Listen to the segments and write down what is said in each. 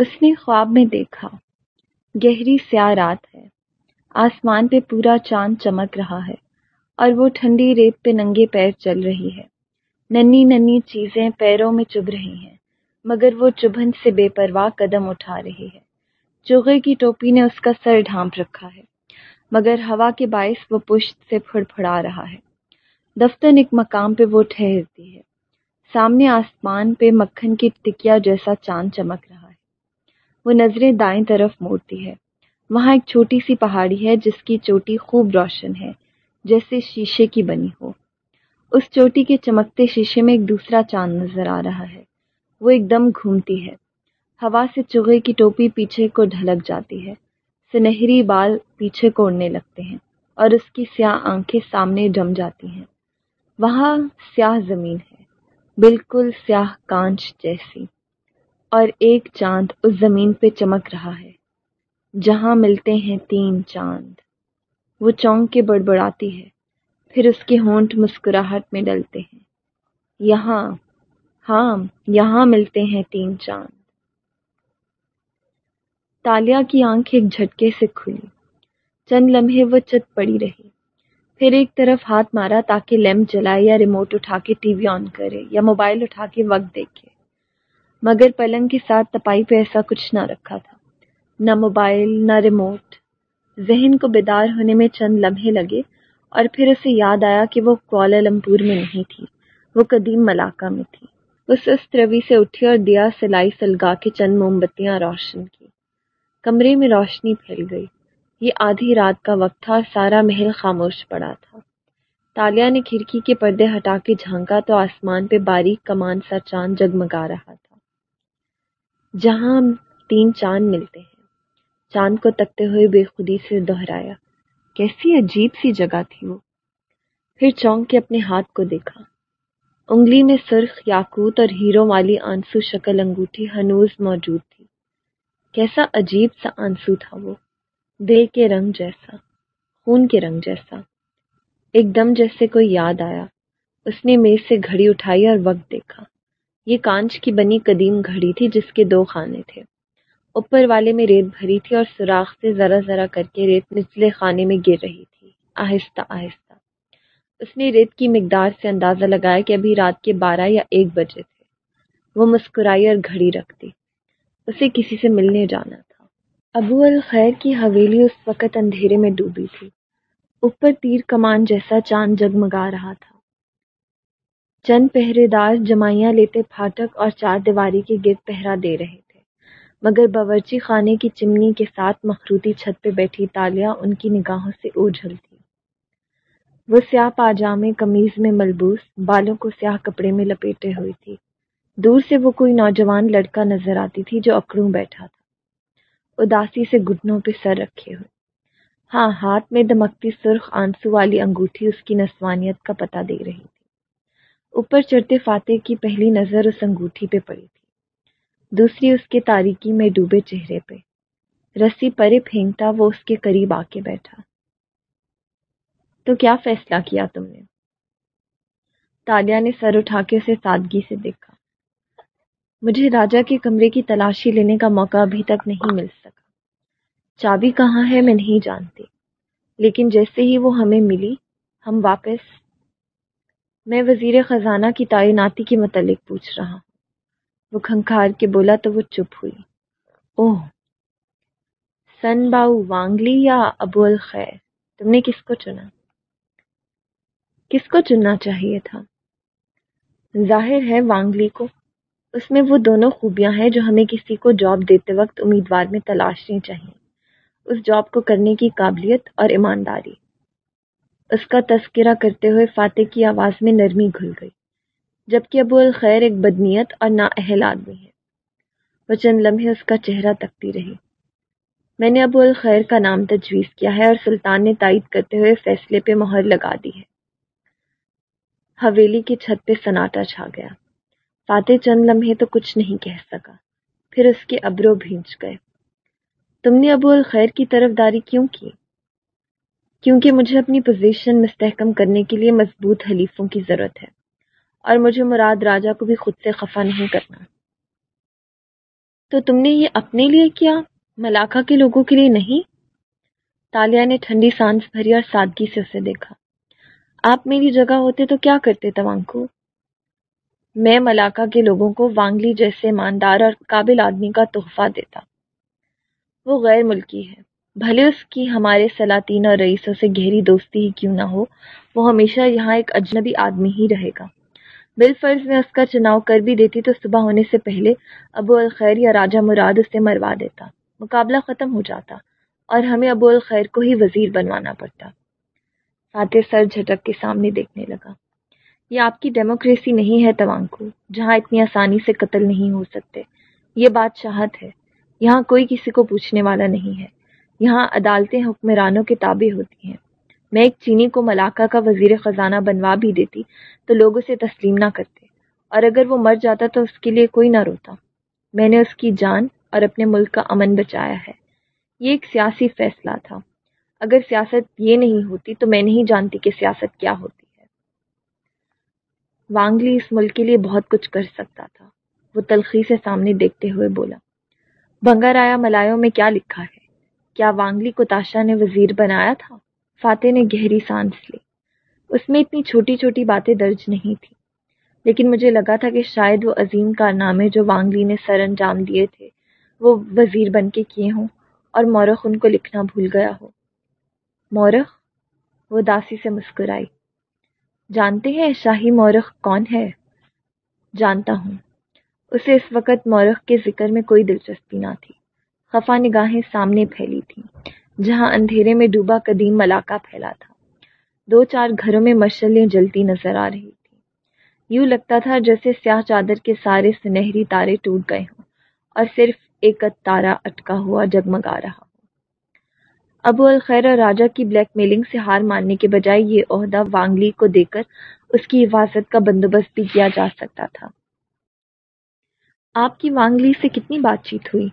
اس نے خواب میں دیکھا۔ گہری سیاہ رات ہے۔ آسمان پہ پورا چاند چمک رہا ہے اور وہ ٹھنڈی ریت پہ ننگے پیر چل رہی ہے۔ ننی ننی چیزیں پیروں میں چبھ رہی ہیں، مگر وہ چبھن سے بے پرواہ قدم اٹھا رہی ہے۔ چوغے کی ٹوپی نے اس کا سر ڈھانپ رکھا ہے، مگر ہوا کے باعث وہ پشت سے پھڑ پھڑا رہا ہے۔ دفتر ایک مقام پہ وہ ٹھہرتی ہے۔ سامنے آسمان پہ مکھن کی ٹکیا جیسا چاند چمک رہا ہے۔ وہ نظریں دائیں طرف موڑتی ہے۔ وہاں ایک چھوٹی سی پہاڑی ہے جس کی چوٹی خوب روشن ہے، جیسے شیشے کی بنی ہو۔ اس چوٹی کے چمکتے شیشے میں ایک دوسرا چاند نظر آ رہا ہے۔ وہ ایک دم گھومتی ہے۔ ہوا سے چگے کی ٹوپی پیچھے کو ڈھلک جاتی ہے۔ سنہری بال پیچھے کو اڑنے لگتے ہیں اور اس کی سیاہ آنکھیں سامنے جم جاتی ہیں۔ وہاں سیاہ زمین ہے، بالکل سیاہ کانچ جیسی۔ اور ایک چاند اس زمین پہ چمک رہا ہے، جہاں ملتے ہیں تین چاند۔ وہ چونک کے بڑبڑاتی ہے، پھر اس کے ہونٹ مسکراہٹ میں ڈلتے ہیں۔ یہاں ہاں یہاں ملتے ہیں تین چاند۔ تالیا کی آنکھ ایک جھٹکے سے کھلی۔ چند لمحے وہ چت پڑی رہی۔ پھر ایک طرف ہاتھ مارا تاکہ لیمپ جلائے یا ریموٹ اٹھا کے ٹی وی آن کرے یا موبائل اٹھا کے وقت دیکھے۔ مگر پلنگ کے ساتھ تپائی پہ ایسا کچھ نہ رکھا تھا۔ نہ موبائل، نہ ریموٹ ذہن کو بیدار ہونے میں چند لمحے لگے اور پھر اسے یاد آیا کہ وہ کوالالمپور میں نہیں تھی۔ وہ قدیم ملاقہ میں تھی۔ اس اس روی سے اٹھی اور دیا سلائی سلگا کے چند موم بتیاں روشن کی۔ کمرے میں روشنی پھیل گئی۔ یہ آدھی رات کا وقت تھا اور سارا محل خاموش پڑا تھا۔ تالیا نے کھڑکی کے پردے ہٹا کے جھانکا تو آسمان پہ باریک کمان سا چاند جگمگا رہا تھا۔ جہاں تین چاند ملتے ہیں۔ چاند کو تکتے ہوئے بے خودی سے دہرایا۔ کیسی عجیب سی جگہ تھی وہ۔ پھر چونک کے اپنے ہاتھ کو دیکھا۔ انگلی میں سرخ یاقوت اور ہیرو والی آنسو شکل انگوٹھی ہنوز موجود تھی۔ کیسا عجیب سا آنسو تھا وہ۔ دل کے رنگ جیسا، خون کے رنگ جیسا۔ ایک دم جیسے کوئی یاد آیا۔ اس نے میز سے گھڑی اٹھائی اور وقت دیکھا۔ یہ کانچ کی بنی قدیم گھڑی تھی جس کے دو خانے تھے۔ اوپر والے میں ریت بھری تھی اور سوراخ سے ذرا ذرا کر کے ریت نچلے خانے میں گر رہی تھی۔ آہستہ آہستہ۔ اس نے ریت کی مقدار سے اندازہ لگایا کہ ابھی رات کے بارہ یا ایک بجے تھے۔ وہ مسکرائی اور گھڑی رکھتی۔ اسے کسی سے ملنے جانا تھا۔ ابو الخیر کی حویلی اس وقت اندھیرے میں ڈوبی تھی۔ اوپر تیر کمان جیسا چاند جگمگا رہا تھا۔ چند پہرے دار جمائیاں لیتے پھاٹک اور چار دیواری کے گرد پہرا دے رہے تھے۔ مگر باورچی خانے کی چمنی کے ساتھ مخروطی چھت پہ بیٹھی تالیا ان کی نگاہوں سے اوجھل تھی وہ سیاہ پاجامے قمیض میں ملبوس، بالوں کو سیاہ کپڑے میں لپیٹے ہوئی تھی دور سے وہ کوئی نوجوان لڑکا نظر آتی تھی جو اکڑوں بیٹھا تھا۔ اداسی سے گھٹنوں پہ سر رکھے ہوئے۔ ہاں ہاتھ میں دمکتی سرخ آنسو والی انگوٹھی اس کی نسوانیت کا پتہ دے رہی تھی۔ اوپر چڑھتے فاتح کی پہلی نظر اس انگوٹھی پہ پڑی تھی۔ دوسری اس کے تاریکی میں ڈوبے چہرے پہ۔ رسی پرے پھینکتا وہ اس کے قریب آ کے بیٹھا۔ تو کیا فیصلہ کیا تم نے؟ تالیا نے سر اٹھا کے اسے سادگی سے دیکھا۔ مجھے راجا کے کمرے کی تلاشی لینے کا موقع ابھی تک نہیں مل سکا۔ چابی کہاں ہے میں نہیں جانتی، لیکن جیسے ہی وہ ہمیں ملی، ہم واپس میں وزیر خزانہ کی تعیناتی کے متعلق پوچھ رہا ہوں۔ وہ کھنکھار کے بولا تو وہ چپ ہوئی۔ اوہ، سن باؤ وانگلی یا ابو الخیر؟ تم نے کس کو چنا؟ کس کو چننا چاہیے تھا؟ ظاہر ہے وانگلی کو۔ اس میں وہ دونوں خوبیاں ہیں جو ہمیں کسی کو جاب دیتے وقت امیدوار میں تلاشنی چاہیے۔ اس جاب کو کرنے کی قابلیت اور ایمانداری۔ اس کا تذکرہ کرتے ہوئے فاتح کی آواز میں نرمی گھل گئی، جبکہ ابو الخیر ایک بدنیت اور نا اہل آدمی ہے وہ چند لمحے اس کا چہرہ تکتی رہی۔ میں نے ابو الخیر کا نام تجویز کیا ہے اور سلطان نے تائید کرتے ہوئے فیصلے پہ مہر لگا دی ہے۔ حویلی کی چھت پہ سناٹا چھا گیا۔ فاتح چند لمحے تو کچھ نہیں کہہ سکا، پھر اس کے ابرو بھینچ گئے۔ تم نے ابو الخیر کی طرف داری کیوں کی؟ کیونکہ مجھے اپنی پوزیشن مستحکم کرنے کے لیے مضبوط حلیفوں کی ضرورت ہے اور مجھے مراد راجا کو بھی خود سے خفا نہیں کرنا۔ تو تم نے یہ اپنے لیے کیا؟ ملاقہ کے لوگوں کے لیے نہیں؟ تالیہ نے ٹھنڈی سانس بھری اور سادگی سے اسے دیکھا۔ آپ میری جگہ ہوتے تو کیا کرتے توانکو؟ میں ملاقہ کے لوگوں کو وانگلی جیسے ایماندار اور قابل آدمی کا تحفہ دیتا۔ وہ غیر ملکی ہے۔ بھلے اس کی ہمارے سلاطین اور رئیسوں سے گہری دوستی ہی کیوں نہ ہو، وہ ہمیشہ یہاں ایک اجنبی آدمی ہی رہے گا۔ بال فرض میں اس کا چناؤ کر بھی دیتی تو صبح ہونے سے پہلے ابو الخیر یا راجہ مراد اسے مروا دیتا۔ مقابلہ ختم ہو جاتا اور ہمیں ابو الخیر کو ہی وزیر بنوانا پڑتا۔ فاتح سر جھٹک کے سامنے دیکھنے لگا۔ یہ آپ کی ڈیموکریسی نہیں ہے توانکو، جہاں اتنی آسانی سے قتل نہیں ہو سکتے۔ یہ بات چاہت ہے۔ یہاں کوئی کسی کو پوچھنے والا نہیں ہے۔ یہاں عدالتیں حکمرانوں کے تابع ہوتی ہیں۔ میں ایک چینی کو ملاقہ کا وزیر خزانہ بنوا بھی دیتی تو لوگ اسے تسلیم نہ کرتے اور اگر وہ مر جاتا تو اس کے لیے کوئی نہ روتا۔ میں نے اس کی جان اور اپنے ملک کا امن بچایا ہے۔ یہ ایک سیاسی فیصلہ تھا۔ اگر سیاست یہ نہیں ہوتی تو میں نہیں جانتی کہ سیاست کیا ہوتی ہے۔ وانگلی اس ملک کے لیے بہت کچھ کر سکتا تھا۔ وہ تلخی سے سامنے دیکھتے ہوئے بولا بنگا رایا ملایوں میں کیا لکھا ہے؟ کیا وانگلی کو تاشا نے وزیر بنایا تھا؟ فاتح نے گہری سانس لی۔ اس میں اتنی چھوٹی چھوٹی باتیں درج نہیں تھی لیکن مجھے لگا تھا کہ شاید وہ عظیم کارنامے جو وانگلی نے سر انجام دیے تھے، وہ وزیر بن کے کیے ہوں اور مورخ ان کو لکھنا بھول گیا ہو۔ مورخ؟ وہ داسی سے مسکرائی۔ جانتے ہیں شاہی مورخ کون ہے؟ جانتا ہوں۔ اسے اس وقت مورخ کے ذکر میں کوئی دلچسپی نہ تھی۔ خفا نگاہیں سامنے پھیلی تھیں، جہاں اندھیرے میں ڈوبا قدیم ملاقہ پھیلا تھا۔ دو چار گھروں میں مشلیں جلتی نظر آ رہی تھی یوں لگتا تھا جیسے سیاہ چادر کے سارے سنہری تارے ٹوٹ گئے ہوں اور صرف ایک تارا اٹکا ہوا جگمگا رہا ہو ابو الخیر اور راجا کی بلیک میلنگ سے ہار ماننے کے بجائے یہ عہدہ وانگلی کو دے کر اس کی حفاظت کا بندوبست بھی کیا جا سکتا تھا۔ آپ کی وانگلی سے کتنی بات چیت ہوئی؟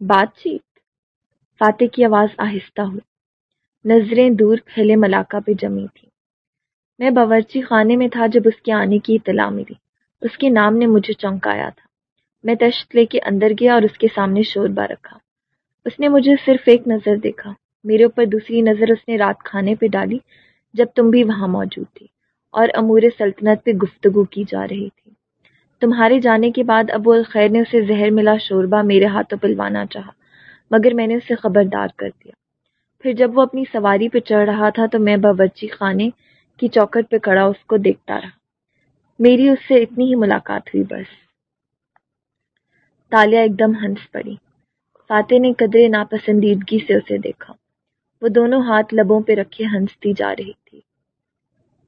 بات چیت۔ فاتح کی آواز آہستہ ہوئی۔ نظریں دور پھیلے ملاقہ پہ جمی تھی میں باورچی خانے میں تھا جب اس کے آنے کی اطلاع ملی۔ اس کے نام نے مجھے چونکایا تھا۔ میں تشت لے کے اندر گیا اور اس کے سامنے شوربا رکھا۔ اس نے مجھے صرف ایک نظر دیکھا۔ میرے اوپر دوسری نظر اس نے رات کھانے پہ ڈالی جب تم بھی وہاں موجود تھی اور امور سلطنت پہ گفتگو کی جا رہی تھی۔ تمہارے جانے کے بعد ابو الخیر نے اسے زہر ملا شوربا میرے ہاتھوں پلوانا چاہا، مگر میں نے اسے خبردار کر دیا۔ پھر جب وہ اپنی سواری پہ چڑھ رہا تھا تو میں باورچی خانے کی چوکٹ پہ کڑا اس کو دیکھتا رہا۔ میری اس سے اتنی ہی ملاقات ہوئی بس۔ تالیا ایک دم ہنس پڑی۔ فاتح نے قدرے ناپسندیدگی سے اسے دیکھا۔ وہ دونوں ہاتھ لبوں پہ رکھے ہنستی جا رہی تھی۔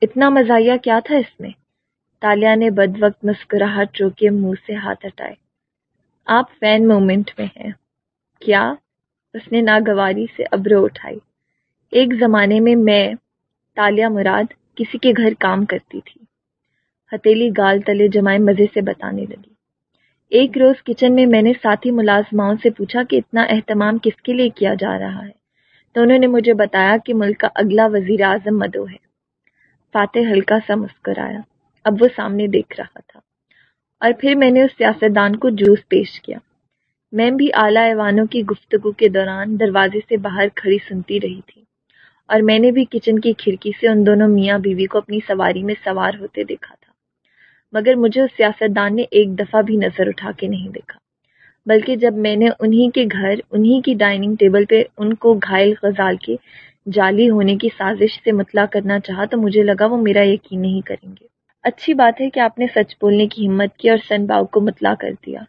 اتنا مزاحیہ کیا تھا اس میں؟ تالیا نے بد وقت مسکراہٹ چوکے منہ سے ہاتھ ہٹائے۔ آپ فین مومنٹ میں ہیں۔ کیا؟ اس نے ناگواری سے ابرو اٹھائی۔ ایک زمانے میں میں تالیہ مراد، کسی کے گھر کام کرتی تھی۔ ہتیلی گال تلے جمائے مزے سے بتانے لگی۔ ایک روز کچن میں میں نے ساتھی ملازماؤں سے پوچھا کہ اتنا اہتمام کس کے لیے کیا جا رہا ہے؟ تو انہوں نے مجھے بتایا کہ ملک کا اگلا وزیر اعظم مدو ہے۔ فاتح ہلکا سا مسکرایا۔ اب وہ سامنے دیکھ رہا تھا۔ اور پھر میں نے اس سیاستدان کو جوس پیش کیا۔ میں بھی اعلیٰ ایوانوں کی گفتگو کے دوران دروازے سے باہر کھڑی سنتی رہی تھی۔ اور میں نے بھی کچن کی کھڑکی سے ان دونوں میاں بیوی کو اپنی سواری میں سوار ہوتے دیکھا تھا۔ مگر مجھے اس سیاستدان نے ایک دفعہ بھی نظر اٹھا کے نہیں دیکھا۔ بلکہ جب میں نے انہی کے گھر، انہی کی ڈائننگ ٹیبل پہ ان کو گھائل غزال کے جعلی ہونے کی سازش سے مطلع کرنا چاہا تو مجھے لگا وہ میرا یقین نہیں کریں گے۔ اچھی بات ہے کہ آپ نے سچ بولنے کی ہمت کی اور سن باؤ کو مطلع کر دیا۔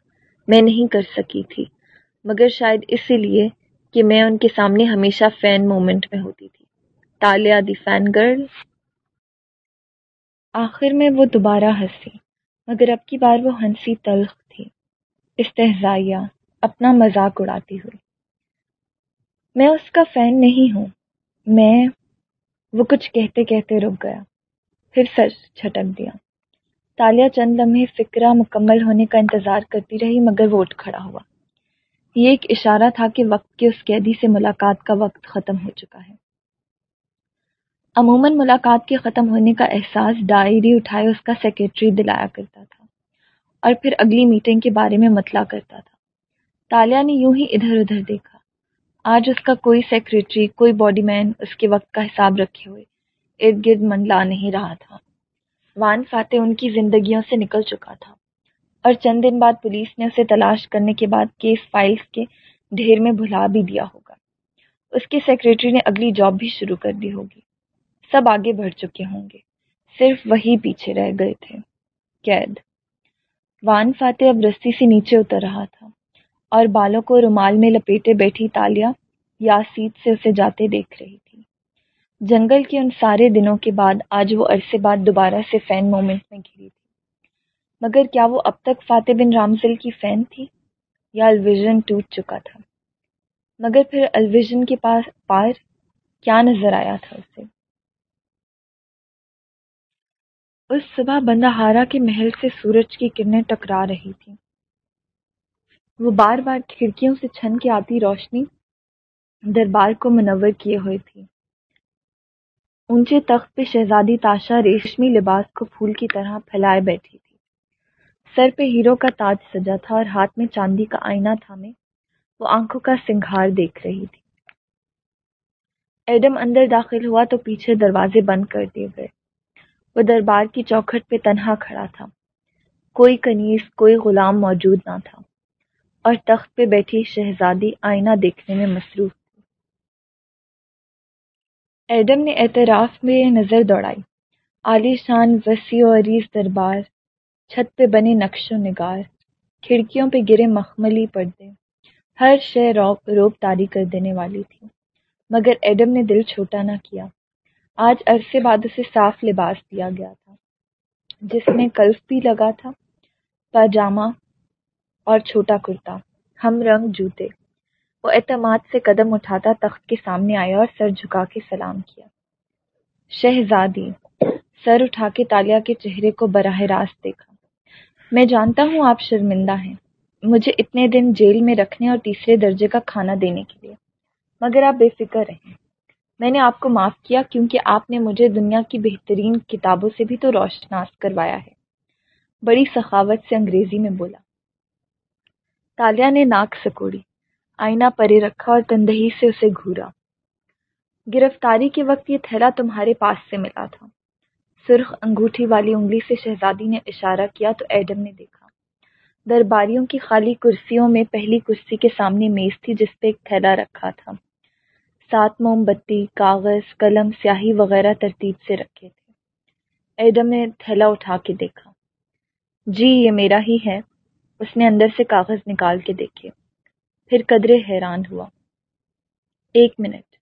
میں نہیں کر سکی تھی، مگر شاید اسی لیے کہ میں ان کے سامنے ہمیشہ فین مومنٹ میں ہوتی تھی۔ Talia the fan girl. آخر میں وہ دوبارہ ہنسی، مگر اب کی بار وہ ہنسی تلخ تھی۔ استحزائیہ اپنا مذاق اڑاتی ہوئی۔ میں اس کا فین نہیں ہوں، میں وہ کچھ کہتے کہتے رک گیا۔ پھر سچ چھٹک دیا۔ تالیہ چند لمحے فکرہ مکمل ہونے کا انتظار کرتی رہی، مگر وہ اٹھ کھڑا ہوا۔ یہ ایک اشارہ تھا کہ وقت کے اس قیدی سے ملاقات کا وقت ختم ہو چکا ہے۔ عموماً ملاقات کے ختم ہونے کا احساس ڈائری اٹھائے اس کا سیکیٹری دلایا کرتا تھا اور پھر اگلی میٹنگ کے بارے میں مطلع کرتا تھا۔ تالیا نے یوں ہی ادھر ادھر دیکھا۔ آج اس کا کوئی سیکرٹری کوئی باڈی مین اس کے وقت کا حساب رکھے ہوئے۔ ارد گرد منڈلا نہیں رہا تھا۔ وان فاتح ان کی زندگیوں سے نکل چکا تھا۔ اور چند دن بعد پولیس نے اسے تلاش کرنے کے بعد کیس فائلز کے ڈھیر میں بھلا بھی دیا ہوگا۔ اس کے سیکرٹری نے اگلی جاب بھی شروع کر دی ہوگی۔ سب آگے بڑھ چکے ہوں گے۔ صرف وہی پیچھے رہ گئے تھے۔ قید۔ وان فاتح اب رسی سے نیچے اتر رہا تھا۔ اور بالوں کو رومال میں لپیٹے بیٹھی تالیا یا سیٹ سے اسے جاتے دیکھ رہی جنگل کے ان سارے دنوں کے بعد آج وہ عرصے بعد دوبارہ سے فین مومنٹ میں گھری تھی۔ مگر کیا وہ اب تک فاتح بن رامزل کی فین تھی یا الویژن ٹوٹ چکا تھا؟ مگر پھر الویژن کے پاس پار کیا نظر آیا تھا اسے؟ اس صبح بندہ ہارا کے محل سے سورج کی کرنیں ٹکرا رہی تھی۔ وہ بار بار کھڑکیوں سے چھن کے آتی روشنی دربار کو منور کیے ہوئے تھی۔ اونچے تخت پہ شہزادی تاشا ریشمی لباس کو پھول کی طرح پھیلائے بیٹھی تھی۔ سر پہ ہیرو کا تاج سجا تھا اور ہاتھ میں چاندی کا آئینہ تھامے وہ آنکھوں کا سنگھار دیکھ رہی تھی۔ ایڈم اندر داخل ہوا تو پیچھے دروازے بند کر دیے گئے۔ وہ دربار کی چوکھٹ پہ تنہا کھڑا تھا۔ کوئی کنیز، کوئی غلام موجود نہ تھا۔ اور تخت پہ بیٹھی شہزادی آئینہ دیکھنے میں مصروف ایڈم نے اعتراف میں نظر دوڑائی۔ عالی شان، وسیع و عریض دربار، چھت پہ بنے نقش و نگار، کھڑکیوں پہ گرے مخملی پردے۔ ہر شے روب روب تاری کر دینے والی تھی۔ مگر ایڈم نے دل چھوٹا نہ کیا۔ آج عرصے بعد اسے صاف لباس دیا گیا تھا، جس میں کلف بھی لگا تھا، پاجامہ اور چھوٹا کرتا، ہم رنگ جوتے۔ وہ اعتماد سے قدم اٹھاتا تخت کے سامنے آیا اور سر جھکا کے سلام کیا۔ شہزادی، سر اٹھا کے تالیا کے چہرے کو براہ راست دیکھا۔ میں جانتا ہوں آپ شرمندہ ہیں۔ مجھے اتنے دن جیل میں رکھنے اور تیسرے درجے کا کھانا دینے کے لیے۔ مگر آپ بے فکر رہیں میں نے آپ کو معاف کیا کیونکہ آپ نے مجھے دنیا کی بہترین کتابوں سے بھی تو روشناس کروایا ہے۔ بڑی سخاوت سے انگریزی میں بولا۔ تالیا نے ناک سکوڑی۔ آئینہ پرے رکھا اور تندہی سے اسے گھورا۔ گرفتاری کے وقت یہ تھیلا تمہارے پاس سے ملا تھا۔ سرخ انگوٹھی والی انگلی سے شہزادی نے اشارہ کیا تو ایڈم نے دیکھا۔ درباریوں کی خالی کرسیوں میں پہلی کرسی کے سامنے میز تھی جس پہ ایک تھیلا رکھا تھا۔ سات موم بتی، کاغذ، قلم، سیاہی وغیرہ ترتیب سے رکھے تھے۔ ایڈم نے تھیلا اٹھا کے دیکھا۔ جی یہ میرا ہی ہے۔ اس نے اندر سے کاغذ نکال کے دیکھے۔ پھر قدرے حیران ہوا۔ ایک منٹ۔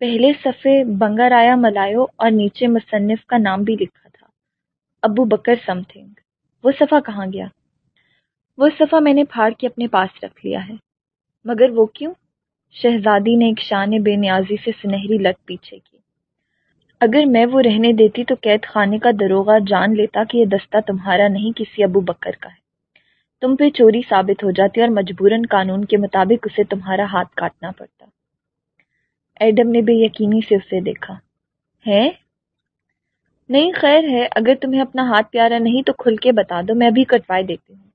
پہلے صفحے بنگا رایا ملایو اور نیچے مصنف کا نام بھی لکھا تھا۔ Abu Bakr something. وہ صفحہ کہاں گیا؟ وہ صفحہ میں نے پھاڑ کے اپنے پاس رکھ لیا ہے۔ مگر وہ کیوں؟ شہزادی نے ایک شان بے نیازی سے سنہری لٹ پیچھے کی۔ اگر میں وہ رہنے دیتی تو قید خانے کا دروغہ جان لیتا کہ یہ دستہ تمہارا نہیں، کسی ابو بکر کا ہے۔ تم پہ چوری ثابت ہو جاتی اور مجبوراً قانون کے مطابق اسے تمہارا ہاتھ کاٹنا پڑتا۔ ایڈم نے بے یقینی سے اسے دیکھا۔ ہے نہیں، خیر ہے، اگر تمہیں اپنا ہاتھ پیارا نہیں تو کھل کے بتا دو، میں ابھی کٹوائے دیتی ہوں۔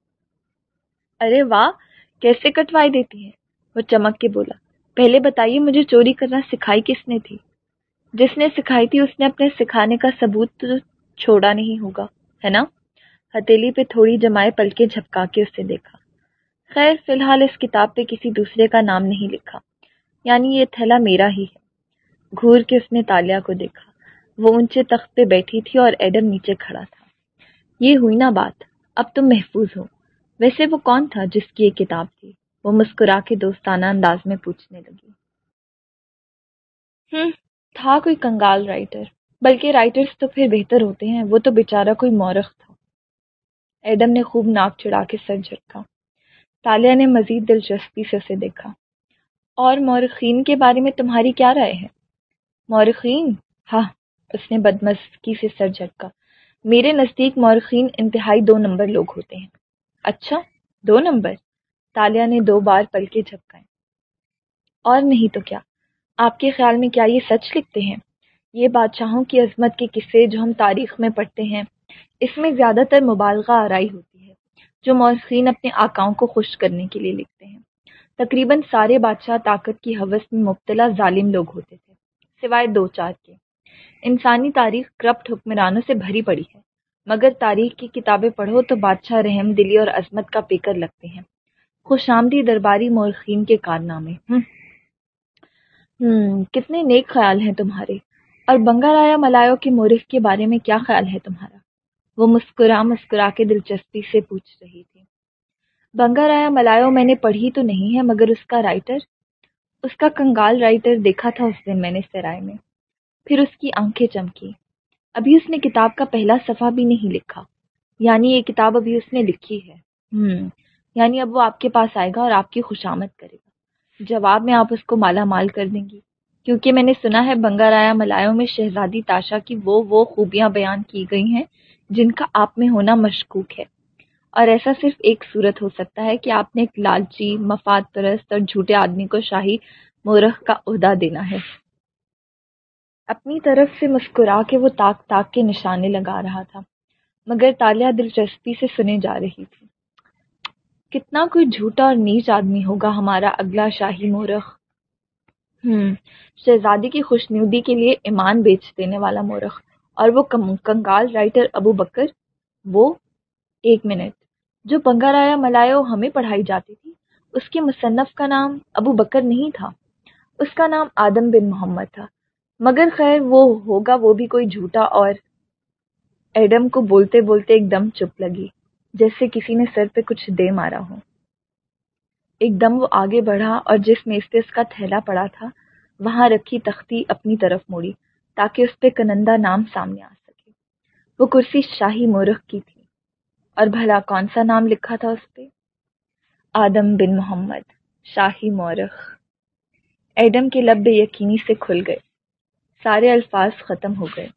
ارے واہ، کیسے کٹوائی دیتی ہیں؟ وہ چمک کے بولا۔ پہلے بتائیے، مجھے چوری کرنا سکھائی کس نے تھی؟ جس نے سکھائی تھی، اس نے اپنے سکھانے کا ثبوت تو چھوڑا نہیں ہوگا، ہے نا؟ ہتیلی پہ تھوڑی جمائے پل کے جھپکا کے اسے دیکھا۔ خیر، فی الحال اس کتاب پہ کسی دوسرے کا نام نہیں لکھا۔ یعنی یہ تھیلا میرا ہی ہے۔ گھور کے اس نے تالیا کو دیکھا۔ وہ اونچے تخت پہ بیٹھی تھی اور ایڈم نیچے کھڑا تھا۔ یہ ہوئی نا بات۔ اب تم محفوظ ہو۔ ویسے وہ کون تھا جس کی یہ کتاب تھی؟ وہ مسکرا کے دوستانہ انداز میں پوچھنے لگی۔ ہوں تھا کوئی کنگال رائٹر، بلکہ رائٹرز تو پھر بہتر ہوتے ہیں۔ وہ تو بیچارہ کوئی مورخ تھا۔ ایڈم نے خوب ناک چڑھا کے سر جھٹکا۔ تالیہ نے مزید دلچسپی سے اسے دیکھا۔ اور مورخین کے بارے میں تمہاری کیا رائے ہے؟ مورخین؟ ہاں اس نے بدمزکی سے سر جھٹکا۔ میرے نزدیک مورخین انتہائی دو نمبر لوگ ہوتے ہیں۔ اچھا دو نمبر؟ تالیہ نے دو بار پل کے جھپکائے اور نہیں تو کیا؟ آپ کے خیال میں کیا یہ سچ لکھتے ہیں؟ یہ بادشاہوں کی عظمت کے قصے جو ہم تاریخ میں پڑھتے ہیں اس میں زیادہ تر مبالغہ آرائی ہوتی ہے، جو مورخین اپنے آکاؤں کو خوش کرنے کے لیے لکھتے ہیں۔ تقریباً سارے بادشاہ طاقت کی حوث میں مبتلا ظالم لوگ ہوتے تھے، سوائے دو چار کے۔ انسانی تاریخ کرپٹ حکمرانوں سے بھری پڑی ہے، مگر تاریخ کی کتابیں پڑھو تو بادشاہ رحم دلی اور عظمت کا پیکر لگتے ہیں۔ خوش آمدی درباری مورخین کے کارنامے۔ ہوں کتنے نیک خیال ہیں تمہارے۔ اور بنگا رایا ملایو کے مورخ کے بارے میں کیا خیال ہے تمہارا؟ وہ مسکرا مسکرا کے دلچسپی سے پوچھ رہی تھی۔ بنگا رایا ملایو میں نے پڑھی تو نہیں ہے مگر اس کا رائٹر، اس کا کنگال رائٹر دیکھا تھا اس دن میں نے سرائے میں۔ پھر اس کی آنکھیں چمکی۔ ابھی اس نے کتاب کا پہلا صفحہ بھی نہیں لکھا۔ یعنی یہ کتاب ابھی اس نے لکھی ہے۔ ہوں یعنی اب وہ آپ کے پاس آئے گا اور آپ کی خوشامد کرے گا۔ جواب میں آپ اس کو مالا مال کر دیں گی۔ کیونکہ میں نے سنا ہے بنگا رایا ملایوں میں شہزادی تاشا کی وہ وہ خوبیاں بیان کی گئی ہیں جن کا آپ میں ہونا مشکوک ہے۔ اور ایسا صرف ایک صورت ہو سکتا ہے کہ آپ نے ایک لالچی، مفاد پرست اور جھوٹے آدمی کو شاہی مورخ کا عہدہ دینا ہے۔ اپنی طرف سے مسکرا کے وہ تاک تاک کے نشانے لگا رہا تھا، مگر تالیہ دلچسپی سے سنے جا رہی تھی کتنا کوئی جھوٹا اور نیچ آدمی ہوگا ہمارا اگلا شاہی مورخ۔ ہوں شہزادی کی خوش نیودی کے لیے ایمان بیچ دینے والا مورخ۔ اور وہ کنگال رائٹر ابو بکر، وہ ایک منٹ، جو بنگا رایا ہمیں پڑھائی جاتی تھی، اس کے مصنف کا نام ابو بکر نہیں تھا، اس کا نام آدم بن محمد تھا، مگر خیر وہ ہوگا وہ بھی کوئی جھوٹا اور ایڈم کو بولتے بولتے ایک دم چپ لگی، جیسے کسی نے سر پہ کچھ دے مارا ہو۔ ایک دم وہ آگے بڑھا اور جس میز پہ اس کا تھیلا پڑا تھا، وہاں رکھی تختی اپنی طرف موڑی۔ تاکہ اس پہ کنندہ نام سامنے آ سکے۔ وہ کرسی شاہی مورخ کی تھی۔ اور بھلا کون سا نام لکھا تھا اس پہ؟ آدم بن محمد، شاہی مورخ۔ ایڈم کے لب بے یقینی سے کھل گئے۔ سارے الفاظ ختم ہو گئے۔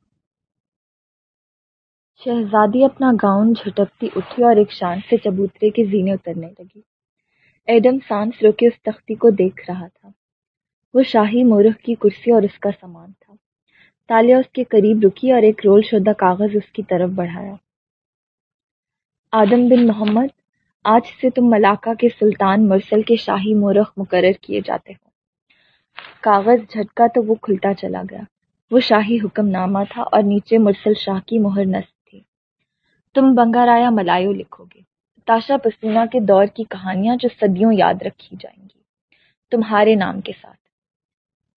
شہزادی اپنا گاؤن جھٹکتی اٹھی اور ایک شان سے چبوترے کے زینے اترنے لگی۔ ایڈم سانس روکے اس تختی کو دیکھ رہا تھا۔ وہ شاہی مورخ کی کرسی اور اس کا سامان تھا۔ تالیہ اس کے قریب رکی اور ایک رول شدہ کاغذ اس کی طرف بڑھایا۔ آدم بن محمد، آج سے تم ملاقہ کے سلطان مرسل کے شاہی مورخ مقرر کیے جاتے ہو۔ کاغذ جھٹکا تو وہ کھلتا چلا گیا۔ وہ شاہی حکم نامہ تھا اور نیچے مرسل شاہ کی مہر نصب تھی۔ تم بنگا رایا ملایو لکھو گے۔ تاشا پسینہ کے دور کی کہانیاں جو صدیوں یاد رکھی جائیں گی۔ تمہارے نام کے ساتھ۔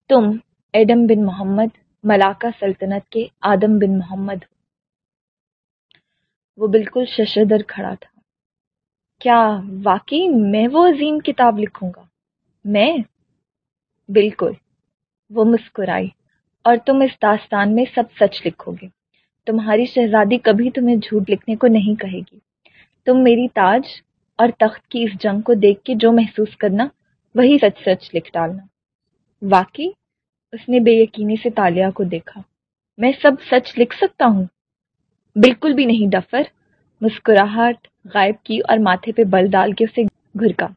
تم، ایڈم بن محمد ملاقہ سلطنت کے آدم بن محمد۔ وہ بالکل ششدر کھڑا تھا۔ کیا واقعی میں وہ عظیم کتاب لکھوں گا؟ میں؟ بالکل۔ وہ مسکرائی۔ اور تم اس داستان میں سب سچ لکھو گے۔ تمہاری شہزادی کبھی تمہیں جھوٹ لکھنے کو نہیں کہے گی۔ تم میری تاج اور تخت کی اس جنگ کو دیکھ کے جو محسوس کرنا، وہی سچ سچ لکھ ڈالنا۔ واقعی؟ اس نے بے یقینی سے تالیا کو دیکھا۔ میں سب سچ لکھ سکتا ہوں؟ بالکل بھی نہیں، ڈفر۔ مسکراہٹ، غائب کی اور ماتھے پہ بل ڈال کے اسے گھرکا۔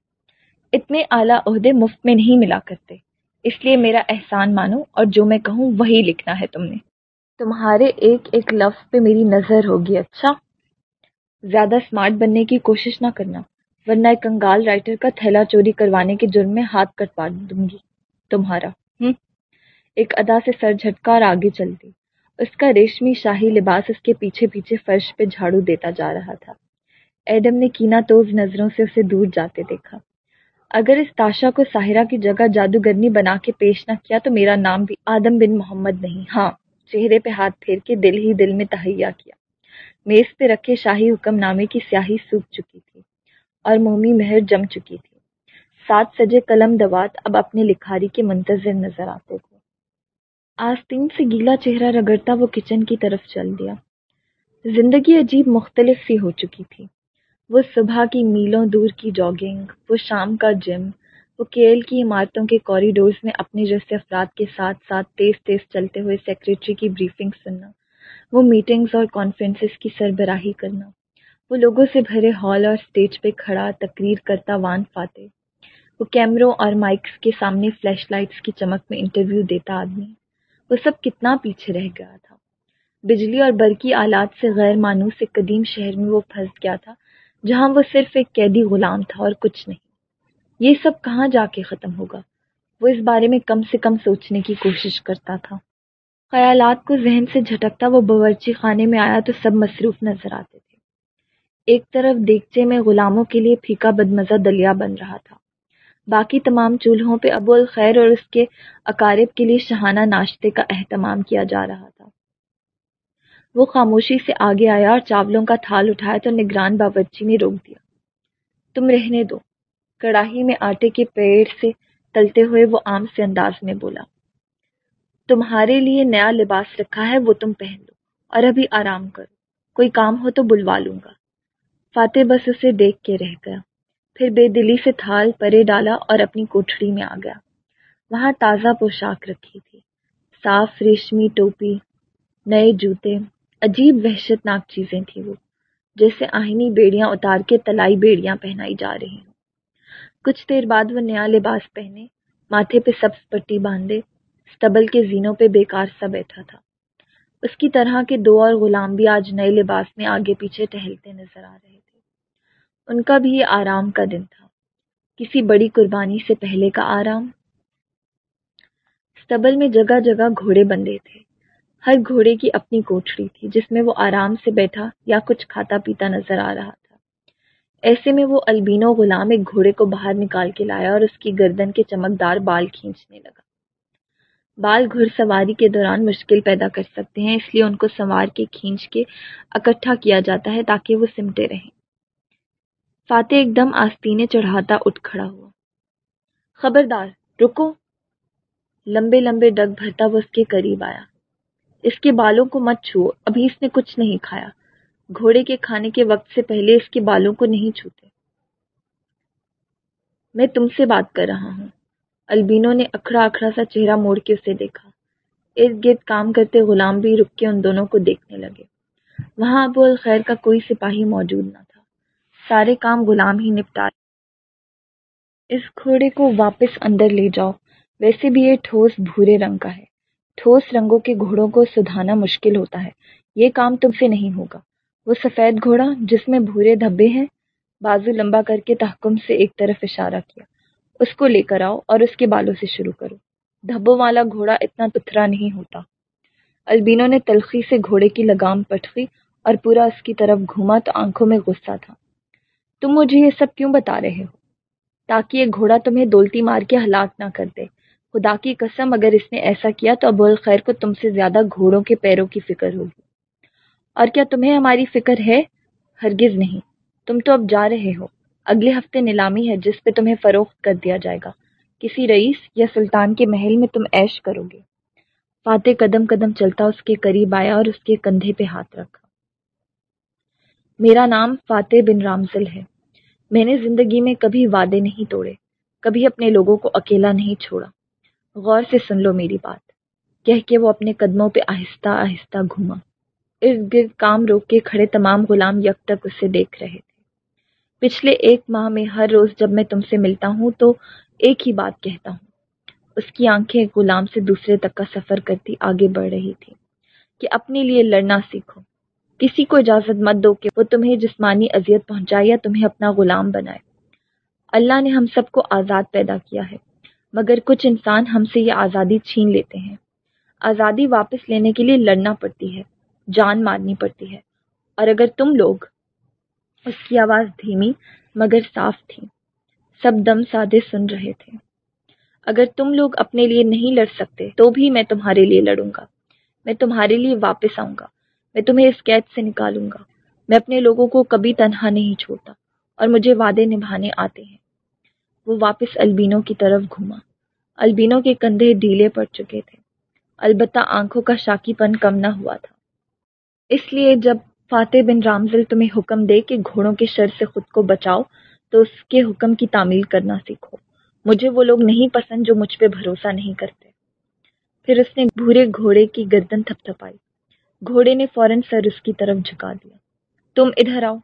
اتنے اعلیٰ عہدے مفت میں نہیں ملا کرتے۔ اس لیے میرا احسان مانو اور جو میں کہوں وہی لکھنا ہے تم نے۔ تمہارے ایک ایک لفظ پہ میری نظر ہوگی اچھا؟ زیادہ اسمارٹ بننے کی کوشش نہ کرنا، ورنہ ایک کنگال رائٹر کا تھیلا چوری کروانے کے جرم میں ہاتھ کٹوا دوں گی۔ تمہارا۔ ہوں ایک ادا سے سر جھٹکا اور آگے چلتی۔ اس کا ریشمی شاہی لباس اس کے پیچھے پیچھے فرش پہ جھاڑو دیتا جا رہا تھا۔ ایڈم نے کینا توز نظروں سے اسے دور جاتے دیکھا۔ اگر اس تاشا کو ساحرہ کی جگہ جادوگرنی بنا کے پیش نہ کیا تو میرا نام بھی آدم بن محمد نہیں۔ ہاں چہرے پہ ہاتھ پھیر کے دل ہی دل میں تہیا کیا۔ میز پہ رکھے شاہی حکم نامے کی سیاہی سوکھ چکی تھی اور مومی مہر جم چکی تھی۔ ساتھ سجے قلم دوات اب اپنے لکھاری کے منتظر نظر آتے تھے۔ آستین سے گیلا چہرہ رگڑتا وہ کچن کی طرف چل دیا۔ زندگی عجیب مختلف سی ہو چکی تھی۔ وہ صبح کی میلوں دور کی جاگنگ، وہ شام کا جم، وہ کیل کی عمارتوں کے کوریڈورز میں اپنے جیسے افراد کے ساتھ ساتھ تیز تیز چلتے ہوئے سیکریٹری کی بریفنگ سننا، وہ میٹنگز اور کانفرنسز کی سربراہی کرنا۔ وہ لوگوں سے بھرے ہال اور اسٹیج پہ کھڑا، تقریر کرتا وان فاتح۔ وہ کیمروں اور مائکس کے سامنے فلیش لائٹس کی چمک میں انٹرویو دیتا آدمی۔ وہ سب کتنا پیچھے رہ گیا تھا۔ بجلی اور برقی آلات سے غیر مانوس ایک قدیم شہر میں وہ پھنس گیا تھا، جہاں وہ صرف ایک قیدی غلام تھا اور کچھ نہیں۔ یہ سب کہاں جا کے ختم ہوگا؟ وہ اس بارے میں کم سے کم سوچنے کی کوشش کرتا تھا۔ خیالات کو ذہن سے جھٹکتا وہ باورچی خانے میں آیا تو سب مصروف نظر آتے تھے۔ ایک طرف دیگچے میں غلاموں کے لیے پھیکا بدمزہ دلیا بن رہا تھا۔ باقی تمام چولہوں پہ ابو الخیر اور اس کے اکارب کے لیے شہانہ ناشتے کا اہتمام کیا جا رہا تھا۔ وہ خاموشی سے آگے آیا اور چاولوں کا تھال اٹھایا تو نگران باورچی نے روک دیا۔ تم رہنے دو۔ کڑاہی میں آٹے کے پیڑ سے تلتے ہوئے وہ عام سے انداز میں بولا، تمہارے لیے نیا لباس رکھا ہے، وہ تم پہن لو اور ابھی آرام کرو۔ کوئی کام ہو تو بلوا لوں گا۔ فاتح بس اسے دیکھ کے رہ گیا۔ پھر بے دلی سے تھال پرے ڈالا اور اپنی کوٹھڑی میں آ گیا۔ وہاں تازہ پوشاک رکھی تھی۔ صاف ریشمی ٹوپی، نئے جوتے، عجیب وحشت ناک چیزیں تھیں وہ، جیسے آہنی بیڑیاں اتار کے تلائی بیڑیاں پہنائی جا رہی ہوں۔ کچھ دیر بعد وہ نیا لباس پہنے، ماتھے پہ سبز پٹی باندھے استبل کے زینوں پہ بیکار سا بیٹھا تھا۔ اس کی طرح کے دو اور غلام بھی آج نئے لباس میں آگے پیچھے ٹہلتے نظر آ رہے تھے۔ ان کا بھی یہ آرام کا دن تھا۔ کسی بڑی قربانی سے پہلے کا آرام۔ استبل میں جگہ جگہ گھوڑے بندے تھے۔ ہر گھوڑے کی اپنی کوٹڑی تھی، جس میں وہ آرام سے بیٹھا یا کچھ کھاتا پیتا نظر آ رہا تھا۔ ایسے میں وہ البینو غلام ایک گھوڑے کو باہر نکال کے لایا اور اس کی گردن کے چمکدار بال کھینچنے لگا۔ بال گھڑ سواری کے دوران مشکل پیدا کر سکتے ہیں، اس لیے ان کو سوار کے کھینچ کے اکٹھا کیا جاتا ہے تاکہ وہ سمٹے رہیں۔ فاتح ایک دم آستینے چڑھاتا اٹھ کھڑا ہوا۔ خبردار، رکو۔ لمبے لمبے ڈگ بھرتا وہ اس کے قریب آیا۔ اس کے بالوں کو مت چھو، ابھی اس نے کچھ نہیں کھایا۔ گھوڑے کے کھانے کے وقت سے پہلے اس کے بالوں کو نہیں چھوتے۔ میں تم سے بات کر رہا ہوں۔ البینوں نے اکھڑا اکھڑا سا چہرہ موڑ کے اسے دیکھا۔ ارد گرد کام کرتے غلام بھی رک کے ان دونوں کو دیکھنے لگے۔ وہاں ابو الخیر کا کوئی سپاہی موجود نہ تھا۔ سارے کام غلام ہی نپٹا اس گھوڑے کو واپس اندر لے جاؤ۔ ویسے بھی یہ ٹھوس بھورے رنگ کا ہے۔ ٹھوس رنگوں کے گھوڑوں کو سدھانا مشکل ہوتا ہے۔ یہ کام تم سے نہیں ہوگا۔ وہ سفید گھوڑا جس میں بھورے دھبے ہیں۔ بازو لمبا کر کے تحکم سے ایک طرف اشارہ کیا۔ اس کو لے کر آؤ اور اس کے بالوں سے شروع کرو۔ دھبوں والا گھوڑا اتنا پتھرا نہیں ہوتا۔ البینوں نے تلخی سے گھوڑے کی لگام پٹکی اور پورا اس کی طرف گھوما تو آنکھوں میں غصہ تھا۔ تم مجھے یہ سب کیوں بتا رہے ہو؟ تاکہ یہ گھوڑا تمہیں دولتی مار کے ہلاک نہ کر دے۔ خدا کی قسم، اگر اس نے ایسا کیا تو ابو الخیر کو تم سے زیادہ گھوڑوں کے پیروں کی فکر ہوگی۔ اور کیا تمہیں ہماری فکر ہے؟ ہرگز نہیں۔ تم تو اب جا رہے ہو۔ اگلے ہفتے نیلامی ہے، جس پہ تمہیں فروخت کر دیا جائے گا۔ کسی رئیس یا سلطان کے محل میں تم ایش کرو گے۔ فاتح قدم قدم چلتا اس کے قریب آیا اور اس کے کندھے پہ ہاتھ رکھا۔ میرا نام فاتح بن رامزل ہے۔ میں نے زندگی میں کبھی وعدے نہیں توڑے، کبھی اپنے لوگوں کو اکیلا نہیں چھوڑا۔ غور سے سن لو میری بات۔ کہہ کے وہ اپنے قدموں پہ آہستہ آہستہ گھوما۔ ارد گرد کام روک کے کھڑے تمام غلام یک تک اسے دیکھ رہے تھے۔ پچھلے ایک ماہ میں ہر روز جب میں تم سے ملتا ہوں تو ایک ہی بات کہتا ہوں۔ اس کی آنکھیں غلام سے دوسرے تک کا سفر کرتی آگے بڑھ رہی تھی کہ اپنے لیے لڑنا سیکھو۔ کسی کو اجازت مت دو کہ وہ تمہیں جسمانی اذیت پہنچائے یا تمہیں اپنا غلام بنائے۔ اللہ نے ہم سب کو آزاد پیدا کیا ہے، مگر کچھ انسان ہم سے یہ آزادی چھین لیتے ہیں۔ آزادی واپس لینے کے لیے لڑنا پڑتی ہے، جان مارنی پڑتی ہے۔ اور اگر تم لوگ اس کی آواز دھیمی مگر صاف تھی سب دم سادے سن رہے تھے۔ اگر تم لوگ اپنے لیے نہیں لڑ سکتے، تو بھی میں تمہارے لیے لڑوں گا، میں تمہارے لیے واپس آؤں گا۔ میں تمہیں اس قید سے نکالوں گا۔ میں اپنے لوگوں کو کبھی تنہا نہیں چھوڑتا اور مجھے وعدے نبھانے آتے ہیں۔ وہ واپس البینوں کی طرف گھوما۔ البینوں کے کندھے ڈھیلے پڑ چکے تھے۔ البتہ آنکھوں کا شاکی پن کم نہ ہوا تھا۔ اس لیے جب فاتح بن رامزل تمہیں حکم دے کہ گھوڑوں کے شر سے خود کو بچاؤ، تو اس کے حکم کی تعمیل کرنا سیکھو۔ مجھے وہ لوگ نہیں پسند جو مجھ پہ بھروسہ نہیں کرتے۔ پھر اس نے بھورے گھوڑے کی گردن تھپ تھپائی گھوڑے نے فوراً سر اس کی طرف جھکا دیا۔ تم ادھر آؤ۔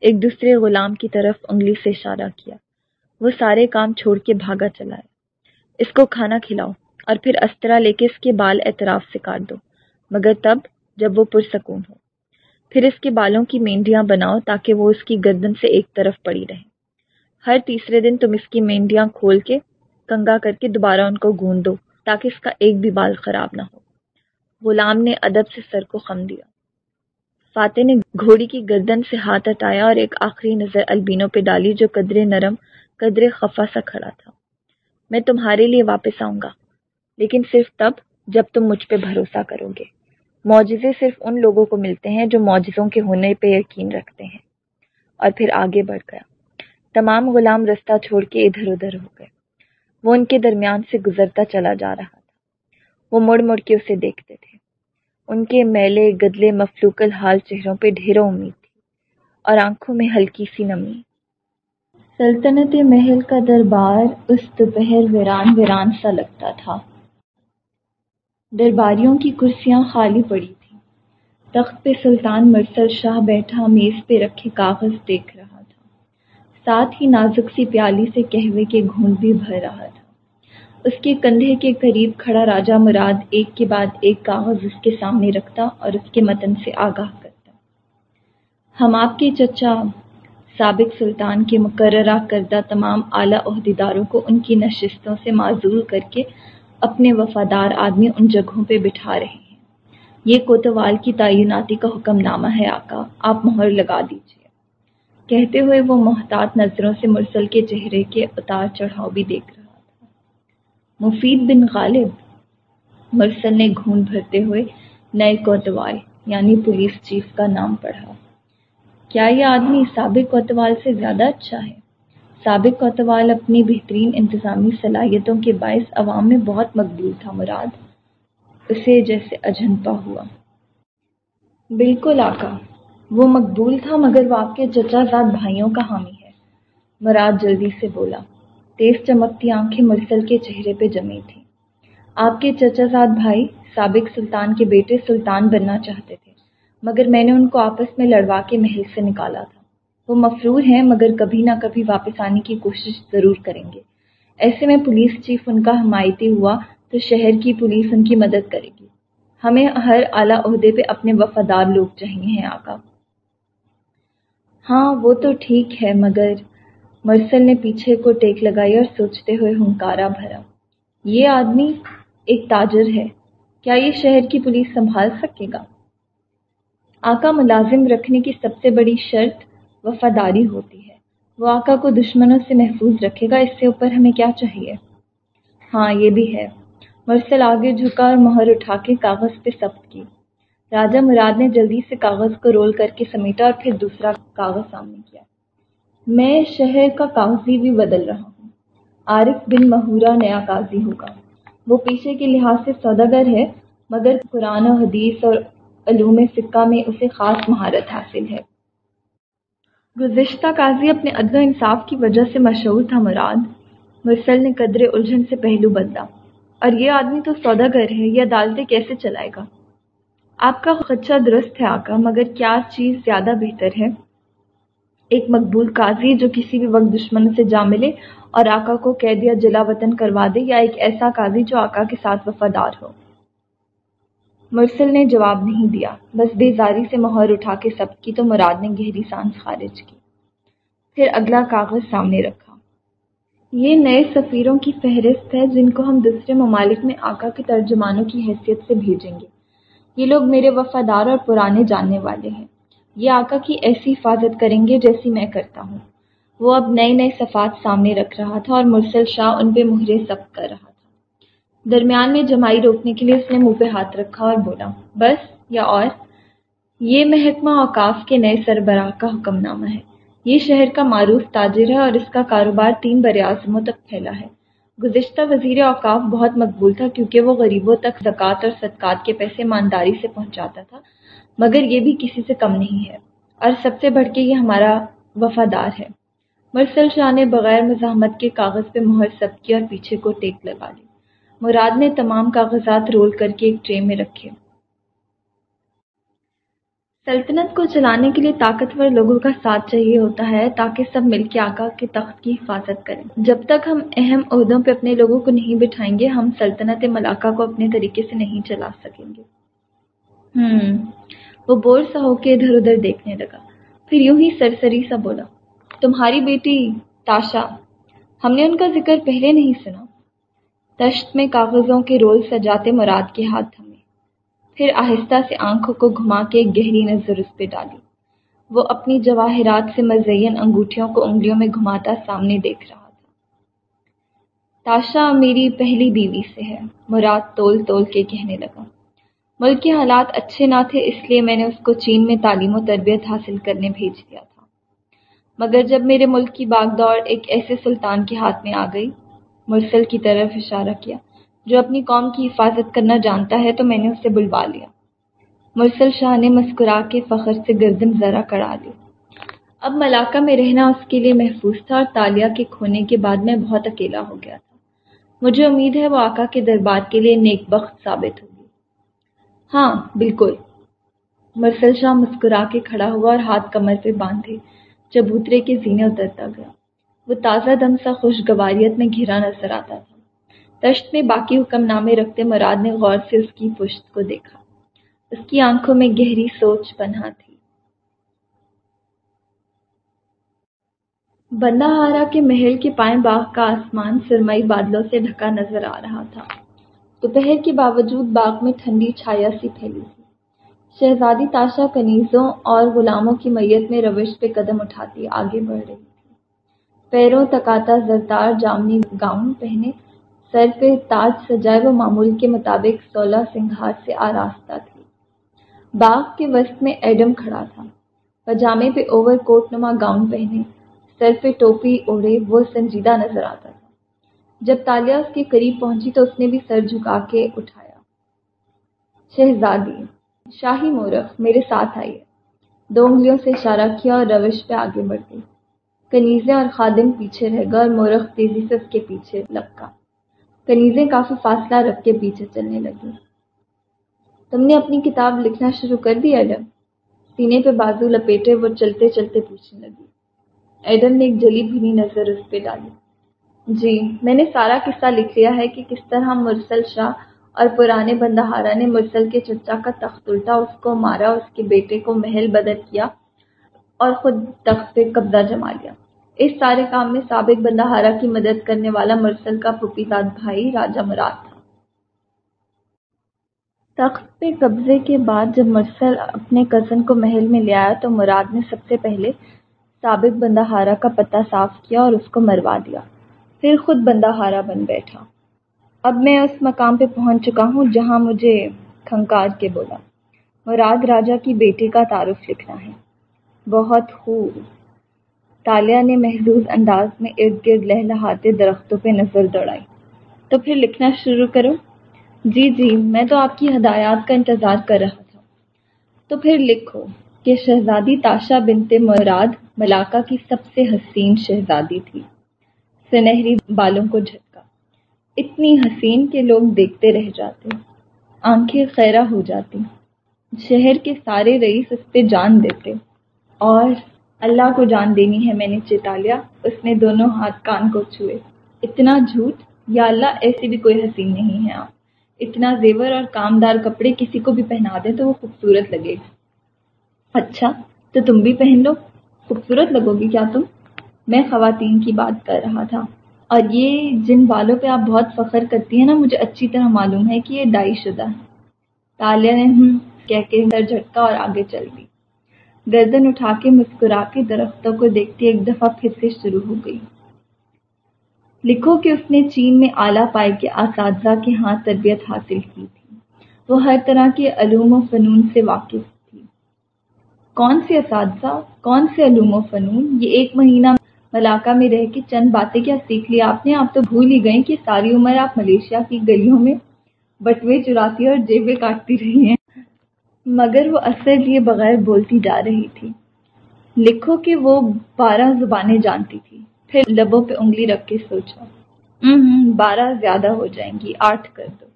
ایک دوسرے غلام کی طرف انگلی سے اشارہ کیا۔ وہ سارے کام چھوڑ کے بھاگا چلائے اس کو کھانا کھلاؤ اور پھر استرا لے کے اس کے بال اعتراف سے کاٹ دو۔ مگر تب جب وہ پرسکون ہو۔ پھر اس کے بالوں کی مینڈیاں بناؤ تاکہ وہ اس کی گردن سے ایک طرف پڑی رہے ہر تیسرے دن تم اس کی مینڈیاں کھول کے کنگا کر کے دوبارہ ان کو گون دو تاکہ اس کا ایک بھی بال خراب نہ ہو۔ غلام نے ادب سے سر کو خم دیا۔ فاتح نے گھوڑی کی گردن سے ہاتھ ہٹایا اور ایک آخری نظر البینوں پہ ڈالی جو قدرے نرم، قدرے خفا سا کھڑا تھا۔ میں تمہارے لیے واپس آؤں گا، لیکن صرف تب جب تم مجھ پہ بھروسہ کرو گے۔ معجزے صرف ان لوگوں کو ملتے ہیں جو معجزوں کے ہونے پہ یقین رکھتے ہیں۔ اور پھر آگے بڑھ گیا۔ تمام غلام رستہ چھوڑ کے ادھر ادھر ہو گئے۔ وہ ان کے درمیان سے گزرتا چلا جا رہا تھا۔ وہ مڑ مڑ کے اسے دیکھتے تھے۔ ان کے میلے گدلے مفلوکل حال چہروں پہ ڈھیروں امید تھی اور آنکھوں میں ہلکی سی نمی۔ سلطنت محل کا دربار اس دوپہر ویران ویران سا لگتا تھا۔ درباریوں کی کرسیاں خالی پڑی تھیں۔ تخت پہ سلطان مرسل شاہ بیٹھا میز پہ رکھے کاغذ دیکھ رہا تھا۔ ساتھ ہی نازک سی پیالی سے کہوے کے گھونٹ بھی بھر رہا تھا۔ اس کے کندھے کے قریب کھڑا راجہ مراد ایک کے بعد ایک کاغذ اس کے سامنے رکھتا اور اس کے متن سے آگاہ کرتا۔ ہم آپ کے چچا سابق سلطان کے مقررہ کردہ تمام اعلیٰ عہدیداروں کو ان کی نشستوں سے معذول کر کے اپنے وفادار آدمی ان جگہوں پہ بٹھا رہے ہیں۔ یہ کوتوال کی تعیناتی کا حکم نامہ ہے آقا، آپ مہر لگا دیجیے کہتے ہوئے وہ محتاط نظروں سے مرسل کے چہرے کے اتار چڑھاؤ بھی دیکھ مفید بن غالب مرسل نے گھون بھرتے ہوئے نئے کوتوال یعنی پولیس چیف کا نام پڑھا۔ کیا یہ آدمی سابق کوتوال سے زیادہ اچھا ہے؟ سابق کوتوال اپنی بہترین انتظامی صلاحیتوں کے باعث عوام میں بہت مقبول تھا، مراد اسے جیسے اجنپا ہوا۔ بالکل آقا، وہ مقبول تھا مگر وہ آپ کے چچا زاد بھائیوں کا حامی ہے۔ مراد جلدی سے بولا تیز چمکتی آنکھیں مرسل کے چہرے پہ جمی تھیں۔ آپ کے چچا زاد بھائی سابق سلطان کے بیٹے سلطان بننا چاہتے تھے، مگر میں نے ان کو آپس میں لڑوا کے محل سے نکالا تھا۔ وہ مفرور ہیں، مگر کبھی نہ کبھی واپس آنے کی کوشش ضرور کریں گے۔ ایسے میں پولیس چیف ان کا حمایتی ہوا تو شہر کی پولیس ان کی مدد کرے گی۔ ہمیں ہر اعلیٰ عہدے پہ اپنے وفادار لوگ چاہیے ہیں، آقا۔ ہاں وہ تو ٹھیک ہے، مگر مرسل نے پیچھے کو ٹیک لگائی اور سوچتے ہوئے ہنکارا بھرا۔ یہ آدمی ایک تاجر ہے۔ کیا یہ شہر کی پولیس سنبھال سکے گا؟ آقا ملازم رکھنے کی سب سے بڑی شرط وفاداری ہوتی ہے۔ وہ آقا کو دشمنوں سے محفوظ رکھے گا، اس سے اوپر ہمیں کیا چاہیے؟ ہاں یہ بھی ہے۔ مرسل آگے جھکا اور مہر اٹھا کے کاغذ پہ ثبت کی۔ راجہ مراد نے جلدی سے کاغذ کو رول کر کے سمیٹا اور پھر دوسرا کاغذ سامنے کیا۔ میں شہر کا کاغذی بھی بدل رہا ہوں۔ عارف بن مہورا نیا قاضی ہوگا۔ وہ پیچھے کے لحاظ سے سوداگر ہے، مگر قرآن و حدیث اور علوم فقہ میں اسے خاص مہارت حاصل ہے۔ گزشتہ قاضی اپنے عدل و انصاف کی وجہ سے مشہور تھا مراد۔ مرسل نے قدر الجھن سے پہلو بدلا۔ اور یہ آدمی تو سوداگر ہے، یہ عدالتیں کیسے چلائے گا؟ آپ کا خدشہ درست ہے آقا، مگر کیا چیز زیادہ بہتر ہے؟ ایک مقبول قاضی جو کسی بھی وقت دشمن سے جا ملے اور آقا کو قید یا جلا وطن کروا دے یا ایک ایسا قاضی جو آقا کے ساتھ وفادار ہو۔ مرسل نے جواب نہیں دیا۔ بس بیزاری سے مہر اٹھا کے سب کی تو مراد نے گہری سانس خارج کی۔ پھر اگلا کاغذ سامنے رکھا۔ یہ نئے سفیروں کی فہرست ہے جن کو ہم دوسرے ممالک میں آقا کے ترجمانوں کی حیثیت سے بھیجیں گے۔ یہ لوگ میرے وفادار اور پرانے جاننے والے ہیں۔ یہ آقا کی ایسی حفاظت کریں گے جیسی میں کرتا ہوں۔ وہ اب نئے نئے صفات سامنے رکھ رہا تھا اور مرسل شاہ ان پہ مہرے سب کر رہا تھا۔ درمیان میں جمائی روکنے کے لیے اس نے منہ پہ ہاتھ رکھا اور بولا، بس، یا اور؟ یہ محکمہ اوقاف کے نئے سربراہ کا حکم نامہ ہے۔ یہ شہر کا معروف تاجر ہے اور اس کا کاروبار تین بر اعظموں تک پھیلا ہے۔ گزشتہ وزیر اوقاف بہت مقبول تھا کیونکہ وہ غریبوں تک زکوٰۃ اور صدقات کے پیسے مانداری سے پہنچاتا تھا۔ مگر یہ بھی کسی سے کم نہیں ہے اور سب سے بڑھ کے یہ ہمارا وفادار ہے۔ مرسل شاہ نے بغیر مزاحمت کے کاغذ پہ مہر سب کی اور پیچھے کو ٹیک لگا لی مراد نے تمام کاغذات رول کر کے ایک ٹرے میں رکھے۔ سلطنت کو چلانے کے لیے طاقتور لوگوں کا ساتھ چاہیے ہوتا ہے تاکہ سب مل کے آقا کے تخت کی حفاظت کریں۔ جب تک ہم اہم عہدوں پہ اپنے لوگوں کو نہیں بٹھائیں گے، ہم سلطنت ملاقہ کو اپنے طریقے سے نہیں چلا سکیں گے۔ ہم وہ بور سا ہو کے ادھر ادھر دیکھنے لگا۔ پھر یوں ہی سرسری سا بولا، تمہاری بیٹی تاشا، ہم نے ان کا ذکر پہلے نہیں سنا۔ تشت میں کاغذوں کے رول سجاتے مراد کے ہاتھ تھمے۔ پھر آہستہ سے آنکھوں کو گھما کے ایک گہری نظر اس پہ ڈالی۔ وہ اپنی جواہرات سے مزین انگوٹھیوں کو انگلیوں میں گھماتا سامنے دیکھ رہا تھا۔ تاشا میری پہلی بیوی سے ہے، مراد تول تول کے کہنے لگا۔ ملک کے حالات اچھے نہ تھے، اس لیے میں نے اس کو چین میں تعلیم و تربیت حاصل کرنے بھیج دیا تھا۔ مگر جب میرے ملک کی باغ دوڑ ایک ایسے سلطان کے ہاتھ میں آ گئی، مرسل کی طرف اشارہ کیا، جو اپنی قوم کی حفاظت کرنا جانتا ہے، تو میں نے اسے بلوا لیا۔ مرسل شاہ نے مسکرا کے فخر سے گردن ذرا کڑا لی۔ اب ملاقہ میں رہنا اس کے لیے محفوظ تھا اور تالیہ کے کھونے کے بعد میں بہت اکیلا ہو گیا تھا۔ مجھے امید ہے وہ آقا کے دربار کے لیے نیک بخت ثابت ہوگی ہاں بالکل۔ مرسل شاہ مسکرا کے کھڑا ہوا اور ہاتھ کمر پہ باندھے، چبوترے کے زینے اترتا گیا۔ وہ تازہ دم سا خوشگواریت میں گھرا نظر آتا تھا۔ تشت میں باقی حکم نامے رکھتے مراد نے غور سے اس کی پشت کو دیکھا۔ اس کی آنکھوں میں گہری سوچ پنہا تھی۔ بندہ ہارا کے محل کے پائیں باغ کا آسمان سرمئی بادلوں سے ڈھکا نظر آ رہا تھا۔ دوپہر کے باوجود باغ میں ٹھنڈی چھایا سی پھیلی تھی۔ شہزادی تاشا کنیزوں اور غلاموں کی میت میں روش پہ قدم اٹھاتی آگے بڑھ رہی تھی۔ پیروں تکاتا زرتار جامنی گاؤن پہنے سر پہ تاج سجائے وہ معمول کے مطابق سولہ سنگھار سے آراستہ تھی۔ باغ کے وسط میں ایڈم کھڑا تھا۔ پجامے پہ اوور کوٹ نما گاؤن پہنے سر پہ ٹوپی اوڑے وہ سنجیدہ نظر آتا تھا۔ جب تالیا اس کے قریب پہنچی تو اس نے بھی سر جھکا کے اٹھایا۔ شہزادی، شاہی مورخ میرے ساتھ آئیے دو انگلیوں سے اشارہ کیا اور روش پہ آگے بڑھ گئی۔ کنیزیں اور خادم پیچھے رہ گئے اور مورخ تیزی سے اس کے پیچھے لپکا۔ کنیزیں کافی فاصلہ رکھ کے پیچھے چلنے لگی تم نے اپنی کتاب لکھنا شروع کر دی، ایڈم۔ سینے پہ بازو لپیٹے وہ چلتے چلتے پوچھنے لگی۔ ایڈم نے ایک جلی بھنی نظر اس پہ ڈالی۔ جی میں نے سارا قصہ لکھ لیا ہے کہ کس طرح مرسل شاہ اور پرانے بندہارا نے مرسل کے چچا کا تخت الٹا، اس کو مارا، اس کے بیٹے کو محل بدل کیا اور خود تخت پہ قبضہ جما لیا۔ اس سارے کام میں سابق بندہارا کی مدد کرنے والا مرسل کا پھپھیزاد بھائی راجا مراد تھا۔ تخت پہ قبضے کے بعد جب مرسل اپنے کزن کو محل میں لے آیا تو مراد نے سب سے پہلے سابق بندہارا کا پتہ صاف کیا اور اس کو مروا دیا۔ پھر خود بندہارا بن بیٹھا۔ اب میں اس مقام پہ پہنچ چکا ہوں جہاں مجھے کھنکار کے بولا، مراد راجا کی بیٹی کا تعارف لکھنا ہے۔ بہت خوب۔ تالیہ نے محظوظ انداز میں ارد گرد لہلہاتے درختوں پہ نظر دوڑائی۔ تو پھر لکھنا شروع کرو۔ جی جی میں تو آپ کی ہدایات کا انتظار کر رہا تھا۔ تو پھر لکھو کہ شہزادی تاشا بنت مراد ملاقہ کی سب سے حسین شہزادی تھی۔ سنہری بالوں کو جھٹ اتنی حسین کہ لوگ دیکھتے رہ جاتے، آنکھیں خیرہ ہو جاتی۔ شہر کے سارے رئیس اس پہ جان دیتے۔ اور اللہ کو جان دینی ہے میں نے چتا لیا اس نے دونوں ہاتھ کان کو چھوئے۔ اتنا جھوٹ، یا اللہ ایسے بھی کوئی حسین نہیں ہے۔ آپ اتنا زیور اور کامدار کپڑے کسی کو بھی پہنا دے تو وہ خوبصورت لگے گا اچھا تو تم بھی پہن لو۔ خوبصورت لگو گی کیا تم؟ میں خواتین کی بات کر رہا تھا۔ اور یہ جن بالوں پہ آپ بہت فخر کرتی ہیں نا، مجھے اچھی طرح معلوم ہے کہ یہ ڈائی شدہ۔ ہے تالیہ نے ہم کہہ کے سر جھٹکا اور آگے چل دی۔ گردن اٹھا کے مسکرا کے درختوں کو دیکھتی ایک دفعہ پھر سے شروع ہو گئی۔ لکھو کہ اس نے چین میں اعلیٰ پائے کے اساتذہ کے ہاں تربیت حاصل کی تھی۔ وہ ہر طرح کے علوم و فنون سے واقف تھی۔ کون سے اساتذہ، کون سے علوم و فنون؟ یہ ایک مہینہ ملاقہ میں رہ کے چند باتیں کیا سیکھ لی؟ آپ نے، آپ تو بھول ہی گئے کہ ساری عمر آپ ملیشیا کی گلیوں میں بٹوے چراتی اور جیبیں کاٹتی رہی ہیں۔ مگر وہ اثر لیے بغیر بولتی جا رہی تھی۔ لکھو کہ وہ بارہ زبانیں جانتی تھی۔ پھر لبوں پہ انگلی رکھ کے سوچا ہوں بارہ زیادہ ہو جائیں گی، آٹھ کر دو۔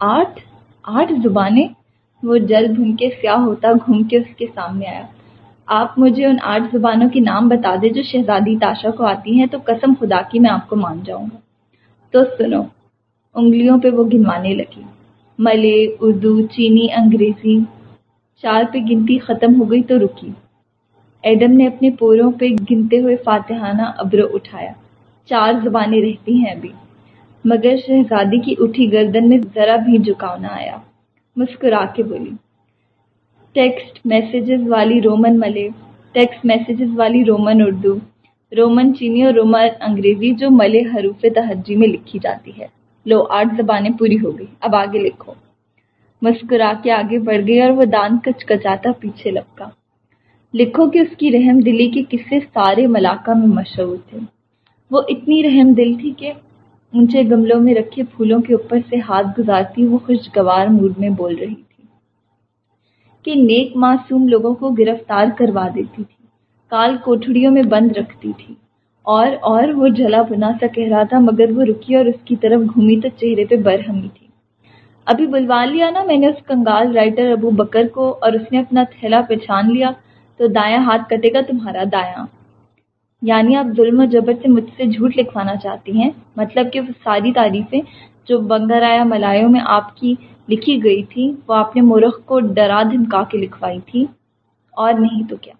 آٹھ؟ آٹھ زبانیں؟ وہ جل بھن کے، سیاہ ہوتا گھوم کے اس کے سامنے آیا۔ آپ مجھے ان آٹھ زبانوں کے نام بتا دیں جو شہزادی تاشا کو آتی ہیں، تو قسم خدا کی میں آپ کو مان جاؤں گا۔ تو سنو، انگلیوں پہ وہ گنوانے لگی۔ ملے، اردو، چینی، انگریزی چار پہ گنتی ختم ہو گئی تو رکی۔ ایڈم نے اپنے پوروں پہ گنتے ہوئے فاتحانہ ابرو اٹھایا۔ چار زبانیں رہتی ہیں ابھی۔ مگر شہزادی کی اٹھی گردن میں ذرا بھی جھکاؤ نہ آیا۔ مسکرا کے بولی ٹیکسٹ میسیجز والی رومن ملے ٹیکسٹ میسیجز والی رومن اردو رومن چینی اور رومن انگریزی جو ملے حروف تہجی میں لکھی جاتی ہے لو آٹھ زبانیں پوری ہو گئی اب آگے لکھو مسکرا کے آگے بڑھ گئی اور وہ دان کچ کچاتا پیچھے لپکا لکھو کہ اس کی رحم دلی کے قصے سارے ملاقہ میں مشہور تھے وہ اتنی رحم دل تھی کہ اونچے گملوں میں رکھے پھولوں کے اوپر سے ہاتھ گزارتی وہ خوشگوار موڈ میں بول رہی کہ نیک معصوم لوگوں کو گرفتار کروا دیتی تھی، کال کوٹڑیوں میں بند رکھتی تھی۔ اور اور وہ جلا بنا سا کہہ رہا تھا، مگر وہ رکی اور اس کی طرف گھومی تو چہرے پہ برہمی تھی۔ ابھی بلوا لیا نا میں نے اس کنگال رائٹر ابو بکر کو اور اس نے اپنا تھیلا پہچان لیا، تو دایاں ہاتھ کٹے گا تمہارا دایاں۔ یعنی آپ ظلم و جبر سے مجھ سے جھوٹ لکھوانا چاہتی ہیں؟ مطلب کہ وہ ساری تعریفیں جو بنگرایا ملایوں میں آپ کی لکھی گئی تھی، وہ آپ نے مورخ کو ڈرا دھمکا کے لکھوائی تھی، اور نہیں تو کیا۔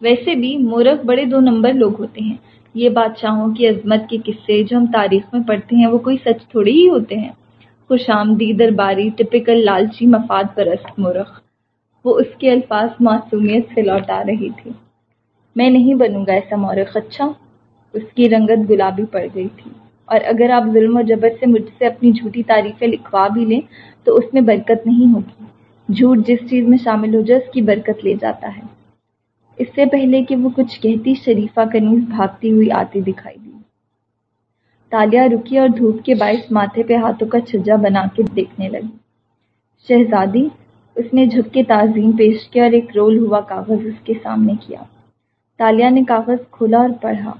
ویسے بھی مورخ بڑے دو نمبر لوگ ہوتے ہیں۔ یہ بادشاہوں کی عظمت کے قصے جو ہم تاریخ میں پڑھتے ہیں، وہ کوئی سچ تھوڑی ہی ہوتے ہیں۔ خوش آمدی، درباری ٹپکل لالچی، مفاد پرست مورخ۔ وہ اس کے الفاظ معصومیت سے لوٹا رہی تھی۔ میں نہیں بنوں گا ایسا مورخ اچھا؟ اس کی رنگت گلابی پڑ گئی تھی۔ اور اگر آپ ظلم و جبر سے مجھ سے اپنی جھوٹی تعریفیں لکھوا بھی لیں تو اس میں برکت نہیں ہوگی۔ جھوٹ جس چیز میں شامل ہو جائے اس کی برکت لے جاتا ہے۔ اس سے پہلے کہ وہ کچھ کہتی شریفہ کنیز بھاگتی ہوئی آتی دکھائی دی۔ تالیا رکی اور دھوپ کے باعث ماتھے پہ ہاتھوں کا چھجا بنا کے دیکھنے لگی۔ شہزادی، اس نے جھک کے تعظیم پیش کیا اور ایک رول ہوا کاغذ اس کے سامنے کیا۔ تالیا نے کاغذ کھولا اور پڑھا۔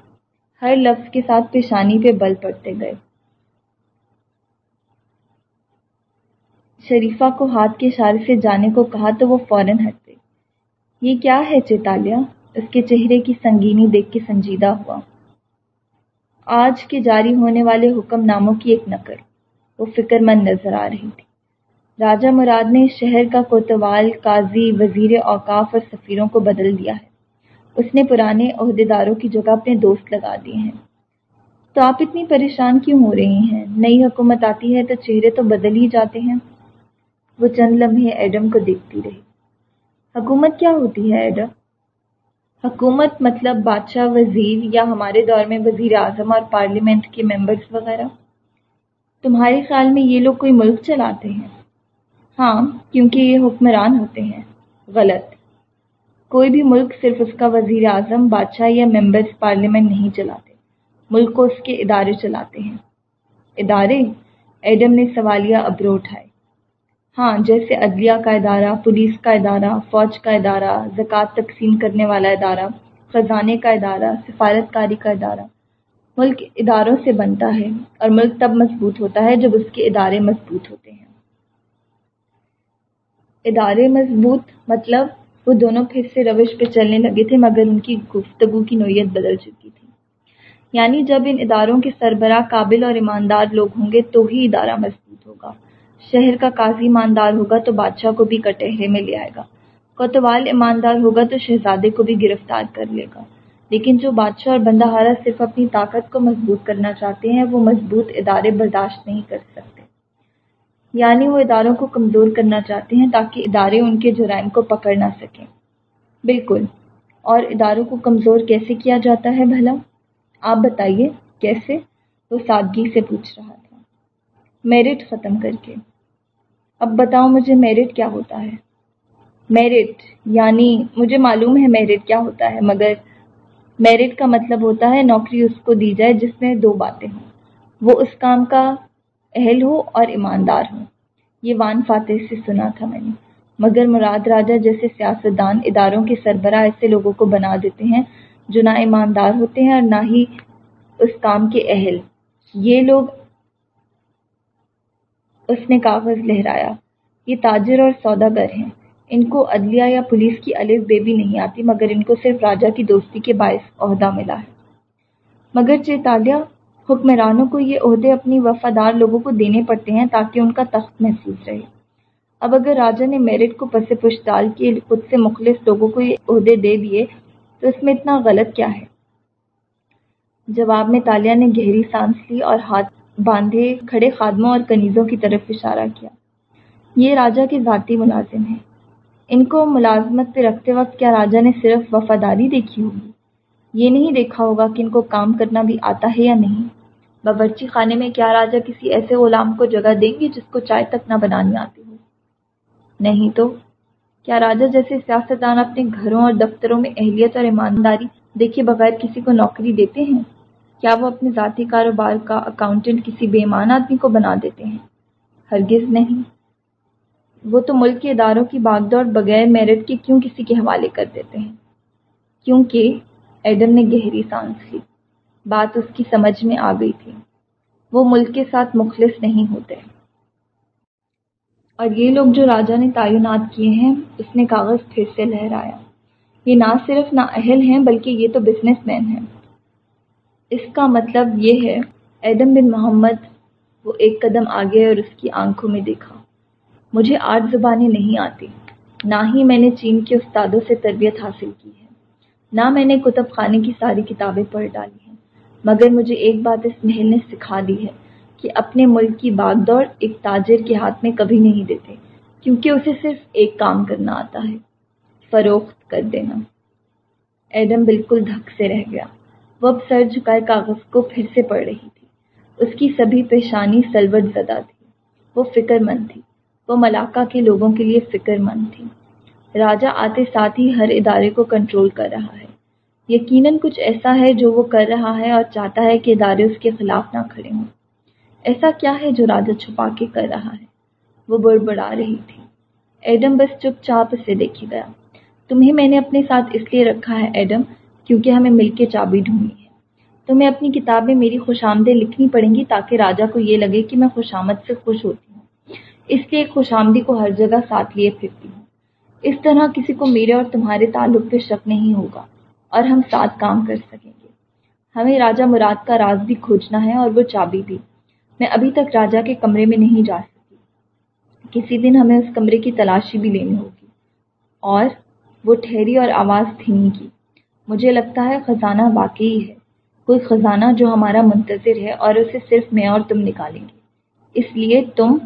ہر لفظ کے ساتھ پیشانی پہ بل پڑتے گئے۔ شریفہ کو ہاتھ کے اشارے سے جانے کو کہا تو وہ فوراً ہٹ گئی۔ یہ کیا ہے چیتالیہ؟ اس کے چہرے کی سنگینی دیکھ کے سنجیدہ ہوا۔ آج کے جاری ہونے والے حکم ناموں کی ایک نقل۔ وہ فکر مند نظر آ رہی تھی۔ راجہ مراد نے شہر کا کوتوال، قاضی، وزیر اوقاف اور سفیروں کو بدل دیا ہے۔ اس نے پرانے عہدے داروں کی جگہ اپنے دوست لگا دیے ہیں۔ تو آپ اتنی پریشان کیوں ہو رہی ہیں؟ نئی حکومت آتی ہے تو چہرے تو بدل ہی جاتے ہیں۔ وہ چند لمحے ایڈم کو دیکھتی رہی۔ حکومت کیا ہوتی ہے ایڈم؟ حکومت مطلب بادشاہ، وزیر یا ہمارے دور میں وزیر اعظم اور پارلیمنٹ کے ممبرس وغیرہ؟ تمہارے خیال میں یہ لوگ کوئی ملک چلاتے ہیں؟ ہاں کیونکہ یہ حکمران ہوتے ہیں۔ غلط۔ کوئی بھی ملک صرف اس کا وزیر اعظم، بادشاہ یا ممبرس پارلیمنٹ نہیں چلاتے۔ ملک کو اس کے ادارے چلاتے ہیں۔ ادارے؟ ایڈم نے سوالیہ ابرو اٹھائے۔ ہاں جیسے عدلیہ کا ادارہ، پولیس کا ادارہ، فوج کا ادارہ، زکوٰۃ تقسیم کرنے والا ادارہ، خزانے کا ادارہ، سفارت کاری کا ادارہ، ملک اداروں سے بنتا ہے اور ملک تب مضبوط ہوتا ہے جب اس کے ادارے مضبوط ہوتے ہیں۔ ادارے مضبوط مطلب وہ دونوں پھر سے روش پہ چلنے لگے تھے مگر ان کی گفتگو کی نوعیت بدل چکی تھی۔ یعنی جب ان اداروں کے سربراہ قابل اور ایماندار لوگ ہوں گے تو ہی ادارہ مضبوط شہر کا قاضی ایماندار ہوگا تو بادشاہ کو بھی کٹہرے میں لے آئے گا۔ کوتوال ایماندار ہوگا تو شہزادے کو بھی گرفتار کر لے گا۔ لیکن جو بادشاہ اور بندہ ہارا صرف اپنی طاقت کو مضبوط کرنا چاہتے ہیں، وہ مضبوط ادارے برداشت نہیں کر سکتے۔ یعنی وہ اداروں کو کمزور کرنا چاہتے ہیں تاکہ ادارے ان کے جرائم کو پکڑ نہ سکیں۔ بالکل۔ اور اداروں کو کمزور کیسے کیا جاتا ہے بھلا؟ آپ بتائیے کیسے؟ وہ سادگی سے پوچھ رہا تھا۔ میرٹ ختم کر کے۔ اب بتاؤ مجھے میرٹ کیا ہوتا ہے؟ میرٹ یعنی مجھے معلوم ہے میرٹ کیا ہوتا ہے، مگر میرٹ کا مطلب ہوتا ہے نوکری اس کو دی جائے جس میں دو باتیں ہوں۔ وہ اس کام کا اہل ہو اور ایماندار ہو یہ وان فاتح سے سنا تھا میں نے۔ مگر مراد راجہ جیسے سیاستدان اداروں کے سربراہ ایسے لوگوں کو بنا دیتے ہیں جو نہ ایماندار ہوتے ہیں اور نہ ہی اس کام کے اہل۔ یہ لوگ اس نے کاغذ لہرایا۔ یہ تاجر اور سوداگر ہیں۔ ان کو عدلیہ یا پولیس کی الف بے بھی نہیں آتی، مگر ان کو صرف راجہ کی دوستی کے باعث عہدہ ملا ہے۔ مگر چیتالیہ حکمرانوں کو یہ عہدے اپنی وفادار لوگوں کو دینے پڑتے ہیں تاکہ ان کا تخت محفوظ رہے۔ اب اگر راجا نے میرٹ کو پس پش ڈال کے خود سے مخلص لوگوں کو یہ عہدے دے دیے، تو اس میں اتنا غلط کیا ہے؟ جواب میں تالیہ نے گہری سانس لی اور ہاتھ باندھے کھڑے خادموں اور کنیزوں کی طرف اشارہ کیا۔ یہ راجا کے ذاتی ملازم ہیں۔ ان کو ملازمت پہ رکھتے وقت کیا راجا نے صرف وفاداری دیکھی ہوگی؟ یہ نہیں دیکھا ہوگا کہ ان کو کام کرنا بھی آتا ہے یا نہیں۔ باورچی خانے میں کیا راجا کسی ایسے غلام کو جگہ دیں گے جس کو چائے تک نہ بنانی آتی ہو؟ نہیں تو؟ کیا راجا جیسے سیاستدان اپنے گھروں اور دفتروں میں اہلیت اور ایمانداری دیکھے بغیر کسی کو نوکری دیتے ہیں؟ کیا وہ اپنے ذاتی کاروبار کا اکاؤنٹنٹ کسی بے ایمان آدمی کو بنا دیتے ہیں؟ ہرگز نہیں۔ وہ تو ملک کے اداروں کی باغ دوڑ بغیر میرٹ کے کیوں کسی کے حوالے کر دیتے ہیں؟ کیونکہ ایڈم نے گہری سانس لی۔ بات اس کی سمجھ میں آ گئی تھی۔ وہ ملک کے ساتھ مخلص نہیں ہوتے۔ اور یہ لوگ جو راجا نے تعینات کیے ہیں، اس نے کاغذ پھر سے لہرایا۔ یہ نہ صرف نہ اہل ہیں، بلکہ یہ تو بزنس مین ہیں۔ اس کا مطلب یہ ہے، ایڈم بن محمد وہ ایک قدم آگے اور اس کی آنکھوں میں دیکھا۔ مجھے آٹھ زبانیں نہیں آتی، نہ ہی میں نے چین کے استادوں سے تربیت حاصل کی ہے، نہ میں نے کتب خانے کی ساری کتابیں پڑھ ڈالی ہیں۔ مگر مجھے ایک بات اس محل نے سکھا دی ہے کہ اپنے ملک کی باغ دوڑ ایک تاجر کے ہاتھ میں کبھی نہیں دیتے، کیونکہ اسے صرف ایک کام کرنا آتا ہے، فروخت کر دینا۔ ایڈم بالکل دھک سے رہ گیا۔ وہ اب سر جھکائے کاغذ کو پھر سے پڑھ رہی تھی۔ اس کی سبھی پیشانی سلوٹ زدہ تھی۔ وہ فکر مند تھی۔ وہ ملاقہ کے لوگوں کے لیے فکر مند تھی۔ راجا آتے ساتھ ہی ہر ادارے کو کنٹرول کر رہا ہے۔ یقیناً کچھ ایسا ہے جو وہ کر رہا ہے اور چاہتا ہے کہ ادارے اس کے خلاف نہ کھڑے ہوں۔ ایسا کیا ہے جو راجا چھپا کے کر رہا ہے؟ وہ بڑبڑا رہی تھی۔ ایڈم بس چپ چاپ اسے دیکھی گیا۔ تمہیں میں نے اپنے ساتھ اس لیے رکھا ہے ایڈم کیونکہ ہمیں مل کے چابی ڈھونڈنی ہے۔ تمہیں اپنی کتابیں میری خوش آمدیں لکھنی پڑیں گی تاکہ راجا کو یہ لگے کہ میں خوش آمد سے خوش ہوتی ہوں۔ اس لیے خوش آمدی کو ہر جگہ ساتھ لیے پھرتی ہوں۔ اس طرح کسی کو میرے اور تمہارے تعلق پہ شک نہیں ہوگا اور ہم ساتھ کام کر سکیں گے۔ ہمیں راجا مراد کا راز بھی کھوجنا ہے اور وہ چابی بھی۔ میں ابھی تک راجا کے کمرے میں نہیں جا سکی۔ کسی دن ہمیں اس کمرے کی تلاشی بھی لینی ہوگی اور وہ ٹھہری اور آواز دھیمی کی مجھے لگتا ہے خزانہ واقعی ہے۔ کوئی خزانہ جو ہمارا منتظر ہے اور اسے صرف میں اور تم نکالیں گے۔ اس لیے تم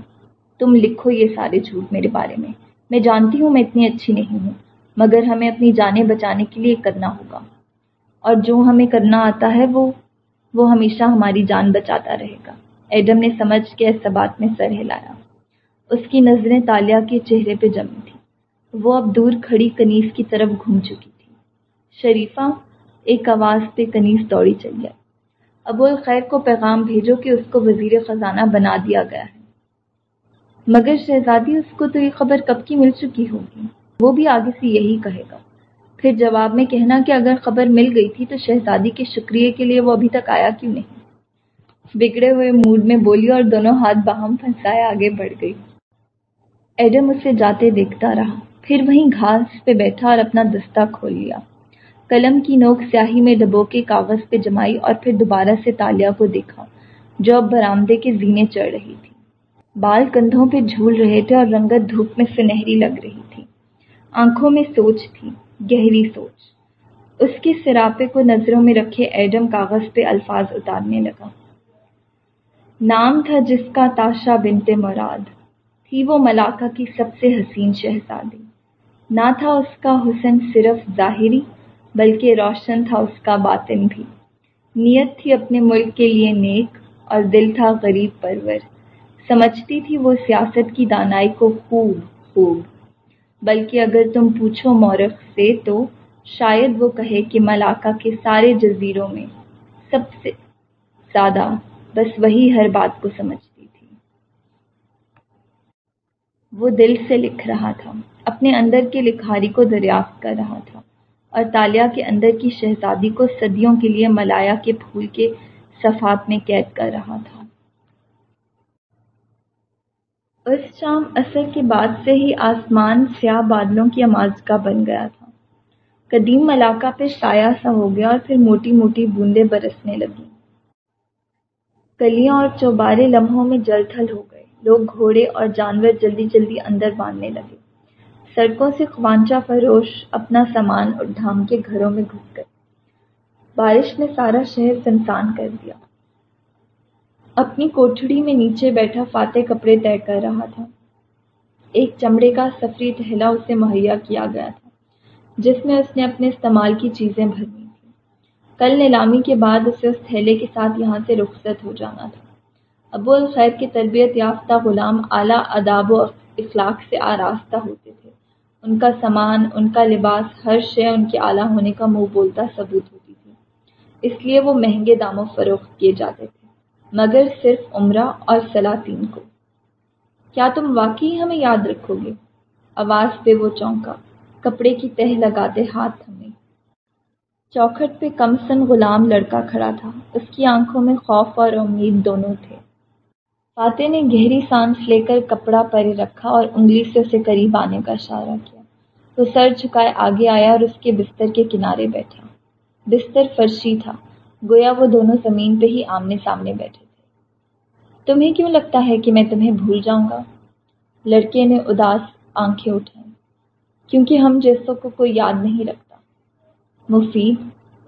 تم لکھو یہ سارے جھوٹ میرے بارے میں۔ میں جانتی ہوں میں اتنی اچھی نہیں ہوں، مگر ہمیں اپنی جانیں بچانے کے لیے کرنا ہوگا۔ اور جو ہمیں کرنا آتا ہے وہ وہ ہمیشہ ہماری جان بچاتا رہے گا۔ ایڈم نے سمجھ کے بات میں سر ہلایا۔ اس کی نظریں تالیا کے چہرے پہ جمی تھی وہ اب دور کھڑی کنیز کی طرف گھوم چکی۔ شریفہ ایک آواز پہ کنیز دوڑی چل جائے ابو الخیر کو پیغام بھیجو کہ اس کو وزیر خزانہ بنا دیا گیا ہے۔ مگر شہزادی اس کو تو یہ خبر کب کی مل چکی ہوگی؟ وہ بھی آگے سے یہی کہے گا۔ پھر جواب میں کہنا کہ اگر خبر مل گئی تھی تو شہزادی کے شکریہ کے لیے وہ ابھی تک آیا کیوں نہیں؟ بگڑے ہوئے موڈ میں بولی اور دونوں ہاتھ باہم پھنسائے آگے بڑھ گئی۔ ایڈم اسے جاتے دیکھتا رہا۔ پھر وہیں گھاس پہ بیٹھا اور اپنا دستہ کھول لیا۔ قلم کی نوک سیاہی میں ڈبو کے کاغذ پہ جمائی اور پھر دوبارہ سے تالیا کو دیکھا، جو اب برآمدے کے زینے چڑھ رہی تھی۔ بال کندھوں پہ جھول رہے تھے اور رنگت دھوپ میں سنہری لگ رہی تھی۔ آنکھوں میں سوچ تھی، گہری سوچ۔ اس کے سراپے کو نظروں میں رکھے ایڈم کاغذ پہ الفاظ اتارنے لگا۔ نام تھا جس کا تاشا بنتے مراد۔ تھی وہ ملاقہ کی سب سے حسین شہزادی۔ نہ تھا اس کا حسن صرف ظاہری بلکہ روشن تھا اس کا باطن بھی۔ نیت تھی اپنے ملک کے لیے نیک اور دل تھا غریب پرور۔ سمجھتی تھی وہ سیاست کی دانائی کو خوب خوب۔ بلکہ اگر تم پوچھو مورخ سے تو شاید وہ کہے کہ ملاقہ کے سارے جزیروں میں سب سے زیادہ بس وہی ہر بات کو سمجھتی تھی۔ وہ دل سے لکھ رہا تھا، اپنے اندر کے لکھاری کو دریافت کر رہا تھا۔ اور تالیا کے اندر کی شہزادی کو صدیوں کے لیے ملایا کے پھول کے صفات میں قید کر رہا تھا۔ اس شام اثر کے بعد سے ہی آسمان سیاہ بادلوں کی آماز کا بن گیا تھا۔ قدیم ملاقہ پہ سایہ سا ہو گیا اور پھر موٹی موٹی بوندیں برسنے لگیں۔ کلیاں اور چوبارے لمحوں میں جل تھل ہو گئے۔ لوگ گھوڑے اور جانور جلدی جلدی اندر باندھنے لگے۔ سڑکوں سے خوانچہ فروش اپنا سامان اور ڈھام کے گھروں میں گھس گئے۔ بارش نے سارا شہر سنسان کر دیا۔ اپنی کوٹھڑی میں نیچے بیٹھا فاتح کپڑے طے کر رہا تھا۔ ایک چمڑے کا سفری تھیلا اسے مہیا کیا گیا تھا، جس میں اس نے اپنے استعمال کی چیزیں بھرنی تھیں۔ کل نیلامی کے بعد اسے اس تھیلے کے ساتھ یہاں سے رخصت ہو جانا تھا۔ ابو الخیر کے تربیت یافتہ غلام اعلیٰ اداب و اخلاق سے آراستہ ہوتے تھے۔ ان کا سامان، ان کا لباس، ہر شے ان کے اعلیٰ ہونے کا منہ بولتا ثبوت ہوتی تھی۔ اس لیے وہ مہنگے داموں فروخت کیے جاتے تھے، مگر صرف عمرہ اور سلاطین کو۔ کیا تم واقعی ہمیں یاد رکھو گے؟ آواز پہ وہ چونکا، کپڑے کی تہ لگاتے ہاتھ تھمے چوکھٹ پہ کم سن غلام لڑکا کھڑا تھا، اس کی آنکھوں میں خوف اور امید دونوں تھے۔ فاتح نے گہری سانس لے کر کپڑا پرے رکھا اور انگلی سے اسے قریب آنے کا اشارہ کیا۔ وہ سر جھکائے آگے آیا اور اس کے بستر کے کنارے بیٹھا۔ بستر فرشی تھا۔ گویا وہ دونوں زمین پہ ہی آمنے سامنے بیٹھے تھے۔ تمہیں کیوں لگتا ہے کہ میں تمہیں بھول جاؤں گا؟ لڑکے نے اداس آنکھیں اٹھائیں۔ کیونکہ ہم جیسوں کو کوئی یاد نہیں رکھتا۔ مفید،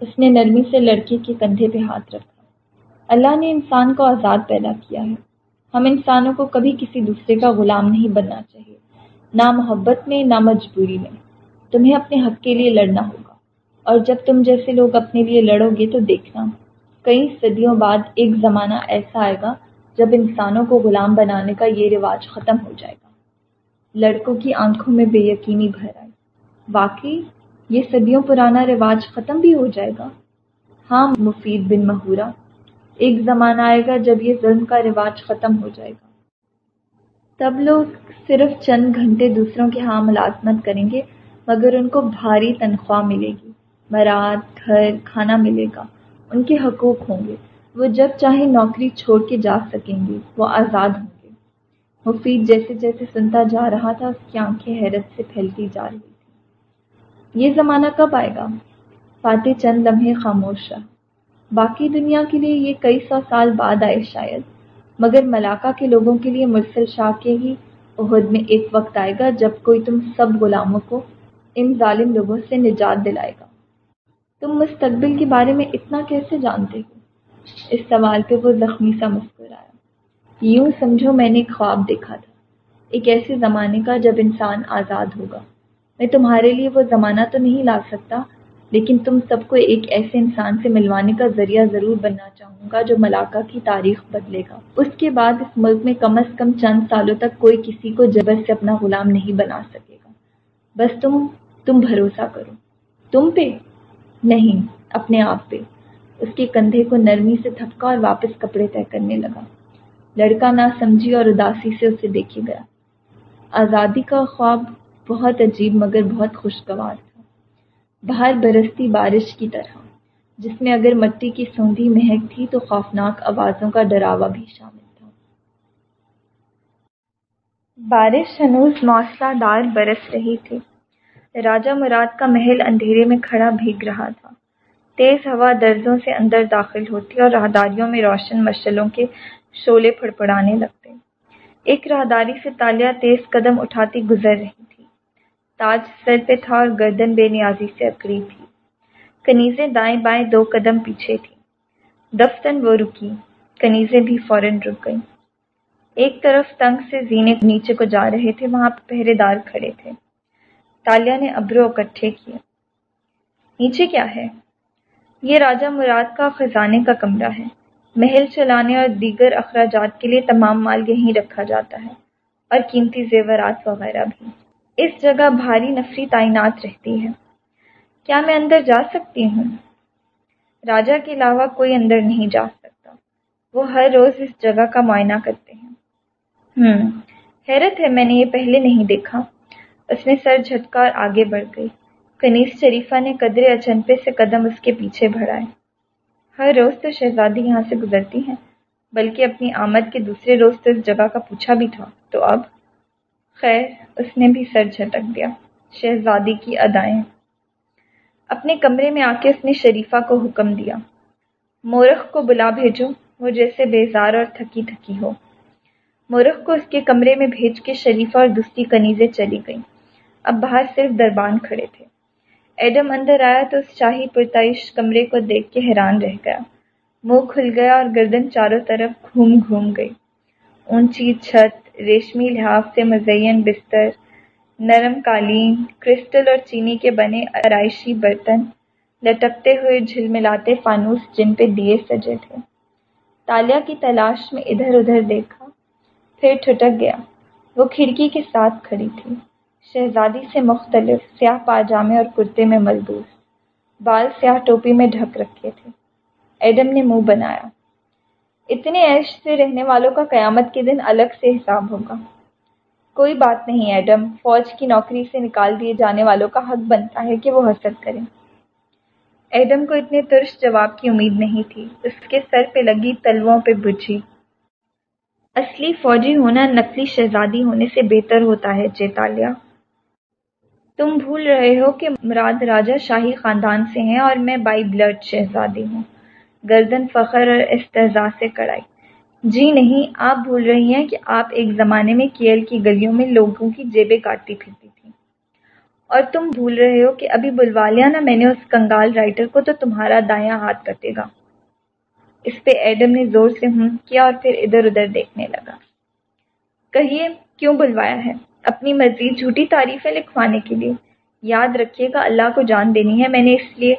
اس نے نرمی سے لڑکے کے کندھے پہ ہاتھ رکھا۔ اللہ نے انسان کو آزاد پیدا کیا ہے۔ ہم انسانوں کو کبھی کسی دوسرے کا غلام نہیں بننا چاہیے، نہ محبت میں، نہ مجبوری میں۔ تمہیں اپنے حق کے لیے لڑنا ہوگا۔ اور جب تم جیسے لوگ اپنے لیے لڑو گے تو دیکھنا، کئی صدیوں بعد ایک زمانہ ایسا آئے گا جب انسانوں کو غلام بنانے کا یہ رواج ختم ہو جائے گا۔ لڑکوں کی آنکھوں میں بے یقینی بھر آئی واقعی، یہ صدیوں پرانا رواج ختم بھی ہو جائے گا؟ ہاں مفید بن مہورا ایک زمانہ آئے گا جب یہ ظلم کا رواج ختم ہو جائے گا۔ تب لوگ صرف چند گھنٹے دوسروں کے ہاں ملازمت کریں گے، مگر ان کو بھاری تنخواہ ملے گی۔ مراد گھر، کھانا ملے گا، ان کے حقوق ہوں گے۔ وہ جب چاہے نوکری چھوڑ کے جا سکیں گے، وہ آزاد ہوں گے۔ مفید جیسے جیسے سنتا جا رہا تھا، اس کی آنکھیں حیرت سے پھیلتی جا رہی تھی یہ زمانہ کب آئے گا؟ فاتح چند لمحے خاموش رہا۔ باقی دنیا کے لیے یہ کئی سو سال بعد آئے شاید، مگر ملاقہ کے لوگوں کے لیے مرسل شاہ کے ہی عہد میں ایک وقت آئے گا جب کوئی تم سب غلاموں کو ان ظالم لوگوں سے نجات دلائے گا۔ تم مستقبل کے بارے میں اتنا کیسے جانتے ہو؟ اس سوال پہ وہ زخمی سا مسکرایا۔ یوں سمجھو میں نے ایک خواب دیکھا تھا، ایک ایسے زمانے کا جب انسان آزاد ہوگا۔ میں تمہارے لیے وہ زمانہ تو نہیں لا سکتا لیکن تم سب کو ایک ایسے انسان سے ملوانے کا ذریعہ ضرور بننا چاہوں گا جو ملاقہ کی تاریخ بدلے گا۔ اس کے بعد اس ملک میں کم از کم چند سالوں تک کوئی کسی کو جبر سے اپنا غلام نہیں بنا سکے گا۔ بس تم تم بھروسہ کرو۔ تم پہ؟ نہیں، اپنے آپ پہ۔ اس کے کندھے کو نرمی سے تھپکا اور واپس کپڑے طے کرنے لگا۔ لڑکا نہ سمجھی اور اداسی سے اسے دیکھے گیا۔ آزادی کا خواب بہت عجیب مگر بہت خوشگوار۔ تھا باہر برستی بارش کی طرح۔ جس میں اگر مٹی کی سوندھی مہک تھی تو خوفناک آوازوں کا ڈراوا بھی شامل تھا۔ بارش ہنوز موسلا دار برس رہی تھی۔ راجہ مراد کا محل اندھیرے میں کھڑا بھیگ رہا تھا۔ تیز ہوا درزوں سے اندر داخل ہوتی اور راہداریوں میں روشن مشلوں کے شولے پھڑپڑانے لگتے۔ ایک راہداری سے تالیا تیز قدم اٹھاتی گزر رہی۔ تاج سر پہ تھا اور گردن بے نیازی سے اکڑی تھی۔ کنیزیں دائیں بائیں دو قدم پیچھے تھی دفتن وہ رکی، کنیزیں بھی فوراً رک گئیں۔ ایک طرف تنگ سے زینے نیچے کو جا رہے تھے، وہاں پہرے دار کھڑے تھے۔ تالیا نے ابرو اکٹھے کیے۔ نیچے کیا ہے؟ یہ راجہ مراد کا خزانے کا کمرہ ہے۔ محل چلانے اور دیگر اخراجات کے لیے تمام مال یہیں رکھا جاتا ہے، اور قیمتی زیورات وغیرہ بھی۔ اس جگہ بھاری نفری تعینات رہتی ہے کیا میں اندر جا سکتی ہوں؟ راجا کے علاوہ کوئی اندر نہیں جا سکتا۔ وہ ہر روز اس جگہ کا معائنہ کرتے ہیں۔ ہوں حیرت ہے، میں نے یہ پہلے نہیں دیکھا۔ اس نے سر جھٹکار آگے بڑھ گئی۔ کنیز شریفہ نے قدرے اچنپے سے قدم اس کے پیچھے بڑھائے۔ ہر روز تو شہزادی یہاں سے گزرتی ہیں، بلکہ اپنی آمد کے دوسرے روز تو اس جگہ کا پوچھا بھی تھا۔ تو اب؟ خیر، اس نے بھی سر جھٹک دیا۔ شہزادی کی ادائیں اپنے کمرے میں آ کے اس نے شریفہ کو حکم دیا۔ مورخ کو بلا بھیجو وہ جیسے بیزار اور تھکی تھکی ہو۔ مورخ کو اس کے کمرے میں بھیج کے شریفہ اور دوسری کنیزیں چلی گئیں۔ اب باہر صرف دربان کھڑے تھے۔ ایڈم اندر آیا تو اس شاہی پرتعش کمرے کو دیکھ کے حیران رہ گیا۔ منہ کھل گیا اور گردن چاروں طرف گھوم گھوم گئی۔ اونچی چھت ریشمی لحاظ سے مزین بستر، نرم قالین، کرسٹل اور چینی کے بنے آرائشی برتن، لٹکتے ہوئے جھلملاتے فانوس جن پہ دیے سجے تھے۔ تالیا کی تلاش میں ادھر ادھر دیکھا، پھر ٹھٹک گیا۔ وہ کھڑکی کے ساتھ کھڑی تھی۔ شہزادی سے مختلف، سیاہ پاجامے اور کرتے میں ملبوس۔ بال سیاہ ٹوپی میں ڈھک رکھے تھے۔ ایڈم نے منہ بنایا۔ اتنے عیش سے رہنے والوں کا قیامت کے دن الگ سے حساب ہوگا۔ کوئی بات نہیں، ایڈم۔ فوج کی نوکری سے نکال دیے جانے والوں کا حق بنتا ہے کہ وہ حسد کریں۔ ایڈم کو اتنے ترش جواب کی امید نہیں تھی۔ اس کے سر پہ لگی تلووں پہ بجھی۔ اصلی فوجی ہونا نقلی شہزادی ہونے سے بہتر ہوتا ہے، چیتالیہ۔ تم بھول رہے ہو کہ مراد راجہ شاہی خاندان سے ہیں اور میں بائی بلڈ شہزادی ہوں۔ گردن فخر اور استحضاء سے کڑائی۔ جی نہیں، آپ بھول رہی ہیں کہ آپ ایک زمانے میں کیل کی گلیوں میں لوگوں کی جیبیں کاٹتی پھرتی تھی اور تم بھول رہے ہو کہ ابھی بلوا لیا نا میں نے اس کنگال رائٹر کو تو تمہارا دایاں ہاتھ کٹے گا۔ اس پہ ایڈم نے زور سے ہوں کیا اور پھر ادھر ادھر دیکھنے لگا۔ کہیے، کیوں بلوایا ہے؟ اپنی مزید جھوٹی تعریفیں لکھوانے کے لیے۔ یاد رکھیے گا، اللہ کو جان دینی ہے، میں نے اس لیے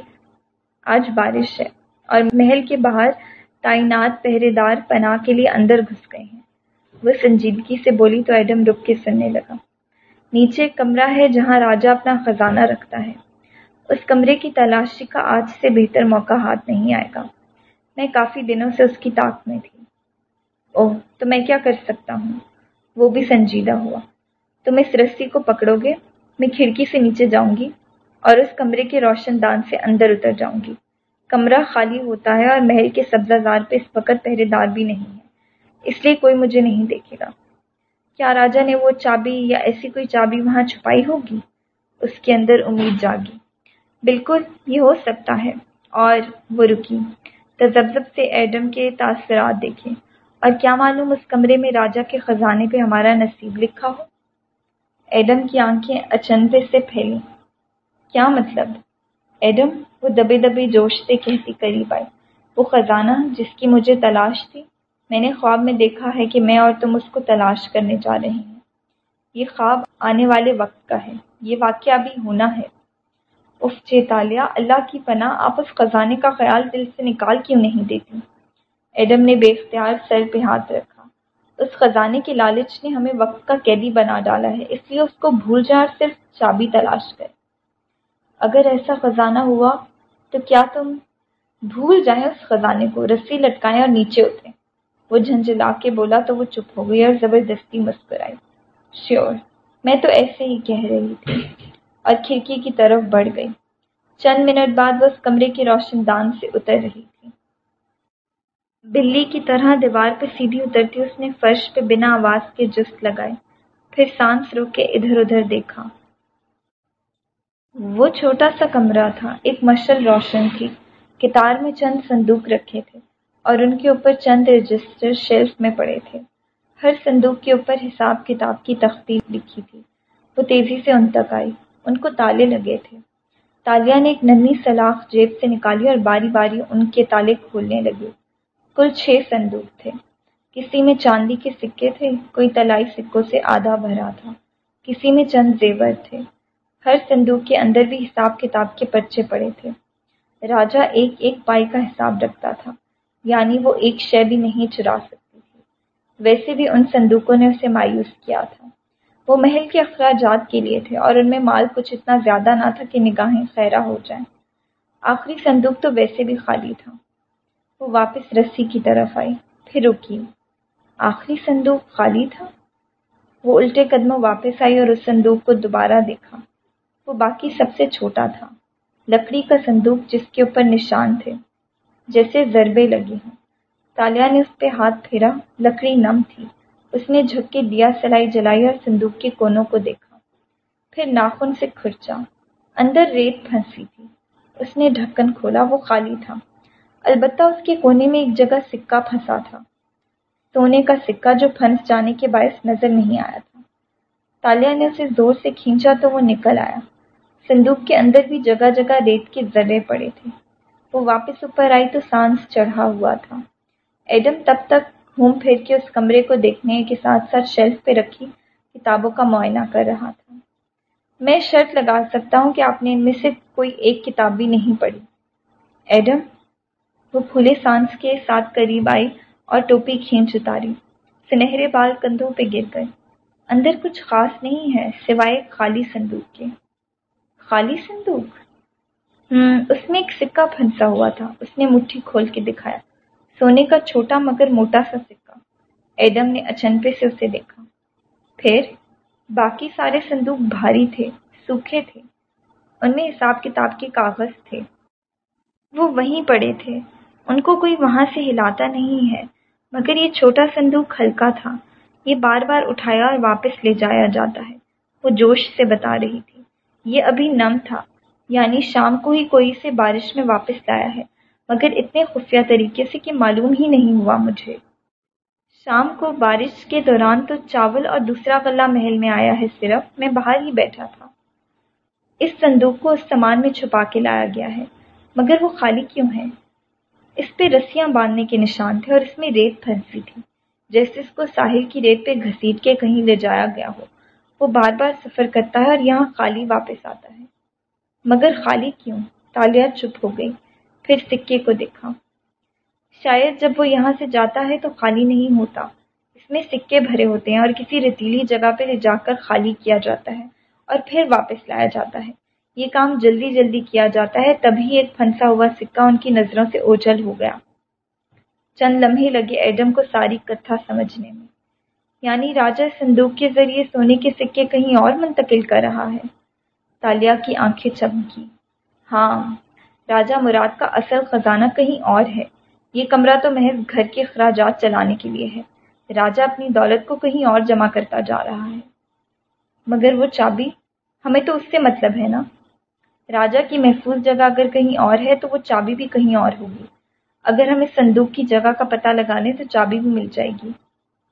آج بارش ہے۔ اور محل کے باہر تعینات پہرے دار پناہ کے لیے اندر گھس گئے ہیں۔ وہ سنجیدگی سے بولی تو ایڈم رک کے سننے لگا۔ نیچے کمرہ ہے جہاں راجا اپنا خزانہ رکھتا ہے۔ اس کمرے کی تلاشی کا آج سے بہتر موقع ہاتھ نہیں آئے گا۔ میں کافی دنوں سے اس کی طاق میں تھی۔ اوہ، تو میں کیا کر سکتا ہوں؟ وہ بھی سنجیدہ ہوا۔ تم اس رسی کو پکڑو گے؟ میں کھڑکی سے نیچے جاؤں گی اور اس کمرے کے روشن دان سے اندر اتر جاؤں گی۔ کمرہ خالی ہوتا ہے اور محل کے سبزہ زار پہ اس وقت پہرے دار بھی نہیں ہے۔ اس لیے کوئی مجھے نہیں دیکھے گا۔ کیا راجا نے وہ چابی یا ایسی کوئی چابی وہاں چھپائی ہوگی؟ اس کے اندر امید جاگی۔ بالکل، یہ ہو سکتا ہے۔ اور وہ رکی۔ تذبذب سے ایڈم کے تاثرات دیکھے۔ اور کیا معلوم اس کمرے میں راجا کے خزانے پہ ہمارا نصیب لکھا ہو؟ ایڈم کی آنکھیں اچنبے سے پھیلی کیا مطلب؟ ایڈم وہ دبے دبے جوش سے کہتی قریب آئی وہ خزانہ جس کی مجھے تلاش تھی، میں نے خواب میں دیکھا ہے کہ میں اور تم اس کو تلاش کرنے جا رہے ہیں۔ یہ خواب آنے والے وقت کا ہے، یہ واقعہ بھی ہونا ہے۔ اف چیتالیہ، اللہ کی پناہ آپ اس خزانے کا خیال دل سے نکال کیوں نہیں دیتی؟ ایڈم نے بے اختیار سر پہ ہاتھ رکھا۔ اس خزانے کے لالچ نے ہمیں وقت کا قیدی بنا ڈالا ہے، اس لیے اس کو بھول جا، صرف چابی تلاش کر۔ اگر ایسا خزانہ ہوا تو کیا تم بھول جائیں اس خزانے کو؟ رسی لٹکائیں اور نیچے اتریں وہ جھنجھلا کے بولا تو وہ چپ ہو گئی اور زبردستی مسکرائی۔ شیور میں تو ایسے ہی کہہ رہی تھی۔ اور کھڑکی کی طرف بڑھ گئی۔ چند منٹ بعد وہ اس کمرے کی روشن دان سے اتر رہی تھی۔ بلی کی طرح دیوار پہ سیدھی اترتی اس نے فرش پہ بنا آواز کے جست لگائے پھر سانس روک کے ادھر ادھر دیکھا۔ وہ چھوٹا سا کمرہ تھا، ایک مشل روشن تھی۔ کتار میں چند صندوق رکھے تھے اور ان کے اوپر چند رجسٹر شیلف میں پڑے تھے۔ ہر صندوق کے اوپر حساب کتاب کی تختیف لکھی تھی۔ وہ تیزی سے ان تک آئی، ان کو تالے لگے تھے۔ تالیہ نے ایک ننی سلاخ جیب سے نکالی اور باری باری ان کے تالے کھولنے لگے۔ کل چھ صندوق تھے۔ کسی میں چاندی کے سکے تھے، کوئی تلائی سکوں سے آدھا بھرا تھا۔ کسی میں چند زیور تھے۔ ہر صندوق کے اندر بھی حساب کتاب کے پرچے پڑے تھے۔ راجا ایک ایک پائی کا حساب رکھتا تھا یعنی وہ ایک شے بھی نہیں چرا سکتی تھی۔ ویسے بھی ان صندوقوں نے اسے مایوس کیا تھا۔ وہ محل کے اخراجات کے لیے تھے اور ان میں مال کچھ اتنا زیادہ نہ تھا کہ نگاہیں خیرہ ہو جائیں۔ آخری صندوق تو ویسے بھی خالی تھا۔ وہ واپس رسی کی طرف آئی، پھر رکی۔ آخری صندوق خالی تھا؟ وہ الٹے قدموں واپس آئی اور اس صندوق کو دوبارہ دیکھا۔ وہ باقی سب سے چھوٹا تھا۔ لکڑی کا صندوق جس کے اوپر نشان تھے، جیسے ضربے لگی ہوں۔ تالیا نے اس پہ ہاتھ پھیرا، لکڑی نم تھی۔ اس نے جھک کے دیا، سلائی جلائی اور صندوق کے کونوں کو دیکھا۔ پھر ناخن سے کھرچا۔ اندر ریت پھنسی تھی۔ اس نے ڈھکن کھولا، وہ خالی تھا۔ البتہ اس کے کونے میں ایک جگہ سکہ پھنسا تھا۔ سونے کا سکہ جو پھنس جانے کے باعث نظر نہیں آیا تھا۔ تالیا نے اسے زور سے کھینچا تو وہ نکل آیا۔ صندوق کے اندر بھی جگہ جگہ ریت کے ذرے پڑے تھے۔ وہ واپس اوپر آئی تو سانس چڑھا ہوا تھا۔ ایڈم تب تک گھوم پھر کے اس کمرے کو دیکھنے کے ساتھ ساتھ شیلف پہ رکھی، کتابوں کا معائنہ کر رہا تھا۔ میں شرط لگا سکتا ہوں کہ آپ نے ان میں سے کوئی ایک کتاب بھی نہیں پڑھی۔ ایڈم، وہ پھولے سانس کے ساتھ قریب آئی اور ٹوپی کھینچ اتاری۔ سنہرے بال کندھوں پہ گر گئے۔ اندر کچھ خاص نہیں ہے سوائے خالی صندوق کے۔ خالی صندوق؟ اس میں ایک سکہ پھنسا ہوا تھا اس نے مٹھی کھول کے دکھایا۔ سونے کا چھوٹا مگر موٹا سا سکہ۔ ایڈم نے اچنپے سے اسے دیکھا۔ پھر باقی سارے صندوق بھاری تھے سوکھے تھے۔ ان میں حساب کتاب کے کاغذ تھے۔ وہ وہیں پڑے تھے۔ ان کو کوئی وہاں سے ہلاتا نہیں ہے۔ مگر یہ چھوٹا صندوق ہلکا تھا۔ یہ بار بار اٹھایا اور واپس لے جایا جاتا ہے۔ وہ جوش سے بتا رہی تھی۔ یہ ابھی نم تھا۔ یعنی شام کو ہی کوئی سے بارش میں واپس لایا ہے۔ مگر اتنے خفیہ طریقے سے کہ معلوم ہی نہیں ہوا مجھے۔ شام کو بارش کے دوران تو چاول اور دوسرا غلہ محل میں آیا ہے صرف۔ میں باہر ہی بیٹھا تھا۔ اس صندوق کو اس سامان میں چھپا کے لایا گیا ہے۔ مگر وہ خالی کیوں ہے؟ اس پہ رسیاں باندھنے کے نشان تھے اور اس میں ریت پھنسی تھی۔ جیسے اس کو ساحل کی ریت پہ گھسیٹ کے کہیں لے جایا گیا ہو۔ وہ بار بار سفر کرتا ہے اور یہاں خالی واپس آتا ہے۔ مگر خالی کیوں؟ تالیا چپ ہو گئی پھر سکے کو دیکھا۔ شاید جب وہ یہاں سے جاتا ہے تو خالی نہیں ہوتا۔ اس میں سکے بھرے ہوتے ہیں اور کسی ریتیلی جگہ پہ لے جا کر خالی کیا جاتا ہے اور پھر واپس لایا جاتا ہے۔ یہ کام جلدی جلدی کیا جاتا ہے، تبھی ایک پھنسا ہوا سکہ ان کی نظروں سے اوجھل ہو گیا۔ چند لمحے لگے ایڈم کو ساری کتھا سمجھنے میں۔ یعنی راجا صندوق کے ذریعے سونے کے سکے کہیں اور منتقل کر رہا ہے۔ تالیا کی آنکھیں چمکی ہاں راجا مراد کا اصل خزانہ کہیں اور ہے۔ یہ کمرہ تو محض گھر کے اخراجات چلانے کے لیے ہے۔ راجا اپنی دولت کو کہیں اور جمع کرتا جا رہا ہے۔ مگر وہ چابی، ہمیں تو اس سے مطلب ہے نا۔ راجا کی محفوظ جگہ اگر کہیں اور ہے تو وہ چابی بھی کہیں اور ہوگی۔ اگر ہم اس صندوق کی جگہ کا پتہ لگا لیں تو چابی بھی مل جائے گی۔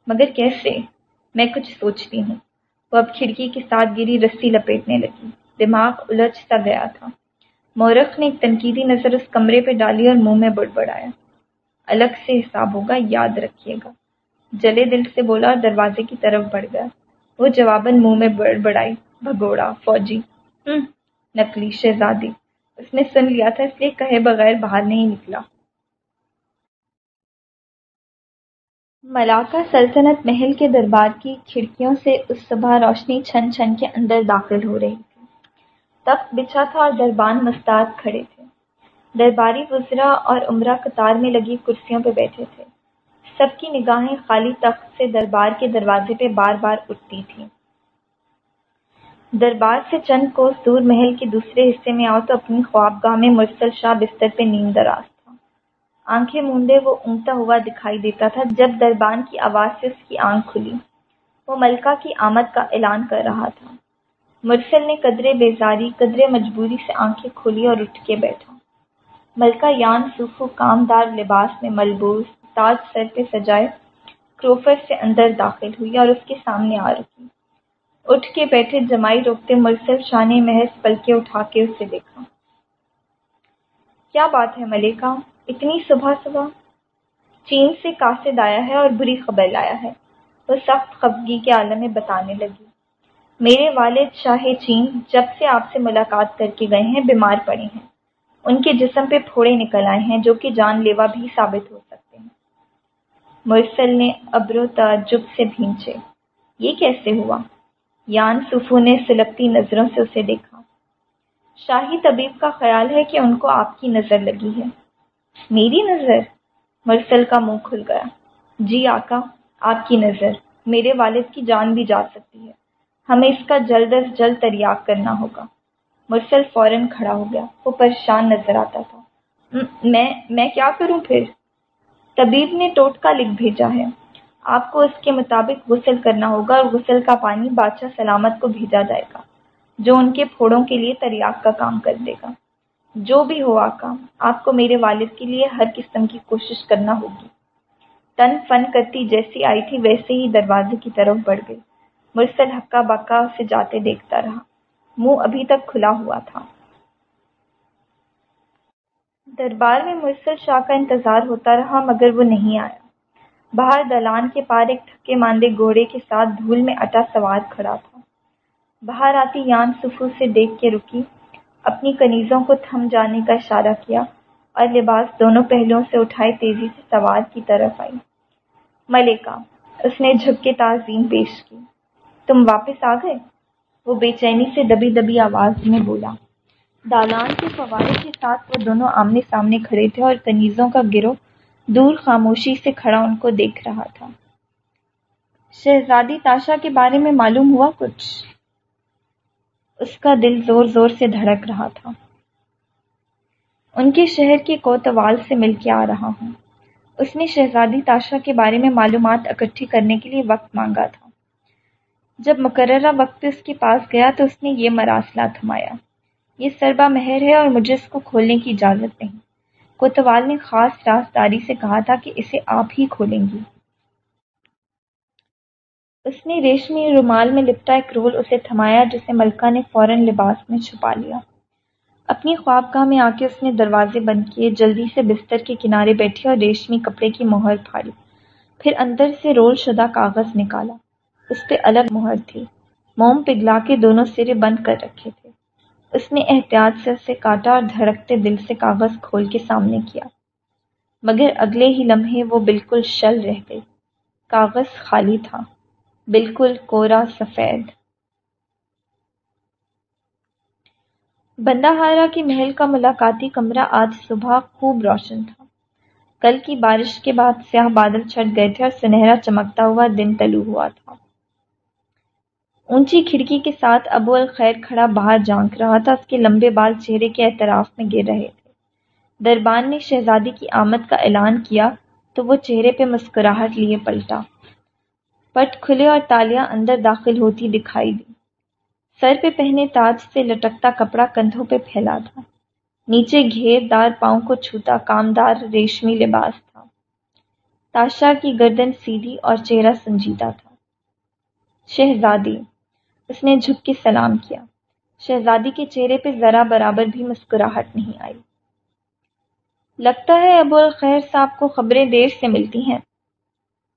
مگر کیسے؟ میں کچھ سوچتی ہوں۔ وہ اب کھڑکی کے ساتھ گری رسی لپیٹنے لگی۔ دماغ الجھ سا گیا تھا۔ مورخ نے ایک تنقیدی نظر اس کمرے پہ ڈالی اور منہ میں بڑ بڑایا الگ سے حساب ہوگا، یاد رکھیے گا۔ جلے دل سے بولا اور دروازے کی طرف بڑھ گیا۔ وہ جواباً منہ میں بڑ بڑائی بھگوڑا، فوجی۔ ہوں نکلی شہزادی۔ اس نے سن لیا تھا، اس لیے کہے بغیر باہر نہیں نکلا۔ ملاقہ سلطنت محل کے دربار کی کھڑکیوں سے اس صبح روشنی چھن چھن کے اندر داخل ہو رہی تھی۔ تخت بچھا تھا اور دربان مستعد کھڑے تھے۔ درباری وزرا اور عمرہ قطار میں لگی کرسیوں پہ بیٹھے تھے۔ سب کی نگاہیں خالی تخت سے دربار کے دروازے پہ بار بار اٹھتی تھیں۔ دربار سے چند کو دور محل کے دوسرے حصے میں آؤ تو اپنی خوابگاہ میں مرسل شاہ بستر پہ نیند دراز۔ آنکھیں مونڈے، وہ اونگتا ہوا دکھائی دیتا تھا جب دربان کی آواز سے اس کی آنکھ کھلی۔ وہ ملکہ کی آمد کا اعلان کر رہا تھا۔ مرسل نے قدرے بیزاری قدرے مجبوری سے آنکھیں کھولی اور اٹھ کے بیٹھا۔ ملکہ یان سوفو کامدار لباس میں ملبوس، تاج سر پہ سجائے کروفر سے اندر داخل ہوئی اور اس کے سامنے آ رکی۔ اٹھ کے بیٹھے جمائی روکتے مرسل شاہ نے محض پلکے اٹھا کے اسے دیکھا۔ کیا بات ہے ملکہ؟ اتنی صبح صبح چین سے کاسد آیا ہے اور بری خبر لایا ہے۔ وہ سخت خفگی کے عالم میں بتانے لگی۔ میرے والد شاہ چین جب سے آپ سے ملاقات کر کے گئے ہیں، بیمار پڑے ہیں۔ ان کے جسم پہ پھوڑے نکل آئے ہیں جو کہ جان لیوا بھی ثابت ہو سکتے ہیں۔ مرسل نے ابر و تعجب سے بھینچے۔ یہ کیسے ہوا؟ یان سفو نے سلگتی نظروں سے اسے دیکھا۔ شاہی طبیب کا خیال ہے کہ ان کو آپ کی نظر لگی ہے۔ میری نظر مرسل کا منہ کھل گیا۔ جی آقا، آپ کی نظر میرے والد کی جان بھی جا سکتی ہے۔ ہمیں اس کا جلد از جلد تریاق کرنا ہوگا۔ مرسل فوراً کھڑا ہو گیا۔ وہ پریشان نظر آتا تھا۔ میں میں کیا کروں پھر؟ طبیب نے ٹوٹکا لکھ بھیجا ہے۔ آپ کو اس کے مطابق غسل کرنا ہوگا اور غسل کا پانی بادشاہ سلامت کو بھیجا جائے گا، جو ان کے پھوڑوں کے لیے تریاق کا کام کر دے گا۔ جو بھی ہو آقا آپ کو میرے والد کے لیے ہر قسم کی کوشش کرنا ہوگی۔ تن فن کرتی جیسی آئی تھی، ویسے ہی دروازے کی طرف بڑھ گئی۔ مرسل ہکا بکا اسے جاتے دیکھتا رہا۔ منہ ابھی تک کھلا ہوا تھا۔ دربار میں مرسل شاہ کا انتظار ہوتا رہا، مگر وہ نہیں آیا۔ باہر دلان کے پار ایک تھکے ماندے گھوڑے کے ساتھ دھول میں اٹا سوار کھڑا تھا۔ باہر آتی یان سفو سے دیکھ کے رکی۔ اپنی کنیزوں کو تھم جانے کا اشارہ کیا اور لباس دونوں پہلوؤں سے اٹھائے تیزی سے سوار کی طرف آئی۔ ملکہ، اس نے جھک کے تعظیم پیش کی۔ تم واپس آ گئے؟ وہ بے چینی سے دبی دبی آواز میں بولا۔ دالان کے فوارے کے ساتھ وہ دونوں آمنے سامنے کھڑے تھے اور کنیزوں کا گروہ دور خاموشی سے کھڑا ان کو دیکھ رہا تھا۔ شہزادی تاشا کے بارے میں معلوم ہوا کچھ؟ اس کا دل زور زور سے دھڑک رہا تھا۔ ان کے شہر کے کوتوال سے مل کے آ رہا ہوں۔ اس نے شہزادی تاشا کے بارے میں معلومات اکٹھی کرنے کے لیے وقت مانگا تھا۔ جب مقررہ وقت اس کے پاس گیا تو اس نے یہ مراسلہ تھمایا۔ یہ سربا مہر ہے اور مجھے اس کو کھولنے کی اجازت نہیں۔ کوتوال نے خاص رازداری سے کہا تھا کہ اسے آپ ہی کھولیں گی۔ اس نے ریشمی رومال میں لپٹا ایک رول اسے تھمایا جسے ملکہ نے فوراً لباس میں چھپا لیا۔ اپنی خواب گاہ میں آ کے اس نے دروازے بند کیے، جلدی سے بستر کے کنارے بیٹھی اور ریشمی کپڑے کی مہر پھاڑی۔ پھر اندر سے رول شدہ کاغذ نکالا۔ اس پہ الگ مہر تھی۔ موم پگھلا کے دونوں سرے بند کر رکھے تھے۔ اس نے احتیاط سے اسے کاٹا اور دھڑکتے دل سے کاغذ کھول کے سامنے کیا۔ مگر اگلے ہی لمحے وہ بالکل شل رہ گئی۔ کاغذ خالی تھا۔ بالکل کورا سفید۔ بندہ ہارا کی محل کا ملاقاتی کمرہ آج صبح خوب روشن تھا۔ کل کی بارش کے بعد سیاہ بادل چھٹ گئے تھے اور سنہرا چمکتا ہوا دن تلو ہوا تھا۔ اونچی کھڑکی کے ساتھ ابو الخیر کھڑا باہر جھانک رہا تھا۔ اس کے لمبے بال چہرے کے اعتراف میں گر رہے تھے۔ دربان نے شہزادی کی آمد کا اعلان کیا تو وہ چہرے پہ مسکراہٹ لیے پلٹا۔ پٹ کھلے اور تالیاں اندر داخل ہوتی دکھائی دی۔ سر پہ پہنے تاج سے لٹکتا کپڑا کندھوں پہ پھیلا تھا۔ نیچے گھیر دار پاؤں کو چھوتا کامدار ریشمی لباس تھا۔ تاشا کی گردن سیدھی اور چہرہ سنجیدہ تھا۔ شہزادی، اس نے جھک کے سلام کیا۔ شہزادی کے چہرے پہ ذرا برابر بھی مسکراہٹ نہیں آئی۔ لگتا ہے ابو الخیر صاحب کو خبریں دیر سے ملتی ہیں۔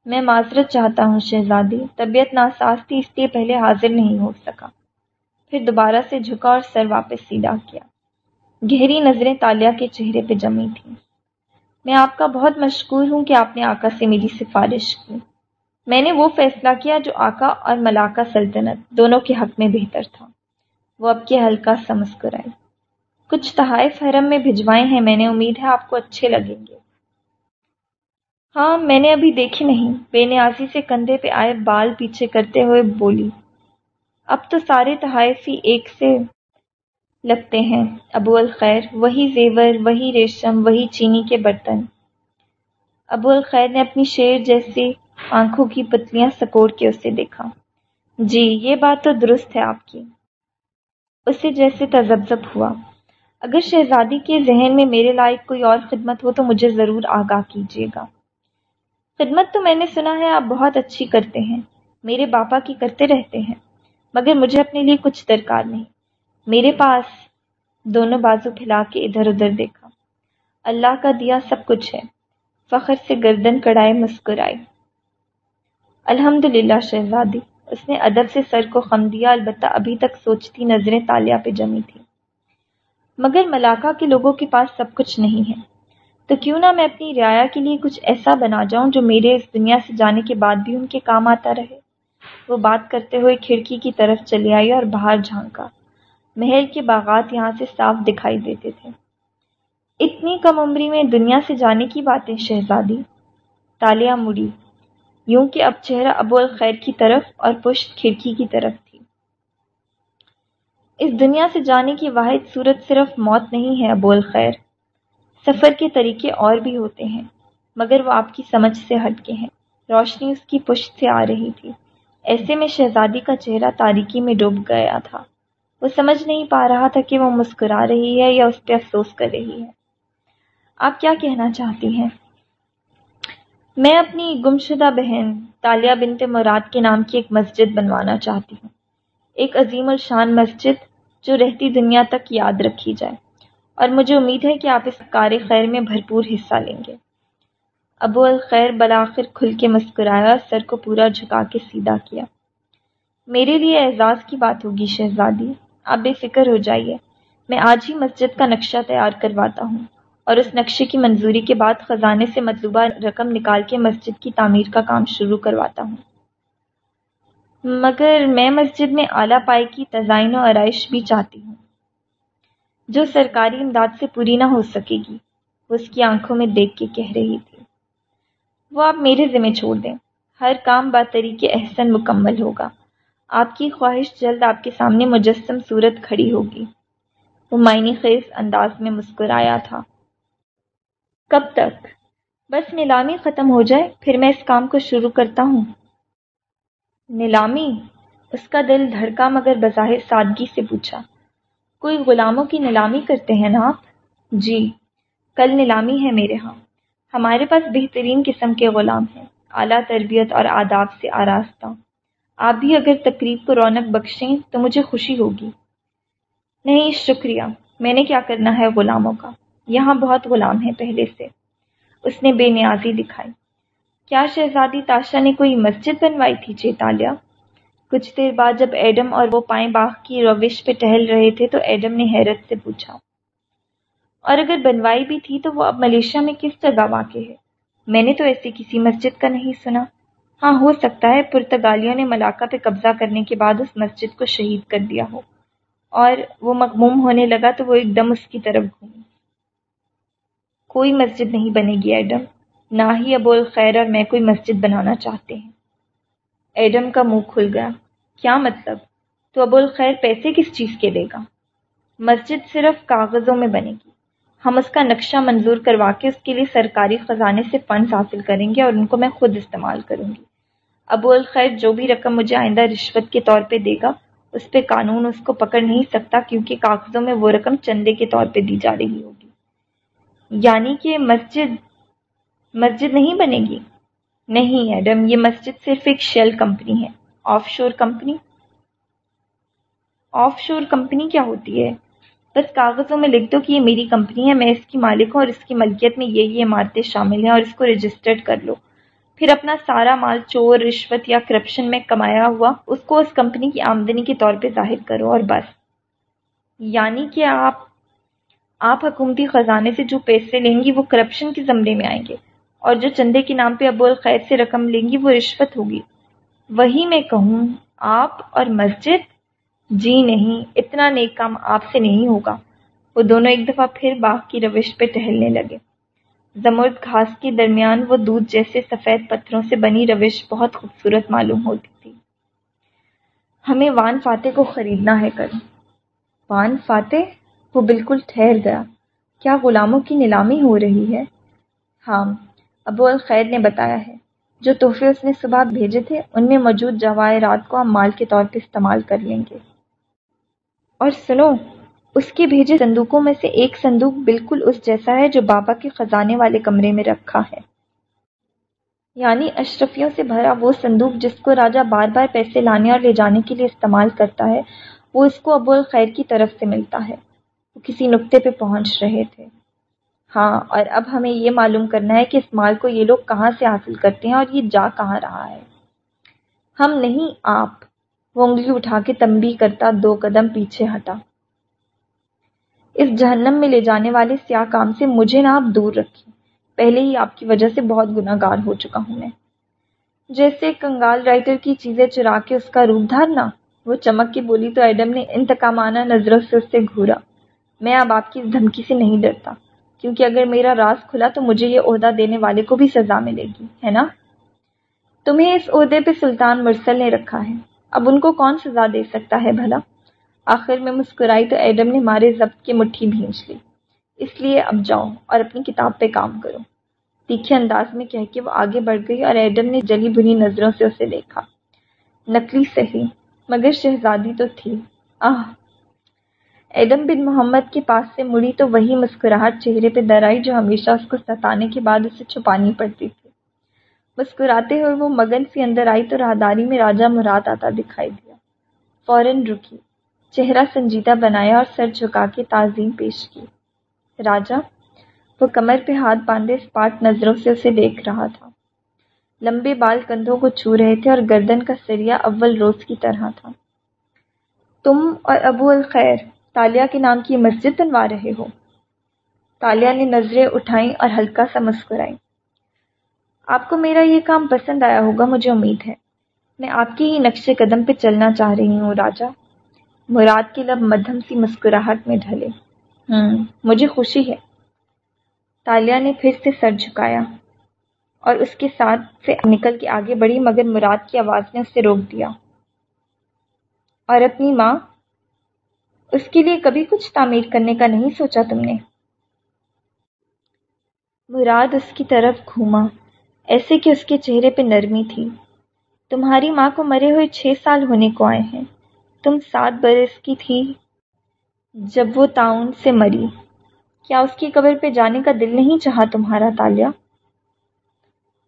میں معذرت چاہتا ہوں شہزادی، طبیعت ناساز تھی اس لیے پہلے حاضر نہیں ہو سکا۔ پھر دوبارہ سے جھکا اور سر واپس سیدھا کیا۔ گہری نظریں تالیہ کے چہرے پہ جمی تھیں۔ میں آپ کا بہت مشکور ہوں کہ آپ نے آقا سے میری سفارش کی۔ میں نے وہ فیصلہ کیا جو آقا اور ملاقہ سلطنت دونوں کے حق میں بہتر تھا۔ وہ اب کے ہلکا سا مسکرائی کچھ تحائف حرم میں بھجوائے ہیں، میں نے امید ہے آپ کو اچھے لگیں گے۔ ہاں میں نے ابھی دیکھی نہیں۔ بے نیازی سے کندھے پہ آئے بال پیچھے کرتے ہوئے بولی، اب تو سارے تحائف ہی ایک سے لگتے ہیں۔ ابو الخیر، وہی زیور، وہی ریشم، وہی چینی کے برتن۔ ابو الخیر نے اپنی شیر جیسی آنکھوں کی پتلیاں سکوڑ کے اسے دیکھا۔ جی یہ بات تو درست ہے آپ کی۔ اسے جیسے تذبذب ہوا۔ اگر شہزادی کے ذہن میں میرے لائق کوئی اور خدمت ہو تو مجھے ضرور آگاہ کیجیے گا۔ خدمت تو میں نے سنا ہے آپ بہت اچھی کرتے ہیں۔ میرے باپا کی کرتے رہتے ہیں، مگر مجھے اپنے لیے کچھ درکار نہیں۔ میرے پاس دونوں بازو پھیلا کے ادھر ادھر دیکھا۔ اللہ کا دیا سب کچھ ہے۔ فخر سے گردن کڑائے مسکرائے۔ الحمد للہ شہزادی، اس نے ادب سے سر کو خم دیا، البتہ ابھی تک سوچتی نظریں تالیا پہ جمی تھی مگر ملاقہ کے لوگوں کے پاس سب کچھ نہیں ہے۔ تو کیوں نہ میں اپنی رعایا کے لیے کچھ ایسا بنا جاؤں جو میرے اس دنیا سے جانے کے بعد بھی ان کے کام آتا رہے؟ وہ بات کرتے ہوئے کھڑکی کی طرف چلی آئی اور باہر جھانکا۔ محل کے باغات یہاں سے صاف دکھائی دیتے تھے۔ اتنی کم عمری میں دنیا سے جانے کی باتیں، شہزادی۔ تالیا مڑی۔ یوں کہ اب چہرہ ابو الخیر کی طرف اور پشت کھڑکی کی طرف تھی۔ اس دنیا سے جانے کی واحد صورت صرف موت نہیں ہے ابو الخیر۔ سفر کے طریقے اور بھی ہوتے ہیں، مگر وہ آپ کی سمجھ سے ہٹ کے ہیں۔ روشنی اس کی پشت سے آ رہی تھی۔ ایسے میں شہزادی کا چہرہ تاریکی میں ڈوب گیا تھا۔ وہ سمجھ نہیں پا رہا تھا کہ وہ مسکرا رہی ہے یا اس پہ افسوس کر رہی ہے۔ آپ کیا کہنا چاہتی ہیں؟ میں اپنی گمشدہ بہن تالیہ بنت مراد کے نام کی ایک مسجد بنوانا چاہتی ہوں۔ ایک عظیم الشان مسجد جو رہتی دنیا تک یاد رکھی جائے۔ اور مجھے امید ہے کہ آپ اس کار خیر میں بھرپور حصہ لیں گے۔ ابو الخیر بلاخر کھل کے مسکرایا، سر کو پورا جھکا کے سیدھا کیا۔ میرے لیے اعزاز کی بات ہوگی شہزادی، آپ بے فکر ہو جائیے۔ میں آج ہی مسجد کا نقشہ تیار کرواتا ہوں اور اس نقشے کی منظوری کے بعد خزانے سے مطلوبہ رقم نکال کے مسجد کی تعمیر کا کام شروع کرواتا ہوں۔ مگر میں مسجد میں اعلیٰ پائی کی تزائین و آرائش بھی چاہتی ہوں۔ جو سرکاری امداد سے پوری نہ ہو سکے گی، وہ اس کی آنکھوں میں دیکھ کے کہہ رہی تھی۔ وہ آپ میرے ذمہ چھوڑ دیں۔ ہر کام بطریق احسن مکمل ہوگا۔ آپ کی خواہش جلد آپ کے سامنے مجسم صورت کھڑی ہوگی۔ وہ معنی خیز انداز میں مسکرایا تھا۔ کب تک؟ بس نیلامی ختم ہو جائے، پھر میں اس کام کو شروع کرتا ہوں۔ نیلامی؟ اس کا دل دھڑکا مگر بظاہر سادگی سے پوچھا۔ کوئی غلاموں کی نیلامی کرتے ہیں نا آپ؟ جی کل نیلامی ہے میرے ہاں۔ ہمارے پاس بہترین قسم کے غلام ہیں، اعلیٰ تربیت اور آداب سے آراستہ۔ آپ بھی اگر تقریب کو رونق بخشیں تو مجھے خوشی ہوگی۔ نہیں، شکریہ۔ میں نے کیا کرنا ہے غلاموں کا؟ یہاں بہت غلام ہیں پہلے سے۔ اس نے بے نیازی دکھائی۔ کیا شہزادی تاشا نے کوئی مسجد بنوائی تھی چیتالیہ؟ کچھ دیر بعد جب ایڈم اور وہ پائیں باغ کی روش پہ ٹہل رہے تھے تو ایڈم نے حیرت سے پوچھا، اور اگر بنوائی بھی تھی تو وہ اب ملیشیا میں کس جگہ واقع ہے؟ میں نے تو ایسی کسی مسجد کا نہیں سنا۔ ہاں ہو سکتا ہے پرتگالیوں نے ملاقہ پہ قبضہ کرنے کے بعد اس مسجد کو شہید کر دیا ہو۔ اور وہ مغموم ہونے لگا تو وہ ایک دم اس کی طرف گھومی کوئی مسجد نہیں بنے گی ایڈم، نہ ہی ابو الخیر اور میں کوئی مسجد بنانا چاہتے ہیں۔ ایڈم کا منہ کھل گیا۔ کیا مطلب؟ تو ابو الخیر پیسے کس چیز کے دے گا؟ مسجد صرف کاغذوں میں بنے گی۔ ہم اس کا نقشہ منظور کروا کے اس کے لیے سرکاری خزانے سے فنڈز حاصل کریں گے اور ان کو میں خود استعمال کروں گی۔ ابو الخیر جو بھی رقم مجھے آئندہ رشوت کے طور پہ دے گا، اس پہ قانون اس کو پکڑ نہیں سکتا کیونکہ کاغذوں میں وہ رقم چندے کے طور پہ دی جا رہی ہوگی۔ یعنی کہ مسجد مسجد نہیں بنے گی؟ نہیں، ایڈم، یہ مسجد صرف ایک شیل کمپنی ہے۔ Offshore company? آف شور کمپنی کیا ہوتی ہے؟ بس کاغذوں میں لکھ دو کہ یہ میری کمپنی ہے، میں اس کی مالک ہوں اور اس کی ملکیت میں یہ یہ عمارتیں شامل ہیں اور اس کو رجسٹرڈ کر لو۔ پھر اپنا سارا مال چور، رشوت یا کرپشن میں کمایا ہوا، اس کو اس کمپنی کی آمدنی کے طور پہ ظاہر کرو اور بس۔ یعنی کہ آپ آپ حکومتی خزانے سے جو پیسے لیں گی، وہ کرپشن کے زمرے میں آئیں گے۔ اور جو چندے کے نام پہ ابو الخیر سے رقم لیں گی، وہ رشوت ہوگی۔ وہی میں کہوں، آپ اور مسجد جی نہیں، اتنا نیک کام آپ سے نہیں ہوگا۔ وہ دونوں ایک دفعہ پھر باغ کی روش پہ ٹہلنے لگے۔ زمرد گھاس کے درمیان وہ دودھ جیسے سفید پتھروں سے بنی روش بہت خوبصورت معلوم ہوتی تھی۔ ہمیں وان فاتح کو خریدنا ہے کر وان فاتح؟ وہ بالکل ٹھہر گیا۔ کیا غلاموں کی نیلامی ہو رہی ہے؟ ہاں۔ ابو الخیر نے بتایا ہے۔ جو تحفے اس نے صبح بھیجے تھے، ان میں موجود جواہرات کو ہم مال کے طور پہ استعمال کر لیں گے۔ اور سنو، اس کے بھیجے صندوقوں میں سے ایک صندوق بالکل اس جیسا ہے جو بابا کے خزانے والے کمرے میں رکھا ہے۔ یعنی اشرفیوں سے بھرا وہ صندوق جس کو راجا بار بار پیسے لانے اور لے جانے کے لیے استعمال کرتا ہے، وہ اس کو ابو الخیر کی طرف سے ملتا ہے۔ وہ کسی نقطے پہ پہنچ رہے تھے۔ ہاں اور اب ہمیں یہ معلوم کرنا ہے کہ اس مال کو یہ لوگ کہاں سے حاصل کرتے ہیں اور یہ جا کہاں رہا ہے۔ ہم نہیں، آپ۔ وہ انگلی اٹھا کے تمبی کرتا، دو قدم پیچھے ہٹا۔ اس جہنم میں لے جانے والے سیاہ کام سے مجھے نہ آپ دور رکھیں۔ پہلے ہی آپ کی وجہ سے بہت گناہ گار ہو چکا ہوں میں۔ جیسے کنگال رائٹر کی چیزیں چرا کے اس کا روپ دھارنا، وہ چمک کے بولی تو ایڈم نے انتقامانہ نظروں سے اس سے گھورا۔ میں اب آپ کی اس دھمکی سے نہیں ڈرتا۔ کیونکہ اگر میرا راز کھلا تو مجھے یہ عہدہ دینے والے کو بھی سزا ملے گی، ہے نا؟ تمہیں اس عہدے پہ سلطان مرسل نے رکھا ہے۔ اب ان کو کون سزا دے سکتا ہے بھلا؟ آخر میں مسکرائی تو ایڈم نے مارے ضبط کی مٹھی بھینچ لی۔ اس لیے اب جاؤ اور اپنی کتاب پہ کام کرو۔ تیکھے انداز میں کہہ کے وہ آگے بڑھ گئی اور ایڈم نے جلی بھنی نظروں سے اسے دیکھا۔ نقلی صحیح، مگر شہزادی تو تھی۔ آہ! ایڈم بن محمد کے پاس سے مڑی تو وہی مسکراہٹ چہرے پہ در آئی جو ہمیشہ اس کو ستانے کے بعد اسے چھپانی پڑتی تھی۔ مسکراتے ہوئے وہ مگن سی اندر آئی تو راہداری میں راجا مراد آتا دکھائی دیا۔ فوراً رکی۔ چہرہ سنجیدہ بنایا اور سر جھکا کے تعظیم پیش کی۔ راجا وہ کمر پہ ہاتھ باندھے اسپاٹ نظروں سے اسے دیکھ رہا تھا۔ لمبے بال کندھوں کو چھو رہے تھے اور گردن کا سریا اول روز کی طرح تھا۔ تم اور ابو الخیر تالیہ کے نام کی مسجد بنوا رہے ہو۔ تالیہ نے نظریں اٹھائیں اور ہلکا سا مسکرائی آپ کو میرا یہ کام پسند آیا ہوگا، مجھے امید ہے۔ میں آپ کے ہی نقش قدم پہ چلنا چاہ رہی ہوں، راجا۔ مراد کے لب مدھم سی مسکراہٹ میں ڈھلے۔ ہوں مجھے خوشی ہے۔ تالیہ نے پھر سے سر جھکایا اور اس کے ساتھ سے نکل کے آگے بڑھی مگر مراد کی آواز نے اسے روک دیا۔ اور اپنی ماں اس کے لیے کبھی کچھ تعمیر کرنے کا نہیں سوچا تم نے۔ مراد اس کی طرف گھوما، ایسے کہ اس کے چہرے پہ نرمی تھی۔ تمہاری ماں کو مرے ہوئے چھ سال ہونے کو آئے ہیں۔ تم سات برس کی تھی جب وہ تعاون سے مری۔ کیا اس کی قبر پہ جانے کا دل نہیں چاہا تمہارا تالیہ؟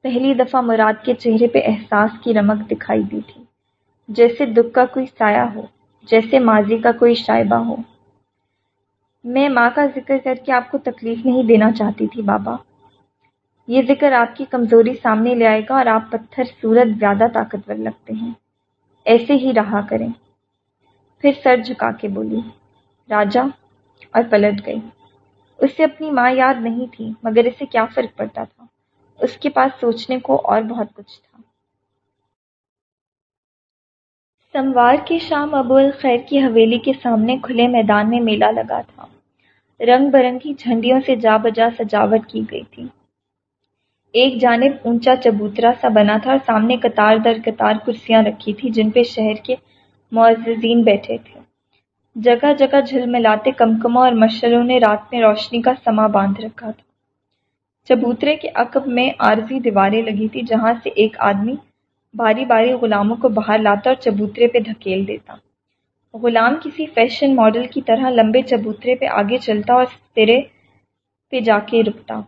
پہلی دفعہ مراد کے چہرے پہ احساس کی رمک دکھائی دی تھی، جیسے دکھ کا کوئی سایہ ہو۔ جیسے ماضی کا کوئی شائبہ ہو۔ میں ماں کا ذکر کر کے آپ کو تکلیف نہیں دینا چاہتی تھی، بابا۔ یہ ذکر آپ کی کمزوری سامنے لے آئے گا اور آپ پتھر صورت زیادہ طاقتور لگتے ہیں۔ ایسے ہی رہا کریں۔ پھر سر جھکا کے بولی، راجا، اور پلٹ گئی۔ اسے اپنی ماں یاد نہیں تھی، مگر اسے کیا فرق پڑتا تھا؟ اس کے پاس سوچنے کو اور بہت کچھ تھا۔ سموار کی شام ابو الخیر کی حویلی کے سامنے کھلے میدان میں میلہ لگا تھا۔ رنگ برنگی جھنڈیوں سے جا بجا سجاوٹ کی گئی تھی۔ ایک جانب اونچا چبوترا سا بنا تھا اور سامنے قطار در قطار کرسیاں رکھی تھی جن پہ شہر کے معززین بیٹھے تھے۔ جگہ جگہ جھل ملاتے کمکموں اور مشلوں نے رات میں روشنی کا سما باندھ رکھا تھا۔ چبوترے کے عقب میں عارضی دیواریں لگی تھی جہاں سے ایک آدمی باری باری غلاموں کو باہر لاتا اور چبوترے پہ دھکیل دیتا۔ غلام کسی فیشن ماڈل کی طرح لمبے چبوترے پہ آگے چلتا اور سرے پہ جا کے رکتا۔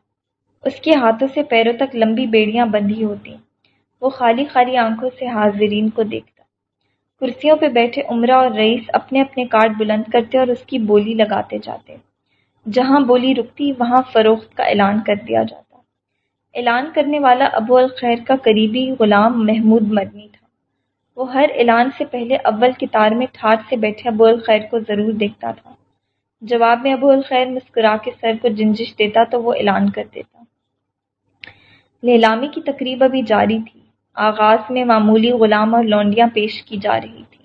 اس کے ہاتھوں سے پیروں تک لمبی بیڑیاں بندھی ہوتی۔ وہ خالی خالی آنکھوں سے حاضرین کو دیکھتا۔ کرسیوں پہ بیٹھے عمرہ اور رئیس اپنے اپنے کارڈ بلند کرتے اور اس کی بولی لگاتے جاتے۔ جہاں بولی رکتی، وہاں فروخت کا اعلان کر دیا جاتا۔ اعلان کرنے والا ابو الخیر کا قریبی غلام محمود مدنی تھا۔ وہ ہر اعلان سے پہلے اول کتار میں ٹھاٹ سے بیٹھے ابو الخیر کو ضرور دیکھتا تھا۔ جواب میں ابو الخیر مسکرا کے سر کو جنجش دیتا تو وہ اعلان کر دیتا۔ نیلامی کی تقریب ابھی جاری تھی۔ آغاز میں معمولی غلام اور لونڈیاں پیش کی جا رہی تھی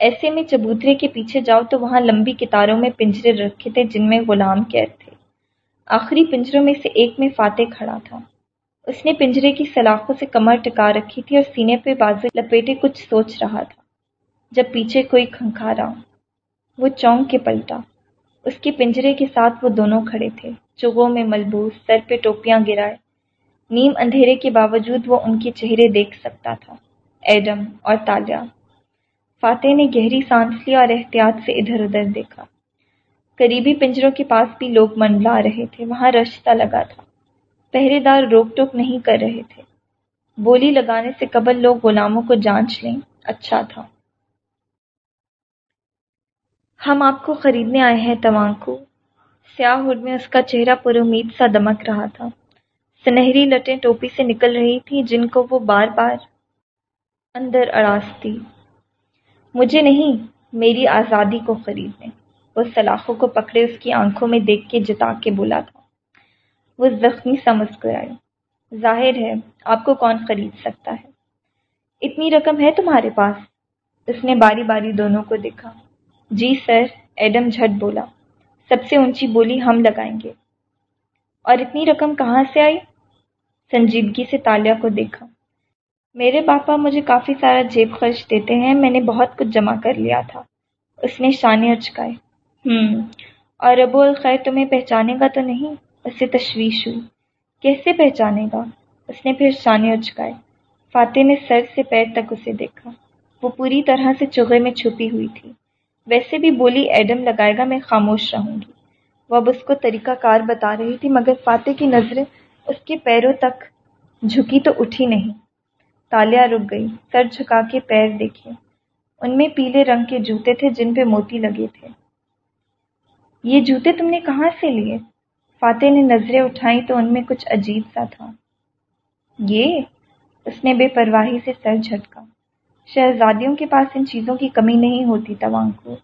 ایسے میں چبوترے کے پیچھے جاؤ تو وہاں لمبی کتاروں میں پنجرے رکھے تھے جن میں غلام قید آخری پنجروں میں سے ایک میں فاتح کھڑا تھا۔ اس نے پنجرے کی سلاخوں سے کمر ٹکا رکھی تھی اور سینے پہ بازو لپیٹے کچھ سوچ رہا تھا۔ جب پیچھے کوئی کھنکھارا وہ چونک کے پلٹا۔ اس کے پنجرے کے ساتھ وہ دونوں کھڑے تھے۔ چگوں میں ملبوس، سر پہ ٹوپیاں گرائے۔ نیم اندھیرے کے باوجود وہ ان کے چہرے دیکھ سکتا تھا۔ ایڈم اور تالیہ۔ فاتح نے گہری سانس لی اور احتیاط سے ادھر ادھر دیکھا۔ قریبی پنجروں کے پاس بھی لوگ منڈلا رہے تھے، وہاں رشتہ لگا تھا۔ پہرے دار روک ٹوک نہیں کر رہے تھے۔ بولی لگانے سے قبل لوگ غلاموں کو جانچ لیں۔ اچھا تھا۔ ہم آپ کو خریدنے آئے ہیں توانکو سیاہ ہڈ میں اس کا چہرہ پر امید سا دمک رہا تھا۔ سنہری لٹیں ٹوپی سے نکل رہی تھی جن کو وہ بار بار اندر اڑاستی مجھے نہیں، میری آزادی کو خریدنے۔ وہ سلاخوں کو پکڑے، اس کی آنکھوں میں دیکھ کے جتا کے بولا تھا۔ وہ زخمی سا مسکرائی۔ ظاہر ہے، آپ کو کون خرید سکتا ہے؟ اتنی رقم ہے تمہارے پاس؟ اس نے باری باری دونوں کو دیکھا۔ جی سر، ایڈم جھٹ بولا۔ سب سے اونچی بولی ہم لگائیں گے۔ اور اتنی رقم کہاں سے آئی؟ سنجیدگی سے تالیہ کو دیکھا۔ میرے پاپا مجھے کافی سارا جیب خرچ دیتے ہیں، میں نے بہت کچھ جمع کر لیا تھا۔ اس نے شانے اچکائے۔ ہوں۔ اور ابو الخیر تمہیں پہچانے گا تو نہیں اسے تشویش ہوئی۔ کیسے پہچانے گا؟ اس نے پھر شانے اچکائے فاتح نے سر سے پیر تک اسے دیکھا۔ وہ پوری طرح سے چغے میں چھپی ہوئی تھی۔ ویسے بھی بولی ایڈم لگائے گا، میں خاموش رہوں گی۔ وہ اب اس کو طریقہ کار بتا رہی تھی، مگر فاتح کی نظریں اس کے پیروں تک جھکی تو اٹھی نہیں۔ تالیا رک گئی، سر جھکا کے پیر دیکھے۔ ان میں پیلے رنگ کے جوتے تھے، جن پہ موتی لگے تھے۔ یہ جوتے تم نے کہاں سے لیے؟ فاتح نے نظریں اٹھائیں تو ان میں کچھ عجیب سا تھا۔ یہ؟ اس نے بے پرواہی سے سر جھٹکا۔ شہزادیوں کے پاس ان چیزوں کی کمی نہیں ہوتی توانگ کو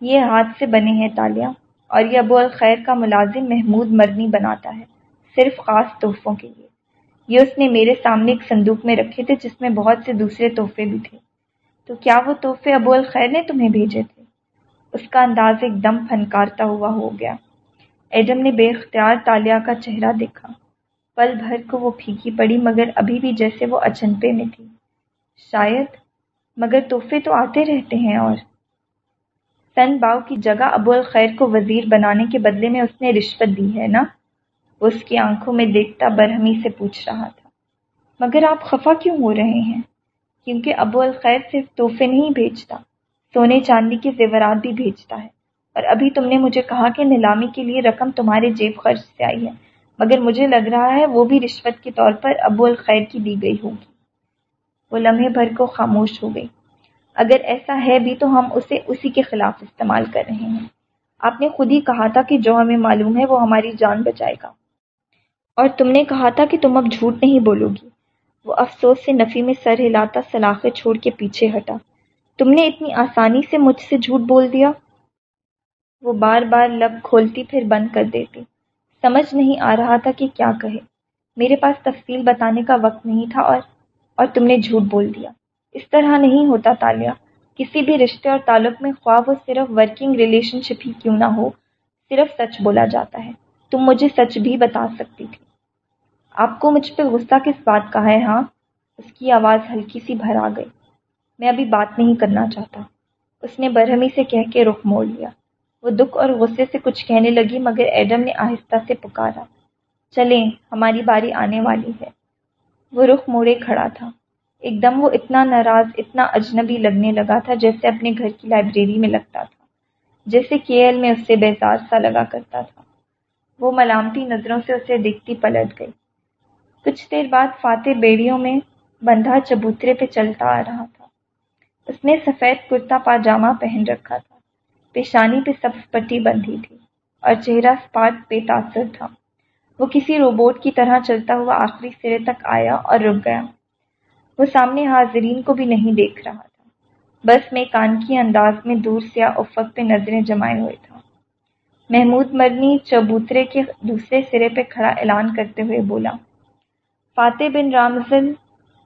یہ ہاتھ سے بنے ہیں تالیاں اور یہ ابو الخیر کا ملازم محمود مرنی بناتا ہے، صرف خاص تحفوں کے لیے۔ یہ اس نے میرے سامنے ایک صندوق میں رکھے تھے جس میں بہت سے دوسرے تحفے بھی تھے۔ تو کیا وہ تحفے ابو الخیر نے تمہیں بھیجے اس کا انداز ایک دم پھنکارتا ہوا ہو گیا۔ ایڈم نے بے اختیار تالیا کا چہرہ دیکھا۔ پل بھر کو وہ پھیکی پڑی، مگر ابھی بھی جیسے وہ اچنپے میں تھی۔ شاید، مگر تحفے تو آتے رہتے ہیں اور۔ سن باؤ کی جگہ ابو الخیر کو وزیر بنانے کے بدلے میں اس نے رشوت دی، ہے نا؟ وہ اس کی آنکھوں میں دیکھتا برہمی سے پوچھ رہا تھا۔ مگر آپ خفا کیوں ہو رہے ہیں؟ کیونکہ ابو الخیر صرف تحفے نہیں بھیجتا۔ سونے چاندی کے زیورات بھی بھیجتا ہے۔ اور ابھی تم نے مجھے کہا کہ نیلامی کے لیے رقم تمہارے جیب خرچ سے آئی ہے، مگر مجھے لگ رہا ہے وہ بھی رشوت کے طور پر ابو الخیر کی دی گئی ہوگی وہ لمحے بھر کو خاموش ہو گئی۔ اگر ایسا ہے بھی تو ہم اسے اسی کے خلاف استعمال کر رہے ہیں۔ آپ نے خود ہی کہا تھا کہ جو ہمیں معلوم ہے وہ ہماری جان بچائے گا۔ اور تم نے کہا تھا کہ تم اب جھوٹ نہیں بولو گی۔ وہ افسوس سے نفی میں سر ہلاتا سلاخے چھوڑ کے پیچھے ہٹا۔ تم نے اتنی آسانی سے مجھ سے جھوٹ بول دیا؟ وہ بار بار لب کھولتی پھر بند کر دیتی۔ سمجھ نہیں آ رہا تھا کہ کیا کہے۔ میرے پاس تفصیل بتانے کا وقت نہیں تھا اور اور تم نے جھوٹ بول دیا۔ اس طرح نہیں ہوتا تالیہ۔ کسی بھی رشتے اور تعلق میں خواہ وہ صرف ورکنگ ریلیشن شپ ہی کیوں نہ ہو، صرف سچ بولا جاتا ہے۔ تم مجھے سچ بھی بتا سکتی تھی۔ آپ کو مجھ پہ غصہ کس بات کا ہے ہاں؟ اس کی آواز ہلکی سی بھر آ گئی۔ میں ابھی بات نہیں کرنا چاہتا۔ اس نے برہمی سے کہہ کے رخ موڑ لیا۔ وہ دکھ اور غصے سے کچھ کہنے لگی، مگر ایڈم نے آہستہ سے پکارا۔ چلیں، ہماری باری آنے والی ہے۔ وہ رخ موڑے کھڑا تھا۔ ایک دم وہ اتنا ناراض، اتنا اجنبی لگنے لگا تھا جیسے اپنے گھر کی لائبریری میں لگتا تھا۔ جیسے کے ایل میں اس سے بیزار سا لگا کرتا تھا۔ وہ ملامتی نظروں سے اسے دیکھتی پلٹ گئی۔ کچھ دیر بعد فاتح بیڑیوں میں بندھا چبوترے پہ چلتا آ رہا تھا۔ اس نے سفید کرتا پاجامہ پہن رکھا تھا۔ پیشانی پہ سبز پٹی بندھی تھی اور چہرہ اسپاٹ بے تاثر تھا۔ وہ کسی روبوٹ کی طرح چلتا ہوا آخری سرے تک آیا اور رک گیا۔ وہ سامنے حاضرین کو بھی نہیں دیکھ رہا تھا۔ بس میں کان انداز میں دور سے افق پہ نظریں جمائے ہوئے تھا۔ محمود مرنی چبوترے کے دوسرے سرے پہ کھڑا اعلان کرتے ہوئے بولا، فاتح بن رامزل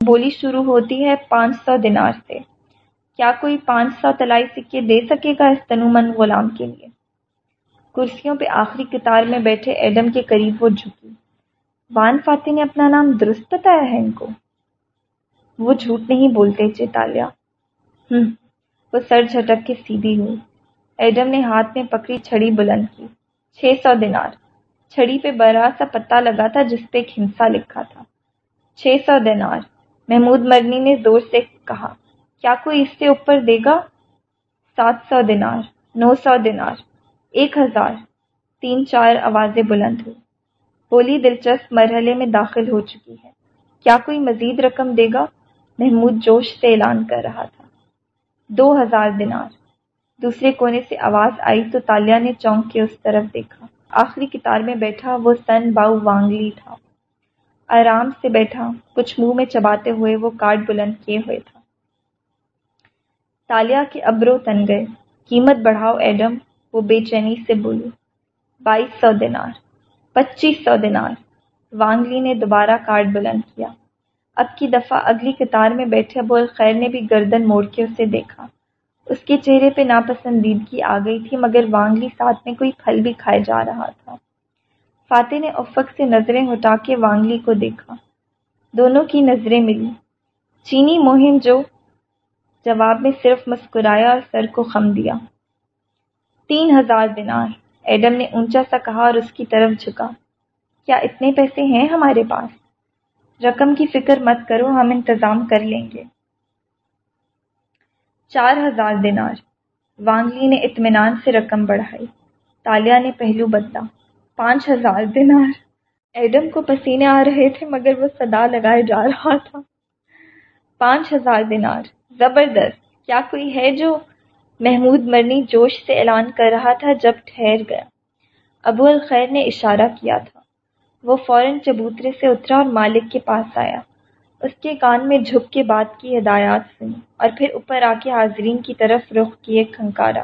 بولی شروع ہوتی ہے پانچ سو دینار سے۔ کیا کوئی پانچ سو تلائی سکے دے سکے گا اس تنومن غلام کے لیے؟ کرسیوں پہ آخری قطار میں بیٹھے ایڈم کے قریب وہ جھکی۔ وان فاتح نے اپنا نام درست بتایا ہے ان کو؟ وہ جھوٹ نہیں بولتے چیتالیہ۔ ہوں وہ سر جھٹک کے سیدھی ہوئی۔ ایڈم نے ہاتھ میں پکڑی چھڑی بلند کی۔ چھ سو دینار۔ چھڑی پہ بڑا سا پتا لگا تھا جس پہ ایک ہنسا لکھا تھا۔ چھ سو دینار۔ محمود مرنی نے زور سے کہا کیا کوئی اس سے اوپر دے گا؟ سات سو دینار، نو سو دینار، ایک ہزار، تین چار آوازیں بلند ہوئی۔ بولی دلچسپ مرحلے میں داخل ہو چکی ہے۔ کیا کوئی مزید رقم دے گا؟ محمود جوش سے اعلان کر رہا تھا۔ دو ہزار دینار۔ دوسرے کونے سے آواز آئی تو تالیا نے چونک کے اس طرف دیکھا۔ آخری کتار میں بیٹھا وہ سن باؤ وانگلی تھا۔ آرام سے بیٹھا، کچھ منہ میں چباتے ہوئے وہ کارڈ بلند کیے ہوئے تھا۔ تالیا کے ابرو تن گئے۔ قیمت بڑھاؤ، ایڈم، وہ بے چینی سے بولی، بائیس سو دینار، پچیس سو دینار۔ وانگلی نے دوبارہ کارڈ بلند کیا۔ اب کی دفعہ اگلی قطار میں بیٹھے ابو الخیر نے بھی گردن موڑ کے اسے دیکھا۔ اس کے چہرے پہ ناپسندیدگی آ گئی تھی، مگر وانگلی ساتھ میں کوئی پھل بھی کھائے جا رہا تھا۔ فاتح نے افق سے نظریں ہٹا کے وانگلی کو دیکھا۔ دونوں کی نظریں ملی۔ چینی مہم جو جواب میں صرف مسکرایا اور سر کو خم دیا۔ تین ہزار دینار۔ ایڈم نے اونچا سا کہا اور اس کی طرف جھکا۔ کیا اتنے پیسے ہیں ہمارے پاس؟ رقم کی فکر مت کرو، ہم انتظام کر لیں گے۔ چار ہزار دینار۔ وانگلی نے اطمینان سے رقم بڑھائی۔ تالیا نے پہلو بدلا۔ پانچ ہزار دینار۔ ایڈم کو پسینے آ رہے تھے مگر وہ صدا لگائے جا رہا تھا۔ پانچ ہزار دینار۔ زبردست۔ کیا کوئی ہے جو محمود مرنی جوش سے اعلان کر رہا تھا جب ٹھہر گیا؟ ابو الخیر نے اشارہ کیا تھا۔ وہ فوراً چبوترے سے اترا اور مالک کے پاس آیا۔ اس کے کان میں جھک کے بات کی ہدایات سنی اور پھر اوپر آ کے حاضرین کی طرف رخ کیے کھنکارا۔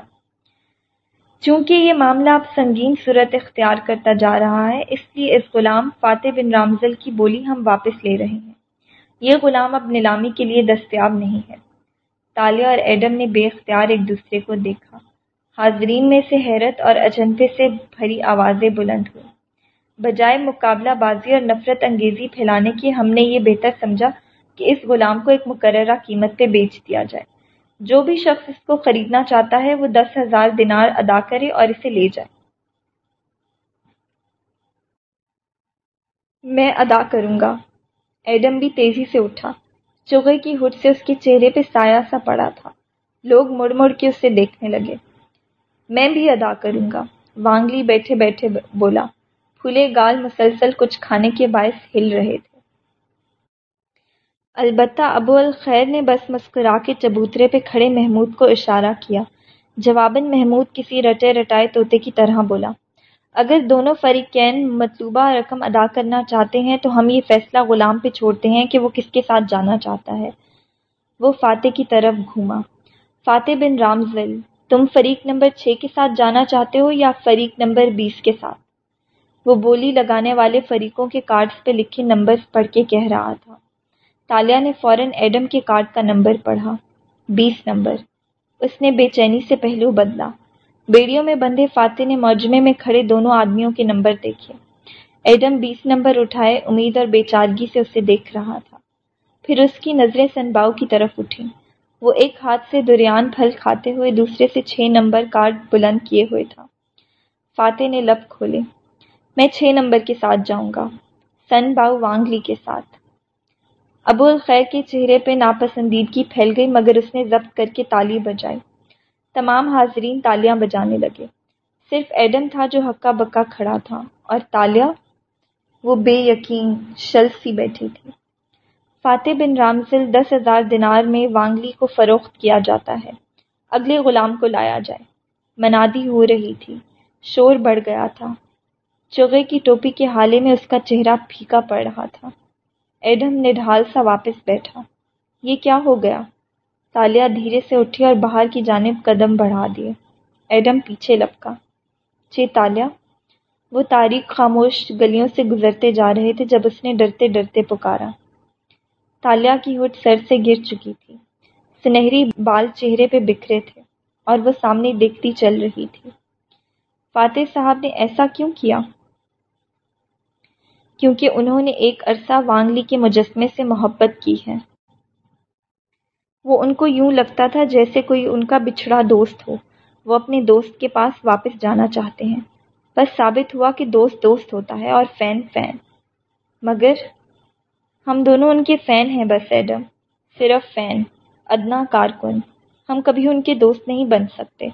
چونکہ یہ معاملہ اب سنگین صورت اختیار کرتا جا رہا ہے، اس لیے اس غلام فاتح بن رامزل کی بولی ہم واپس لے رہے ہیں۔ یہ غلام اب نیلامی کے لیے دستیاب نہیں ہے۔ تالیہ اور ایڈم نے بے اختیار ایک دوسرے کو دیکھا۔ حاضرین میں سے حیرت اور اجنپے سے بھری آوازیں بلند ہوئی بجائے مقابلہ بازی اور نفرت انگیزی پھیلانے کی، ہم نے یہ بہتر سمجھا کہ اس غلام کو ایک مقررہ قیمت پہ بیچ دیا جائے۔ جو بھی شخص اس کو خریدنا چاہتا ہے، وہ دس ہزار دینار ادا کرے اور اسے لے جائے۔ میں ادا کروں گا۔ ایڈم بھی تیزی سے اٹھا۔ چوغے کی ہٹ سے اس کے چہرے پہ سایہ سا پڑا تھا۔ لوگ مڑ مڑ کے اسے دیکھنے لگے۔ میں بھی ادا کروں گا۔ وانگلی بیٹھے بیٹھے بولا۔ کھلے گال مسلسل کچھ کھانے کے باعث ہل رہے تھے۔ البتہ ابو الخیر نے بس مسکرا کے چبوترے پہ کھڑے محمود کو اشارہ کیا۔ جواباً محمود کسی رٹے رٹائے طوطے کی طرح بولا۔ اگر دونوں فریقین مطلوبہ رقم ادا کرنا چاہتے ہیں تو ہم یہ فیصلہ غلام پہ چھوڑتے ہیں کہ وہ کس کے ساتھ جانا چاہتا ہے۔ وہ فاتح کی طرف گھوما۔ فاتح بن رامزل، تم فریق نمبر چھ کے ساتھ جانا چاہتے ہو یا فریق نمبر بیس کے ساتھ؟ وہ بولی لگانے والے فریقوں کے کارڈز پہ لکھے نمبرز پڑھ کے کہہ رہا تھا۔ تالیہ نے فوراً ایڈم کے کارڈ کا نمبر پڑھا، بیس نمبر۔ اس نے بے چینی سے پہلو بدلا۔ بیڑیوں میں بندھے فاتح نے موجمے میں کھڑے دونوں آدمیوں کے نمبر دیکھے۔ ایڈم بیس نمبر اٹھائے، امید اور بے چارگی سے اسے دیکھ رہا تھا۔ پھر اس کی نظریں سنباؤ کی طرف اٹھیں۔ وہ ایک ہاتھ سے دریان پھل کھاتے ہوئے دوسرے سے چھ نمبر کارڈ بلند کیے ہوئے تھا۔ فاتح نے لب کھولے۔ میں چھ نمبر کے ساتھ جاؤں گا۔ سن باؤ وانگلی کے ساتھ۔ ابو الخیر کے چہرے پہ ناپسندیدگی پھیل گئی، مگر اس نے ضبط کر کے تالی بجائی۔ تمام حاضرین تالیاں بجانے لگے۔ صرف ایڈم تھا جو ہکا بکا کھڑا تھا اور تالیہ وہ بے یقین شل سی بیٹھی تھی فاتح بن رامزل دس ہزار دینار میں وانگلی کو فروخت کیا جاتا ہے۔ اگلے غلام کو لایا جائے۔ منادی ہو رہی تھی۔ شور بڑھ گیا تھا۔ چوغے کی ٹوپی کے حالے میں اس کا چہرہ پھیکا پڑ رہا تھا۔ ایڈم نے ڈھال سا واپس بیٹھا۔ یہ کیا ہو گیا؟ تالیہ دھیرے سے اٹھی اور باہر کی جانب قدم بڑھا دیے۔ ایڈم پیچھے لپکا۔ چھ تالیہ وہ تاریخ خاموش گلیوں سے گزرتے جا رہے تھے جب اس نے ڈرتے ڈرتے پکارا۔ تالیہ کی ہوٹ سر سے گر چکی تھی۔ سنہری بال چہرے پہ بکھرے تھے اور وہ سامنے دیکھتی چل رہی تھی۔ فاتح صاحب نے ایسا کیوں کیا؟ کیونکہ انہوں نے ایک عرصہ وانگلی کے مجسمے سے محبت کی ہے۔ وہ ان کو یوں لگتا تھا جیسے کوئی ان کا بچھڑا دوست ہو۔ وہ اپنے دوست کے پاس واپس جانا چاہتے ہیں۔ بس ثابت ہوا کہ دوست دوست ہوتا ہے اور فین فین۔ مگر ہم دونوں ان کے فین ہیں بس، ایڈم۔ صرف فین۔ ادنا کارکن۔ ہم کبھی ان کے دوست نہیں بن سکتے۔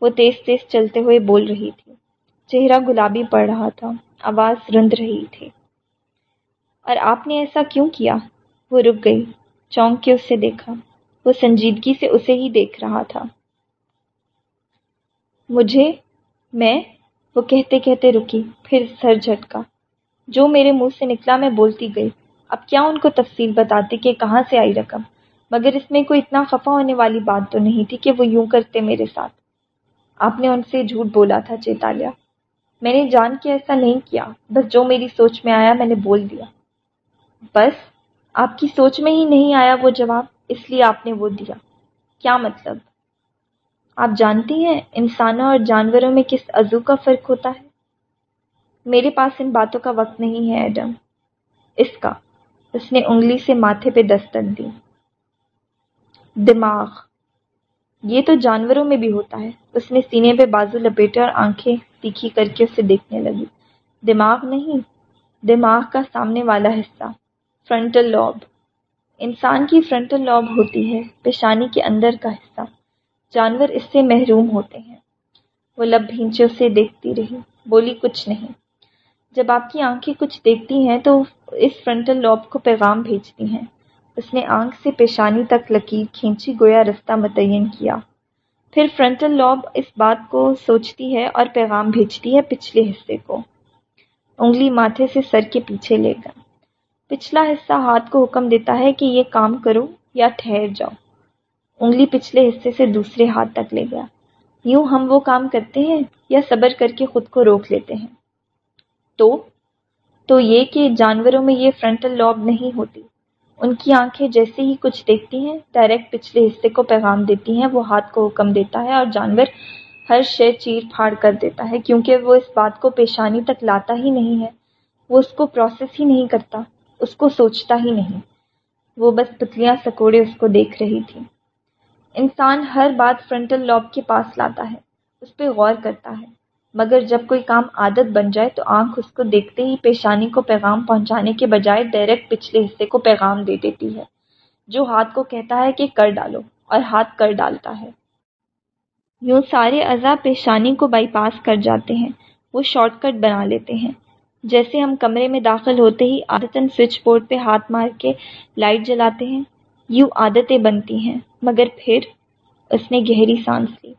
وہ تیز تیز چلتے ہوئے بول رہی تھی۔ چہرہ گلابی پڑ رہا تھا۔ آواز رند رہی تھی۔ اور آپ نے ایسا کیوں کیا؟ وہ رک گئی، چونک کے اسے دیکھا۔ وہ سنجیدگی سے اسے ہی دیکھ رہا تھا۔ مجھے، میں، وہ کہتے کہتے رکی، پھر سر جھٹکا۔ جو میرے منہ سے نکلا، میں بولتی گئی۔ اب کیا ان کو تفصیل بتاتی کہ کہاں سے آئی رقم؟ مگر اس میں کوئی اتنا خفا ہونے والی بات تو نہیں تھی کہ وہ یوں کرتے میرے ساتھ۔ آپ نے ان سے جھوٹ بولا تھا، چیتالیہ۔ میں نے جان کے ایسا نہیں کیا، بس جو میری سوچ میں آیا، میں نے بول دیا۔ بس، آپ کی سوچ میں ہی نہیں آیا وہ جواب؟ اس لیے آپ نے وہ دیا۔ کیا مطلب؟ آپ جانتی ہیں انسانوں اور جانوروں میں کس عزو کا فرق ہوتا ہے؟ میرے پاس ان باتوں کا وقت نہیں ہے، ایڈم۔ اس کا۔ اس نے انگلی سے ماتھے پہ دستک دی۔ دماغ۔ یہ تو جانوروں میں بھی ہوتا ہے۔ اس نے سینے پہ بازو لپیٹے اور آنکھیں تیکھی کر کے اسے دیکھنے لگی۔ دماغ نہیں، دماغ کا سامنے والا حصہ۔ Frontal lobe. انسان کی فرنٹل لوب ہوتی ہے، پیشانی کے اندر کا حصہ۔ جانور اس سے محروم ہوتے ہیں۔ وہ لب بھینچے اسے دیکھتی رہی، بولی، کچھ نہیں۔ جب آپ کی آنکھیں کچھ دیکھتی ہیں تو اس فرنٹل لوب کو پیغام بھیجتی ہیں۔ اس نے آنکھ سے پیشانی تک لکیر کھینچی، گویا رستہ متعین کیا۔ پھر فرنٹل لوب اس بات کو سوچتی ہے اور پیغام بھیجتی ہے پچھلے حصے کو۔ انگلی ماتھے سے سر کے پیچھے لے گا پچھلا حصہ ہاتھ کو حکم دیتا ہے کہ یہ کام کرو یا ٹھہر جاؤ۔ انگلی پچھلے حصے سے دوسرے ہاتھ تک لے گیا۔ یوں ہم وہ کام کرتے ہیں یا صبر کر کے خود کو روک لیتے ہیں۔ تو؟ تو یہ کہ جانوروں میں یہ فرنٹل لوب نہیں ہوتی۔ ان کی آنکھیں جیسے ہی کچھ دیکھتی ہیں ڈائریکٹ پچھلے حصے کو پیغام دیتی ہیں، وہ ہاتھ کو حکم دیتا ہے اور جانور ہر شے چیر پھاڑ کر دیتا ہے، کیونکہ وہ اس بات کو پیشانی تک لاتا ہی نہیں ہے۔ وہ اس کو پروسیس ہی نہیں کرتا۔ اس کو سوچتا ہی نہیں۔ وہ بس پتلیاں سکوڑے اس کو دیکھ رہی تھی۔ انسان ہر بات فرنٹل لاب کے پاس لاتا ہے، اس پہ غور کرتا ہے۔ مگر جب کوئی کام عادت بن جائے تو آنکھ اس کو دیکھتے ہی پیشانی کو پیغام پہنچانے کے بجائے ڈائریکٹ پچھلے حصے کو پیغام دے دیتی ہے۔ جو ہاتھ کو کہتا ہے کہ کر ڈالو اور ہاتھ کر ڈالتا ہے۔ یوں سارے اعضا پیشانی کو بائی پاس کر جاتے ہیں، وہ شارٹ کٹ بنا لیتے ہیں۔ جیسے ہم کمرے میں داخل ہوتے ہی عادتاً سوئچ بورڈ پہ ہاتھ مار کے لائٹ جلاتے ہیں، یوں عادتیں بنتی ہیں، مگر پھر اس نے گہری سانس لی۔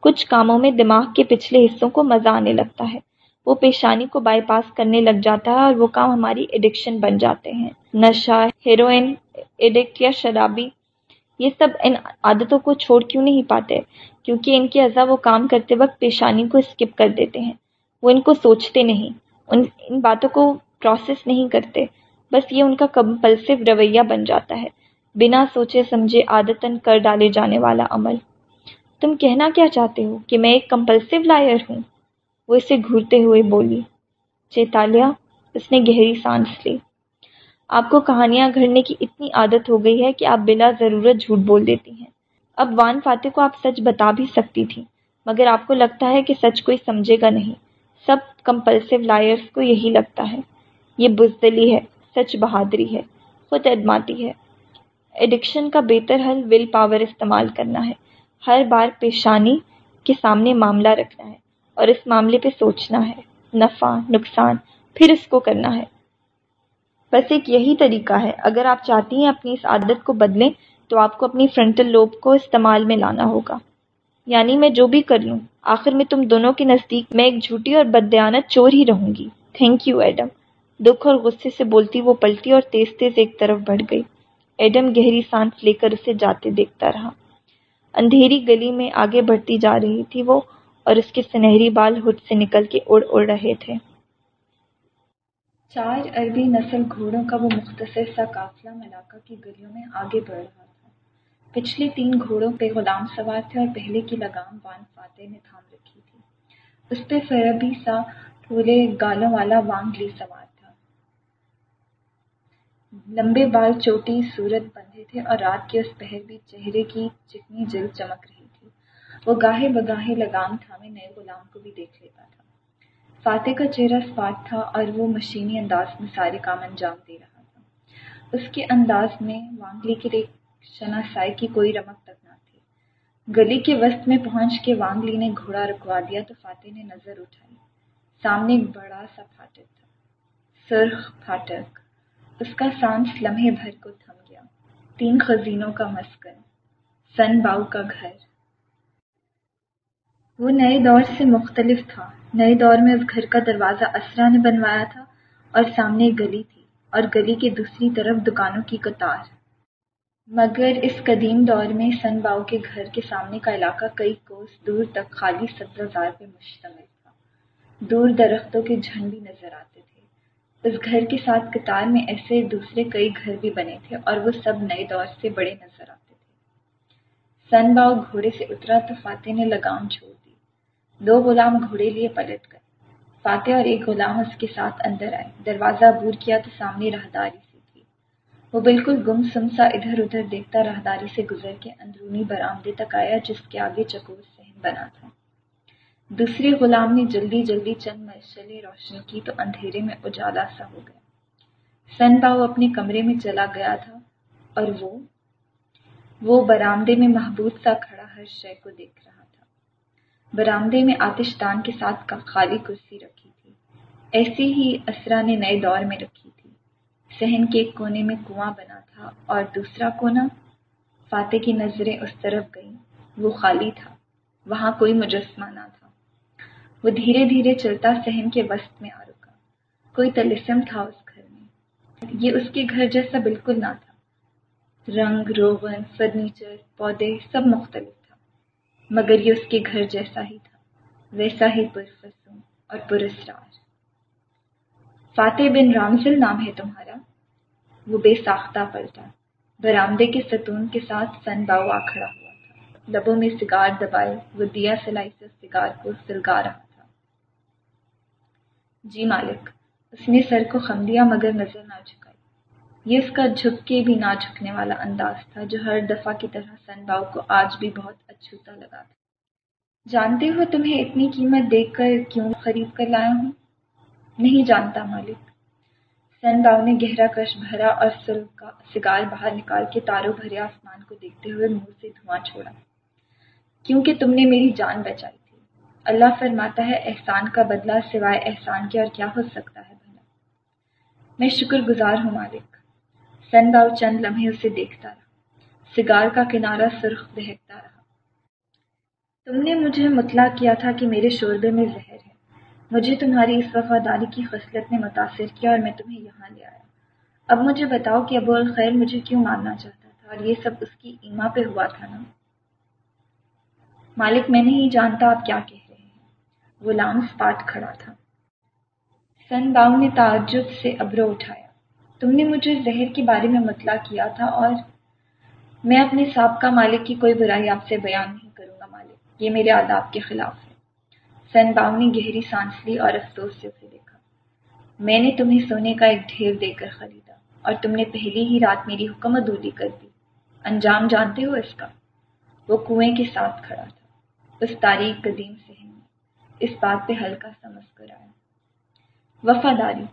کچھ کاموں میں دماغ کے پچھلے حصوں کو مزہ آنے لگتا ہے۔ وہ پیشانی کو بائی پاس کرنے لگ جاتا ہے اور وہ کام ہماری ایڈکشن بن جاتے ہیں۔ نشہ ہیروئن ایڈکٹ یا شرابی، یہ سب ان عادتوں کو چھوڑ کیوں نہیں پاتے؟ کیونکہ ان کے اعضا وہ کام کرتے وقت پیشانی کو اسکپ کر دیتے ہیں۔ وہ ان کو سوچتے نہیں۔ ان ان باتوں کو پروسیس نہیں کرتے۔ بس یہ ان کا کمپلسو رویہ بن جاتا ہے۔ بنا سوچے سمجھے عادتاً کر ڈالے جانے والا عمل۔ تم کہنا کیا چاہتے ہو کہ میں ایک کمپلسو لائر ہوں؟ وہ اسے گھورتے ہوئے بولی، چیتالیہ، اس نے گہری سانس لی۔ آپ کو کہانیاں گھڑنے کی اتنی عادت ہو گئی ہے کہ آپ بلا ضرورت جھوٹ بول دیتی ہیں۔ اب وان فاتح کو آپ سچ بتا بھی سکتی تھی مگر آپ کو لگتا ہے کہ سچ کوئی سمجھے گا نہیں۔ سب کمپلسو لائرس کو یہی لگتا ہے۔ یہ بزدلی ہے، سچ بہادری ہے، خود ادماتی ہے۔ ایڈکشن کا بہتر حل ول پاور استعمال کرنا ہے۔ ہر بار پیشانی کے سامنے معاملہ رکھنا ہے اور اس معاملے پہ سوچنا ہے۔ نفع، نقصان، پھر اس کو کرنا ہے۔ بس ایک یہی طریقہ ہے۔ اگر آپ چاہتی ہیں اپنی اس عادت کو بدلیں تو آپ کو اپنی فرنٹل لوب کو استعمال میں لانا ہوگا۔ یعنی میں جو بھی کر لوں آخر میں تم دونوں کے نزدیک میں ایک جھوٹی اور بدیانت چور ہی رہوں گی۔ تھینک یو ایڈم دکھ اور غصے سے بولتی وہ پلٹی اور تیز تیز ایک طرف بڑھ گئی۔ ایڈم گہری سانس لے کر اسے جاتے دیکھتا رہا۔ اندھیری گلی میں آگے بڑھتی جا رہی تھی وہ اور اس کے سنہری بال ہٹ سے نکل کے اڑ اڑ رہے تھے۔ چار عربی نسل گھوڑوں کا وہ مختصر سا قافلہ ملاقہ کی گلیوں میں آگے بڑھ رہا تھا۔ پچھلے تین گھوڑوں پہ غلام سوار تھے اور پہلے کی لگام وان فاتح نے تھام رکھی تھی اس پہ فربی سا پھولے گالوں والا وانگ لی سوار تھا۔ لمبے بال چوٹی صورت بندھے تھے اور رات کے اس پہر بھی چہرے کی چکنی جلد چمک رہی تھی۔ وہ گاہے بگاہے لگام تھامے نئے غلام کو بھی دیکھ لیتا تھا۔ فاتح کا چہرہ سپاٹ تھا اور وہ مشینی انداز میں سارے کام انجام دے رہا تھا۔ اس کے انداز میں وانگلی کے لیے شناسائی کی کوئی رمک تک گلی کے وسط میں پہنچ کے وانگلی نے گھوڑا رکوا دیا تو فاتح نے نظر اٹھائی۔ سامنے ایک بڑا سا پھاٹک تھا۔ سرخ پھاٹک اس کا سانس لمحے بھر کو تھم گیا۔ تین خزینوں کا مسکن۔ سن باؤ کا گھر۔ وہ نئے دور سے مختلف تھا۔ نئے دور میں اس گھر کا دروازہ اسرا نے بنوایا تھا اور سامنے گلی تھی اور گلی کے دوسری طرف دکانوں کی قطار۔ مگر اس قدیم دور میں سن باؤ کے گھر کے سامنے کا علاقہ کئی کوس دور تک خالی سبزہ پہ مشتمل تھا۔ دور درختوں کے جھنڈ بھی نظر آتے تھے۔ اس گھر کے ساتھ قطار میں ایسے دوسرے کئی گھر بھی بنے تھے اور وہ سب نئے دور سے بڑے نظر آتے تھے۔ سن باؤ گھوڑے سے اترا تو فاتح نے لگام چھوڑ دی۔ دو غلام گھوڑے لیے پلٹ گئے۔ فاتح اور ایک غلام اس کے ساتھ اندر آئے۔ دروازہ عبور کیا تو سامنے راہداری وہ بالکل گم سم سا ادھر ادھر دیکھتا راہداری سے گزر کے اندرونی برآمدے تک آیا جس کے آگے چکور سہن بنا تھا۔ دوسرے غلام نے جلدی جلدی چند مشلیں روشن کی تو اندھیرے میں اجالا سا ہو گیا۔ سن باؤ اپنے کمرے میں چلا گیا تھا اور وہ وہ برآمدے میں محبوب سا کھڑا ہر شے کو دیکھ رہا تھا۔ برآمدے میں آتش دان کے ساتھ خالی کرسی رکھی تھی۔ ایسی ہی اسرا نے نئے دور میں رکھی۔ صحن کے ایک کونے میں کنواں بنا تھا اور دوسرا کونا فاتح کی نظریں اس طرف گئیں۔ وہ خالی تھا، وہاں کوئی مجسمہ نہ تھا۔ وہ دھیرے دھیرے چلتا صحن کے وسط میں آ رکا۔ کوئی تلسم تھا اس گھر میں۔ یہ اس کے گھر جیسا بالکل نہ تھا۔ رنگ، روغن، فرنیچر، پودے سب مختلف تھا، مگر یہ اس کے گھر جیسا ہی تھا۔ ویسا ہی پرفسوں اور پرسرار فاتح بن رامزل نام ہے تمہارا؟ وہ بے ساختہ پلٹا برآمدے کے ستون کے ساتھ سن باؤ آ کھڑا ہوا تھا۔ لبوں میں سگار دبائے وہ دیا سلائی سے سگار کو سلگا رہا تھا۔ جی مالک، اس نے سر کو خم دیا مگر نظر نہ جھکائی۔ یہ اس کا جھک کے بھی نہ جھکنے والا انداز تھا جو ہر دفعہ کی طرح سن باؤ کو آج بھی بہت اچھوتا لگا تھا۔ جانتے ہو تمہیں اتنی قیمت دیکھ کر کیوں خرید کر لایا ہوں؟ نہیں جانتا مالک۔ سن باؤ نے گہرا کش بھرا اور سل کا سگار باہر نکال کے تاروں بھرے آسمان کو دیکھتے ہوئے منہ سے دھواں چھوڑا۔ کیونکہ تم نے میری جان بچائی تھی۔ اللہ فرماتا ہے، احسان کا بدلہ سوائے احسان کے اور کیا ہو سکتا ہے بھلا؟ میں شکر گزار ہوں مالک۔ سن باؤ چند لمحے اسے دیکھتا رہا۔ سگار کا کنارہ سرخ بہکتا رہا۔ تم نے مجھے مطلع کیا تھا کہ میرے شوربے میں زہر ہے۔ مجھے تمہاری اس وفاداری کی خصلت نے متاثر کیا اور میں تمہیں یہاں لے آیا۔ اب مجھے بتاؤ کہ ابو الخیر مجھے کیوں مارنا چاہتا تھا اور یہ سب اس کی ایما پہ ہوا تھا نا؟ مالک، میں نہیں جانتا آپ کیا کہہ رہے ہیں۔ غلام اسپاٹ کھڑا تھا۔ سن باؤ نے تعجب سے ابرو اٹھایا۔ تم نے مجھے زہر کے بارے میں مطلع کیا تھا اور میں اپنے سابقہ مالک کی کوئی برائی آپ سے بیان نہیں کروں گا مالک۔ یہ میرے آداب کے خلاف۔ ہے سن باؤ نے گہری سانس لی اور افسوس سے اسے دیکھا۔ میں نے تمہیں سونے کا ایک ڈھیر دے کر خریدا اور تم نے پہلی ہی رات میری حکم ادولی کر دی۔ انجام جانتے ہو اس کا؟ وہ کنویں کے ساتھ کھڑا تھا۔ اس تاریخ قدیم سے اس بات پہ ہلکا سمجھ کر آیا۔ وفاداری۔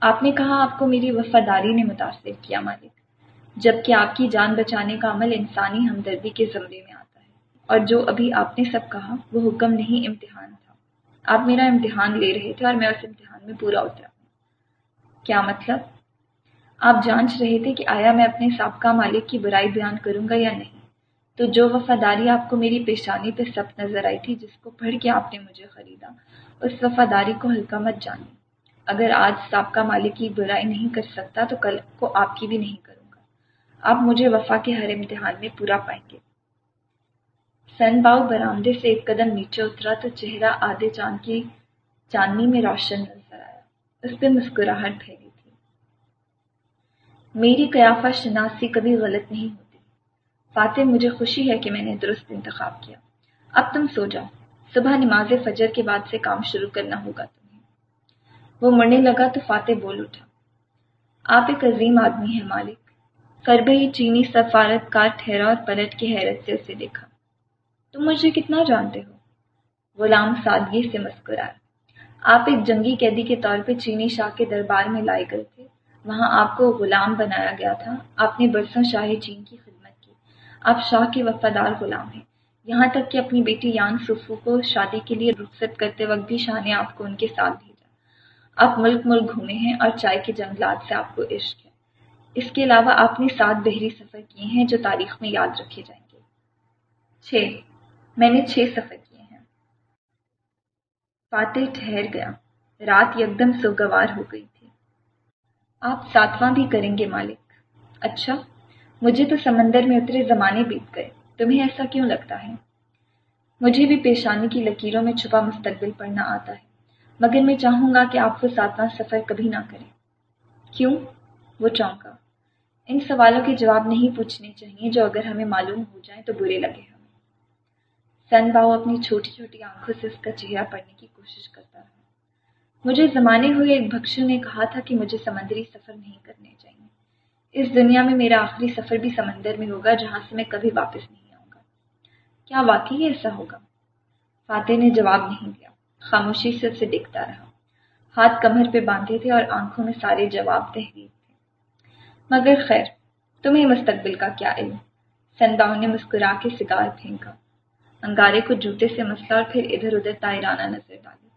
آپ نے کہا آپ کو میری وفاداری نے متاثر کیا، مالک۔ جبکہ آپ کی جان بچانے کا عمل انسانی ہمدردی کے زمرے میں اور جو ابھی آپ نے سب کہا، وہ حکم نہیں، امتحان تھا۔ آپ میرا امتحان لے رہے تھے اور میں اس امتحان میں پورا اترا۔ ہوں کیا مطلب؟ آپ جانچ رہے تھے کہ آیا میں اپنے سابقہ مالک کی برائی بیان کروں گا یا نہیں۔ تو جو وفاداری آپ کو میری پیشانی پہ سب نظر آئی تھی، جس کو پڑھ کے آپ نے مجھے خریدا، اس وفاداری کو ہلکا مت جانے اگر آج سابقہ مالک کی برائی نہیں کر سکتا، تو کل کو آپ کی بھی نہیں کروں گا۔ آپ مجھے وفا کے ہر امتحان میں پورا پائیں گے۔ سن باؤ برآمدے سے ایک قدم نیچے اترا تو چہرہ آدھے چاند کی چاندنی میں روشن نظر آیا۔ اس پہ مسکراہٹ پھیلی تھی۔ میری قیافہ شناسی کبھی غلط نہیں ہوتی۔ فاتح، مجھے خوشی ہے کہ میں نے درست انتخاب کیا۔ اب تم سو جاؤ۔ صبح نماز فجر کے بعد سے کام شروع کرنا ہوگا تمہیں۔ وہ مرنے لگا تو فاتح بول اٹھا۔ آپ ایک عظیم آدمی ہیں مالک۔ کربے ہی چینی سفارت کار ٹھہرا اور پلٹ کے حیرت سے اسے دیکھا۔ تم مجھے کتنا جانتے ہو؟ غلام سادگی سے مسکرایا آپ ایک جنگی قیدی کے طور پہ چینی شاہ کے دربار میں لائے گئے تھے۔ وہاں آپ کو غلام بنایا گیا تھا۔ آپ نے برسوں شاہ چین کی خدمت کی۔ آپ شاہ کے وفادار غلام ہیں۔ یہاں تک کہ اپنی بیٹی یان سفو کو شادی کے لیے رخصت کرتے وقت بھی شاہ نے آپ کو ان کے ساتھ بھیجا۔ آپ ملک ملک گھومے ہیں اور چائے کے جنگلات سے آپ کو عشق ہے۔ اس کے علاوہ آپ نے سات بحری سفر کیے ہیں جو تاریخ میں یاد رکھے جائیں گے۔ چھ میں نے چھ سفر کیے ہیں۔ فاتح ٹھہر گیا۔ رات یکدم سوگوار ہو گئی تھی۔ آپ ساتواں بھی کریں گے مالک۔ اچھا مجھے تو سمندر میں اترے زمانے بیت گئے۔ تمہیں ایسا کیوں لگتا ہے؟ مجھے بھی پیشانی کی لکیروں میں چھپا مستقبل پڑھنا آتا ہے۔ مگر میں چاہوں گا کہ آپ وہ ساتواں سفر کبھی نہ کریں۔ کیوں؟ وہ چونکا۔ ان سوالوں کے جواب نہیں پوچھنے چاہیے جو اگر ہمیں معلوم ہو جائیں تو برے لگے ہمیں سن باؤ اپنی چھوٹی چھوٹی آنکھوں سے اس کا چہرہ پڑھنے کی کوشش کرتا رہا۔ مجھے زمانے ہوئے ایک بھکشو نے کہا تھا کہ مجھے سمندری سفر نہیں کرنے چاہیے۔ اس دنیا میں میرا آخری سفر بھی سمندر میں ہوگا جہاں سے میں کبھی واپس نہیں آؤں گا۔ کیا واقعی ایسا ہوگا؟ فاتح نے جواب نہیں دیا۔ خاموشی سے اسے دیکھتا رہا۔ ہاتھ کمر پہ باندھے تھے اور آنکھوں میں سارے جواب تحریر تھے۔ مگر خیر، تمہیں مستقبل کا کیا علم؟ سنداؤ نے مسکرا کے سگار پھینکا۔ انگارے کو جوتے سے مسلا اور پھر ادھر ادھر تائرانہ نظر ڈالی۔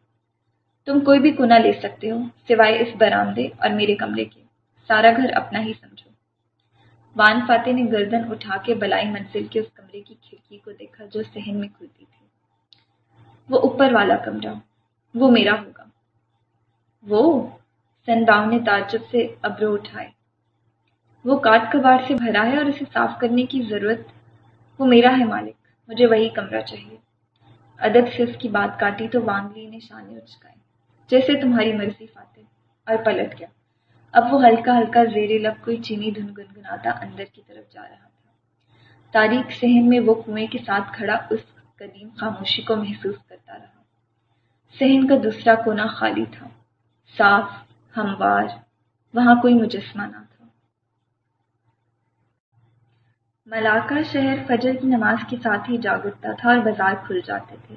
تم کوئی بھی کونا لے سکتے ہو، سوائے اس برامدے اور میرے کمرے کے۔ سارا گھر اپنا ہی سمجھو۔ وان فاتح نے گردن اٹھا کے بلائی منزل کے اس کمرے کی کھڑکی کو دیکھا جو سہن میں کھلتی تھی۔ وہ اوپر والا کمرہ، وہ میرا ہوگا۔ وہ؟ سن باؤ نے تعجب سے ابرو اٹھائے۔ وہ کاٹ کباڑ سے بھرا ہے اور اسے صاف کرنے کی ضرورت، وہ میرا ہے مالک۔ مجھے وہی کمرہ چاہیے۔ ادب سے اس کی بات کاٹی تو وانگلی نے شانے اچکائے۔ جیسے تمہاری مرضی فاتح، اور پلٹ گیا۔ اب وہ ہلکا ہلکا زیر لب کوئی چینی دھن گنگناتا اندر کی طرف جا رہا تھا۔ تاریخ سہن میں وہ کنویں کے ساتھ کھڑا اس قدیم خاموشی کو محسوس کرتا رہا۔ سہن کا دوسرا کونا خالی تھا۔ صاف، ہموار، وہاں کوئی مجسمہ نہ تھا ملاقہ شہر فجر کی نماز کے ساتھ ہی جاگ اٹھتا تھا اور بازار کھل جاتے تھے۔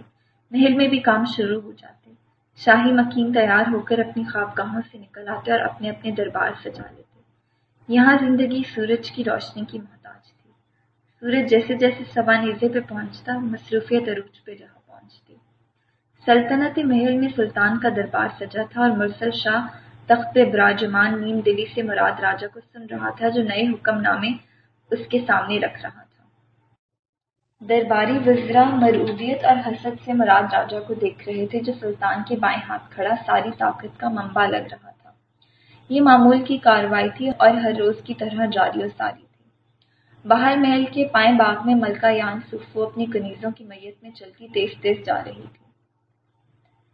محل میں بھی کام شروع ہو جاتے۔ شاہی مکین تیار ہو کر اپنی خوابگاہوں سے نکل آتے اور اپنے اپنے دربار سجا لیتے۔ یہاں زندگی سورج کی روشنی کی محتاج تھی۔ سورج جیسے جیسے سوا نیزے پہ پہنچتا، مصروفیت عروج پہ جہاں پہنچتی۔ سلطنت محل میں سلطان کا دربار سجا تھا اور مرسل شاہ تخت براجمان نیم دلی سے مراد راجا کو سن رہا تھا جو نئے حکم نامے اس کے سامنے رکھ رہا تھا۔ درباری وزرا مرودیت اور حسد سے مراد راجا کو دیکھ رہے تھے جو سلطان کے بائیں ہاتھ کھڑا ساری طاقت کا منبع لگ رہا تھا۔ یہ معمول کی کاروائی تھی اور ہر روز کی طرح جاری و ساری تھی۔ باہر محل کے پائیں باغ میں ملکہ یان سفو اپنی کنیزوں کی میت میں چلتی تیز تیز جا رہی تھی۔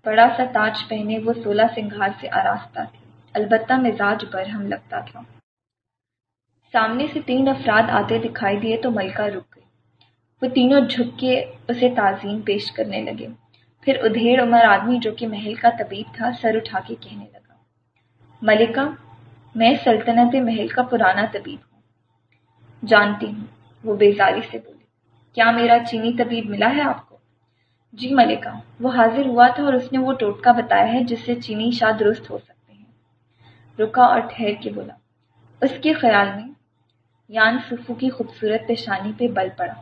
بڑا سا تاج پہنے وہ سولہ سنگھار سے آراستہ تھی البتہ مزاج برہم لگتا تھا۔ سامنے سے تین افراد آتے دکھائی دیے تو ملکہ رک گئی۔ وہ تینوں جھک کے اسے تعظیم پیش کرنے لگے۔ پھر ادھیڑ عمر آدمی جو کہ محل کا طبیب تھا، سر اٹھا کے کہنے لگا، ملکہ، میں سلطنت محل کا پرانا طبیب ہوں۔ جانتی ہوں، وہ بیزاری سے بولی کیا میرا چینی طبیب ملا ہے آپ کو؟ جی ملکہ، وہ حاضر ہوا تھا اور اس نے وہ ٹوٹکا بتایا ہے جس سے چینی شاہ درست ہو سکتے ہیں۔ رکا اور ٹھہر کے بولا، اس کے خیال میں یان سفو کی خوبصورت پیشانی پہ بل پڑا۔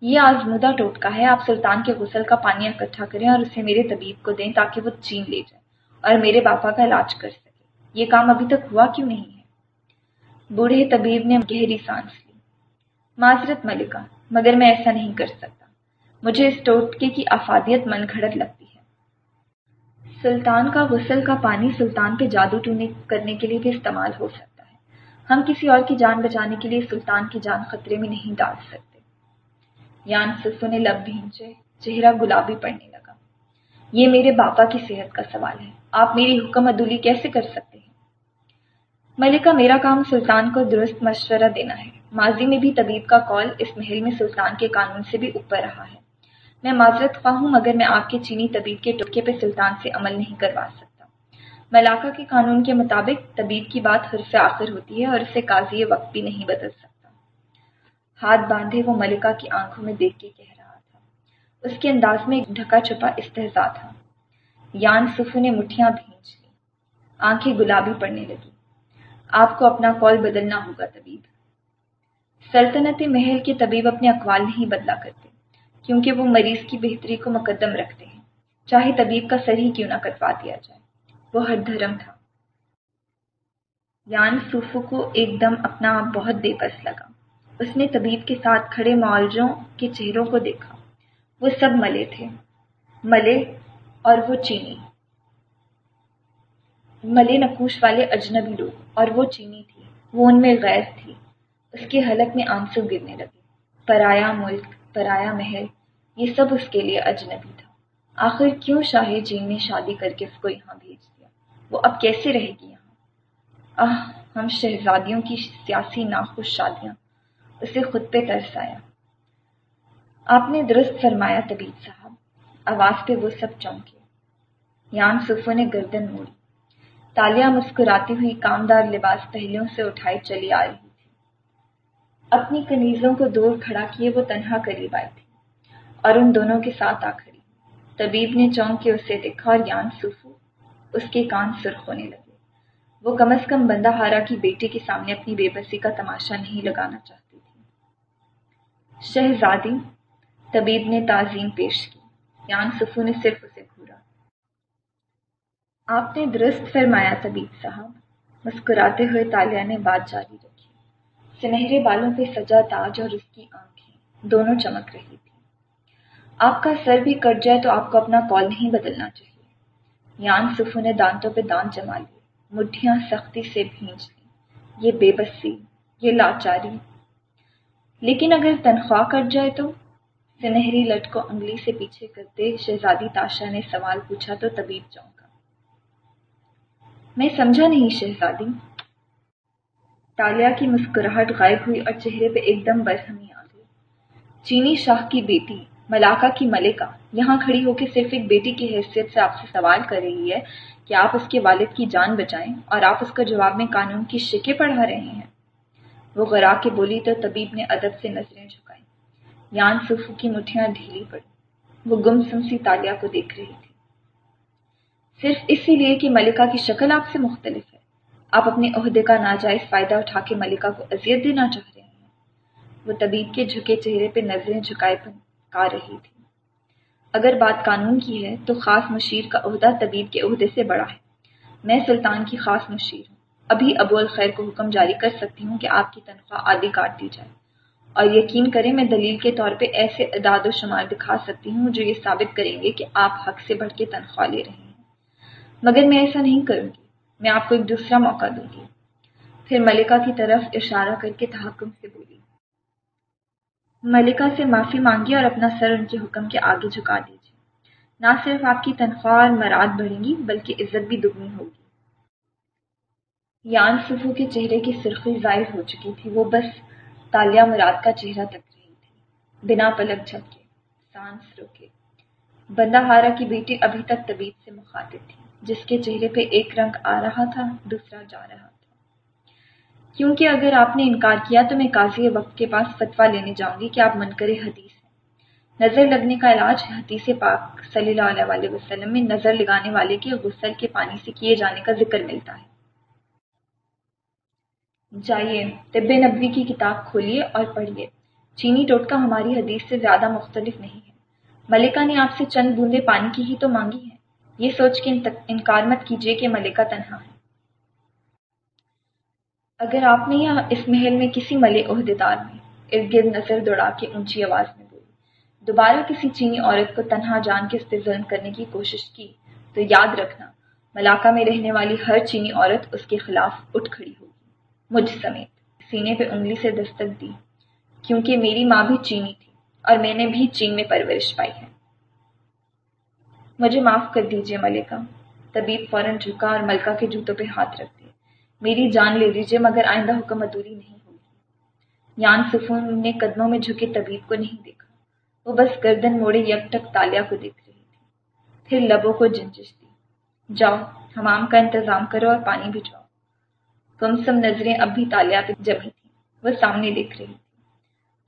یہ آزمودہ ٹوٹکا ہے، آپ سلطان کے غسل کا پانی اکٹھا کریں اور اسے میرے طبیب کو دیں تاکہ وہ چین لے جائے اور میرے باپا کا علاج کر سکے۔ یہ کام ابھی تک ہوا کیوں نہیں ہے؟ بوڑھے طبیب نے گہری سانس لی۔ معذرت ملکہ، مگر میں ایسا نہیں کر سکتا۔ مجھے اس ٹوٹکے کی افادیت من گھڑت لگتی ہے۔ سلطان کا غسل کا پانی سلطان پہ جادو ٹونے کرنے کے لیے بھی استعمال ہو سکتا۔ ہے ہم کسی اور کی جان بچانے کے لیے سلطان کی جان خطرے میں نہیں ڈال سکتے۔ یان سسو نے لب بھینچے، چہرہ گلابی پڑنے لگا۔ یہ میرے باپا کی صحت کا سوال ہے۔ آپ میری حکم عدولی کیسے کر سکتے ہیں؟ ملکہ، میرا کام سلطان کو درست مشورہ دینا ہے۔ ماضی میں بھی طبیب کا کال اس محل میں سلطان کے قانون سے بھی اوپر رہا ہے۔ میں معذرت خواہ ہوں، مگر میں آپ کے چینی طبیب کے ٹکے پہ سلطان سے عمل نہیں کروا سکتا ملاقہ کے قانون کے مطابق طبیب کی بات حرف آخر ہوتی ہے اور اسے قاضی وقت بھی نہیں بدل سکتا۔ ہاتھ باندھے وہ ملکہ کی آنکھوں میں دیکھ کے کہہ رہا تھا۔ اس کے انداز میں ایک ڈھکا چھپا استحضا تھا۔ یان سفو نے مٹھیاں بھینچ لی۔ آنکھیں گلابی پڑنے لگی آپ کو اپنا کال بدلنا ہوگا طبیب۔ سلطنت محل کے طبیب اپنے اقوال نہیں بدلا کرتے، کیونکہ وہ مریض کی بہتری کو مقدم رکھتے ہیں۔ چاہے طبیب کا سر ہی کیوں نہ کٹوا دیا جائے۔ وہ ہر دھرم تھا۔ یان سوفو کو ایک دم اپنا آپ بہت بے بس لگا۔ اس نے طبیب کے ساتھ کھڑے معالجوں کے چہروں کو دیکھا۔ وہ سب ملے تھے۔ ملے اور وہ چینی۔ ملے نقوش والے اجنبی لوگ اور وہ چینی تھی۔ وہ ان میں غیر تھی۔ اس کے حلق میں آنسو گرنے لگے۔ پرایا ملک، پرایا محل، یہ سب اس کے لیے اجنبی تھا۔ آخر کیوں شاہ جین نے شادی کر کے اس کو یہاں بھیج دیا؟ وہ اب کیسے رہے گی یہاں آہ، ہم شہزادیوں کی سیاسی ناخوش شادیاں، اسے خود پہ ترس آیا۔ آپ نے درست فرمایا طبیب صاحب، آواز پہ وہ سب چونکے۔ یان سفو نے گردن موڑی۔ تالیا مسکراتی ہوئی کامدار لباس پہلیوں سے اٹھائی چلی آ رہی تھی۔ اپنی کنیزوں کو دور کھڑا کیے وہ تنہا قریب آئی تھی اور ان دونوں کے ساتھ آ کھڑی۔ طبیب نے چونک کے اسے دیکھا اور یان سفو اس کے کان سرخ ہونے لگے وہ کم از کم بندہ ہارا کی بیٹی کے سامنے اپنی بے بسی کا تماشا نہیں لگانا چاہتی تھی۔ شہزادی طبیب نے تعظیم پیش کی۔ یان سفو نے صرف اسے گھورا۔ آپ نے درست فرمایا طبیب صاحب۔ مسکراتے ہوئے تالیہ نے بات جاری رکھی۔ سنہرے بالوں پہ سجا تاج اور اس کی آنکھیں دونوں چمک رہی تھی آپ کا سر بھی کٹ جائے تو آپ کو اپنا کال نہیں بدلنا چاہیے۔ یان سفو نے دانتوں پہ دانت جما لیے، مٹھیاں سختی سے بھینچ لی۔ یہ بے بسی، یہ لاچاری۔ لیکن اگر تنخواہ کٹ جائے تو؟ سنہری لٹ کو انگلی سے پیچھے کرتے شہزادی تاشا نے سوال پوچھا تو طبیب چونکا۔ میں سمجھا نہیں شہزادی۔ تالیا کی مسکراہٹ غائب ہوئی اور چہرے پہ ایک دم برہمی آ گئی۔ چینی شاہ کی بیٹی ملاقہ کی ملکہ۔ یہاں کھڑی ہو کے صرف ایک بیٹی کی حیثیت سے آپ سے سوال کر رہی ہے کہ آپ اس کے والد کی جان بچائیں اور آپ اس کا جواب میں قانون کی شکے پڑھا رہے ہیں۔ وہ غرا کے بولی تو طبیب نے ادب سے نظریں جھکائی یان سفو کی مٹھیاں ڈھیلی پڑی۔ وہ گم سمسی تالیا کو دیکھ رہی تھی۔ صرف اسی لیے کہ ملکہ کی شکل آپ سے مختلف ہے۔ آپ اپنے عہدے کا ناجائز فائدہ اٹھا کے ملکہ کو اذیت دینا چاہ رہے ہیں۔ وہ طبیب کے جھکے چہرے پہ نظریں جھکائے پکا رہی تھی۔ اگر بات قانون کی ہے تو خاص مشیر کا عہدہ طبیب کے عہدے سے بڑا ہے۔ میں سلطان کی خاص مشیر ہوں۔ ابھی ابو الخیر کو حکم جاری کر سکتی ہوں کہ آپ کی تنخواہ آدھی کاٹ دی جائے۔ اور یقین کریں میں دلیل کے طور پہ ایسے اداد و شمار دکھا سکتی ہوں جو یہ ثابت کریں گے کہ آپ حق سے بڑھ کے تنخواہ لے رہے ہیں۔ مگر میں ایسا نہیں کروں گی۔ میں آپ کو ایک دوسرا موقع دوں گی۔ پھر ملکہ کی طرف اشارہ کر کے تحکم سے بولی ملکہ سے معافی مانگی اور اپنا سر ان کے حکم کے آگے جھکا دیجیے۔ نہ صرف آپ کی تنخواہ اور مراد بڑھیں گی، بلکہ عزت بھی دگنی ہوگی۔ یان صفو کے چہرے کی سرخی ظاہر ہو چکی تھی، وہ بس تالیہ مراد کا چہرہ تک رہی تھی۔ بنا پلک جھپکے، سانس روکے۔ بندہ ہارا کی بیٹی ابھی تک طبیعت سے مخاطب تھی، جس کے چہرے پہ ایک رنگ آ رہا تھا، دوسرا جا رہا۔ کیونکہ اگر آپ نے انکار کیا تو میں قاضی وقت کے پاس فتویٰ لینے جاؤں گی کہ آپ منکر حدیث ہیں۔ نظر لگنے کا علاج حدیث پاک صلی اللہ علیہ وسلم میں نظر لگانے والے کے غسل کے پانی سے کیے جانے کا ذکر ملتا ہے۔ جائیے، طب نبوی کی کتاب کھولیے اور پڑھیے۔ چینی ٹوٹکا ہماری حدیث سے زیادہ مختلف نہیں ہے۔ ملکہ نے آپ سے چند بوندے پانی کی ہی تو مانگی ہیں۔ یہ سوچ کے انکار مت کیجیے کہ ملکہ تنہا ہے۔ اگر آپ نے یا اس محل میں کسی ملے عہدے دار میں ارد گرد نظر دوڑا کے اونچی آواز میں بولی، دوبارہ کسی چینی عورت کو تنہا جان کے اس پہ ظلم کرنے کی کوشش کی، تو یاد رکھنا، ملاقہ میں رہنے والی ہر چینی عورت اس کے خلاف اٹھ کھڑی ہوگی۔ مجھ سمیت۔ سینے پہ انگلی سے دستک دی، کیونکہ میری ماں بھی چینی تھی اور میں نے بھی چین میں پرورش پائی ہے۔ مجھے معاف کر دیجیے ملکہ۔ طبیب فوراً جھکا اور ملکہ کے جوتوں پہ ہاتھ رکھ دیے میری جان لے لیجیے مگر آئندہ حکم ادوری نہیں ہوگی۔ یان سفون نے قدموں میں جھکے طبیب کو نہیں دیکھا۔ وہ بس گردن موڑے یک ٹک تالیا کو دیکھ رہی تھی۔ پھر لبوں کو جنجش دی۔ جاؤ، حمام کا انتظام کرو اور پانی بھجواؤ کم سم نظریں اب بھی تالیا پہ جمی تھیں۔ وہ سامنے دیکھ رہی تھی۔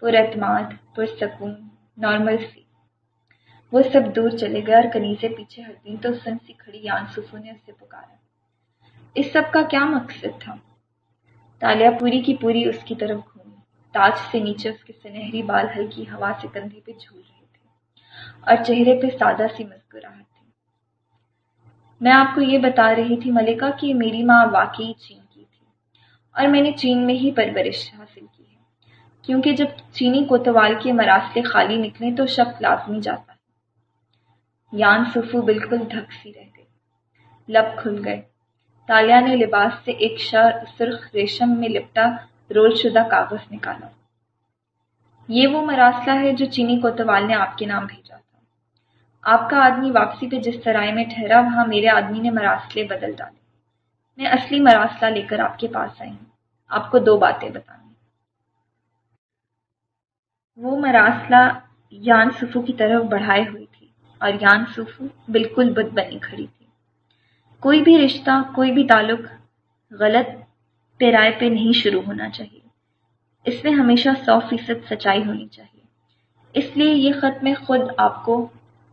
پر اعتماد، پر سکون نارمل سی وہ سب دور چلے گئے اور کنیزیں پیچھے ہٹیں تو سن سی کھڑی یان سفو نے اسے پکارا۔ اس سب کا کیا مقصد تھا؟ تالیا پوری کی پوری اس کی طرف گھومی۔ تاج سے نیچے اس کے سنہری بال ہلکی ہوا سے کندھے پہ جھول رہے تھے اور چہرے پہ سادہ سی مسکراہٹ تھی۔ میں آپ کو یہ بتا رہی تھی ملکہ کہ میری ماں واقعی چین کی تھی اور میں نے چین میں ہی پرورش حاصل کی ہے۔ کیونکہ جب چینی کوتوال کے مراسلے خالی نکلیں تو شخص لازمی جاتا ہے۔ یان سفو بالکل دھک سی رہ گئی۔ لب کھل گئے۔ تالیا نے لباس سے ایک سرخ ریشم میں لپٹا رول شدہ کاغذ نکالا۔ یہ وہ مراسلہ ہے جو چینی کوتوال نے آپ کے نام بھیجا تھا۔ آپ کا آدمی واپسی پہ جس سرائے میں ٹھہرا، وہاں میرے آدمی نے مراسلے بدل ڈالے۔ میں اصلی مراسلہ لے کر آپ کے پاس آئی ہوں۔ آپ کو دو باتیں بتانی وہ مراسلہ یان سفو کی طرف بڑھائے ہوئی تھی اور یان سوفو بالکل بد بنی کھڑی تھی۔ کوئی بھی رشتہ، کوئی بھی تعلق غلط پیرائے پہ نہیں شروع ہونا چاہیے۔ اس میں ہمیشہ سو فیصد سچائی ہونی چاہیے۔ اس لیے یہ خط میں خود آپ کو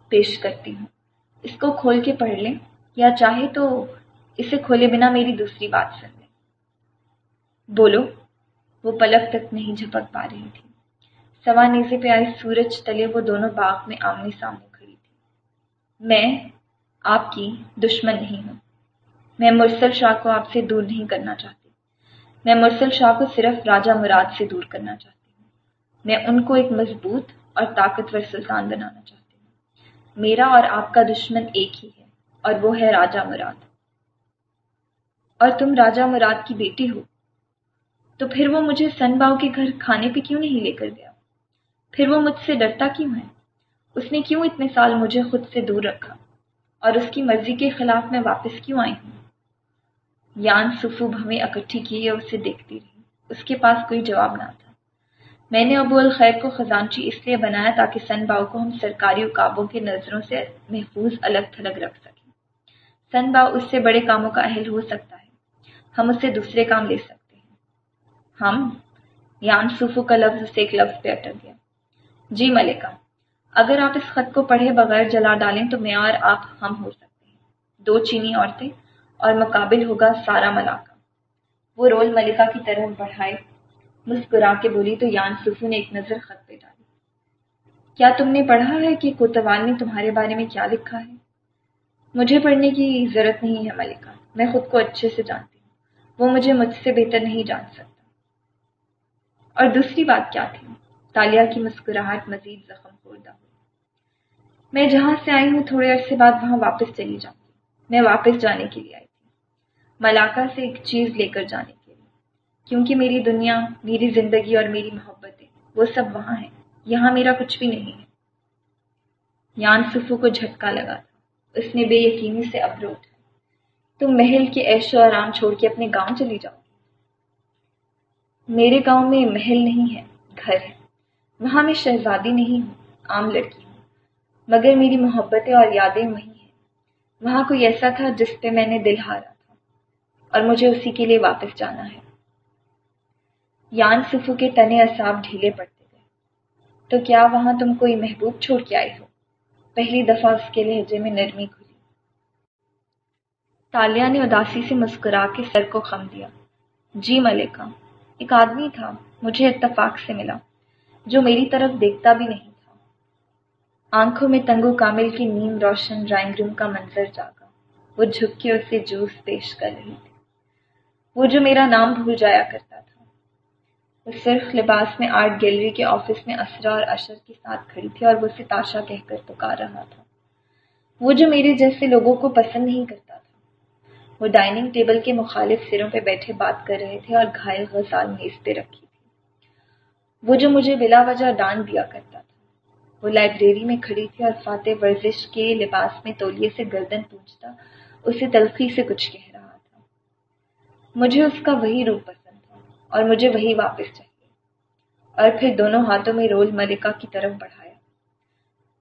پیش کرتی ہوں۔ اس کو کھول کے پڑھ لیں، یا چاہے تو اسے کھولے بنا میری دوسری بات سن لیں۔ بولو، وہ پلک تک نہیں جھپک پا رہی تھی۔ سوا نیزے پہ آئے سورج تلے وہ دونوں باغ میں آمنے سامنے کھڑی تھی۔ میں آپ کی دشمن نہیں ہوں۔ میں مرسل شاہ کو آپ سے دور نہیں کرنا چاہتی۔ میں مرسل شاہ کو صرف راجہ مراد سے دور کرنا چاہتی ہوں۔ میں ان کو ایک مضبوط اور طاقتور سلطان بنانا چاہتی ہوں۔ میرا اور آپ کا دشمن ایک ہی ہے اور وہ ہے راجہ مراد۔ اور تم راجہ مراد کی بیٹی ہو۔ تو پھر وہ مجھے سن باؤ کے گھر کھانے پہ کیوں نہیں لے کر گیا؟ پھر وہ مجھ سے ڈرتا کیوں ہے؟ اس نے کیوں اتنے سال مجھے خود سے دور رکھا؟ اور اس کی مرضی کے خلاف میں واپس کیوں آئی ہوں؟ یان سفو ہمیں اکٹھی کی اور اسے دیکھتی رہی۔ اس کے پاس کوئی جواب نہ تھا۔ میں نے ابو الخیر کو خزانچی اس لیے بنایا تاکہ سن باؤ کو ہم سرکاری اقابوں کے نظروں سے محفوظ الگ تھلگ رکھ سکیں۔ سن باؤ اس سے بڑے کاموں کا اہل ہو سکتا ہے۔ ہم اس سے دوسرے کام لے سکتے ہیں۔ ہم؟ یان سفو کا لفظ سے ایک لفظ پہ اٹک گیا۔ جی ملکہ اگر آپ اس خط کو پڑھے بغیر جلا ڈالیں تو میں اور آپ ہم ہو سکتے ہیں۔ دو چینی عورتیں اور مقابل ہوگا سارا ملاقہ وہ رول ملکہ کی طرف بڑھائے، مسکرا کے بولی تو یان سفو نے ایک نظر خط پہ ڈالی۔ کیا تم نے پڑھا ہے کہ کوتوال نے تمہارے بارے میں کیا لکھا ہے؟ مجھے پڑھنے کی ضرورت نہیں ہے ملکہ، میں خود کو اچھے سے جانتی ہوں۔ وہ مجھے مجھ سے بہتر نہیں جان سکتا۔ اور دوسری بات کیا تھی؟ تالیا کی مسکراہٹ مزید زخم خوردہ ہوئی میں جہاں سے آئی ہوں، تھوڑے عرصے بعد وہاں واپس چلی جاؤں گی۔ میں واپس جانے کے لیے آئی تھی۔ ملاقہ سے ایک چیز لے کر جانے کے لیے۔ کیونکہ میری دنیا، میری زندگی اور میری محبتیں، وہ سب وہاں ہیں۔ یہاں میرا کچھ بھی نہیں ہے۔ یان سفو کو جھٹکا لگا تھا۔ اس نے بے یقینی سے ابرو اٹھا تم محل کے ایش و آرام چھوڑ کے اپنے گاؤں چلی جاؤ۔ میرے گاؤں میں محل نہیں ہے، گھر ہے۔ وہاں میں شہزادی نہیں ہوں، عام لڑکی۔ مگر میری محبتیں اور یادیں وہی ہیں۔ وہاں کوئی ایسا تھا جس پہ میں نے دل ہارا تھا اور مجھے اسی کے لیے واپس جانا ہے۔ یان سفو کے تنے اصاب ڈھیلے پڑتے گئے۔ تو کیا وہاں تم کوئی محبوب چھوڑ کے آئے ہو؟ پہلی دفعہ اس کے لہجے میں نرمی کھلی۔ تالیا نے اداسی سے مسکرا کے سر کو خم دیا۔ جی ملکہ، ایک آدمی تھا، مجھے اتفاق سے ملا، جو میری طرف دیکھتا بھی نہیں۔ آنکھوں میں تنگو کامل کی نیم روشن ڈرائنگ روم کا منظر جاگا۔ وہ جھک کے اسے جوس پیش کر رہی تھی۔ وہ جو میرا نام بھول جایا کرتا تھا۔ وہ صرف لباس میں آرٹ گیلری کے آفس میں اسرا اور اشر کے ساتھ کھڑی تھی اور وہ اسے تاشا کہہ کر پکار رہا تھا۔ وہ جو میرے جیسے لوگوں کو پسند نہیں کرتا تھا۔ وہ ڈائننگ ٹیبل کے مخالف سروں پہ بیٹھے بات کر رہے تھے اور گھائل غزال میز پہ رکھی تھی۔ وہ جو مجھے بلا وجہ ڈانٹ دیا کرتا تھا۔ وہ لائبریری میں کھڑی تھی اور فاتح ورزش کے لباس میں تولیے سے گردن پوچھتا اسے تلخی سے کچھ کہہ رہا تھا۔ مجھے اس کا وہی روپ پسند تھا اور مجھے وہی واپس چاہیے۔ اور پھر دونوں ہاتھوں میں رول ملکہ کی طرف بڑھایا۔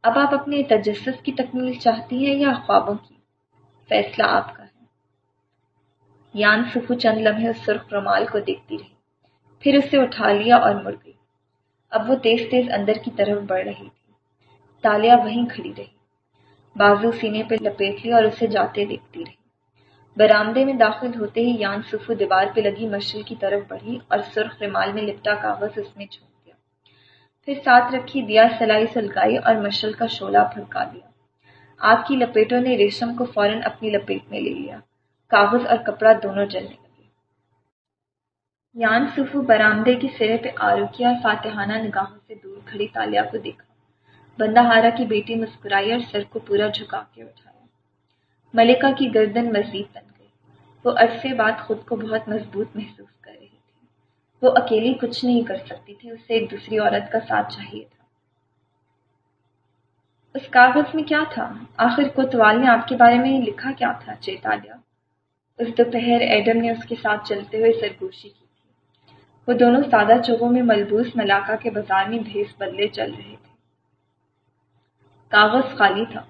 اب آپ اپنے تجسس کی تکمیل چاہتی ہیں یا خوابوں کی؟ فیصلہ آپ کا ہے۔ یان سفو چند لمحے اس سرخ رومال کو دیکھتی رہی، پھر اسے اٹھا لیا اور مڑ گئی۔ اب وہ تیز تیز اندر کی طرف بڑھ رہی۔ تالیا وہیں کھڑی رہی۔ بازو سینے پہ لپیٹ لی اور اسے جاتے دیکھتی رہی۔ برامدے میں داخل ہوتے ہی یان سفو دیوار پہ لگی مشل کی طرف بڑھی اور سرخ رومال میں لپٹا کاغذ اس میں چھوڑ دیا پھر ساتھ رکھی دیا، سلائی سلگائی اور مشل کا شولہ پھڑکا دیا۔ آگ کی لپیٹوں نے ریشم کو فوراً اپنی لپیٹ میں لے لیا۔ کاغذ اور کپڑا دونوں جلنے لگے۔ یان سفو برامدے کے سرے پہ آروکیا فاتحانہ نگاہوں سے دور کھڑی تالیا کو دیکھا۔ بندہ ہارا کی بیٹی مسکرائی اور سر کو پورا جھکا کے اٹھایا۔ ملکہ کی گردن مزید بن گئی۔ وہ عرصے بعد خود کو بہت مضبوط محسوس کر رہی تھی۔ وہ اکیلی کچھ نہیں کر سکتی تھی، اسے ایک دوسری عورت کا ساتھ چاہیے تھا۔ اس کاغذ میں کیا تھا؟ آخر کوتوال نے آپ کے بارے میں لکھا کیا تھا، چیتالیہ؟ اس دوپہر ایڈم نے اس کے ساتھ چلتے ہوئے سرگوشی کی تھی۔ وہ دونوں سادہ چوبوں میں ملبوس ملاقہ کے بازار میں بھیس بدلے چل رہے تھے۔ کاغذ خالی تھا۔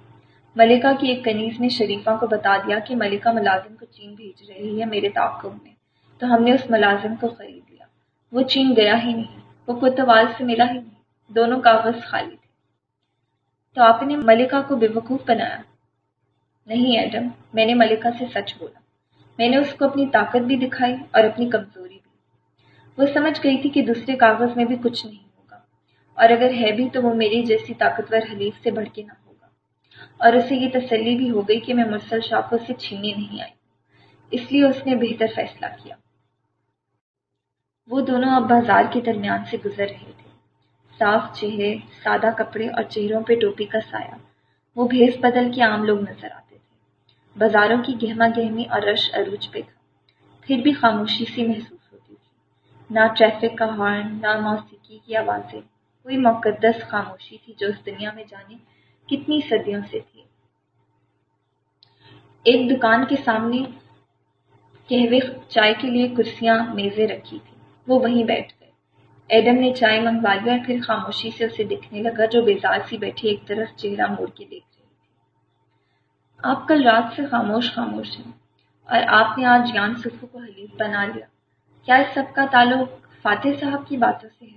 ملکہ کی ایک کنیز نے شریفہ کو بتا دیا کہ ملکہ ملازم کو چین بھیج رہی ہے میرے تعاقب میں۔ تو ہم نے اس ملازم کو خرید لیا۔ وہ چین گیا ہی نہیں، وہ کوتوال سے ملا ہی نہیں، دونوں کاغذ خالی تھے۔ تو آپ نے ملکہ کو بے وقوف بنایا؟ نہیں ایڈم، میں نے ملکہ سے سچ بولا۔ میں نے اس کو اپنی طاقت بھی دکھائی اور اپنی کمزوری بھی۔ وہ سمجھ گئی تھی کہ دوسرے کاغذ میں بھی کچھ نہیں۔ اور اگر ہے بھی تو وہ میری جیسی طاقتور حلیف سے بڑھ کے نہ ہوگا۔ اور اسے یہ تسلی بھی ہو گئی کہ میں مرسل شاہ کو اسے چھیننے نہیں آئی۔ اس لیے اس نے بہتر فیصلہ کیا۔ وہ دونوں اب بازار کے درمیان سے گزر رہے تھے۔ صاف چہرے، سادہ کپڑے اور چہروں پہ ٹوپی کا سایہ۔ وہ بھیس بدل کے عام لوگ نظر آتے تھے۔ بازاروں کی گہما گہمی اور رش عروج پہ تھا۔ پھر بھی خاموشی سی محسوس ہوتی تھی۔ نہ ٹریفک کا ہارن، نہ موسیقی کی آوازیں۔ کوئی مقدس خاموشی تھی جو اس دنیا میں جانے کتنی صدیوں سے تھی۔ ایک دکان کے سامنے کہوے چائے کے لیے کرسیاں میزیں رکھی تھی وہ وہیں بیٹھ گئے۔ ایڈم نے چائے منگوا لیا اور پھر خاموشی سے اسے دکھنے لگا جو بیزار سی بیٹھی ایک طرف چہرہ موڑ کے دیکھ رہی تھی۔ آپ کل رات سے خاموش خاموش ہیں اور آپ نے آج یان سفو کو حلیف بنا لیا۔ کیا اس سب کا تعلق فاتح صاحب کی باتوں سے ہے؟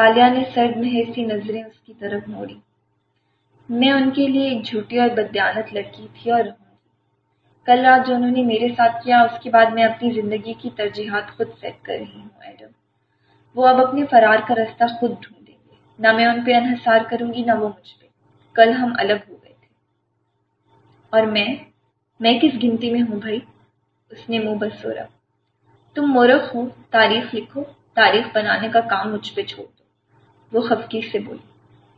تالیہ نے سرد میں سی نظریں اس کی طرف موڑی۔ میں ان کے لیے ایک جھوٹی اور بدیانت لڑکی تھی اور رہوں گی۔ کل رات جو انہوں نے میرے ساتھ کیا، اس کے بعد میں اپنی زندگی کی ترجیحات خود سیٹ کر رہی ہوں ایڈم وہ اب اپنے فرار کا رستہ خود ڈھونڈیں گے۔ نہ میں ان پہ انحصار کروں گی، نہ وہ مجھ پہ۔ کل ہم الگ ہو گئے تھے۔ اور میں؟ میں کس گنتی میں ہوں بھائی؟ اس نے منہ بس سورا تم مورخ ہو، تاریخ لکھو، تاریخ بنانے کا کام مجھ پہ چھوڑ دو۔ وہ خفکی سے بولی،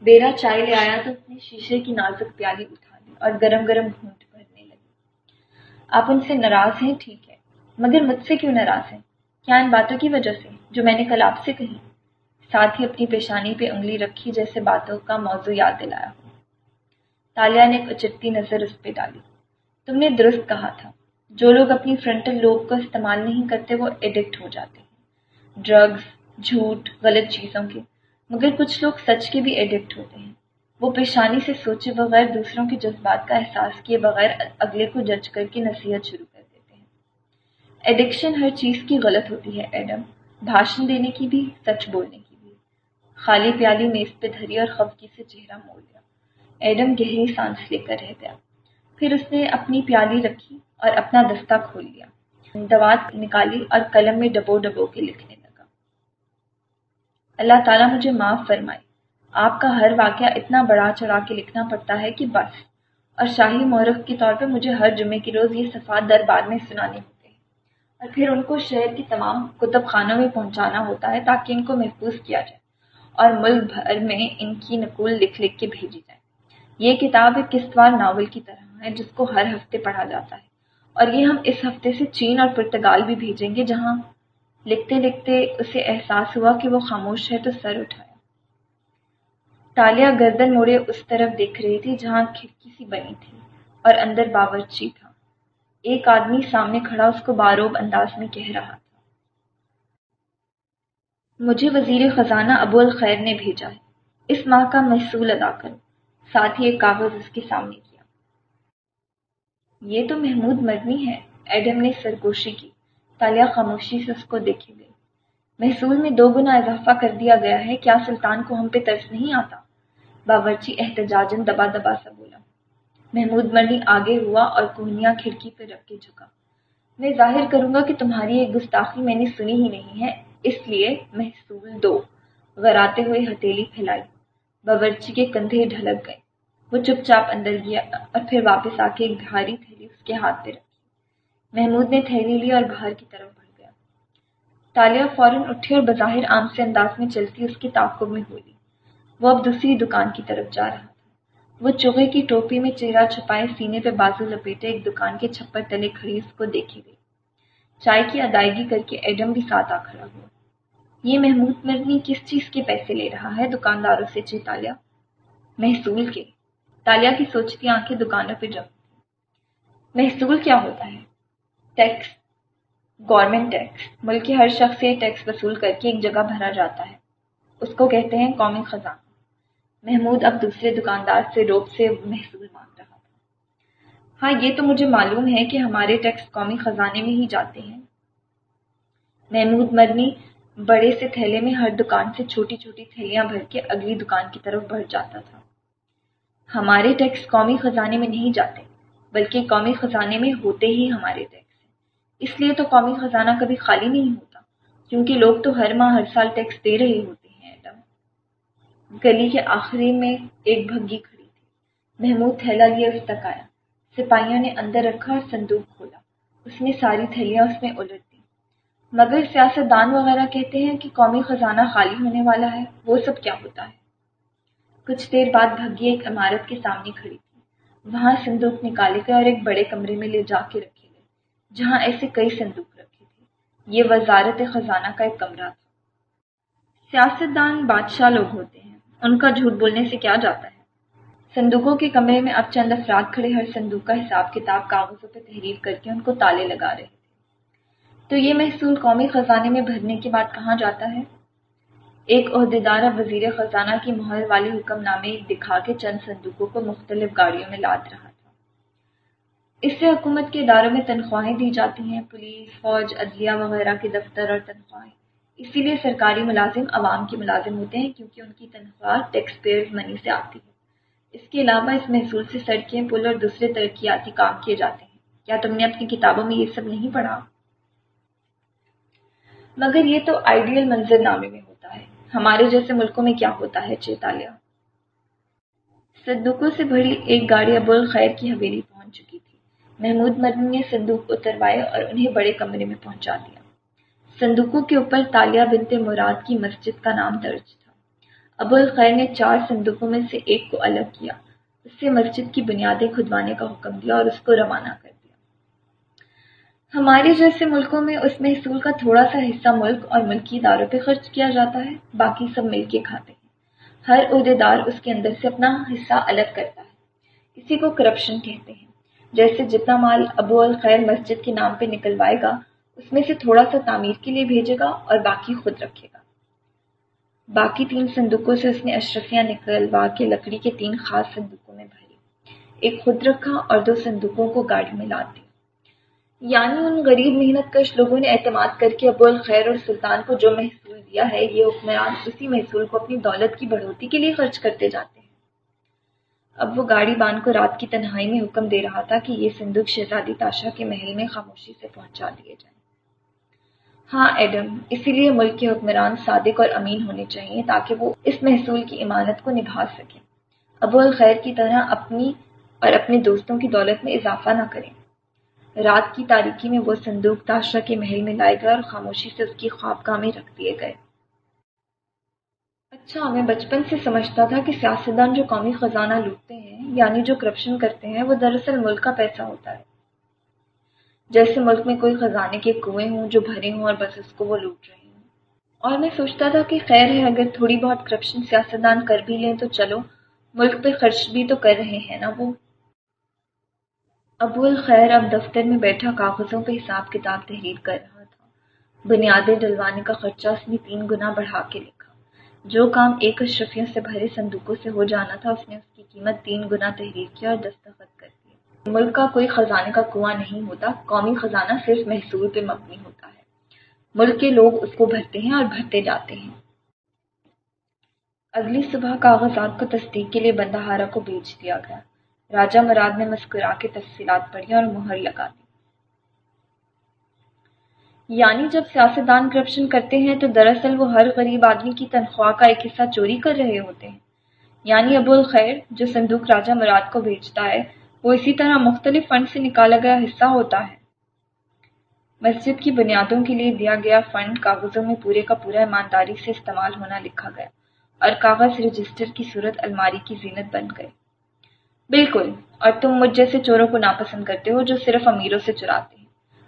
بیرا چائے لے آیا تو اس نے شیشے کی نازک پیالی اٹھا لی اور گرم گرم گھونٹ بھرنے لگی. آپ ان سے ناراض ہیں، ٹھیک ہے، مگر مجھ سے کیوں ناراض ہیں؟ کیا ان باتوں کی وجہ سے؟ جو میں نے کل آپ سے کہی۔ ساتھ ہی اپنی پیشانی پہ انگلی رکھی جیسے باتوں کا موضوع یاد دلایا ہو۔ تالیہ نے ایک اچتی نظر اس پہ ڈالی۔ تم نے درست کہا تھا۔ جو لوگ اپنی فرنٹل لوب کو استعمال نہیں کرتے وہ ایڈکٹ ہو جاتے ہیں۔ ڈرگز جھوٹ، غلط چیزوں کے مگر کچھ لوگ سچ کے بھی ایڈکٹ ہوتے ہیں۔ وہ پیشانی سے سوچے بغیر دوسروں کے جذبات کا احساس کیے بغیر اگلے کو جج کر کے نصیحت شروع کر دیتے ہیں۔ ایڈکشن ہر چیز کی غلط ہوتی ہے، ایڈم۔ بھاشن دینے کی بھی، سچ بولنے کی بھی۔ خالی پیالی میز پہ دھری اور خفکی سے چہرہ موڑ لیا۔ ایڈم گہری سانس لے کر رہ گیا۔ پھر اس نے اپنی پیالی رکھی اور اپنا دستہ کھول لیا۔ دوات نکالی اور قلم میں ڈبو ڈبو کے لکھنے اللہ تعالیٰ مجھے معاف فرمائے۔ آپ کا ہر واقعہ اتنا بڑا چڑھا کے لکھنا پڑتا ہے کہ بس۔ اور شاہی مورخ کے طور پر مجھے ہر جمعے کی روز یہ صفات دربار میں سنانے ہوتے ہیں۔ اور پھر ان کو شہر کی تمام کتب خانوں میں پہنچانا ہوتا ہے تاکہ ان کو محفوظ کیا جائے اور ملک بھر میں ان کی نقول لکھ لکھ کے بھیجی جائے۔ یہ کتاب ایک قسطوار ناول کی طرح ہے جس کو ہر ہفتے پڑھا جاتا ہے۔ اور یہ ہم اس ہفتے سے چین اور پرتگال بھی بھیجیں گے جہاں لکھتے لکھتے اسے احساس ہوا کہ وہ خاموش ہے تو سر اٹھایا۔ تالیا گردن موڑے اس طرف دیکھ رہی تھی جہاں کھڑکی سی بنی تھی اور اندر باورچی تھا۔ ایک آدمی سامنے کھڑا اس کو باروب انداز میں کہہ رہا تھا۔ مجھے وزیر خزانہ ابو الخیر نے بھیجا ہے۔ اس ماہ کا محصول ادا کرو۔ ساتھ ہی ایک کاغذ اس کے سامنے کیا۔ یہ تو محمود مرنی ہے۔ ایڈم نے سرگوشی کی۔ تالیہ خاموشی سے اس کو دیکھے گئی محصول میں دو گنا اضافہ کر دیا گیا ہے کیا سلطان کو ہم پہ ترس نہیں آتا؟ باورچی احتجاجن دبا دبا سا بولا۔ محمود مرنی آگے ہوا اور کوہنیاں کھڑکی پہ رکھ کے جھکا۔ میں ظاہر کروں گا کہ تمہاری ایک گستاخی میں نے سنی ہی نہیں ہے، اس لیے محصول دو۔ غراتے ہوئے ہتھیلی پھیلائی۔ باورچی کے کندھے ڈھلک گئے۔ وہ چپ چاپ اندر گیا اور پھر واپس آ کے ایک بھاری تھیلی اس کے ہاتھ پہ رکھی محمود نے تھیلی لی اور باہر کی طرف بڑھ گیا۔ تالیہ فوراً اٹھی اور بظاہر عام سے انداز میں چلتی اس کے تعقب میں ہوئی۔ وہ اب دوسری دکان کی طرف جا رہا تھا۔ وہ چوہے کی ٹوپی میں چہرہ چھپائے سینے پہ بازو لپیٹے ایک دکان کے چھپر تلے کھڑی اس کو دیکھی گئی۔ چائے کی ادائیگی کر کے ایڈم بھی ساتھ آ کھڑا ہوا۔ یہ محمود مرنی کس چیز کے پیسے لے رہا ہے؟ دکانداروں سے چیتالیہ محصول کے۔ تالیہ کی سوچتی آنکھیں دکانوں پہ جم۔ محصول کیا ہوتا ہے؟ ٹیکس گورنمنٹ ٹیکس ملک کے ہر شخص سے ٹیکس وصول کر کے ایک جگہ بھرا جاتا ہے۔ اس کو کہتے ہیں قومی خزانہ۔ محمود اب دوسرے دکاندار سے روپ سے محصول مانگ رہا تھا۔ ہاں یہ تو مجھے معلوم ہے کہ ہمارے ٹیکس قومی خزانے میں ہی جاتے ہیں۔ محمود مرنی بڑے سے تھیلے میں ہر دکان سے چھوٹی چھوٹی تھیلیاں بھر کے اگلی دکان کی طرف بڑھ جاتا تھا۔ ہمارے ٹیکس قومی خزانے میں نہیں جاتے، بلکہ قومی خزانے میں ہوتے ہی ہمارے ٹیکس۔ اس لیے تو قومی خزانہ کبھی خالی نہیں ہوتا، کیونکہ لوگ تو ہر ماہ ہر سال ٹیکس دے رہے ہوتے ہیں، ایڈم۔ گلی کے آخری میں ایک بھگی کھڑی تھی۔ محمود تھیلا لیے اس تک آیا۔ سپاہیوں نے اندر رکھا اور صندوق کھولا۔ اس نے ساری تھیلیاں اس میں الٹ دی۔ مگر سیاست دان وغیرہ کہتے ہیں کہ قومی خزانہ خالی ہونے والا ہے، وہ سب کیا ہوتا ہے؟ کچھ دیر بعد بھگی ایک عمارت کے سامنے کھڑی تھی۔ وہاں صندوق نکالے گئے اور ایک بڑے کمرے میں لے جا کے رکھے جہاں ایسے کئی صندوق رکھے تھے یہ وزارت خزانہ کا ایک کمرہ تھا۔ سیاست دان بادشاہ لوگ ہوتے ہیں۔ ان کا جھوٹ بولنے سے کیا جاتا ہے؟ صندوقوں کے کمرے میں اب چند افراد کھڑے ہر صندوق کا حساب کتاب کاغذوں پہ تحریر کر کے ان کو تالے لگا رہے تھے۔ تو یہ محصول قومی خزانے میں بھرنے کے بعد کہاں جاتا ہے؟ ایک عہدیدار وزیر خزانہ کی مہر والی حکم نامے دکھا کے چند صندوقوں کو مختلف گاڑیوں میں لاد رہا تھا اس سے حکومت کے اداروں میں تنخواہیں دی جاتی ہیں، پولیس، فوج، عدلیہ وغیرہ کے دفتر اور تنخواہیں۔ اسی لیے سرکاری ملازم عوام کے ملازم ہوتے ہیں کیونکہ ان کی تنخواہ ٹیکس پیئر منی سے آتی ہے۔ اس کے علاوہ اس محصول سے سڑکیں، پل اور دوسرے ترقیاتی کام کیے جاتے ہیں۔ کیا تم نے اپنی کتابوں میں یہ سب نہیں پڑھا؟ مگر یہ تو آئیڈیل منظر نامے میں ہوتا ہے۔ ہمارے جیسے ملکوں میں کیا ہوتا ہے چیتالیہ؟ صندوقوں سے بھری ایک گاڑی ابو الخیر کی حویلی محمود مدنی نے صندوق اتروائے اور انہیں بڑے کمرے میں پہنچا دیا۔ صندوقوں کے اوپر تالیہ بنتے مراد کی مسجد کا نام درج تھا۔ ابو الخیر نے چار صندوقوں میں سے ایک کو الگ کیا، اس سے مسجد کی بنیادیں کھدوانے کا حکم دیا اور اس کو روانہ کر دیا۔ ہمارے جیسے ملکوں میں اس محصول کا تھوڑا سا حصہ ملک اور ملکی اداروں پہ خرچ کیا جاتا ہے، باقی سب مل کے کھاتے ہیں۔ ہر عہدیدار اس کے اندر سے اپنا حصہ الگ کرتا ہے۔ اسی کو کرپشن کہتے ہیں۔ جیسے جتنا مال ابو الخیر مسجد کے نام پہ نکلوائے گا، اس میں سے تھوڑا سا تعمیر کے لیے بھیجے گا اور باقی خود رکھے گا۔ باقی تین صندوقوں سے اس نے اشرفیاں نکلوا کے لکڑی کے تین خاص صندوقوں میں بھری۔ ایک خود رکھا اور دو صندوقوں کو گاڑی میں لا دیا۔ یعنی ان غریب محنت کش لوگوں نے اعتماد کر کے ابو الخیر اور سلطان کو جو محصول دیا ہے، یہ حکمران اسی محصول کو اپنی دولت کی بڑھوتی کے لیے خرچ کرتے جاتے ہیں۔ اب وہ گاڑی بان کو رات کی تنہائی میں حکم دے رہا تھا کہ یہ صندوق شہزادی تاشا کے محل میں خاموشی سے پہنچا دیے جائیں۔ ہاں ایڈم، اسی لیے ملک کے حکمران صادق اور امین ہونے چاہیے تاکہ وہ اس محصول کی امانت کو نبھا سکیں۔ ابو الخیر کی طرح اپنی اور اپنے دوستوں کی دولت میں اضافہ نہ کریں۔ رات کی تاریکی میں وہ صندوق تاشا کے محل میں لائے گئے اور خاموشی سے اس کی خوابگاہ میں رکھ دیے گئے۔ اچھا میں بچپن سے سمجھتا تھا کہ سیاستدان جو قومی خزانہ لوٹتے ہیں یعنی جو کرپشن کرتے ہیں، وہ دراصل ملک کا پیسہ ہوتا ہے۔ جیسے ملک میں کوئی خزانے کے کنویں ہوں جو بھرے ہوں اور بس اس کو وہ لوٹ رہے ہوں۔ اور میں سوچتا تھا کہ خیر ہے، اگر تھوڑی بہت کرپشن سیاستدان کر بھی لیں تو چلو، ملک پہ خرچ بھی تو کر رہے ہیں نا وہ۔ ابو الخیر اب دفتر میں بیٹھا کاغذوں پہ حساب کتاب تحریر کر رہا تھا۔ بنیادیں ڈلوانے کا خرچہ اس نے تین گنا بڑھا کے لکھا۔ جو کام ایک اشرفیوں سے بھرے صندوقوں سے ہو جانا تھا، اس نے اس کی قیمت تین گنا تحریر کیا اور دستخط کر ملک کا کوئی خزانے کا کنواں نہیں ہوتا، قومی خزانہ صرف محصول پہ مبنی ہوتا ہے۔ ملک کے لوگ اس کو بھرتے ہیں اور بھرتے جاتے ہیں۔ اگلی صبح کاغذات کو تصدیق کے لیے بندہارا کو بیچ دیا گیا۔ راجہ مراد نے مسکرا کے تفصیلات پڑھی اور مہر لگا دی۔ یعنی جب سیاستدان کرپشن کرتے ہیں تو دراصل وہ ہر غریب آدمی کی تنخواہ کا ایک حصہ چوری کر رہے ہوتے ہیں۔ یعنی ابو الخیر، جو صندوق راجہ مراد کو بیچتا ہے، وہ اسی طرح مختلف فنڈ سے نکالا گیا حصہ ہوتا ہے۔ مسجد کی بنیادوں کے لیے دیا گیا فنڈ کاغذوں میں پورے کا پورا ایمانداری سے استعمال ہونا لکھا گیا اور کاغذ رجسٹر کی صورت الماری کی زینت بن گئے۔ بالکل، اور تم مجھ جیسے چوروں کو ناپسند کرتے ہو جو صرف امیروں سے چراتے ہیں۔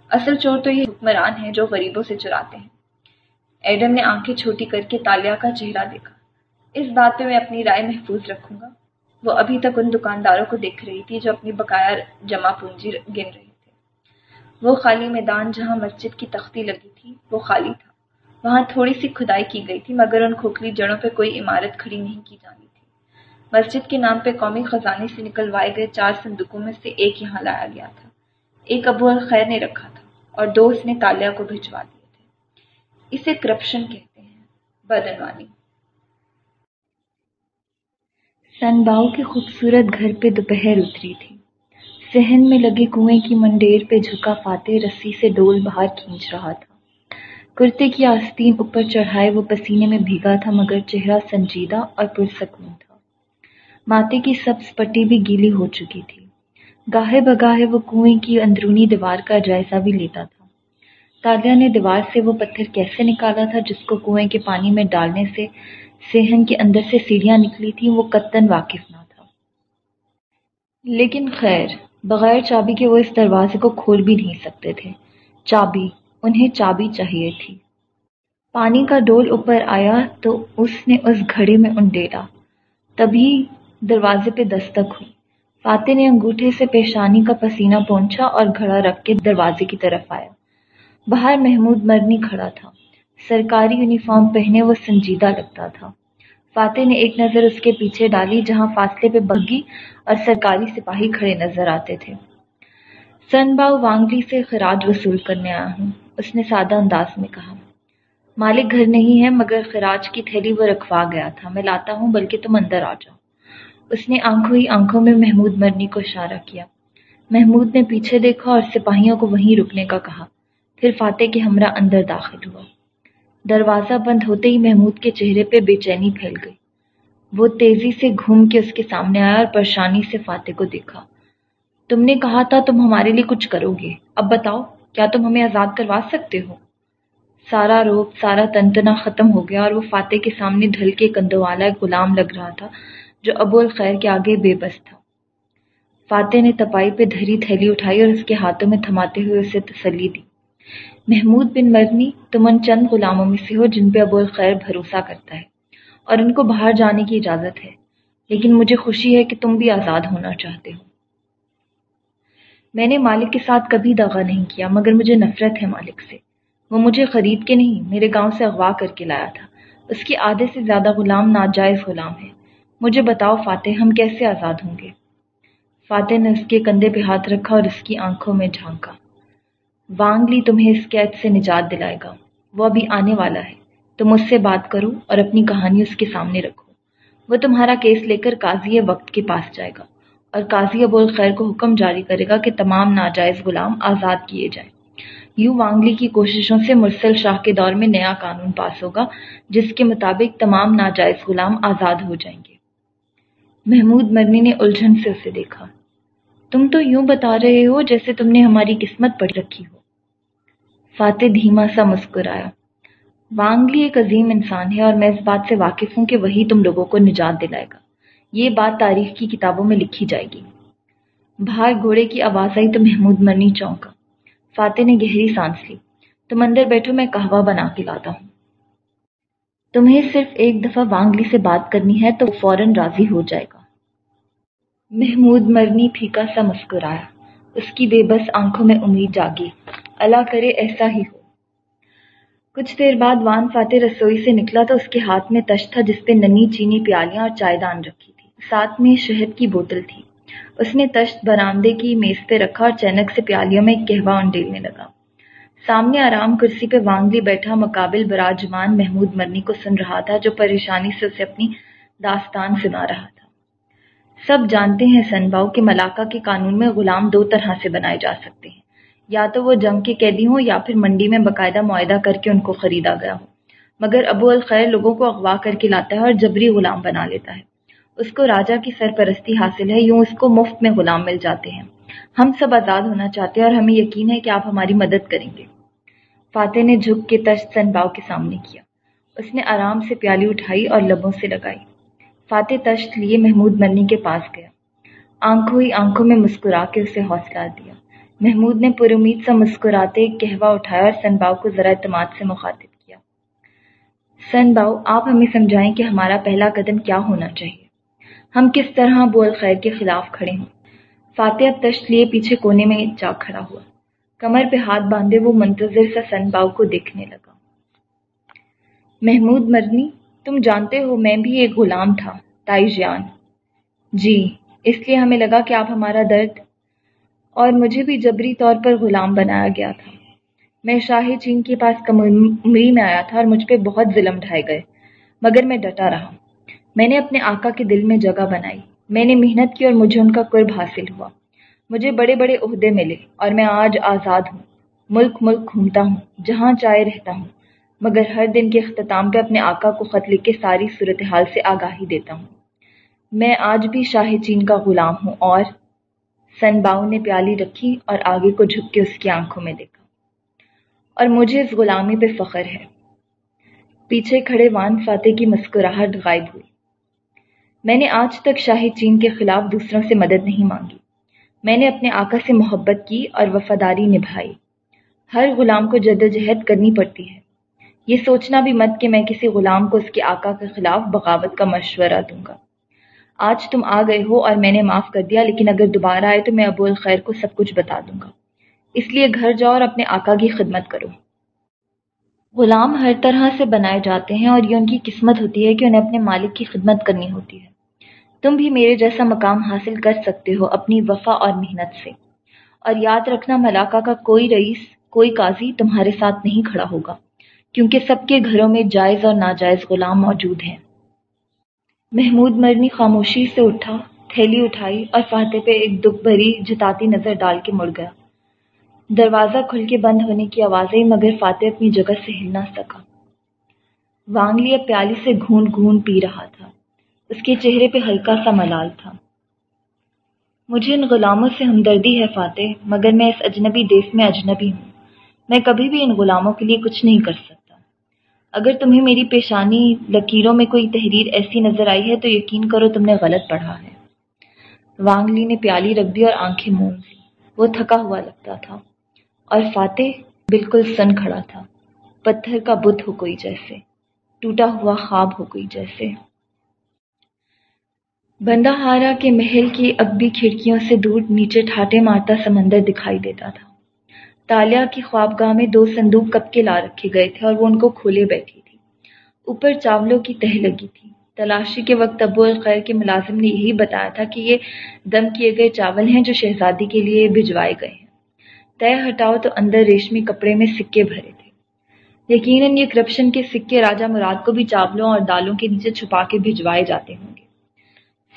اصل چور تو یہ حکمران ہیں جو غریبوں سے چراتے ہیں۔ ایڈم نے آنکھیں چھوٹی کر کے تالیا کا چہرہ دیکھا۔ اس بات پہ میں اپنی رائے محفوظ رکھوں گا۔ وہ ابھی تک ان دکانداروں کو دیکھ رہی تھی جو اپنی بقایا جمع پونجی گن رہے تھے وہ خالی میدان جہاں مسجد کی تختی لگی تھی، وہ خالی تھا۔ وہاں تھوڑی سی کھدائی کی گئی تھی، مگر ان کھوکھلی جڑوں پہ کوئی عمارت کھڑی نہیں کی جانی تھی۔ مسجد کے نام پہ قومی خزانے سے نکلوائے گئے چار صندوقوں میں سے ایک یہاں لایا گیا تھا۔ ایک ابو الخیر نے رکھا تھا اور دو اس نے تالیا کو بھجوا دیے تھے۔ اسے کرپشن کہتے ہیں بدنوانی سن باؤ کے خوبصورت گھر پہ دوپہر اتری تھی۔ صحن میں لگے کنویں کی منڈیر پہ جھکا فاتح رسی سے ڈول باہر کھینچ رہا تھا۔ کرتے کی آستین اوپر چڑھائے وہ پسینے میں بھیگا تھا، مگر چہرہ سنجیدہ اور پرسکون تھا۔ ماتے کی سبز پٹی بھی گیلی ہو چکی تھی۔ گاہے بگاہے وہ کنویں کی اندرونی دیوار کا جائزہ بھی لیتا تھا۔ تالیہ نے دیوار سے وہ پتھر کیسے نکالا تھا جس کو کنویں کے پانی میں ڈالنے سے سہن کے اندر سے سیڑھیاں نکلی تھیں وہ قطن واقف نہ تھا۔ لیکن خیر، بغیر چابی کے وہ اس دروازے کو کھول بھی نہیں سکتے تھے۔ چابی، انہیں چابی چاہیے تھی۔ پانی کا ڈول اوپر آیا تو اس نے اس گھڑے میں انڈیلا۔ تبھی دروازے پہ دستک ہوئی۔ فاتح نے انگوٹھے سے پیشانی کا پسینہ پہنچا اور گھڑا رکھ کے دروازے کی طرف آیا۔ باہر محمود مرنی کھڑا تھا۔ سرکاری یونیفارم پہنے وہ سنجیدہ لگتا تھا۔ فاتح نے ایک نظر اس کے پیچھے ڈالی جہاں فاصلے پہ بگی اور سرکاری سپاہی کھڑے نظر آتے تھے۔ سن باؤ وانگلی سے خراج وصول کرنے آیا ہوں، اس نے سادہ انداز میں کہا۔ مالک گھر نہیں ہے، مگر خراج کی تھیلی وہ رکھوا گیا تھا۔ میں لاتا ہوں، بلکہ تم اندر آ جاؤ۔ اس نے آنکھوں ہی آنکھوں میں محمود مرنی کو اشارہ کیا۔ محمود نے پیچھے دیکھا اور سپاہیوں کو وہیں رکنے کا کہا۔ پھر فاتح کے ہمراہ اندر داخل ہوا۔ دروازہ بند ہوتے ہی محمود کے چہرے پہ بے چینی پھیل گئی۔ وہ تیزی سے گھوم کے اس کے سامنے آیا اور پریشانی سے فاتح کو دیکھا۔ تم نے کہا تھا تم ہمارے لیے کچھ کرو گے۔ اب بتاؤ، کیا تم ہمیں آزاد کروا سکتے ہو؟ سارا روپ، سارا تنتنا ختم ہو گیا اور وہ فاتح کے سامنے ڈھل کے کندو والا ایک غلام لگ رہا تھا۔ جو ابو الخیر کے آگے بے بس تھا۔ فاتح نے تپائی پہ دھری تھیلی اٹھائی اور اس کے ہاتھوں میں تھماتے ہوئے اسے تسلی دی۔ محمود بن مرنی تم ان چند غلاموں میں سے ہو جن پہ ابو الخیر بھروسہ کرتا ہے اور ان کو باہر جانے کی اجازت ہے۔ لیکن مجھے خوشی ہے کہ تم بھی آزاد ہونا چاہتے ہو۔ میں نے مالک کے ساتھ کبھی دغا نہیں کیا، مگر مجھے نفرت ہے مالک سے۔ وہ مجھے خرید کے نہیں، میرے گاؤں سے اغوا کر کے لایا تھا۔ اس کی آدھے سے زیادہ غلام ناجائز غلام ہے۔ مجھے بتاؤ فاتح، ہم کیسے آزاد ہوں گے؟ فاتح نے اس کے کندھے پہ ہاتھ رکھا اور اس کی آنکھوں میں جھانکا۔ وانگلی تمہیں اس قید سے نجات دلائے گا۔ وہ ابھی آنے والا ہے۔ تم اس سے بات کرو اور اپنی کہانی اس کے سامنے رکھو۔ وہ تمہارا کیس لے کر قاضی وقت کے پاس جائے گا اور قاضی ابو الخیر کو حکم جاری کرے گا کہ تمام ناجائز غلام آزاد کیے جائیں۔ یوں وانگلی کی کوششوں سے مرسل شاہ کے دور میں نیا قانون پاس ہوگا، جس کے مطابق تمام ناجائز غلام آزاد ہو جائیں گے۔ محمود مرنی نے الجھن سے اسے دیکھا۔ تم تو یوں بتا رہے ہو جیسے تم نے ہماری قسمت پڑھ رکھی ہو۔ فاتح دھیما سا مسکرایا۔ وانگلی ایک عظیم انسان ہے اور میں اس بات سے واقف ہوں کہ وہی تم لوگوں کو نجات دلائے گا۔ یہ بات تاریخ کی کتابوں میں لکھی جائے گی۔ باہر گھوڑے کی آواز آئی تو محمود مرنی چونکا فاتح نے گہری سانس لی۔ تم اندر بیٹھو، میں کہوا بنا کے لاتا ہوں۔ تمہیں صرف ایک دفعہ وانگلی سے بات کرنی ہے تو فوراً راضی ہو جائے گا۔ محمود مرنی پھیکا سا مسکرایا۔ اس کی بے بس آنکھوں میں امید جاگی۔ اللہ کرے ایسا ہی ہو۔ کچھ دیر بعد وان فاتح رسوئی سے نکلا تو اس کے ہاتھ میں تش تھا جس پہ ننی چینی پیالیاں اور چائے دان رکھی تھی۔ ساتھ میں شہد کی بوتل تھی۔ اس نے تشت برامدے کی میز پہ رکھا اور چینک سے پیالیوں میں کہوا انڈیلنے لگا۔ سامنے آرام کرسی پہ وانگلی بیٹھا مقابل براجمان محمود مرنی کو سن رہا تھا جو پریشانی سے اسے اپنی داستان سنا رہا تھا۔ سب جانتے ہیں سن باؤ کہ ملاقہ کے قانون میں غلام دو طرح سے بنائے جا سکتے ہیں۔ یا تو وہ جنگ کے قیدی ہوں یا پھر منڈی میں باقاعدہ معاہدہ کر کے ان کو خریدا گیا ہو۔ مگر ابو الخیر لوگوں کو اغوا کر کے لاتا ہے اور جبری غلام بنا لیتا ہے۔ اس کو راجا کی سرپرستی حاصل ہے، یوں اس کو مفت میں غلام مل جاتے ہیں۔ ہم سب آزاد ہونا چاہتے ہیں اور ہمیں یقین ہے کہ آپ ہماری مدد کریں گے۔ فاتح نے جھک کے تشت سن باؤ کے سامنے کیا۔ اس نے آرام سے پیالی اٹھائی اور لبوں سے لگائی۔ فاتح تشت لیے محمود مرنی کے پاس گیا۔ آنکھوں ہی آنکھوں میں مسکرا کے اسے حوصلہ دیا۔ محمود نے پر امید سا مسکراتے ایک کہوا اٹھایا اور سن باؤ کو ذرا اعتماد سے مخاطب کیا۔ سن باؤ، آپ ہمیں سمجھائیں کہ ہمارا پہلا قدم کیا ہونا چاہیے۔ ہم کس طرح بول خیر کے خلاف کھڑے ہوں۔ فاتح اب تشت لیے پیچھے کونے میں جا کھڑا ہوا۔ کمر پہ ہاتھ باندھے وہ منتظر سا سن باؤ کو دیکھنے لگا۔ محمود مرنی تم جانتے ہو میں بھی ایک غلام تھا تائی جان جی اس لیے ہمیں لگا کہ آپ ہمارا درد اور مجھے بھی جبری طور پر غلام بنایا گیا تھا۔ میں شاہ چین کے پاس کم عمری میں آیا تھا اور مجھ پہ بہت ظلم ڈھائے گئے، مگر میں ڈٹا رہا۔ میں نے اپنے آقا کے دل میں جگہ بنائی۔ میں نے محنت کی اور مجھے ان کا قرب حاصل ہوا۔ مجھے بڑے بڑے عہدے ملے اور میں آج آزاد ہوں، ملک ملک گھومتا ہوں، جہاں چائے رہتا ہوں۔ مگر ہر دن کے اختتام پہ اپنے آقا کو خط لکھ کے ساری صورتحال سے آگاہی دیتا ہوں۔ میں آج بھی شاہ چین کا غلام ہوں اور سن باؤ نے پیالی رکھی اور آگے کو جھک کے اس کی آنکھوں میں دیکھا۔ اور مجھے اس غلامی پہ فخر ہے۔ پیچھے کھڑے وان فاتح کی مسکراہٹ غائب ہوئی۔ میں نے آج تک شاہی چین کے خلاف دوسروں سے مدد نہیں مانگی۔ میں نے اپنے آقا سے محبت کی اور وفاداری نبھائی۔ ہر غلام کو جدوجہد کرنی پڑتی ہے۔ یہ سوچنا بھی مت کہ میں کسی غلام کو اس کے آقا کے خلاف بغاوت کا مشورہ دوں گا۔ آج تم آ گئے ہو اور میں نے معاف کر دیا، لیکن اگر دوبارہ آئے تو میں ابو الخیر کو سب کچھ بتا دوں گا۔ اس لیے گھر جاؤ اور اپنے آقا کی خدمت کرو۔ غلام ہر طرح سے بنائے جاتے ہیں اور یہ ان کی قسمت ہوتی ہے کہ انہیں اپنے مالک کی خدمت کرنی ہوتی ہے۔ تم بھی میرے جیسا مقام حاصل کر سکتے ہو اپنی وفا اور محنت سے۔ اور یاد رکھنا ملاقہ کا کوئی رئیس، کوئی قاضی تمہارے ساتھ نہیں کھڑا ہوگا۔ کیونکہ سب کے گھروں میں جائز اور ناجائز غلام موجود ہیں۔ محمود مرنی خاموشی سے اٹھا، تھیلی اٹھائی اور فاتح پہ ایک دکھ بھری جتاتی نظر ڈال کے مڑ گیا۔ دروازہ کھل کے بند ہونے کی آواز آئی مگر فاتح اپنی جگہ سے ہل نہ سکا۔ وانگلی اب پیالی سے گھون گھون پی رہا تھا۔ اس کے چہرے پہ ہلکا سا ملال تھا۔ مجھے ان غلاموں سے ہمدردی ہے فاتح، مگر میں اس اجنبی دیس میں اجنبی ہوں۔ میں کبھی بھی ان غلاموں کے لیے کچھ نہیں کر سکتا۔ اگر تمہیں میری پیشانی لکیروں میں کوئی تحریر ایسی نظر آئی ہے تو یقین کرو تم نے غلط پڑھا ہے۔ وانگلی نے پیالی رکھ دی اور آنکھیں مون لی وہ تھکا ہوا لگتا تھا۔ اور فاتح بالکل سن کھڑا تھا۔ پتھر کا بت ہو کوئی جیسے۔ ٹوٹا ہوا خواب ہو کوئی جیسے۔ بندہ ہارا کے محل کی ابی کھڑکیوں سے دور نیچے ٹھاٹے مارتا سمندر دکھائی دیتا تھا۔ تالیا کی خوابگاہ میں دو صندوق کب کے لا رکھے گئے تھے اور وہ ان کو کھولے بیٹھی تھی۔ اوپر چاولوں کی تہ لگی تھی۔ تلاشی کے وقت ابو الخیر کے ملازم نے یہی بتایا تھا کہ یہ دم کیے گئے چاول ہیں جو شہزادی کے لیے بھجوائے گئے ہیں۔ طے ہٹاؤ تو اندر ریشمی کپڑے میں سکے بھرے تھے۔ یقیناً یہ کرپشن کے سکے راجا مراد کو بھی چاولوں اور دالوں کے نیچے چھپا کے بھجوائے جاتے ہوں گے۔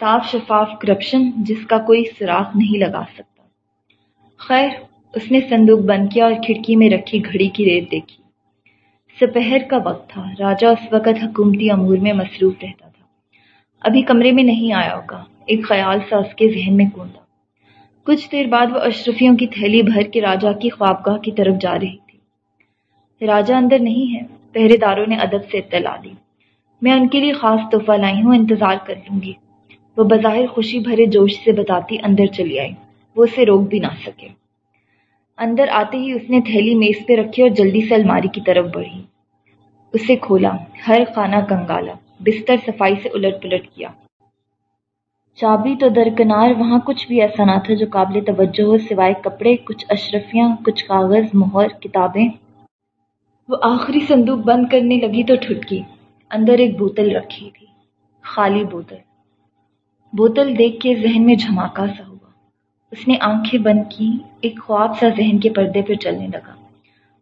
صاف شفاف کرپشن جس کا کوئی سراخ نہیں لگا سکتا۔ خیر اس نے صندوق بند کیا اور کھڑکی میں رکھی گھڑی کی ریت دیکھی۔ سپہر کا وقت تھا۔ راجا اس وقت حکومتی امور میں مصروف رہتا تھا۔ ابھی کمرے میں نہیں آیا ہوگا۔ ایک خیال سا اس کے ذہن میں کوندا کچھ دیر بعد وہ اشرفیوں کی تھیلی بھر کے راجا کی خوابگاہ کی طرف جا رہی تھی۔ راجا اندر نہیں ہے۔ پہرے داروں نے ادب سے اطلاع دی۔ میں ان کے لیے خاص تحفہ لائی ہوں، انتظار کر لوں گی۔ وہ بظاہر خوشی بھرے جوش سے بتاتی اندر چلی آئی وہ اسے روک بھی نہ سکے۔ اندر آتے ہی اس نے تھیلی میز پہ رکھی اور جلدی سے الماری کی طرف بڑھی۔ اسے کھولا، ہر خانہ کنگالا، بستر صفائی سے الٹ پلٹ کیا۔ چابی تو درکنار، وہاں کچھ بھی ایسا نہ تھا جو قابل توجہ ہو، سوائے کپڑے، کچھ اشرفیاں، کچھ کاغذ، مہر، کتابیں۔ وہ آخری صندوق بند کرنے لگی تو ٹھٹکی۔ اندر ایک بوتل رکھی تھی، خالی بوتل۔ بوتل دیکھ کے ذہن میں جھماکا سا۔ اس نے آنکھیں بند کی، ایک خواب سا ذہن کے پردے پہ چلنے لگا۔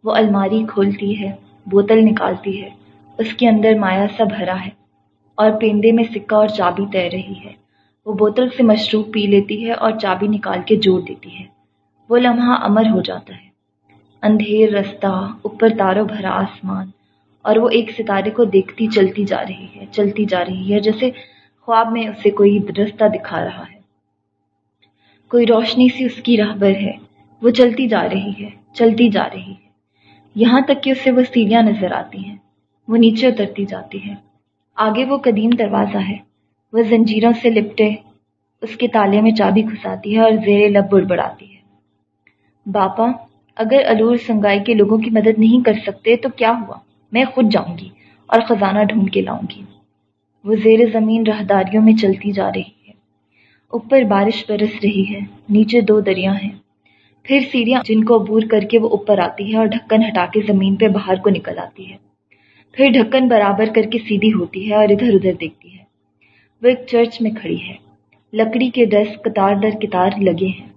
وہ الماری کھولتی ہے، بوتل نکالتی ہے، اس کے اندر مایا سا بھرا ہے اور پیندے میں سکہ اور چابی تیر رہی ہے۔ وہ بوتل سے مشروب پی لیتی ہے اور چابی نکال کے جوڑ دیتی ہے۔ وہ لمحہ امر ہو جاتا ہے۔ اندھیر رستہ، اوپر تاروں بھرا آسمان، اور وہ ایک ستارے کو دیکھتی چلتی جا رہی ہے، چلتی جا رہی ہے، جیسے خواب میں اسے کوئی رستہ دکھا رہا ہے۔ کوئی روشنی سی اس کی راہبر ہے۔ وہ چلتی جا رہی ہے، چلتی جا رہی ہے۔ یہاں تک کہ اسے وہ سیڑھیاں نظر آتی ہیں۔ وہ نیچے اترتی جاتی ہے آگے وہ قدیم دروازہ ہے۔ وہ زنجیروں سے لپٹے، اس کے تالے میں چابی گھساتی ہے اور زیر لب بڑبڑاتی ہے۔ باپا، اگر الور سنگائی کے لوگوں کی مدد نہیں کر سکتے تو کیا ہوا؟ میں خود جاؤں گی اور خزانہ ڈھونڈ کے لاؤں گی۔ وہ زیر زمین راہداریوں میں چلتی جا رہی اوپر بارش برس رہی ہے، نیچے دو دریا ہیں۔ پھر سیڑھیاں جن کو عبور کر کے وہ اوپر آتی ہے اور ڈھکن ہٹا کے زمین پہ باہر کو نکل آتی ہے۔ پھر ڈھکن برابر کر کے سیدھی ہوتی ہے اور ادھر ادھر دیکھتی ہے۔ وہ ایک چرچ میں کھڑی ہے۔ لکڑی کے ڈیسک قطار در قطار لگے ہیں۔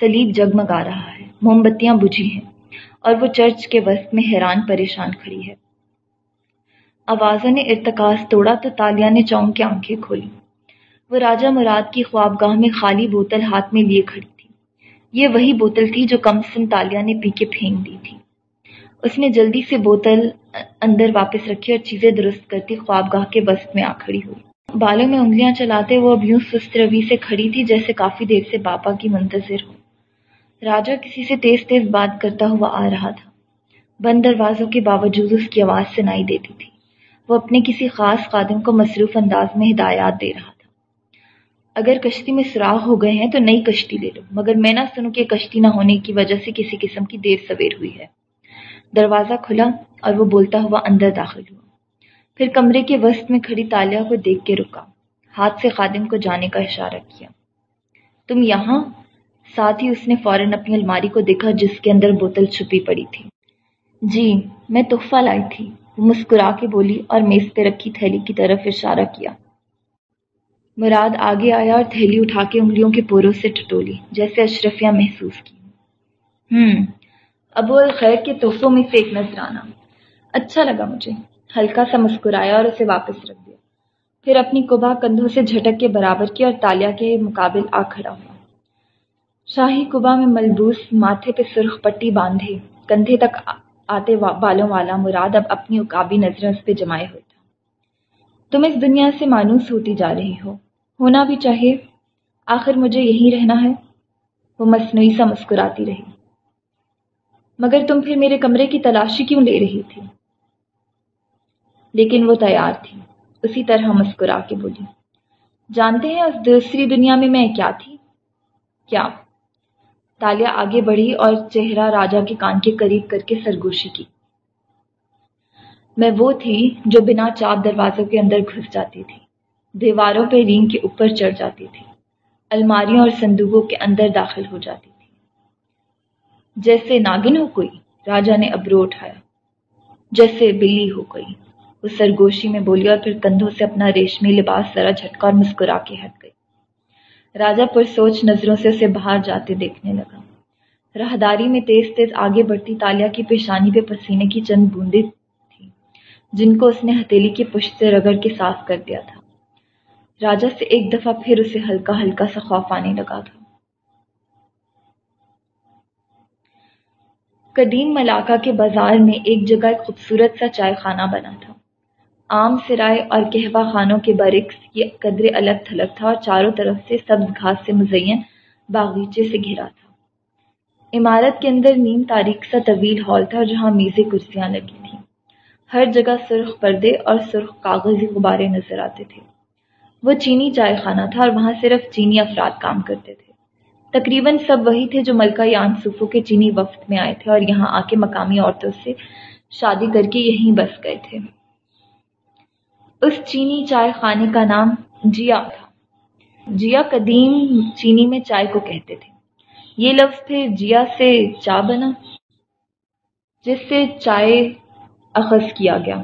سلیب جگمگا رہا ہے۔ موم بتیاں بجھی ہیں۔ اور وہ چرچ کے وسط میں حیران پریشان کھڑی ہے۔ آوازوں نے ارتکاز توڑا تو تالیہ نے چونک کے آنکھیں کھولی۔ وہ راجہ مراد کی خوابگاہ میں خالی بوتل ہاتھ میں لیے کھڑی تھی۔ یہ وہی بوتل تھی جو کم سن تالیہ نے پی کے پھینک دی تھی۔ اس نے جلدی سے بوتل اندر واپس رکھی اور چیزیں درست کرتی خوابگاہ کے وسط میں آ کھڑی ہوئی۔ بالوں میں انگلیاں چلاتے وہ اب یوں سست روی سے کھڑی تھی جیسے کافی دیر سے باپا کی منتظر ہو۔ راجا کسی سے تیز تیز بات کرتا ہوا آ رہا تھا۔ بند دروازوں کے باوجود اس کی آواز سنائی دیتی تھی۔ وہ اپنے کسی خاص خادم کو مصروف انداز میں ہدایات دے رہا تھا۔ اگر کشتی میں سراغ ہو گئے ہیں تو نئی کشتی لے لو۔ مگر میں نہ سنوں کہ کشتی نہ ہونے کی وجہ سے کسی قسم کی دیر سویر ہوئی ہے۔ دروازہ کھلا اور وہ بولتا ہوا اندر داخل ہوا۔ پھر کمرے کے وسط میں کھڑی تالیا کو دیکھ کے رکا۔ ہاتھ سے خادم کو جانے کا اشارہ کیا۔ تم یہاں؟ ساتھ ہی اس نے فوراً اپنی الماری کو دیکھا جس کے اندر بوتل چھپی پڑی تھی۔ جی میں تحفہ لائی تھی۔ وہ مسکرا کے بولی اور میز پہ رکھی تھیلی کی طرف اشارہ کیا۔ مراد آگے آیا اور تھیلی اٹھا کے انگلیوں کے پوروں سے ٹٹولی، جیسے اشرفیہ محسوس کی۔ ہوں ابو الخیر کے تحفوں میں سے ایک نظر آنا۔ اچھا لگا مجھے۔ ہلکا سا مسکرایا اور اسے واپس رکھ دیا۔ پھر اپنی کبا کندھوں سے جھٹک کے برابر کی اور تالیا کے مقابل آ کھڑا ہوا۔ شاہی کبا میں ملبوس ماتھے پہ سرخ پٹی باندھے، کندھے تک آتے بالوں والا مراد اب اپنی اکابی نظریں اس پہ جمائے ہوئے۔ تم اس دنیا سے مانوس ہوتی جا رہی ہو۔ ہونا بھی چاہیے۔ آخر مجھے یہی رہنا ہے۔ وہ مصنوعی سا مسکراتی رہی۔ مگر تم پھر میرے کمرے کی تلاشی کیوں لے رہی تھی؟ لیکن وہ تیار تھی۔ اسی طرح مسکرا کے بولی۔ جانتے ہیں اس دوسری دنیا میں میں کیا تھی؟ کیا؟ تالیا آگے بڑھی اور چہرہ راجا کے کان کے قریب کر کے سرگوشی کی۔ میں وہ تھی جو بنا چاپ دروازوں کے اندر گھس جاتی تھی، دیواروں پہ رینگ کے اوپر چڑھ جاتی تھی، الماریوں اور صندوقوں کے اندر داخل ہو جاتی تھی۔ جیسے ناگن ہو کوئی راجا نے ابرو اٹھایا۔ جیسے بلی ہو کوئی وہ سرگوشی میں بولی اور پھر کندھوں سے اپنا ریشمی لباس ذرا جھٹکا اور مسکرا کے ہٹ گئی۔ راجا پر سوچ نظروں سے اسے باہر جاتے دیکھنے لگا۔ راہداری میں تیز تیز آگے بڑھتی تالیا کی پیشانی پہ پسینے کی چند بوندیں جن کو اس نے ہتھیلی کی پشت سے رگڑ کے صاف کر دیا تھا۔ راجا سے ایک دفعہ پھر اسے ہلکا ہلکا سا خوف آنے لگا تھا۔ قدیم ملاقہ کے بازار میں ایک جگہ ایک خوبصورت سا چائے خانہ بنا تھا۔ عام سرائے اور کہوا خانوں کے برعکس یہ قدرے الگ تھلگ تھا اور چاروں طرف سے سبز گھاس سے مزین باغیچے سے گھرا تھا۔ عمارت کے اندر نیم تاریخ سا طویل ہال تھا جہاں میزیں کرسیاں لگی ہر جگہ سرخ پردے اور سرخ کاغذی غبارے نظر آتے تھے۔ وہ چینی چائے خانہ تھا اور وہاں صرف چینی افراد کام کرتے تھے۔ تقریباً سب وہی تھے جو ملکہ یان صوفوں کے چینی وفد میں آئے تھے اور یہاں آ کے مقامی عورتوں سے شادی کر کے یہیں بس گئے تھے۔ اس چینی چائے خانے کا نام جیا تھا۔ جیا قدیم چینی میں چائے کو کہتے تھے۔ یہ لفظ پھر جیا سے چا بنا جس سے چائے اخذ کیا گیا۔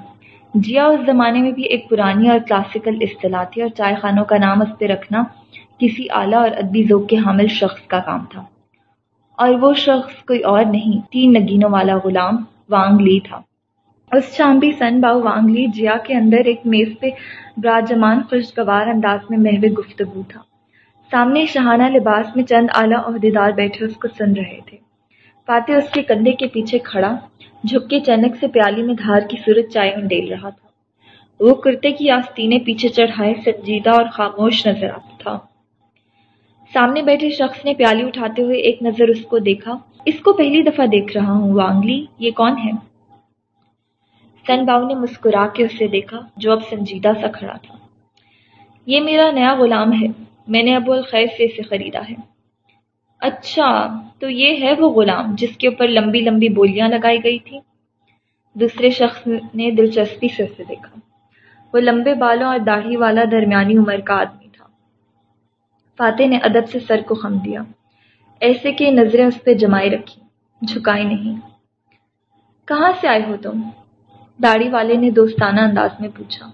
جیا اس زمانے میں بھی ایک پرانی اور کلاسیکل اصطلاح تھی اور چائے خانوں کا نام اس پہ رکھنا کسی اعلیٰ اور ادبی ذوق کے حامل شخص کا کام تھا۔ اور وہ شخص کوئی اور نہیں، تین نگینوں والا غلام وانگ لی تھا۔ اس شام بھی سن باؤ وانگلی جیا کے اندر ایک میز پہ براجمان خوشگوار انداز میں محو گفتگو تھا۔ سامنے شہانہ لباس میں چند اعلیٰ عہدیدار بیٹھے اس کو سن رہے تھے۔ فاتح اس کے کندھے کے پیچھے کھڑا جھک کے چنک سے پیالی میں دھار کی صورت چائے انڈیل رہا تھا۔ وہ کرتے کی آستینیں پیچھے چڑھائے سنجیدہ اور خاموش نظر آتا تھا۔ سامنے بیٹھے شخص نے پیالی اٹھاتے ہوئے ایک نظر اس کو دیکھا۔ اس کو پہلی دفعہ دیکھ رہا ہوں۔ وانگلی یہ کون ہے؟ سن باؤ نے مسکرا کے اسے دیکھا جو اب سنجیدہ سا کھڑا تھا۔ یہ میرا نیا غلام ہے۔ میں نے ابو الخیر سے اسے خریدا ہے۔ اچھا تو یہ ہے وہ غلام جس کے اوپر لمبی لمبی بولیاں لگائی گئی تھی دوسرے شخص نے دلچسپی سے اسے دیکھا۔ وہ لمبے بالوں اور داڑھی والا درمیانی عمر کا آدمی تھا۔ فاتح نے ادب سے سر کو خم دیا۔ ایسے کہ نظریں اس پہ جمائے رکھی، جھکائی نہیں۔ کہاں سے آئے ہو تم؟ داڑھی والے نے دوستانہ انداز میں پوچھا۔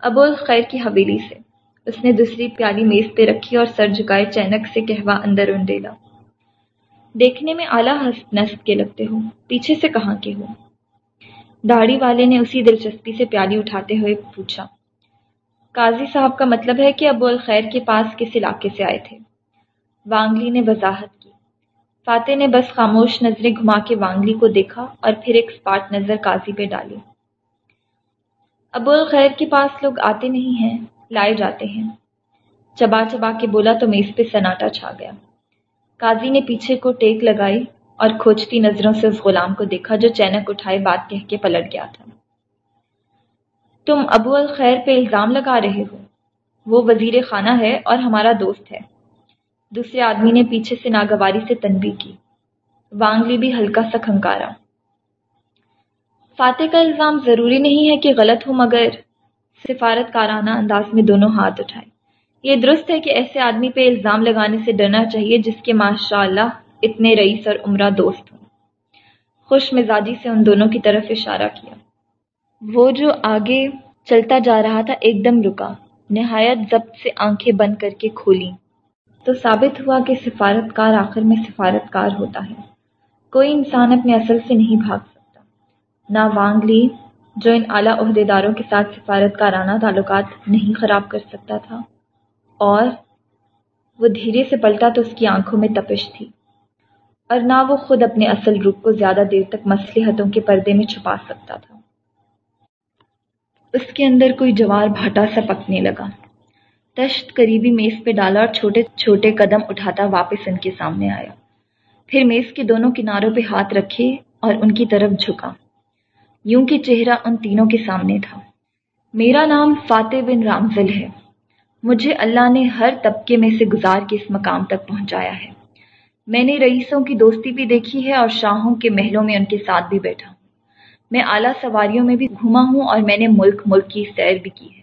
ابو الخیر کی حویلی سے۔ اس نے دوسری پیالی میز پہ رکھی اور سر جھکائے چینک سے کہوا اندر انڈیلا. دیکھنے میں اعلیٰ نسب کے لگتے ہو پیچھے سے کہاں کے ہو داڑھی والے نے اسی دلچسپی سے پیالی اٹھاتے ہوئے پوچھا، قاضی صاحب کا مطلب ہے کہ ابو الخیر کے پاس کس علاقے سے آئے تھے؟ وانگلی نے وضاحت کی، فاتح نے بس خاموش نظریں گھما کے وانگلی کو دیکھا اور پھر ایک اسپاٹ نظر قاضی پہ ڈالی. ابو الخیر کے پاس لوگ آتے نہیں ہیں؟ لائے جاتے ہیں۔ چبا چبا کے بولا تو میز پہ سناٹا چھا گیا۔ قاضی نے پیچھے کو ٹیک لگائی اور کھوجتی نظروں سے اس غلام کو دیکھا جو چینک اٹھائے بات کہہ کے پلٹ گیا تھا۔ تم ابو الخیر پہ الزام لگا رہے ہو۔ وہ وزیر خانہ ہے اور ہمارا دوست ہے۔ دوسرے آدمی نے پیچھے سے ناگواری سے تنبی کی۔ وانگلی بھی ہلکا سا کھنکارا۔ فاتح کا الزام ضروری نہیں ہے کہ غلط ہو مگر سفارت کارانہ انداز میں دونوں ہاتھ اٹھائے۔ یہ درست ہے کہ ایسے آدمی پہ الزام لگانے سے ڈرنا چاہیے جس کے ماشاء اللہ اتنے رئیس اور عمرہ دوست ہوں۔ خوش مزاجی سے ان دونوں کی طرف اشارہ کیا۔ وہ جو آگے چلتا جا رہا تھا ایک دم رکا۔ نہایت ضبط سے آنکھیں بند کر کے کھولی۔ تو ثابت ہوا کہ سفارت کار آخر میں سفارت کار ہوتا ہے۔ کوئی انسان اپنے اصل سے نہیں بھاگ سکتا۔ نہ وانگ لی جو ان اعلیٰ عہدیداروں کے ساتھ سفارت کارانہ تعلقات نہیں خراب کر سکتا تھا اور وہ دھیرے سے پلٹا تو اس کی آنکھوں میں تپش تھی۔ اور نہ وہ خود اپنے اصل روپ کو زیادہ دیر تک مسلحتوں کے پردے میں چھپا سکتا تھا۔ اس کے اندر کوئی جوار بھاٹا سا پکنے لگا۔ تشت قریبی میز پہ ڈالا اور چھوٹے چھوٹے قدم اٹھاتا واپس ان کے سامنے آیا۔ پھر میز کے دونوں کناروں پہ ہاتھ رکھے اور ان کی طرف جھکا۔ یوں کہ چہرہ ان تینوں کے سامنے تھا۔ میرا نام فاتح بن رامزل ہے۔ مجھے اللہ نے ہر طبقے میں سے گزار کے اس مقام تک پہنچایا ہے۔ میں نے رئیسوں کی دوستی بھی دیکھی ہے اور شاہوں کے محلوں میں ان کے ساتھ بھی بیٹھا۔ ہوں میں اعلیٰ سواریوں میں بھی گھوما ہوں اور میں نے ملک ملک کی سیر بھی کی ہے۔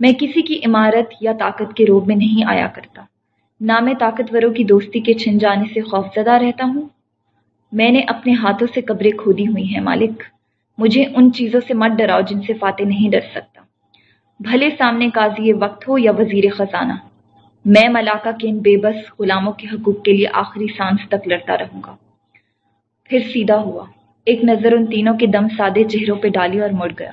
میں کسی کی عمارت یا طاقت کے روب میں نہیں آیا کرتا۔ نہ میں طاقتوروں کی دوستی کے چھن جانے سے خوف زدہ رہتا ہوں۔ میں نے اپنے ہاتھوں سے قبریں کھودی ہوئی ہیں، مالک۔ مجھے ان چیزوں سے مت ڈراؤ جن سے فاتح نہیں ڈر سکتا۔ بھلے سامنے قاضی وقت ہو یا وزیر خزانہ، میں ملاقہ کے ان بے بس غلاموں کے حقوق کے لیے آخری سانس تک لڑتا رہوں گا۔ پھر سیدھا ہوا۔ ایک نظر ان تینوں کے دم سادے چہروں پہ ڈالی اور مڑ گیا۔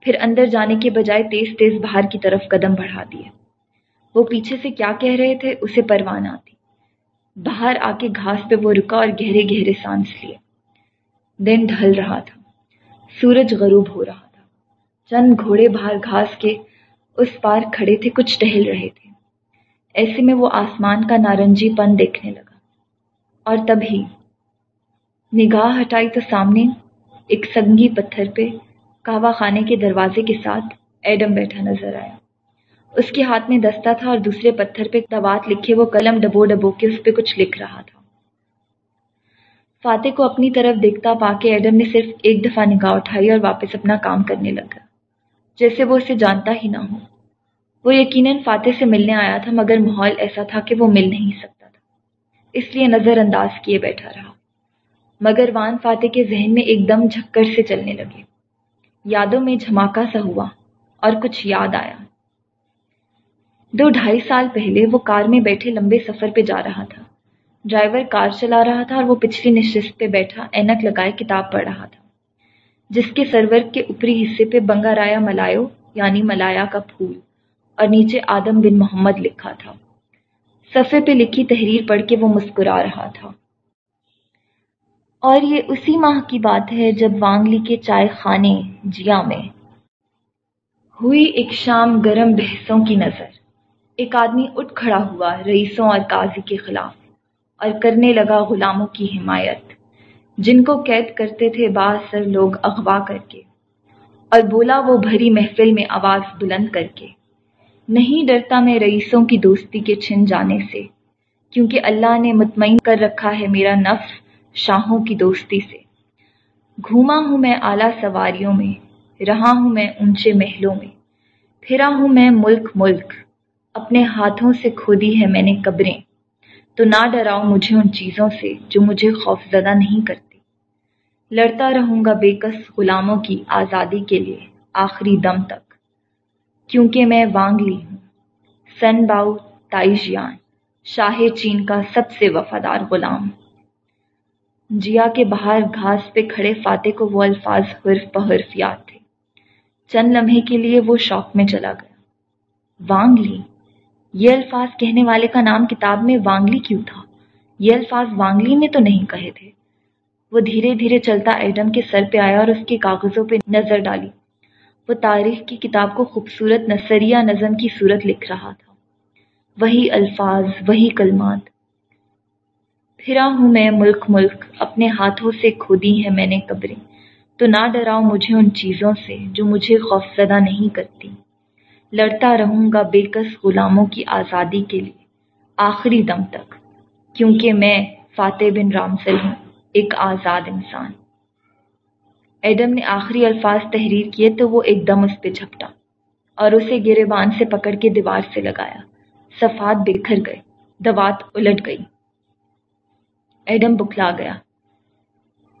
پھر اندر جانے کے بجائے تیز تیز باہر کی طرف قدم بڑھا دیے۔ وہ پیچھے سے کیا کہہ رہے تھے؟ اسے پروانہ تھی۔ باہر آ کے گھاس پہ وہ رکا اور گہرے گہرے سانس لیے۔ دن ڈھل رہا تھا۔ سورج غروب ہو رہا تھا۔ چند گھوڑے باہر گھاس کے اس پار کھڑے تھے، کچھ ٹہل رہے تھے۔ ایسے میں وہ آسمان کا نارنجی پن دیکھنے لگا۔ اور تبھی نگاہ ہٹائی تو سامنے ایک سنگی پتھر پہ کہوا خانے کے دروازے کے ساتھ ایڈم بیٹھا نظر آیا۔ اس کے ہاتھ میں دستہ تھا اور دوسرے پتھر پہ دوات لکھے وہ قلم ڈبو ڈبو کے اس پہ کچھ لکھ رہا تھا۔ فاتح کو اپنی طرف دیکھتا پا کے ایڈم نے صرف ایک دفعہ نگاہ اٹھائی اور واپس اپنا کام کرنے لگا، جیسے وہ اسے جانتا ہی نہ ہو۔ وہ یقیناً فاتح سے ملنے آیا تھا، مگر ماحول ایسا تھا کہ وہ مل نہیں سکتا تھا۔ اس لیے نظر انداز کیے بیٹھا رہا۔ مگر وان فاتح کے ذہن میں ایک دم جھکر سے چلنے لگے۔ یادوں میں جھماکا سا ہوا اور کچھ یاد آیا۔ دو ڈھائی سال پہلے وہ کار میں بیٹھے لمبے سفر پہ جا رہا تھا۔ ڈرائیور کار چلا رہا تھا اور وہ پچھلی نشست پہ بیٹھا، اینک لگائے کتاب پڑھ رہا تھا، جس کے سرور کے اوپری حصے پہ بنگا رایا ملایو یعنی ملایا کا پھول، اور نیچے آدم بن محمد لکھا تھا۔ صفحے پہ لکھی تحریر پڑھ کے وہ مسکرا رہا تھا۔ اور یہ اسی ماہ کی بات ہے جب وانگلی کے چائے خانے جیا میں ہوئی ایک شام گرم بحثوں کی نظر۔ ایک آدمی اٹھ کھڑا ہوا، رئیسوں اور قاضی کے خلاف۔ اور کرنے لگا غلاموں کی حمایت۔ جن کو قید کرتے تھے سر لوگ اغوا کر کے، اور بولا وہ بھری محفل میں آواز بلند کر کے، نہیں ڈرتا میں رئیسوں کی دوستی کے چھن جانے سے، کیونکہ اللہ نے مطمئن کر رکھا ہے میرا نفس شاہوں کی دوستی سے۔ گھوما ہوں میں اعلیٰ سواریوں میں، رہا ہوں میں اونچے محلوں میں، پھرا ہوں میں ملک ملک، اپنے ہاتھوں سے کھودی ہے میں نے قبریں۔ تو نہ ڈراؤ مجھے ان چیزوں سے جو مجھے خوف زدہ نہیں کرتی۔ لڑتا رہوں گا بے کس غلاموں کی آزادی کے لیے آخری دم تک۔ کیونکہ میں وانگ لی ہوں۔ سن باؤ تائیجیان، شاہ چین کا سب سے وفادار غلام۔ جیا کے باہر گھاس پہ کھڑے فاتح کو وہ الفاظ حرف بحرف یاد تھے۔ چند لمحے کے لیے وہ شوق میں چلا گیا۔ وانگ لی۔ یہ الفاظ کہنے والے کا نام کتاب میں وانگلی کیوں تھا؟ یہ الفاظ وانگلی نے تو نہیں کہے تھے۔ وہ دھیرے دھیرے چلتا ایڈم کے سر پہ آیا اور اس کے کاغذوں پہ نظر ڈالی۔ وہ تاریخ کی کتاب کو خوبصورت نثریہ نظم کی صورت لکھ رہا تھا۔ وہی الفاظ، وہی کلمات۔ پھرا ہوں میں ملک ملک، اپنے ہاتھوں سے کھودی ہیں میں نے قبریں۔ تو نہ ڈراؤ مجھے ان چیزوں سے جو مجھے خوفزدہ نہیں کرتی۔ لڑتا رہوں گا بے کس غلاموں کی آزادی کے لیے۔ آخری دم تک، کیونکہ میں فاتح بن رامسل ہوں، ایک آزاد انسان۔ ایڈم نے آخری الفاظ تحریر کیے تو وہ ایک دم اس پہ جھپٹا اور اسے گرے بان سے پکڑ کے دیوار سے لگایا۔ صفات بکھر گئے، دوات الٹ گئی۔ ایڈم بکھلا گیا۔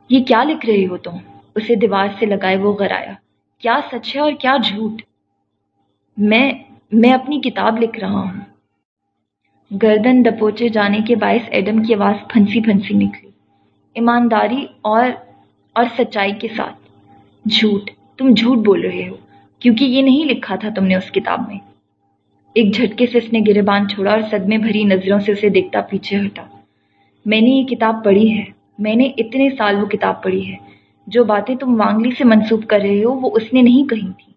یہ کیا لکھ رہے ہو تم؟ اسے دیوار سے لگائے وہ غرایا کیا سچ ہے اور کیا جھوٹ؟ میں میں اپنی کتاب لکھ رہا ہوں۔ گردن دپوچے جانے کے باعث ایڈم کی آواز پھنسی پھنسی نکلی۔ ایمانداری اور اور سچائی کے ساتھ۔ جھوٹ، تم جھوٹ بول رہے ہو، کیونکہ یہ نہیں لکھا تھا تم نے اس کتاب میں۔ ایک جھٹکے سے اس نے گرے چھوڑا اور صدمے بھری نظروں سے اسے دیکھتا پیچھے ہٹا۔ میں نے یہ کتاب پڑھی ہے۔ میں نے اتنے سال وہ کتاب پڑھی ہے۔ جو باتیں تم وانگلی سے منسوب کر رہے ہو، وہ اس نے نہیں کہی تھی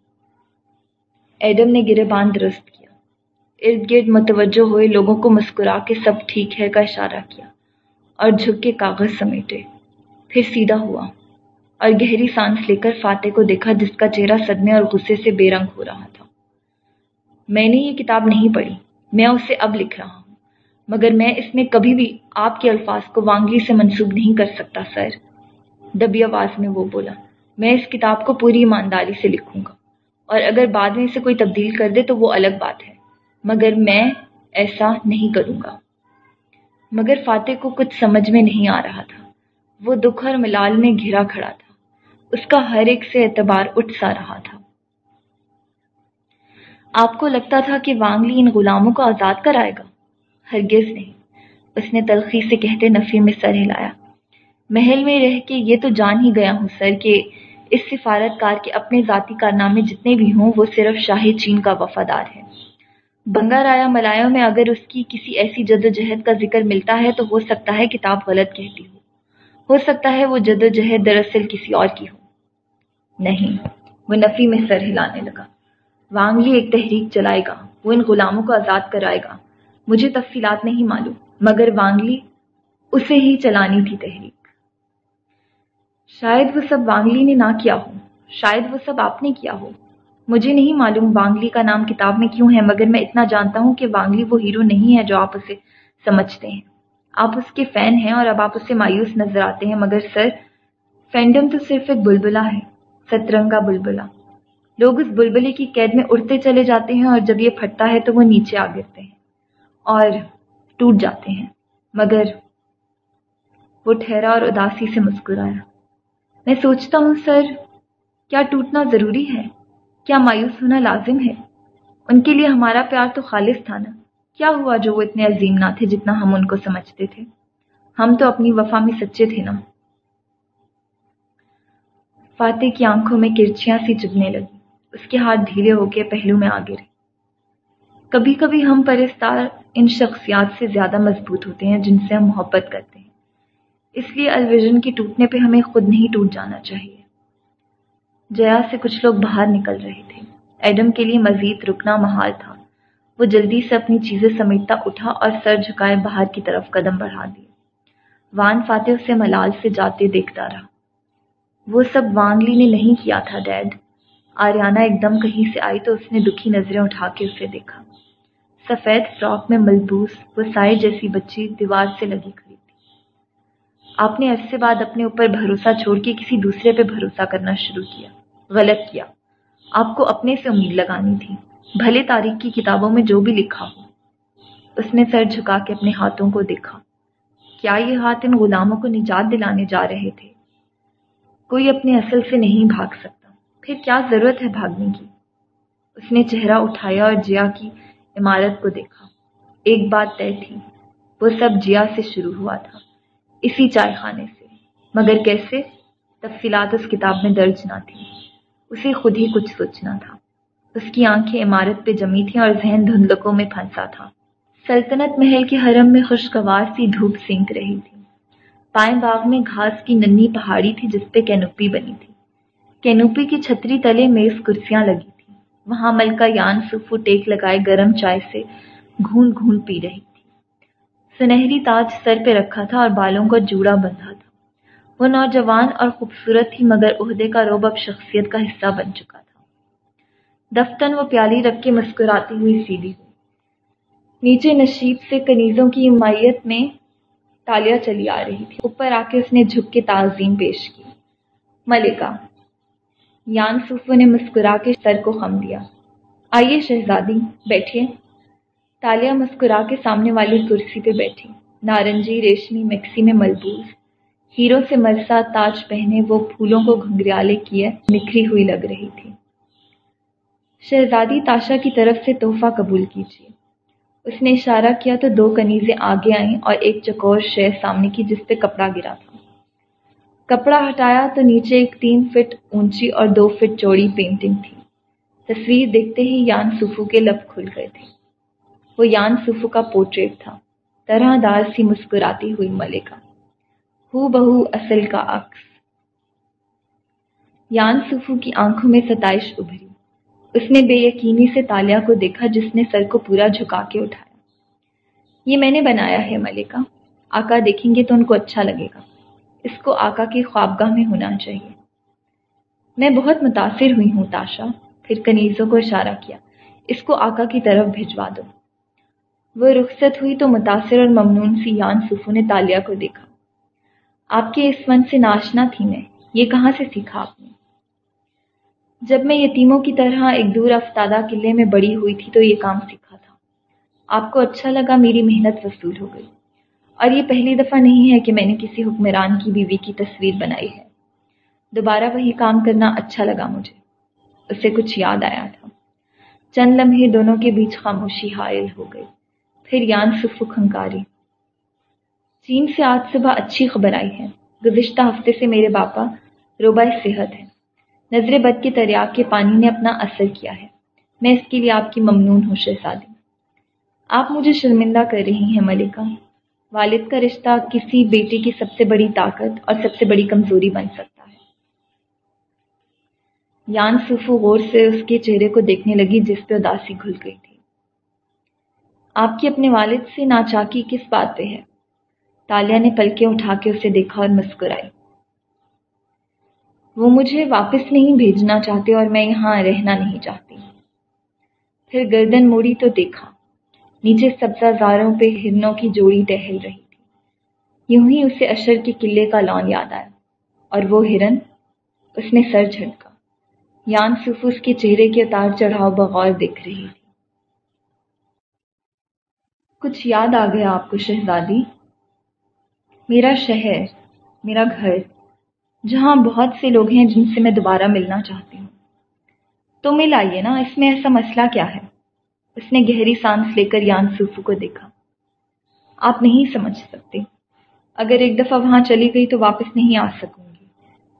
ایڈم نے گرے بان درست کیا۔ ارد گرد متوجہ ہوئے لوگوں کو مسکرا کے سب ٹھیک ہے کا اشارہ کیا اور جھک کے کاغذ سمیٹے۔ پھر سیدھا ہوا اور گہری سانس لے کر فاتح کو دیکھا جس کا چہرہ صدمے اور غصے سے بے رنگ ہو رہا تھا۔ میں نے یہ کتاب نہیں پڑھی، میں اسے اب لکھ رہا ہوں، مگر میں اس میں کبھی بھی آپ کے الفاظ کو وانگلی سے منسوب نہیں کر سکتا، سر۔ دبی آواز میں وہ بولا، میں اس کتاب کو پوری ایمانداری سے لکھوں گا۔ اور اگر بعد میں اسے کوئی تبدیل کر دے تو وہ الگ بات ہے۔ مگر میں ایسا نہیں کروں گا۔ مگر فاتح کو کچھ سمجھ میں نہیں آ رہا تھا۔ وہ دکھ اور ملال میں گھرا کھڑا تھا۔ اس کا ہر ایک سے اعتبار اٹھ سا رہا تھا۔ آپ کو لگتا تھا کہ وانگلی ان غلاموں کو آزاد کرائے گا؟ ہرگز نہیں۔ اس نے تلخی سے کہتے نفی میں سر ہلایا۔ محل میں رہ کے یہ تو جان ہی گیا ہوں سر کہ اس سفارت کار کے اپنے ذاتی کارنامے جتنے بھی ہوں، وہ صرف شاہی چین کا وفادار ہے بنگا رایا ملایوں میں اگر اس کی کسی ایسی جد و جہد کا ذکر ملتا ہے تو ہو سکتا ہے کتاب غلط کہتی ہو۔ ہو سکتا ہے وہ جد و جہد دراصل کسی اور کی ہو۔ نہیں، وہ نفی میں سر ہلانے لگا۔ وانگلی ایک تحریک چلائے گا۔ وہ ان غلاموں کو آزاد کرائے گا۔ مجھے تفصیلات نہیں معلوم، مگر وانگلی اسے ہی چلانی تھی تحریک۔ شاید وہ سب وانگلی نے نہ کیا ہو۔ شاید وہ سب آپ نے کیا ہو۔ مجھے نہیں معلوم وانگلی کا نام کتاب میں کیوں ہے، مگر میں اتنا جانتا ہوں کہ وانگلی وہ ہیرو نہیں ہے جو آپ اسے سمجھتے ہیں۔ آپ اس کے فین ہیں اور اب آپ اسے مایوس نظر آتے ہیں، مگر سر، فینڈم تو صرف ایک بلبلا ہے، سترنگا بلبلا لوگ اس بلبلے کی قید میں اڑتے چلے جاتے ہیں اور جب یہ پھٹتا ہے تو وہ نیچے آ گرتے ہیں اور ٹوٹ جاتے ہیں۔ مگر وہ ٹھہرا اور اداسی سے مسکرایا۔ میں سوچتا ہوں، سر، کیا ٹوٹنا ضروری ہے؟ کیا مایوس ہونا لازم ہے؟ ان کے لیے ہمارا پیار تو خالص تھا نا۔ کیا ہوا جو وہ اتنے عظیم نہ تھے جتنا ہم ان کو سمجھتے تھے؟ ہم تو اپنی وفا میں سچے تھے نا۔ فاتح کی آنکھوں میں کرچیاں سی چبنے لگی۔ اس کے ہاتھ ڈھیلے ہو کے پہلو میں آ گرے کبھی کبھی ہم پرستار ان شخصیات سے زیادہ مضبوط ہوتے ہیں جن سے ہم محبت کرتے ہیں۔ اس لیے الویژن کے ٹوٹنے پہ ہمیں خود نہیں ٹوٹ جانا چاہیے۔ جیا سے کچھ لوگ باہر نکل رہے تھے۔ ایڈم کے لیے مزید رکنا محال تھا۔ وہ جلدی سے اپنی چیزیں سمیٹتا اٹھا اور سر جھکائے باہر کی طرف قدم بڑھا دیے وان فاتح اسے ملال سے جاتے دیکھتا رہا۔ وہ سب وانگلی نے نہیں کیا تھا، ڈیڈ۔ آریانہ ایک دم کہیں سے آئی تو اس نے دکھی نظریں اٹھا کے اسے دیکھا۔ سفید فراک میں ملبوس، وہ سائے جیسی بچی دیوار سے لگی کھڑی۔ آپ نے عرصے بعد اپنے اوپر بھروسہ چھوڑ کے کسی دوسرے پہ بھروسہ کرنا شروع کیا، غلط کیا۔ آپ کو اپنے سے امید لگانی تھی، بھلے تاریخ کی کتابوں میں جو بھی لکھا ہو۔ اس نے سر جھکا کے اپنے ہاتھوں کو دیکھا۔ کیا یہ ہاتھ ان غلاموں کو نجات دلانے جا رہے تھے؟ کوئی اپنے اصل سے نہیں بھاگ سکتا۔ پھر کیا ضرورت ہے بھاگنے کی؟ اس نے چہرہ اٹھایا اور جیا کی عمارت کو دیکھا۔ ایک بات طے تھی، وہ سب جیا سے شروع ہوا تھا۔ اسی چائے خانے سے۔ مگر کیسے؟ تفصیلات اس کتاب میں درج نہ تھی اسے خود ہی کچھ سوچنا تھا۔ اس کی آنکھیں عمارت پہ جمی تھیں اور ذہن دھندلکوں میں پھنسا تھا۔ سلطنت محل کے حرم میں خوشگوار سی دھوپ سینک رہی تھی۔ پائیں باغ میں گھاس کی ننی پہاڑی تھی جس پہ کینوپی بنی تھی۔ کینوپی کی چھتری تلے میز کرسیاں لگی تھی وہاں ملکہ یان سفو ٹیک لگائے گرم چائے سے گھون گھون پی رہی تھی سنہری تاج سر پہ رکھا تھا اور بالوں کا جوڑا بندھا تھا۔ وہ نوجوان اور خوبصورت تھی، مگر عہدے کا روب اب شخصیت کا حصہ بن چکا تھا۔ دفتن وہ پیالی رکھ کے مسکراتی ہوئی سیدھی ہوئی۔ نیچے نشیب سے کنیزوں کی حمایت میں تالیاں چلی آ رہی تھی۔ اوپر آ کے اس نے جھک کے تعظیم پیش کی۔ ملکہ، یان سوفو نے مسکرا کے سر کو خم دیا۔ آئیے شہزادی، بیٹھیے۔ تالیہ مسکرا کے سامنے والی کرسی پہ بیٹھی۔ نارنجی، ریشمی، مکسی میں ملبوس۔ ہیرو سے مرسا تاج پہنے وہ پھولوں کو گھنگریالے کیے نکھری ہوئی لگ رہی تھی۔ شہزادی تاشا کی طرف سے تحفہ قبول کیجیے۔ اس نے اشارہ کیا تو دو کنیزیں آگے آئیں اور ایک چکور شہ سامنے کی جس پہ کپڑا گرا تھا۔ کپڑا ہٹایا تو نیچے ایک تین فٹ اونچی اور دو فٹ چوڑی پینٹنگ تھی۔ تصویر دیکھتے ہی یان سوفو کے لب کھل گئے تھے۔ وہ یان سوفو کا پورٹریٹ تھا۔ طرح دار سی مسکراتی ہوئی ملکہ ہو بہو اصل کا عکس۔ یان سوفو کی آنکھوں میں ستائش ابھری۔ اس نے بے یقینی سے تالیا کو دیکھا، جس نے سر کو پورا جھکا کے اٹھایا۔ یہ میں نے بنایا ہے ملکہ۔ آقا دیکھیں گے تو ان کو اچھا لگے گا۔ اس کو آقا کی خوابگاہ میں ہونا چاہیے۔ میں بہت متاثر ہوئی ہوں، تاشا۔ پھر کنیزوں کو اشارہ کیا۔ اس کو آقا کی طرف بھجوا دو۔ وہ رخصت ہوئی تو متاثر اور ممنون سی یان سفو نے تالیا کو دیکھا۔ آپ کے اس من سے ناشنا تھی میں، یہ کہاں سے سیکھا آپ نے؟ جب میں یتیموں کی طرح ایک دور افتادہ قلعے میں بڑی ہوئی تھی تو یہ کام سیکھا تھا۔ آپ کو اچھا لگا میری محنت وصول ہو گئی۔ اور یہ پہلی دفعہ نہیں ہے کہ میں نے کسی حکمران کی بیوی کی تصویر بنائی ہے۔ دوبارہ وہی کام کرنا اچھا لگا مجھے۔ اسے کچھ یاد آیا تھا۔ چند لمحے دونوں کے بیچ خاموشی حائل ہو گئی۔ پھر یان سفو کھنکاری۔ چین سے آج صبح اچھی خبر آئی ہے۔ گزشتہ ہفتے سے میرے باپا روبا صحت ہے نظر بد کے تریاق کے پانی نے اپنا اثر کیا ہے۔ میں اس کے لیے آپ کی ممنون ہوں، شہزادی۔ آپ مجھے شرمندہ کر رہی ہیں، ملکہ۔ والد کا رشتہ کسی بیٹے کی سب سے بڑی طاقت اور سب سے بڑی کمزوری بن سکتا ہے۔ یان سوفو غور سے اس کے چہرے کو دیکھنے لگی، جس پہ اداسی گھل گئی تھی۔ آپ کی اپنے والد سے ناچاکی کس بات پہ ہے؟ تالیا نے پلکیں اٹھا کے اسے دیکھا اور مسکرائی۔ وہ مجھے واپس نہیں بھیجنا چاہتے اور میں یہاں رہنا نہیں چاہتی۔ پھر گردن موڑی تو دیکھا۔ نیچے سبزہ زاروں پہ ہرنوں کی جوڑی ٹہل رہی تھی۔ یوں ہی اسے اشر کے قلعے کا لان یاد آیا۔ اور وہ ہرن، اس نے سر جھٹکا۔ یان اس کے چہرے کے اتار چڑھاؤ بغور دیکھ رہی تھی۔ کچھ یاد آ گیا آپ کو شہزادی؟ میرا شہر، میرا گھر، جہاں بہت سے لوگ ہیں جن سے میں دوبارہ ملنا چاہتی ہوں۔ تو مل آئیے نا، اس میں ایسا مسئلہ کیا ہے؟ اس نے گہری سانس لے کر یان سوفو کو دیکھا۔ آپ نہیں سمجھ سکتے۔ اگر ایک دفعہ وہاں چلی گئی تو واپس نہیں آ سکوں گی۔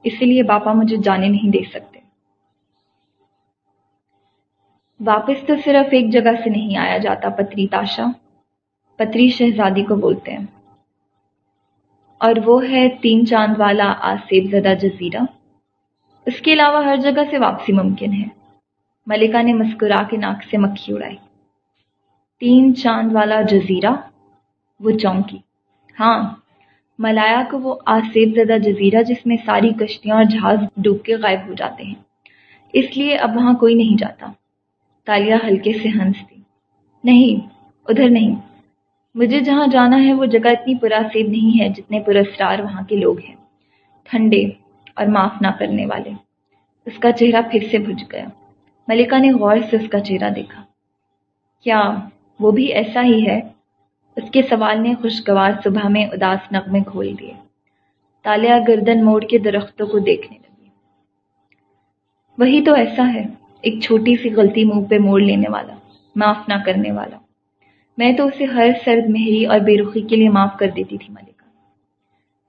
اسی لیے باپا مجھے جانے نہیں دے سکتے۔ واپس تو صرف ایک جگہ سے نہیں آیا جاتا، پتری تاشا۔ پتری شہزادی کو بولتے ہیں۔ اور وہ ہے تین چاند والا آسیب زدہ جزیرہ۔ اس کے علاوہ ہر جگہ سے واپسی ممکن ہے۔ ملکہ نے مسکرا کے ناک سے مکھی اڑائی۔ تین چاند والا جزیرہ، وہ چونکی۔ ہاں ملایا کو وہ آسیب زدہ جزیرہ جس میں ساری کشتیاں اور جہاز ڈوب کے غائب ہو جاتے ہیں۔ اس لیے اب وہاں کوئی نہیں جاتا۔ تالیا ہلکے سے ہنس دی نہیں، ادھر نہیں۔ مجھے جہاں جانا ہے وہ جگہ اتنی پراسیب نہیں ہے جتنے پراسرار وہاں کے لوگ ہیں۔ ٹھنڈے اور معاف نہ کرنے والے۔ اس کا چہرہ پھر سے بھج گیا۔ ملکہ نے غور سے اس کا چہرہ دیکھا۔ کیا وہ بھی ایسا ہی ہے؟ اس کے سوال نے خوشگوار صبح میں اداس نغمے کھول دیے۔ تالیا گردن موڑ کے درختوں کو دیکھنے لگی۔ وہی تو ایسا ہے، ایک چھوٹی سی غلطی منہ پہ موڑ لینے والا، معاف نہ کرنے والا۔ میں تو اسے ہر سرد مہری اور بے رخی کے لیے معاف کر دیتی تھی ملکہ۔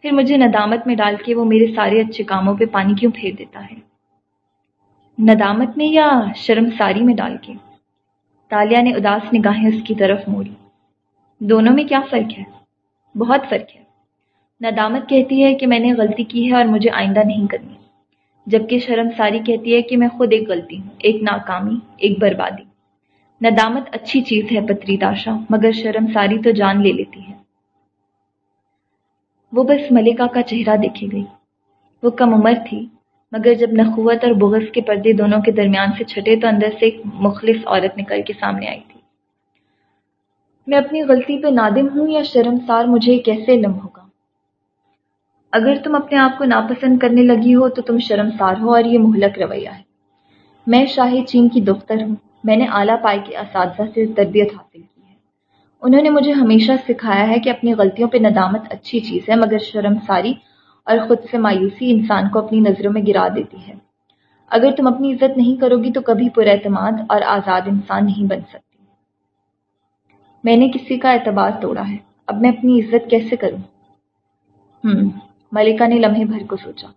پھر مجھے ندامت میں ڈال کے وہ میرے سارے اچھے کاموں پہ پانی کیوں پھیر دیتا ہے؟ ندامت میں یا شرم ساری میں ڈال کے؟ تالیا نے اداس نگاہیں اس کی طرف موڑی۔ دونوں میں کیا فرق ہے؟ بہت فرق ہے۔ ندامت کہتی ہے کہ میں نے غلطی کی ہے اور مجھے آئندہ نہیں کرنی۔ جبکہ شرم ساری کہتی ہے کہ میں خود ایک غلطی ہوں، ایک ناکامی، ایک بربادی۔ ندامت اچھی چیز ہے پتری تاشا مگر شرم ساری تو جان لے لیتی ہے۔ وہ بس ملکہ کا چہرہ دیکھے گئی۔ وہ کم عمر تھی، مگر جب نخوت اور بغض کے پردے دونوں کے درمیان سے چھٹے تو اندر سے ایک مخلص عورت نکل کے سامنے آئی تھی۔ میں اپنی غلطی پہ نادم ہوں یا شرم سار مجھے کیسے علم ہوگا؟ اگر تم اپنے آپ کو ناپسند کرنے لگی ہو تو تم شرم سار ہو اور یہ مہلک رویہ ہے۔ میں شاہی چین کی دختر ہوں۔ میں نے اعلیٰ پائی کے اساتذہ سے تربیت حاصل کی ہے۔ انہوں نے مجھے ہمیشہ سکھایا ہے کہ اپنی غلطیوں پہ ندامت اچھی چیز ہے، مگر شرم ساری اور خود سے مایوسی انسان کو اپنی نظروں میں گرا دیتی ہے۔ اگر تم اپنی عزت نہیں کرو گی تو کبھی پر اعتماد اور آزاد انسان نہیں بن سکتی۔ میں نے کسی کا اعتبار توڑا ہے۔ اب میں اپنی عزت کیسے کروں؟ ہوں ملکہ نے لمحے بھر کو سوچا۔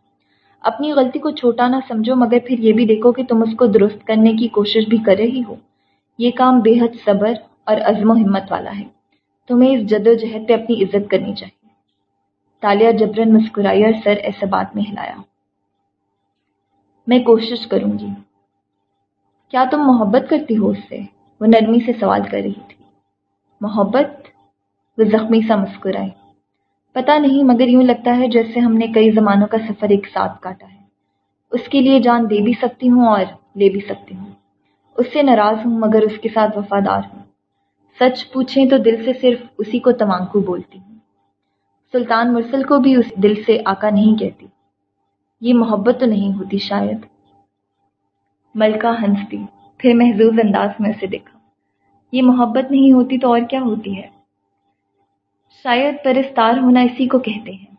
اپنی غلطی کو چھوٹا نہ سمجھو، مگر پھر یہ بھی دیکھو کہ تم اس کو درست کرنے کی کوشش بھی کر رہی ہو۔ یہ کام بے حد صبر اور عزم و ہمت والا ہے۔ تمہیں اس جد و جہد پہ اپنی عزت کرنی چاہیے۔ تالیہ جبرن مسکرائی اور سر ایسے بات میں ہلایا۔ میں کوشش کروں گی۔ کیا تم محبت کرتی ہو اس سے؟ وہ نرمی سے سوال کر رہی تھی۔ محبت؟ وہ زخمی سا مسکرائے پتا نہیں، مگر یوں لگتا ہے جیسے ہم نے کئی زمانوں کا سفر ایک ساتھ کاٹا ہے۔ اس کے لیے جان دے بھی سکتی ہوں اور لے بھی سکتی ہوں۔ اس سے ناراض ہوں، مگر اس کے ساتھ وفادار ہوں۔ سچ پوچھیں تو دل سے صرف اسی کو تمانکو بولتی ہوں۔ سلطان مرسل کو بھی اس دل سے آقا نہیں کہتی۔ یہ محبت تو نہیں ہوتی شاید۔ ملکہ ہنستی، پھر محظوظ انداز میں اسے دیکھا۔ یہ محبت نہیں ہوتی تو اور کیا ہوتی ہے؟ شاید پرستار ہونا اسی کو کہتے ہیں۔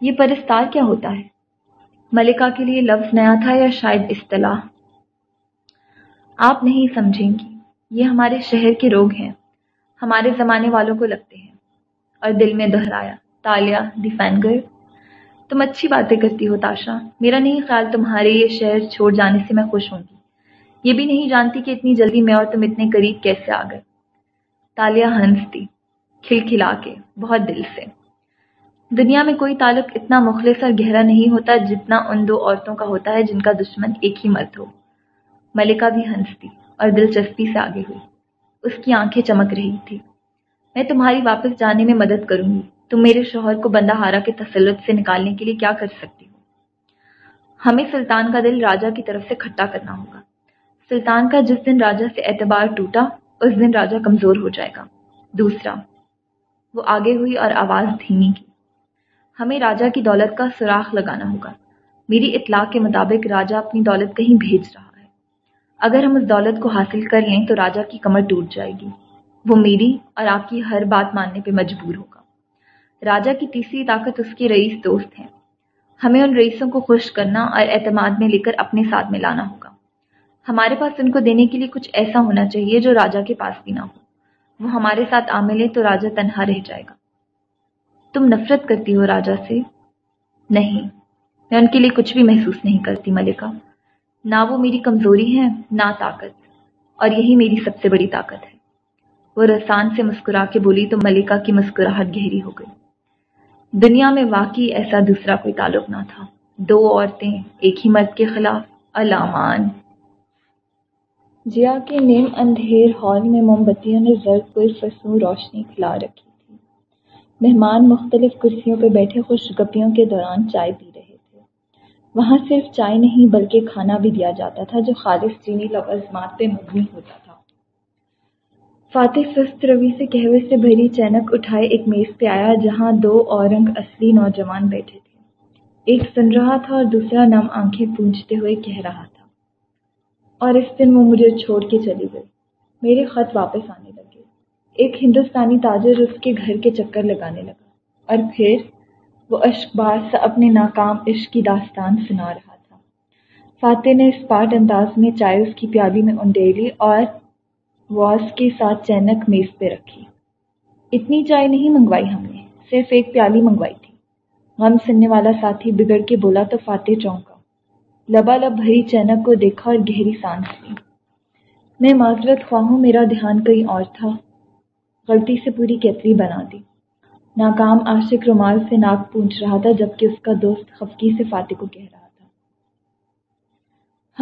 یہ پرستار کیا ہوتا ہے؟ ملکہ کے لیے لفظ نیا تھا یا شاید اصطلاح؟ آپ نہیں سمجھیں گی۔ یہ ہمارے شہر کے روگ ہیں۔ ہمارے زمانے والوں کو لگتے ہیں۔ اور دل میں دہرایا، تالیا دیفینگر تم اچھی باتیں کرتی ہو، تاشا۔ میرا نہیں خیال تمہارے یہ شہر چھوڑ جانے سے میں خوش ہوں گی۔ یہ بھی نہیں جانتی کہ اتنی جلدی میں اور تم اتنے قریب کیسے آ گئے۔ تالیا ہنستی کھل کھلا کے، بہت دل سے۔ دنیا میں کوئی تعلق اتنا مخلص اور گہرا نہیں ہوتا جتنا ان دو عورتوں کا ہوتا ہے جن کا دشمن ایک ہی مرد ہو۔ ملکہ بھی ہنستی اور دلچسپی سے آگے ہوئی۔ اس کی آنکھیں چمک رہی تھی۔ میں تمہاری واپس جانے میں مدد کروں گی۔ تم میرے شوہر کو بندہ ہارا کے تسلط سے نکالنے کے لیے کیا کر سکتی ہو؟ ہمیں سلطان کا دل راجا کی طرف سے کھٹا کرنا ہوگا۔ سلطان کا جس دن راجا سے اعتبار ٹوٹا، اس دن راجا کمزور ہو جائے گا۔ دوسرا وہ آگے ہوئی اور آواز دھیمی کی۔ ہمیں راجا کی دولت کا سوراخ لگانا ہوگا۔ میری اطلاع کے مطابق راجا اپنی دولت کہیں بھیج رہا ہے۔ اگر ہم اس دولت کو حاصل کر لیں تو راجا کی کمر ٹوٹ جائے گی۔ وہ میری اور آپ کی ہر بات ماننے پہ مجبور ہوگا۔ راجا کی تیسری طاقت اس کے رئیس دوست ہیں۔ ہمیں ان رئیسوں کو خوش کرنا اور اعتماد میں لے کر اپنے ساتھ میں لانا ہوگا۔ ہمارے پاس ان کو دینے کے لیے کچھ ایسا ہونا چاہیے جو راجا کے پاس بھی نہ ہو۔ وہ ہمارے ساتھ آ ملے تو راجا تنہا رہ جائے گا۔ تم نفرت کرتی ہو راجا سے؟ نہیں، میں ان کے لیے کچھ بھی محسوس نہیں کرتی ملکہ۔ نہ وہ میری کمزوری ہے نہ طاقت، اور یہی میری سب سے بڑی طاقت ہے۔ وہ رسان سے مسکرا کے بولی تو ملکہ کی مسکراہٹ گہری ہو گئی۔ دنیا میں واقعی ایسا دوسرا کوئی تعلق نہ تھا۔ دو عورتیں ایک ہی مرد کے خلاف علامان جیا کے نیم اندھیر ہال میں موم بتیوں نے زرد کوئی فسوں روشنی کھلا رکھی تھی۔ مہمان مختلف کرسیوں پہ بیٹھے خوش گپیوں کے دوران چائے پی رہے تھے۔ وہاں صرف چائے نہیں، بلکہ کھانا بھی دیا جاتا تھا، جو خالص چینی لوازمات پہ مبنی ہوتا تھا۔ فاتح سست روی سے کہوے سے بھری چینک اٹھائے ایک میز پہ آیا، جہاں دو اورنگ اصلی نوجوان بیٹھے تھے۔ ایک سن رہا تھا اور دوسرا نم آنکھیں پونچھتے ہوئے کہہ رہا تھا۔ اور اس دن وہ مجھے چھوڑ کے چلی گئی۔ میرے خط واپس آنے لگے۔ ایک ہندوستانی تاجر اس کے گھر کے چکر لگانے لگا اور پھر وہ اشک بار سا اپنے ناکام عشق کی داستان سنا رہا تھا۔ فاتح نے اس پاٹ انداز میں چائے اس کی پیالی میں انڈیلی اور واس کے ساتھ چینک میز پہ رکھی۔ اتنی چائے نہیں منگوائی ہم نے، صرف ایک پیالی منگوائی تھی۔ غم سننے والا ساتھی بگڑ کے بولا، تو فاتح چونکا۔ لبا لب بھری چینک کو دیکھا اور گہری سانس لی۔ میں معذرت خواہ ہوں میرا دھیان کہیں اور تھا۔ غلطی سے پوری کیتری بنا دی۔ ناکام عاشق رومال سے ناک پونچھ رہا تھا، جبکہ اس کا دوست خفکی سے فاتح کو کہہ رہا تھا۔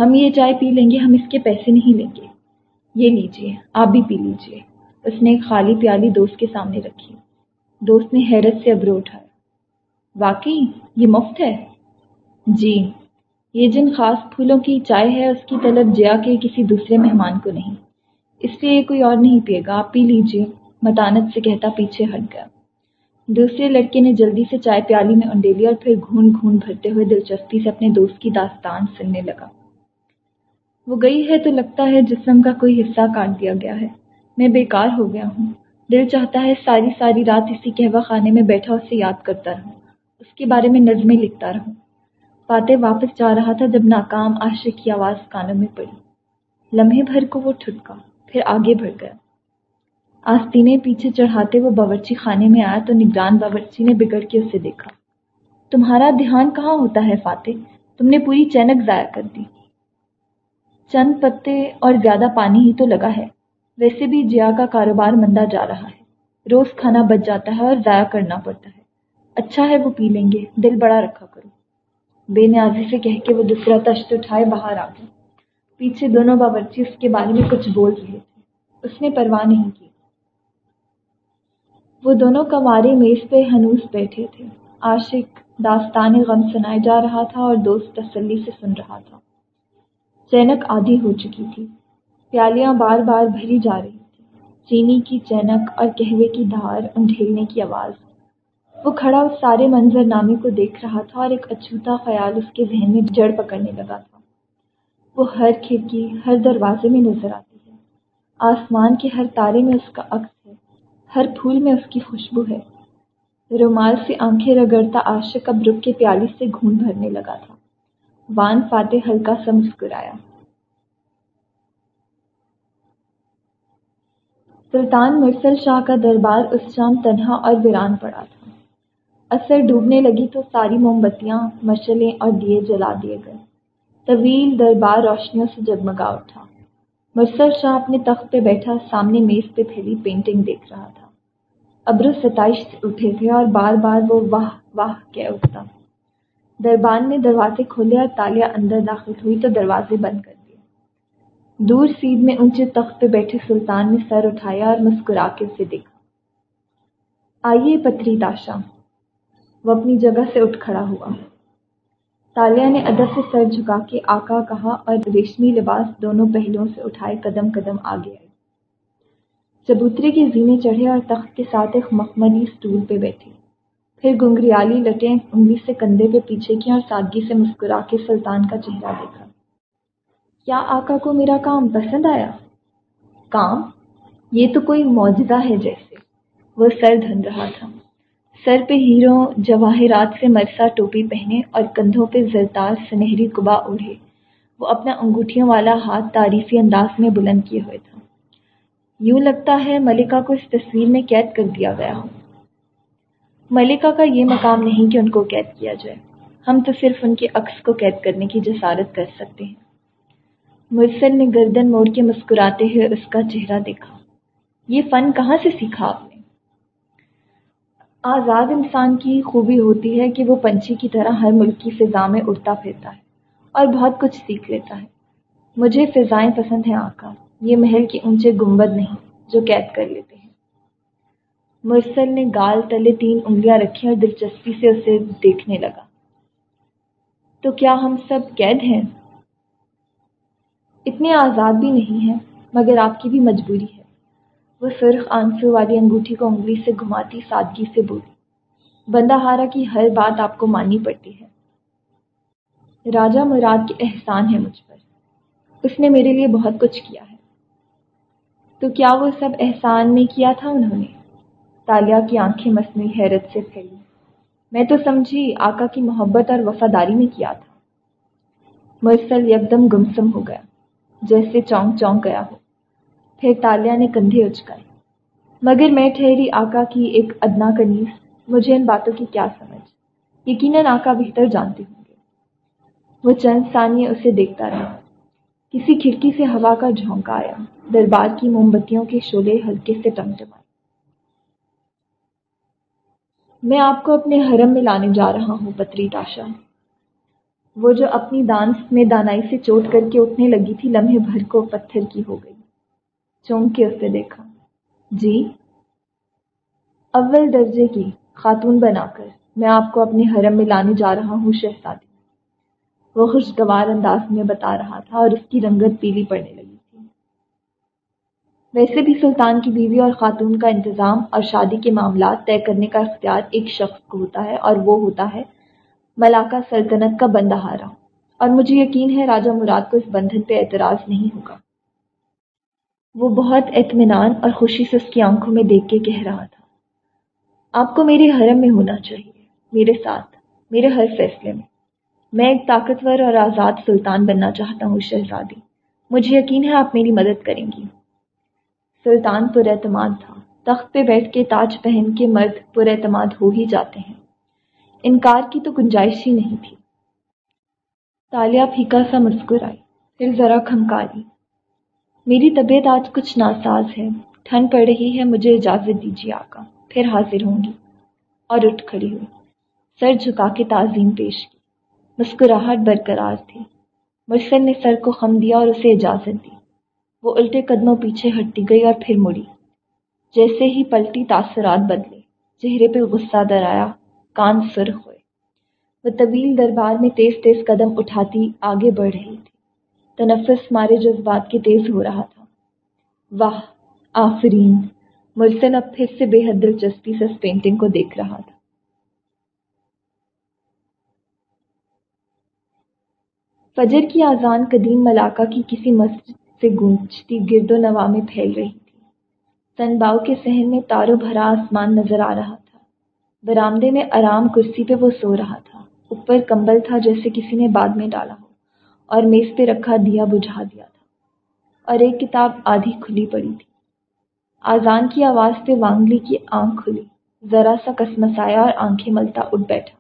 ہم یہ چائے پی لیں گے، ہم اس کے پیسے نہیں لیں گے۔ یہ لیجیے آپ بھی پی لیجیے اس نے ایک خالی پیالی دوست کے سامنے رکھی۔ دوست نے حیرت سے ابرو اٹھایا۔ واقعی، یہ مفت ہے؟ جی۔ یہ جن خاص پھولوں کی چائے ہے، اس کی طلب جیا کے کسی دوسرے مہمان کو نہیں۔ اس لیے کوئی اور نہیں پیے گا۔ آپ پی لیجیے متانت سے کہتا پیچھے ہٹ گیا۔ دوسرے لڑکے نے جلدی سے چائے پیالی میں انڈیلی اور پھر گھون گھون بھرتے ہوئے دلچسپی سے اپنے دوست کی داستان سننے لگا۔ وہ گئی ہے تو لگتا ہے جسم کا کوئی حصہ کاٹ دیا گیا ہے۔ میں بیکار ہو گیا ہوں۔ دل چاہتا ہے ساری ساری رات اسی کہوا خانے میں بیٹھا اسے یاد کرتا رہوں۔ اس کے بارے میں نظمیں لکھتا رہوں۔ فاتح واپس جا رہا تھا جب ناکام عاشق کی آواز کانوں میں پڑی۔ لمحے بھر کو وہ ٹھٹکا، پھر آگے بڑھ گیا۔ آستینے پیچھے چڑھاتے وہ باورچی خانے میں آیا تو نگران باورچی نے بگڑ کے اسے دیکھا۔ تمہارا دھیان کہاں ہوتا ہے فاتح؟ تم نے پوری چینک ضائع کر دی۔ چند پتے اور زیادہ پانی ہی تو لگا ہے۔ ویسے بھی جیا کا کاروبار مندا جا رہا ہے۔ روز کھانا بچ جاتا ہے اور ضائع کرنا پڑتا ہے۔ اچھا ہے وہ پی لیں گے، دل بڑا رکھا۔ بے نیازی سے کہہ کے وہ دوسرا تشت اٹھائے باہر آ گیا پیچھے دونوں باورچی اس کے بارے میں کچھ بول رہے تھے۔ اس نے پرواہ نہیں کی۔ وہ دونوں کمارے میز پہ ہنوس بیٹھے تھے۔ عاشق داستان غم سنائے جا رہا تھا اور دوست تسلی سے سن رہا تھا۔ چینک آدھی ہو چکی تھی۔ پیالیاں بار بار بھری جا رہی تھی چینی کی چینک اور قہوے کی دھار انڈھیلنے کی آواز۔ وہ کھڑا اس سارے منظر نامے کو دیکھ رہا تھا اور ایک اچھوتا خیال اس کے ذہن میں جڑ پکڑنے لگا تھا۔ وہ ہر کھڑکی، ہر دروازے میں نظر آتی ہے۔ آسمان کے ہر تارے میں اس کا عکس ہے۔ ہر پھول میں اس کی خوشبو ہے۔ رومال سے آنکھیں رگڑتا عاشق اب رک کے پیالی سے گھون بھرنے لگا تھا۔ وان فاتح ہلکا سا مسکرایا۔ سلطان مرسل شاہ کا دربار اس شام تنہا اور ویران پڑا تھا۔ اثر ڈوبنے لگی تو ساری موم بتیاں مشلیں اور دیے جلا دیے گئے۔ طویل دربار روشنیوں سے جگمگا اٹھا۔ مرسل شاہ اپنے تخت پہ بیٹھا، سامنے میز پہ پھیلی پینٹنگ دیکھ رہا تھا۔ ابرو ستائش سے اٹھے تھے اور بار بار وہ واہ واہ کہہ اٹھتا۔ دربان نے دروازے کھولے اور تالیا اندر داخل ہوئی تو دروازے بند کر دیے۔ دور سیدھ میں اونچے تخت پہ بیٹھے سلطان نے سر اٹھایا اور مسکرا کے اسے دیکھا۔ آئیے پتری تاشا وہ اپنی جگہ سے اٹھ کھڑا ہوا۔ تالیا نے ادب سے سر جھکا کے آکا کہا اور ریشمی لباس دونوں پہلوؤں سے اٹھائے قدم قدم آگے آئی۔ چبوترے کے زینے چڑھے اور تخت کے ساتھ ایک مخملی اسٹول پہ بیٹھی۔ پھر گنگریالی لٹیں انگلی سے کندھے پہ پیچھے کی اور سادگی سے مسکرا کے سلطان کا چہرہ دیکھا۔ کیا آقا کو میرا کام پسند آیا؟ کام؟ یہ تو کوئی معجزہ ہے جیسے۔ وہ سر دھن رہا تھا۔ سر پہ ہیروں، جواہرات سے مرسا ٹوپی پہنے اور کندھوں پہ زرتاز سنہری کبا اوڑھے۔ وہ اپنا انگوٹھیوں والا ہاتھ تعریفی انداز میں بلند کیے ہوئے تھا۔ یوں لگتا ہے ملکہ کو اس تصویر میں قید کر دیا گیا ہو۔ ملکہ کا یہ مقام نہیں کہ ان کو قید کیا جائے۔ ہم تو صرف ان کے عکس کو قید کرنے کی جسارت کر سکتے ہیں۔ مرسل نے گردن موڑ کے مسکراتے ہوئے اس کا چہرہ دیکھا۔ یہ فن کہاں سے سیکھا آپ نے؟ آزاد انسان کی خوبی ہوتی ہے کہ وہ پنچھی کی طرح ہر ملک کی فضا میں اڑتا پھرتا ہے اور بہت کچھ سیکھ لیتا ہے۔ مجھے فضائیں پسند ہیں آقا۔ یہ محل کے اونچے گنبد نہیں جو قید کر لیتے ہیں۔ مرسل نے گال تلے تین انگلیاں رکھی اور دلچسپی سے اسے دیکھنے لگا۔ تو کیا ہم سب قید ہیں؟ اتنے آزاد بھی نہیں ہیں، مگر آپ کی بھی مجبوری ہے۔ وہ سرخ آنسو والی انگوٹھی کو انگلی سے گھماتی سادگی سے بولی بندہ ہارا کی ہر بات آپ کو ماننی پڑتی ہے۔ راجا مراد کے احسان ہے مجھ پر۔ اس نے میرے لیے بہت کچھ کیا ہے۔ تو کیا وہ سب احسان میں کیا تھا انہوں نے؟ تالیا کی آنکھیں مصنوعی حیرت سے پھیلی۔ میں تو سمجھی آقا کی محبت اور وفاداری میں کیا تھا۔ مرسل یکدم گمسم ہو گیا، جیسے چونک چونک گیا ہو۔ پھر تالیا نے کندھے اچکائے۔ مگر میں ٹھہری آقا کی ایک ادنا کنیز، مجھے ان باتوں کی کیا سمجھ؟ یقیناً آقا بہتر جانتے ہوں گے۔ وہ چند ثانیے اسے دیکھتا رہا۔ کسی کھڑکی سے ہوا کا جھونکا آیا، دربار کی موم بتیوں کے شولے ہلکے سے ٹمٹمائے۔ میں آپ کو اپنے حرم میں لانے جا رہا ہوں، پتری تاشا۔ وہ جو اپنی دانس میں دانائی سے چوٹ کر کے اٹھنے لگی تھی، لمحے بھر کو پتھر کی ہو گئی۔ چونک کے اسے دیکھا۔ جی؟ اول درجے کی خاتون بنا کر میں آپ کو اپنے حرم میں لانے جا رہا ہوں، شہزادی۔ وہ خوشگوار انداز میں بتا رہا تھا اور اس کی رنگت پیلی پڑنے لگی تھی۔ ویسے بھی سلطان کی بیوی اور خاتون کا انتظام اور شادی کے معاملات طے کرنے کا اختیار ایک شخص کو ہوتا ہے اور وہ ہوتا ہے ملاقہ سلطنت کا بندہارا اور مجھے یقین ہے راجہ مراد کو اس بندھن پہ اعتراض نہیں ہوگا۔ وہ بہت اطمینان اور خوشی سے اس کی آنکھوں میں دیکھ کے کہہ رہا تھا، آپ کو میرے حرم میں ہونا چاہیے، میرے ساتھ، میرے ہر فیصلے میں۔ میں ایک طاقتور اور آزاد سلطان بننا چاہتا ہوں، شہزادی۔ مجھے یقین ہے آپ میری مدد کریں گی۔ سلطان پر اعتماد تھا۔ تخت پہ بیٹھ کے تاج پہن کے مرد پر اعتماد ہو ہی جاتے ہیں۔ انکار کی تو گنجائش ہی نہیں تھی۔ تالیہ پھیکا سا مسکرائی پھر ذرا کھمکاری۔ میری طبیعت آج کچھ ناساز ہے۔ ٹھنڈ پڑ رہی ہے، مجھے اجازت دیجیے آقا۔ پھر حاضر ہوں گی۔ اور اٹھ کھڑی ہوئی۔ سر جھکا کے تعظیم پیش کی۔ مسکراہٹ برقرار تھی۔ مرسل نے سر کو خم دیا اور اسے اجازت دی۔ وہ الٹے قدموں پیچھے ہٹتی گئی اور پھر مڑی۔ جیسے ہی پلٹی تاثرات بدلے۔ چہرے پہ غصہ در آیا کان سرخ ہوئے۔ وہ طویل دربار میں تیز تیز قدم اٹھاتی آگے بڑھ رہی تھی۔ تنفس مارے جذبات کے تیز ہو رہا تھا۔ واہ، آفرین مرسل اب پھر سے بے حد دلچسپی سے اس پینٹنگ کو دیکھ رہا تھا۔ فجر کی آزان قدیم ملاقہ کی کسی مسجد سے گونجتی گرد و نوا میں پھیل رہی تھی۔ سن باؤ کے سہن میں تارو بھرا آسمان نظر آ رہا تھا۔ برامدے میں آرام کرسی پہ وہ سو رہا تھا۔ اوپر کمبل تھا جیسے کسی نے بعد میں ڈالا ہو۔ اور میز پہ رکھا دیا بجھا دیا تھا۔ اور ایک کتاب آدھی کھلی پڑی تھی۔ آزان کی آواز پہ وانگلی کی آنکھ کھلی۔ ذرا سا کسمسایا اور آنکھیں ملتا اٹھ بیٹھا۔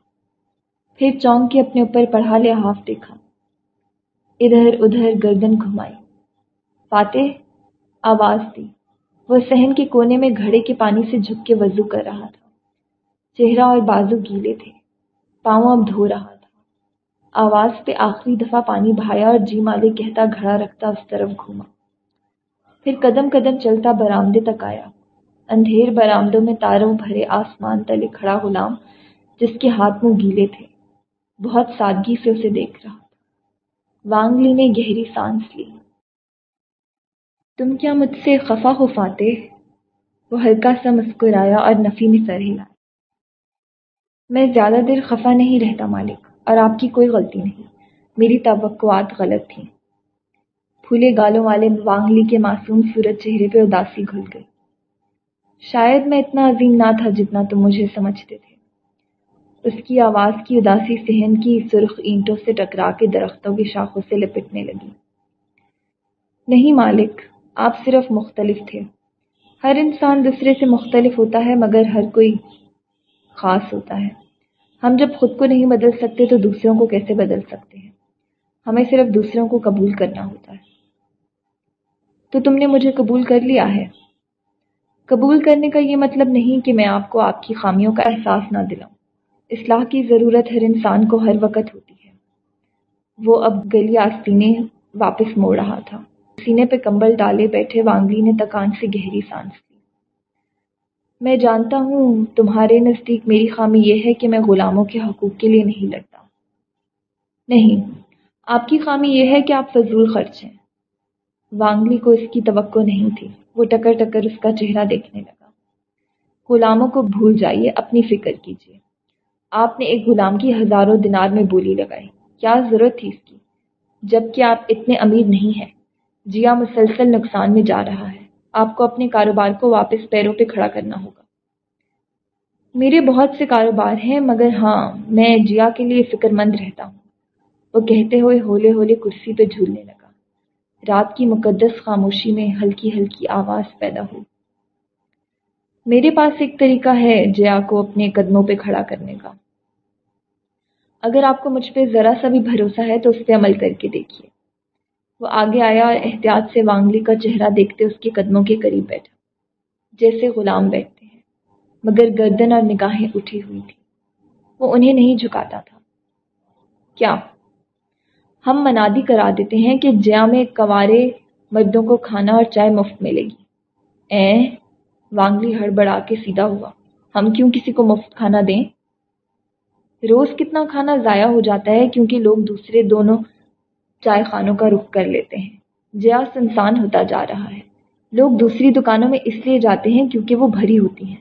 پھر چونک کے اپنے اوپر پڑھا لحاف دیکھا۔ ادھر ادھر گردن گھمائی۔ فاتح، آواز دی۔ وہ سہن کے کونے میں گھڑے کے پانی سے جھک کے وضو کر رہا تھا۔ چہرہ اور بازو گیلے تھے۔ پاؤں اب دھو رہا آواز پہ آخری دفعہ پانی بہایا اور جی مالے کہتا گھڑا رکھتا اس طرف گھوما۔ پھر قدم قدم چلتا برآمدے تک آیا۔ اندھیر برآمدوں میں تاروں بھرے آسمان تلے کھڑا غلام جس کے ہاتھ منہ گیلے تھے۔ بہت سادگی سے اسے دیکھ رہا تھا۔ وانگلی نے گہری سانس لی۔ تم کیا مجھ سے خفا ہو فاتح؟ وہ ہلکا سا مسکرایا اور نفی میں سر ہلا میں زیادہ دیر خفا نہیں رہتا مالک۔ اور آپ کی کوئی غلطی نہیں۔ میری توقعات غلط تھیں۔ پھولے گالوں والے وانگلی کے معصوم صورت چہرے پہ اداسی گھل گئی۔ شاید میں اتنا عظیم نہ تھا جتنا تم مجھے سمجھتے تھے۔ اس کی آواز کی اداسی سہن کی سرخ اینٹوں سے ٹکرا کے درختوں کی شاخوں سے لپٹنے لگی۔ نہیں مالک، آپ صرف مختلف تھے۔ ہر انسان دوسرے سے مختلف ہوتا ہے، مگر ہر کوئی خاص ہوتا ہے۔ ہم جب خود کو نہیں بدل سکتے تو دوسروں کو کیسے بدل سکتے ہیں؟ ہمیں صرف دوسروں کو قبول کرنا ہوتا ہے۔ تو تم نے مجھے قبول کر لیا ہے۔ قبول کرنے کا یہ مطلب نہیں کہ میں آپ کو آپ کی خامیوں کا احساس نہ دلاؤں۔ اصلاح کی ضرورت ہر انسان کو ہر وقت ہوتی ہے۔ وہ اب گلی آستینے واپس موڑ رہا تھا۔ سینے پہ کمبل ڈالے بیٹھے وانگلی نے تکان سے گہری سانس لی۔ میں جانتا ہوں تمہارے نزدیک میری خامی یہ ہے کہ میں غلاموں کے حقوق کے لیے نہیں لڑتا۔ نہیں، آپ کی خامی یہ ہے کہ آپ فضول خرچ ہیں۔ وانگلی کو اس کی توقع نہیں تھی۔ وہ ٹکر ٹکر اس کا چہرہ دیکھنے لگا۔ غلاموں کو بھول جائیے، اپنی فکر کیجیے۔ آپ نے ایک غلام کی ہزاروں دنار میں بولی لگائی۔ کیا ضرورت تھی اس کی؟ جبکہ آپ اتنے امیر نہیں ہیں۔ جیا مسلسل نقصان میں جا رہا ہے۔ آپ کو اپنے کاروبار کو واپس پیروں پہ کھڑا کرنا ہوگا۔ میرے بہت سے کاروبار ہیں، مگر ہاں میں جیا کے لیے فکر مند رہتا ہوں۔ وہ کہتے ہوئے ہولے ہولے کرسی پہ جھولنے لگا۔ رات کی مقدس خاموشی میں ہلکی ہلکی آواز پیدا ہوئی۔ میرے پاس ایک طریقہ ہے جیا کو اپنے قدموں پہ کھڑا کرنے کا۔ اگر آپ کو مجھ پہ ذرا سا بھی بھروسہ ہے تو اس پہ عمل کر کے دیکھیے۔ وہ آگے آیا اور احتیاط سے وانگلی کا چہرہ دیکھتے اس کے قدموں کے قریب بیٹھا۔ جیسے غلام بیٹھتے ہیں، مگر گردن اور نگاہیں اٹھی ہوئی تھی وہ انہیں نہیں جھکاتا تھا۔ کیا؟ ہم منادی کرا دیتے ہیں کہ جیا میں کوارے مردوں کو کھانا اور چائے مفت ملے گی۔ اے، وانگلی ہڑبڑا کے سیدھا ہوا۔ ہم کیوں کسی کو مفت کھانا دیں؟ روز کتنا کھانا ضائع ہو جاتا ہے کیونکہ لوگ دوسرے دونوں چائے خانوں کا رخ کر لیتے ہیں۔ جیا سنسان ہوتا جا رہا ہے۔ لوگ دوسری دکانوں میں اس لیے جاتے ہیں کیونکہ وہ بھری ہوتی ہیں۔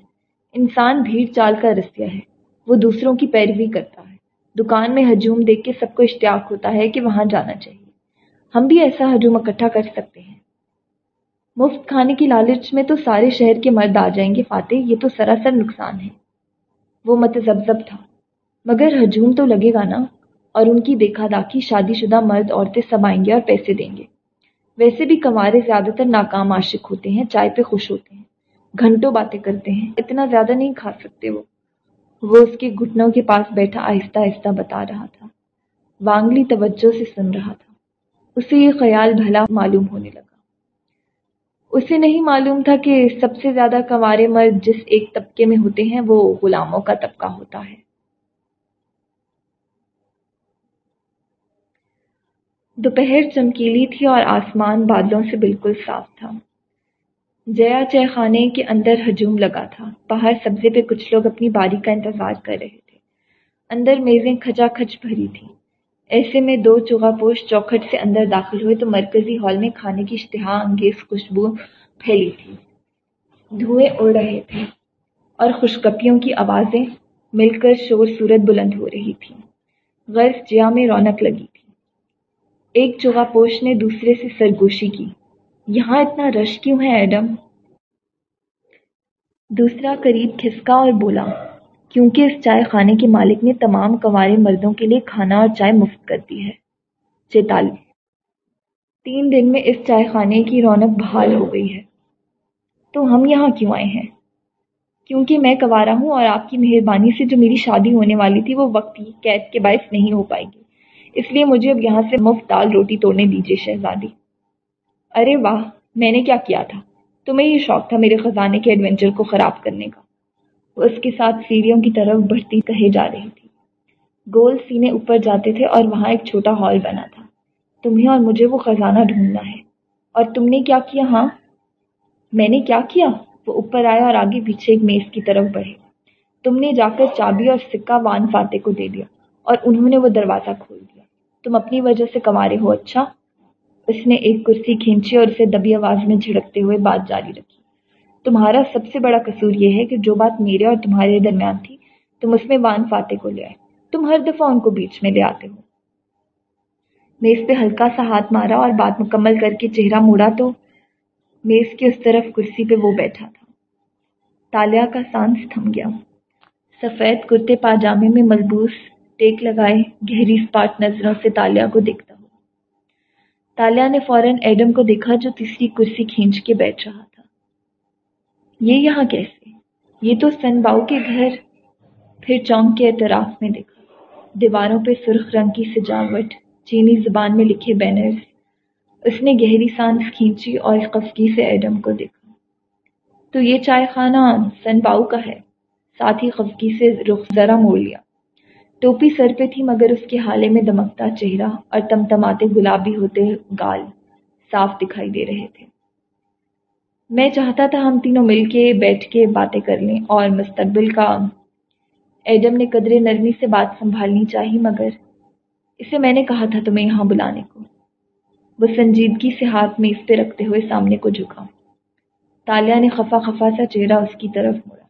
انسان بھیڑ چال کا رسیہ ہے۔ وہ دوسروں کی پیروی کرتا ہے۔ دکان میں ہجوم دیکھ کے سب کو اشتیاق ہوتا ہے کہ وہاں جانا چاہیے۔ ہم بھی ایسا ہجوم اکٹھا کر سکتے ہیں۔ مفت کھانے کی لالچ میں تو سارے شہر کے مرد آ جائیں گے، فاتح، یہ تو سراسر نقصان ہے۔ وہ متذبذب تھا۔ مگر ہجوم تو لگے گا نا؟ اور ان کی دیکھا داکھی شادی شدہ مرد عورتیں سب آئیں گے اور پیسے دیں گے۔ ویسے بھی کمارے زیادہ تر ناکام عاشق ہوتے ہیں، چائے پہ خوش ہوتے ہیں، گھنٹوں باتیں کرتے ہیں، اتنا زیادہ نہیں کھا سکتے وہ۔ وہ اس کے گھٹنوں کے پاس بیٹھا آہستہ آہستہ بتا رہا تھا۔ وانگلی توجہ سے سن رہا تھا۔ اسے یہ خیال بھلا معلوم ہونے لگا۔ اسے نہیں معلوم تھا کہ سب سے زیادہ کنوارے مرد جس ایک طبقے میں ہوتے ہیں وہ غلاموں کا طبقہ ہوتا ہے۔ دوپہر چمکیلی تھی اور آسمان بادلوں سے بالکل صاف تھا۔ جیا چہ خانے کے اندر ہجوم لگا تھا۔ باہر سبزے پہ کچھ لوگ اپنی باری کا انتظار کر رہے تھے۔ اندر میزیں کھچا کھچ بھری تھی ایسے میں دو چوہا پوش چوکھٹ سے اندر داخل ہوئے تو مرکزی ہال میں کھانے کی اشتہا انگیز خوشبو پھیلی تھی۔ دھوئیں اڑ رہے تھے اور خوشکپیوں کی آوازیں مل کر شور صورت بلند ہو رہی تھی غرض جیا میں رونق لگی۔ ایک چوہا پوش نے دوسرے سے سرگوشی کی۔ یہاں اتنا رش کیوں ہے ایڈم؟ دوسرا قریب کھسکا اور بولا، کیونکہ اس چائے خانے کے مالک نے تمام کنوارے مردوں کے لیے کھانا اور چائے مفت کر دی ہے۔ چیتالی۔ تین دن میں اس چائے خانے کی رونق بحال ہو گئی ہے۔ تو ہم یہاں کیوں آئے ہیں؟ کیونکہ میں کوارا ہوں اور آپ کی مہربانی سے جو میری شادی ہونے والی تھی وہ وقت کی قید کے باعث نہیں ہو پائے گی اس لیے مجھے اب یہاں سے مفت دال روٹی توڑنے دیجیے شہزادی۔ ارے واہ، میں نے کیا کیا تھا؟ تمہیں یہ شوق تھا میرے خزانے کے ایڈونچر کو خراب کرنے کا۔ وہ اس کے ساتھ سیڑھیوں کی طرف بڑھتی کہے جا رہی تھی۔ گول سینے اوپر جاتے تھے اور وہاں ایک چھوٹا ہال بنا تھا۔ تمہیں اور مجھے وہ خزانہ ڈھونڈنا ہے۔ اور تم نے کیا کیا؟ ہاں۔ میں نے کیا کیا؟ وہ اوپر آیا اور آگے پیچھے ایک میز کی طرف بڑھے۔ تم نے جا کر چابی اور سکہ وان فاتح کو دے دیا اور انہوں نے وہ دروازہ کھول دیا۔ تم اپنی وجہ سے کمارے ہو اچھا؟ اس نے ایک کرسی کھینچی اور اسے دبی آواز میں جھڑکتے ہوئے بات جاری رکھی۔ تمہارا سب سے بڑا قصور یہ ہے کہ جو بات میرے اور تمہارے درمیان تھی، تم اس میں وان فاتح کو لے آئے۔ تم ہر دفعہ ان کو بیچ میں لے آتے ہو۔ میز پہ ہلکا سا ہاتھ مارا اور بات مکمل کر کے چہرہ موڑا تو میز کی اس طرف کرسی پہ وہ بیٹھا تھا۔ تالیا کا سانس تھم گیا۔ سفید کرتے پاجامے میں ملبوس ٹیک لگائے، گہری اسپاٹ نظروں سے تالیا کو دیکھتا ہو تالیا نے فوراً ایڈم کو دیکھا جو تیسری کرسی کھینچ کے بیٹھ رہا تھا۔ یہ یہاں کیسے؟ یہ تو سن باؤ کے گھر۔ پھر چونک کے اعتراف میں دیکھا۔ دیواروں پہ سرخ رنگ کی سجاوٹ، چینی زبان میں لکھے بینرز۔ اس نے گہری سانس کھینچی اور قفگی سے ایڈم کو دیکھا۔ تو یہ چائے خانہ سن باؤ کا ہے۔ ساتھ ہی خفگی سے رخ ذرا موڑ لیا۔ ٹوپی سر پہ تھی مگر اس کے حالے میں دمکتا چہرہ اور تمتماتے گلابی ہوتے گال صاف دکھائی دے رہے تھے۔ میں چاہتا تھا ہم تینوں مل کے بیٹھ کے باتیں کر لیں اور مستقبل کا ایڈم نے قدرے نرمی سے بات سنبھالنی چاہی مگر اسے میں نے کہا تھا تمہیں یہاں بلانے کو۔ وہ سنجیدگی سے ہاتھ میں اس پہ رکھتے ہوئے سامنے کو جھکا۔ تالیا نے خفا خفا سا چہرہ اس کی طرف مڑا۔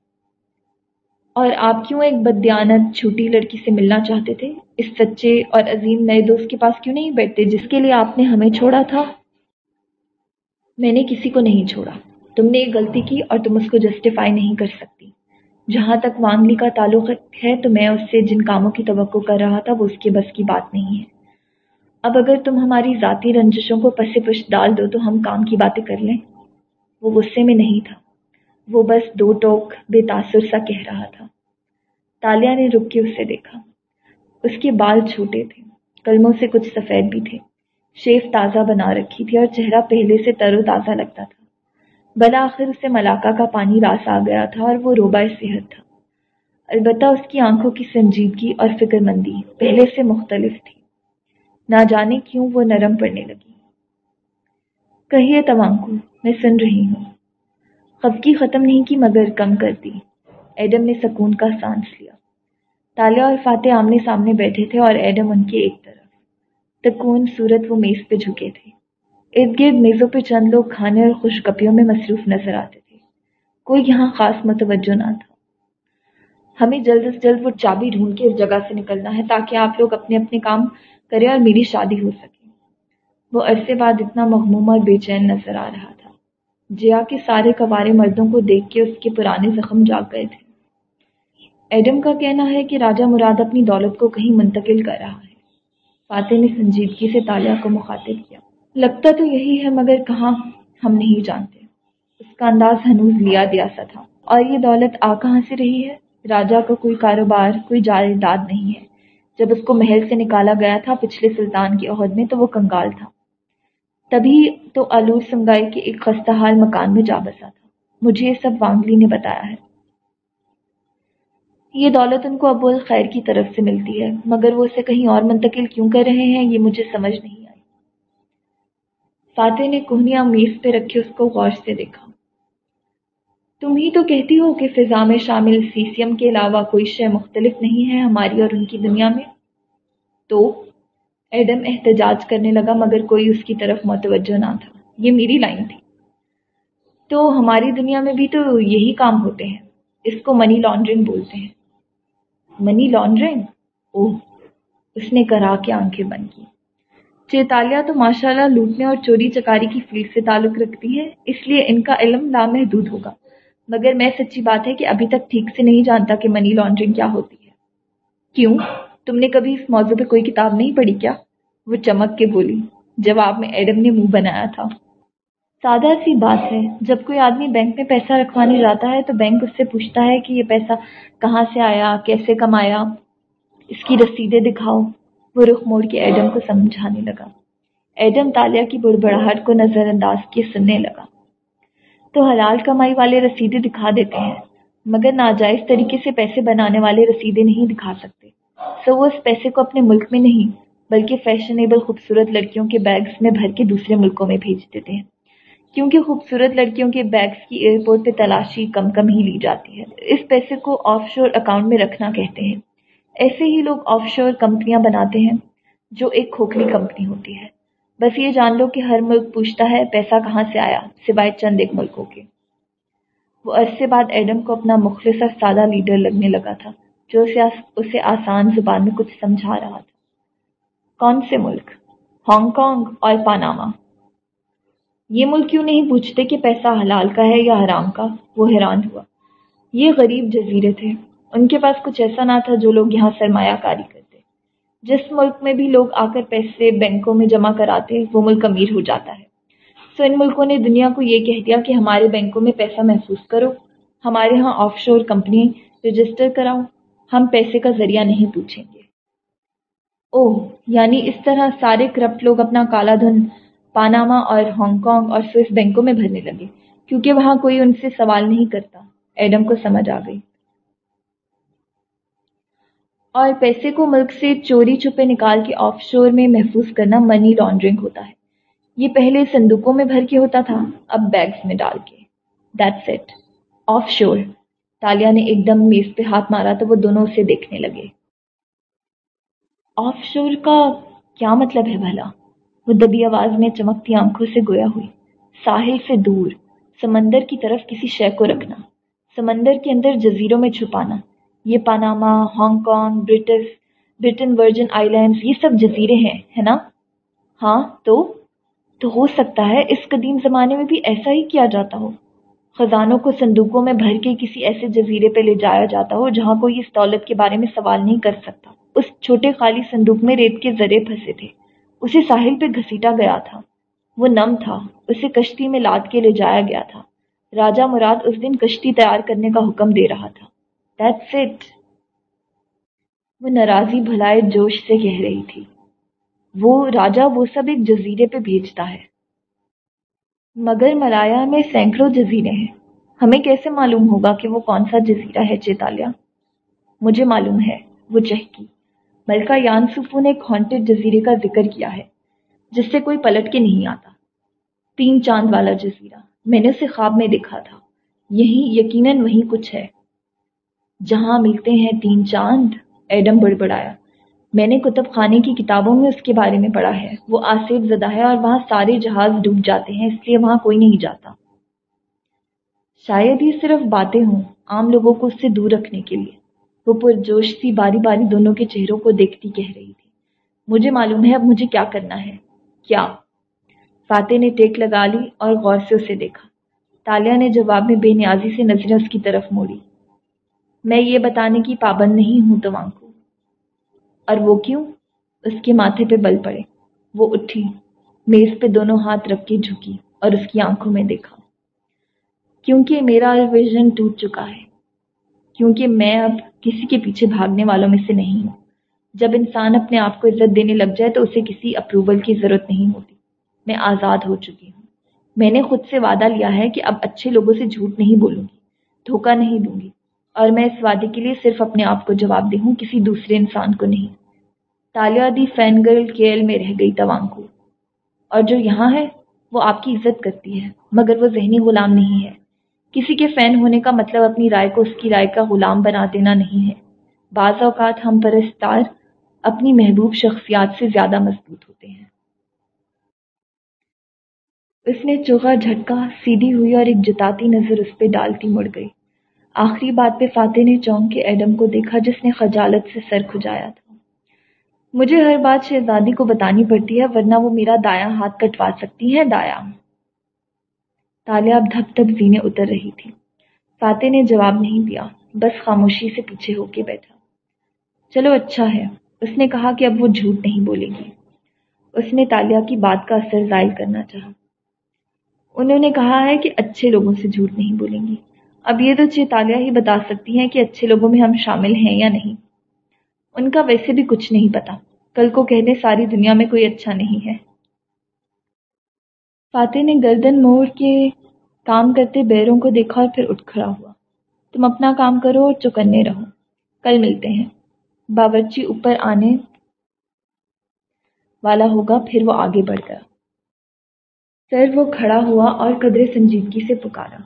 اور آپ کیوں ایک بدیانت چھوٹی لڑکی سے ملنا چاہتے تھے؟ اس سچے اور عظیم نئے دوست کے پاس کیوں نہیں بیٹھتے جس کے لیے آپ نے ہمیں چھوڑا تھا؟ میں نے کسی کو نہیں چھوڑا۔ تم نے ایک غلطی کی اور تم اس کو جسٹیفائی نہیں کر سکتی۔ جہاں تک وانگلی کا تعلق ہے تو میں اس سے جن کاموں کی توقع کر رہا تھا وہ اس کے بس کی بات نہیں ہے۔ اب اگر تم ہماری ذاتی رنجشوں کو پس پش ڈال دو تو ہم کام کی باتیں کر لیں۔ وہ غصے میں نہیں تھا۔ وہ بس دو ٹوک بے تاثر سا کہہ رہا تھا۔ تالیا نے رک کے اسے دیکھا۔ اس کے بال چھوٹے تھے کلموں سے کچھ سفید بھی تھے۔ شیف تازہ بنا رکھی تھی اور چہرہ پہلے سے تر و تازہ لگتا تھا۔ بلا آخر اسے ملاقہ کا پانی راس آ گیا تھا اور وہ روبہ صحت تھا۔ البتہ اس کی آنکھوں کی سنجیدگی اور فکر مندی پہلے سے مختلف تھی۔ نہ جانے کیوں وہ نرم پڑنے لگی۔ کہیے توانکو، میں سن رہی ہوں۔ خفکی ختم نہیں کی مگر کم کر دی۔ ایڈم نے سکون کا سانس لیا۔ تالیہ اور فاتح آمنے سامنے بیٹھے تھے اور ایڈم ان کے ایک طرف۔ تکون صورت وہ میز پہ جھکے تھے۔ ارد گرد میزوں پہ چند لوگ کھانے اور خوش کپیوں میں مصروف نظر آتے تھے۔ کوئی یہاں خاص متوجہ نہ تھا۔ ہمیں جلد از جلد وہ چابی ڈھونڈ کے اس جگہ سے نکلنا ہے تاکہ آپ لوگ اپنے اپنے کام کریں اور میری شادی ہو سکے۔ وہ عرصے بعد اتنا مغموم اور بے چین نظر آ رہا تھا۔ جیا کے سارے کوارے مردوں کو دیکھ کے اس کے پرانے زخم جاگ گئے تھے۔ ایڈم کا کہنا ہے کہ راجہ مراد اپنی دولت کو کہیں منتقل کر رہا ہے۔ فاتح نے سنجیدگی سے تالیہ کو مخاطب کیا۔ لگتا تو یہی ہے مگر کہاں ہم نہیں جانتے۔ اس کا انداز ہنوز لیا دیا سا تھا۔ اور یہ دولت آ کہاں سے رہی ہے؟ راجا کا کوئی کاروبار، کوئی جائیداد نہیں ہے۔ جب اس کو محل سے نکالا گیا تھا پچھلے سلطان کی عہد میں تو وہ کنگال تھا۔ تبھی تو آلور سنگائی کے ایک خستہ حال مکان میں جا بسا تھا۔ مجھے یہ سب وانگلی نے بتایا ہے۔ یہ دولت ان کو ابو الخیر کی طرف سے ملتی ہے، مگر وہ اسے کہیں اور منتقل کیوں کر رہے ہیں، یہ مجھے سمجھ نہیں آئی۔ فاتح نے کوہنیاں میز پہ رکھے اس کو غور سے دیکھا۔ تم ہی تو کہتی ہو کہ فضا میں شامل سیسیم کے علاوہ کوئی شے مختلف نہیں ہے ہماری اور ان کی دنیا میں؟ تو ایڈم احتجاج کرنے لگا مگر کوئی اس کی طرف متوجہ نہ تھا۔ یہ میری لائن تھی۔ تو ہماری دنیا میں بھی تو یہی کام ہوتے ہیں۔ اس کو منی لانڈرنگ بولتے ہیں۔ منی لانڈرنگ اوہ، اس نے کرا کے آنکھیں بند کی چیتالیہ تو ماشاء اللہ لوٹنے اور چوری چکاری کی فیلڈ سے تعلق رکھتی ہے، اس لیے ان کا علم لامحدود ہوگا۔ مگر میں سچی بات ہے کہ ابھی تک ٹھیک سے نہیں جانتا کہ منی لانڈرنگ کیا ہوتی ہے۔ کیوں؟ تم نے کبھی اس موضوع پہ کوئی کتاب نہیں پڑھی کیا؟ وہ چمک کے بولی جواب میں ایڈم نے منہ بنایا تھا۔ سادہ سی بات ہے، جب کوئی آدمی بینک میں پیسہ رکھوانے جاتا ہے تو بینک اس سے پوچھتا ہے کہ یہ پیسہ کہاں سے آیا، کیسے کمایا؟ اس کی رسیدیں دکھاؤ۔ وہ رخ موڑ کے ایڈم کو سمجھانے لگا۔ ایڈم تالیا کی بڑبڑاہٹ کو نظر انداز کیے سننے لگا۔ تو حلال کمائی والے رسیدیں دکھا دیتے ہیں، مگر ناجائز طریقے سے پیسے بنانے والے رسیدیں نہیں دکھا سکتے۔ سو وہ اس پیسے کو اپنے ملک میں نہیں، بلکہ فیشنیبل خوبصورت لڑکیوں کے بیگس میں بھر کے دوسرے ملکوں میں بھیج دیتے ہیں۔ کیونکہ خوبصورت لڑکیوں کے بیگس کی ایئرپورٹ پہ تلاشی کم کم ہی لی جاتی ہے۔ اس پیسے کو آف شور اکاؤنٹ میں رکھنا کہتے ہیں۔ ایسے ہی لوگ آف شور کمپنیاں بناتے ہیں جو ایک کھوکھلی کمپنی ہوتی ہے۔ بس یہ جان لو کہ ہر ملک پوچھتا ہے پیسہ کہاں سے آیا، سوائے چند ایک ملکوں کے۔ وہ عرصے بعد ایڈم کو اپنا مخلص اور سادہ لیڈر لگنے لگا تھا۔ جو اسے آسان زبان میں کچھ سمجھا رہا تھا۔ کون سے ملک؟ ہانگ کانگ اور پاناما۔ یہ ملک کیوں نہیں پوچھتے کہ پیسہ حلال کا ہے یا حرام کا؟ وہ حیران ہوا۔ یہ غریب جزیرے تھے۔ ان کے پاس کچھ ایسا نہ تھا جو لوگ یہاں سرمایہ کاری کرتے۔ جس ملک میں بھی لوگ آ کر پیسے بینکوں میں جمع کراتے، وہ ملک امیر ہو جاتا ہے۔ سو ان ملکوں نے دنیا کو یہ کہہ دیا کہ ہمارے بینکوں میں پیسہ محسوس کرو۔ ہمارے ہاں آف شور کمپنی رجسٹر کراؤ۔ ہم پیسے کا ذریعہ نہیں پوچھیں گے۔ اوہ یعنی اس طرح سارے کرپٹ لوگ اپنا کالا دھن پاناما اور ہانگ کانگ اور سوئس بینکوں میں بھرنے لگے، کیونکہ وہاں کوئی ان سے سوال نہیں کرتا۔ ایڈم کو سمجھ آ گئی۔ اور پیسے کو ملک سے چوری چھپے نکال کے آف شور میں محفوظ کرنا منی لانڈرنگ ہوتا ہے۔ یہ پہلے صندوقوں میں بھر کے ہوتا تھا، اب بیگس میں ڈال کے۔ دیٹس اٹ آف شور تالیا نے ایک دم میز پہ ہاتھ مارا تو وہ دونوں اسے دیکھنے لگے۔ آف شور کا کیا مطلب ہے بھلا؟ وہ دبی آواز میں چمکتی آنکھوں سے گویا ہوئی۔ ساحل سے دور، سمندر کی طرف کسی شے کو رکھنا، سمندر کے اندر جزیروں میں چھپانا، یہ Panama, Hong, British, British Virgin Islands یہ سب جزیرے ہیں، ہے نا؟ ہاں تو؟ تو ہو سکتا ہے اس قدیم زمانے میں بھی ایسا ہی کیا جاتا ہو۔ خزانوں کو صندوقوں میں بھر کے کسی ایسے جزیرے پہ لے جایا جاتا ہو جہاں کوئی اس دولت کے بارے میں سوال نہیں کر سکتا۔ اس چھوٹے خالی صندوق میں ریت کے ذرے پھنسے تھے۔ اسے ساحل پہ گھسیٹا گیا تھا۔ وہ نم تھا۔ اسے کشتی میں لاد کے لے جایا گیا تھا۔ راجا مراد اس دن کشتی تیار کرنے کا حکم دے رہا تھا۔ That's it. وہ ناراضی بھلائے جوش سے کہہ رہی تھی۔ وہ راجا وہ سب ایک جزیرے پہ بھیجتا ہے۔ مگر ملایا میں سینکڑوں جزیرے ہیں۔ ہمیں کیسے معلوم ہوگا کہ وہ کون سا جزیرہ ہے چیتالیہ مجھے معلوم ہے، وہ چہکی ملکہ یانسفو نے ایک ہانٹڈ جزیرے کا ذکر کیا ہے، جس سے کوئی پلٹ کے نہیں آتا۔ تین چاند والا جزیرہ، میں نے اسے خواب میں دیکھا تھا۔ یہی یقیناً وہی کچھ ہے۔ جہاں ملتے ہیں تین چاند، ایڈم بڑبڑایا۔ میں نے کتب خانے کی کتابوں میں اس کے بارے میں پڑھا ہے۔ وہ آصف زدہ ہے اور وہاں سارے جہاز ڈوب جاتے ہیں، اس لیے وہاں کوئی نہیں جاتا۔ شاید ہی صرف باتیں ہوں عام لوگوں کو اس سے دور رکھنے کے لیے۔ وہ پرجوش سی باری باری دونوں کے چہروں کو دیکھتی کہہ رہی تھی۔ مجھے معلوم ہے اب مجھے کیا کرنا ہے۔ کیا؟ فاتح نے ٹیک لگا لی اور غور سے اسے دیکھا۔ تالیہ نے جواب میں بے نیازی سے نظریں اس کی طرف موڑی۔ میں یہ بتانے کی پابند نہیں ہوں توان کو اور وہ کیوں؟ اس کے ماتھے پہ بل پڑے۔ وہ اٹھی، میز پہ دونوں ہاتھ رکھ کے جھکی اور اس کی آنکھوں میں دیکھا۔ کیونکہ میرا ویژن ٹوٹ چکا ہے، کیونکہ میں اب کسی کے پیچھے بھاگنے والوں میں سے نہیں ہوں۔ جب انسان اپنے آپ کو عزت دینے لگ جائے تو اسے کسی اپروول کی ضرورت نہیں ہوتی۔ میں آزاد ہو چکی ہوں۔ میں نے خود سے وعدہ لیا ہے کہ اب اچھے لوگوں سے جھوٹ نہیں بولوں گی، دھوکہ نہیں دوں گی۔ اور میں اس وعدے کے لیے صرف اپنے آپ کو جواب دے ہوں، کسی دوسرے انسان کو نہیں۔ تالیہ دی فین گرل کیل میں رہ گئی توان کو اور جو یہاں ہے، وہ آپ کی عزت کرتی ہے، مگر وہ ذہنی غلام نہیں ہے۔ کسی کے فین ہونے کا مطلب اپنی رائے کو اس کی رائے کا غلام بنا دینا نہیں ہے۔ بعض اوقات ہم پرستار اپنی محبوب شخصیات سے زیادہ مضبوط ہوتے ہیں۔ اس نے چوہا جھٹکا سیدھی ہوئی اور ایک جتاتی نظر اس پہ ڈالتی مڑ گئی۔ آخری بات پہ فاتح نے چونک کے ایڈم کو دیکھا، جس نے خجالت سے سر کھجایا تھا۔ مجھے ہر بات شہزادی کو بتانی پڑتی ہے، ورنہ وہ میرا دایاں ہاتھ کٹوا سکتی ہے دایا تالیا اب دھپ دھپ زینے اتر رہی تھی۔ فاتح نے جواب نہیں دیا، بس خاموشی سے پیچھے ہو کے بیٹھا۔ چلو اچھا ہے۔ اس نے کہا کہ اب وہ جھوٹ نہیں بولے گی۔ اس نے تالیا کی بات کا اثر ظاہر کرنا چاہا۔ انہوں نے کہا ہے کہ اچھے لوگوں سے جھوٹ نہیں بولیں گی۔ اب یہ تو چیتالیہ ہی بتا سکتی ہیں کہ اچھے لوگوں میں ہم شامل ہیں یا نہیں۔ ان کا ویسے بھی کچھ نہیں پتا۔ کل کو کہنے ساری دنیا میں کوئی اچھا نہیں ہے۔ فاتح نے گردن موڑ کے کام کرتے بیروں کو دیکھا اور پھر اٹھ کھڑا ہوا۔ تم اپنا کام کرو اور چکنے رہو۔ کل ملتے ہیں۔ باورچی اوپر آنے والا ہوگا، پھر وہ آگے بڑھ گیا سر وہ کھڑا ہوا اور قدرے سنجیدگی سے پکارا۔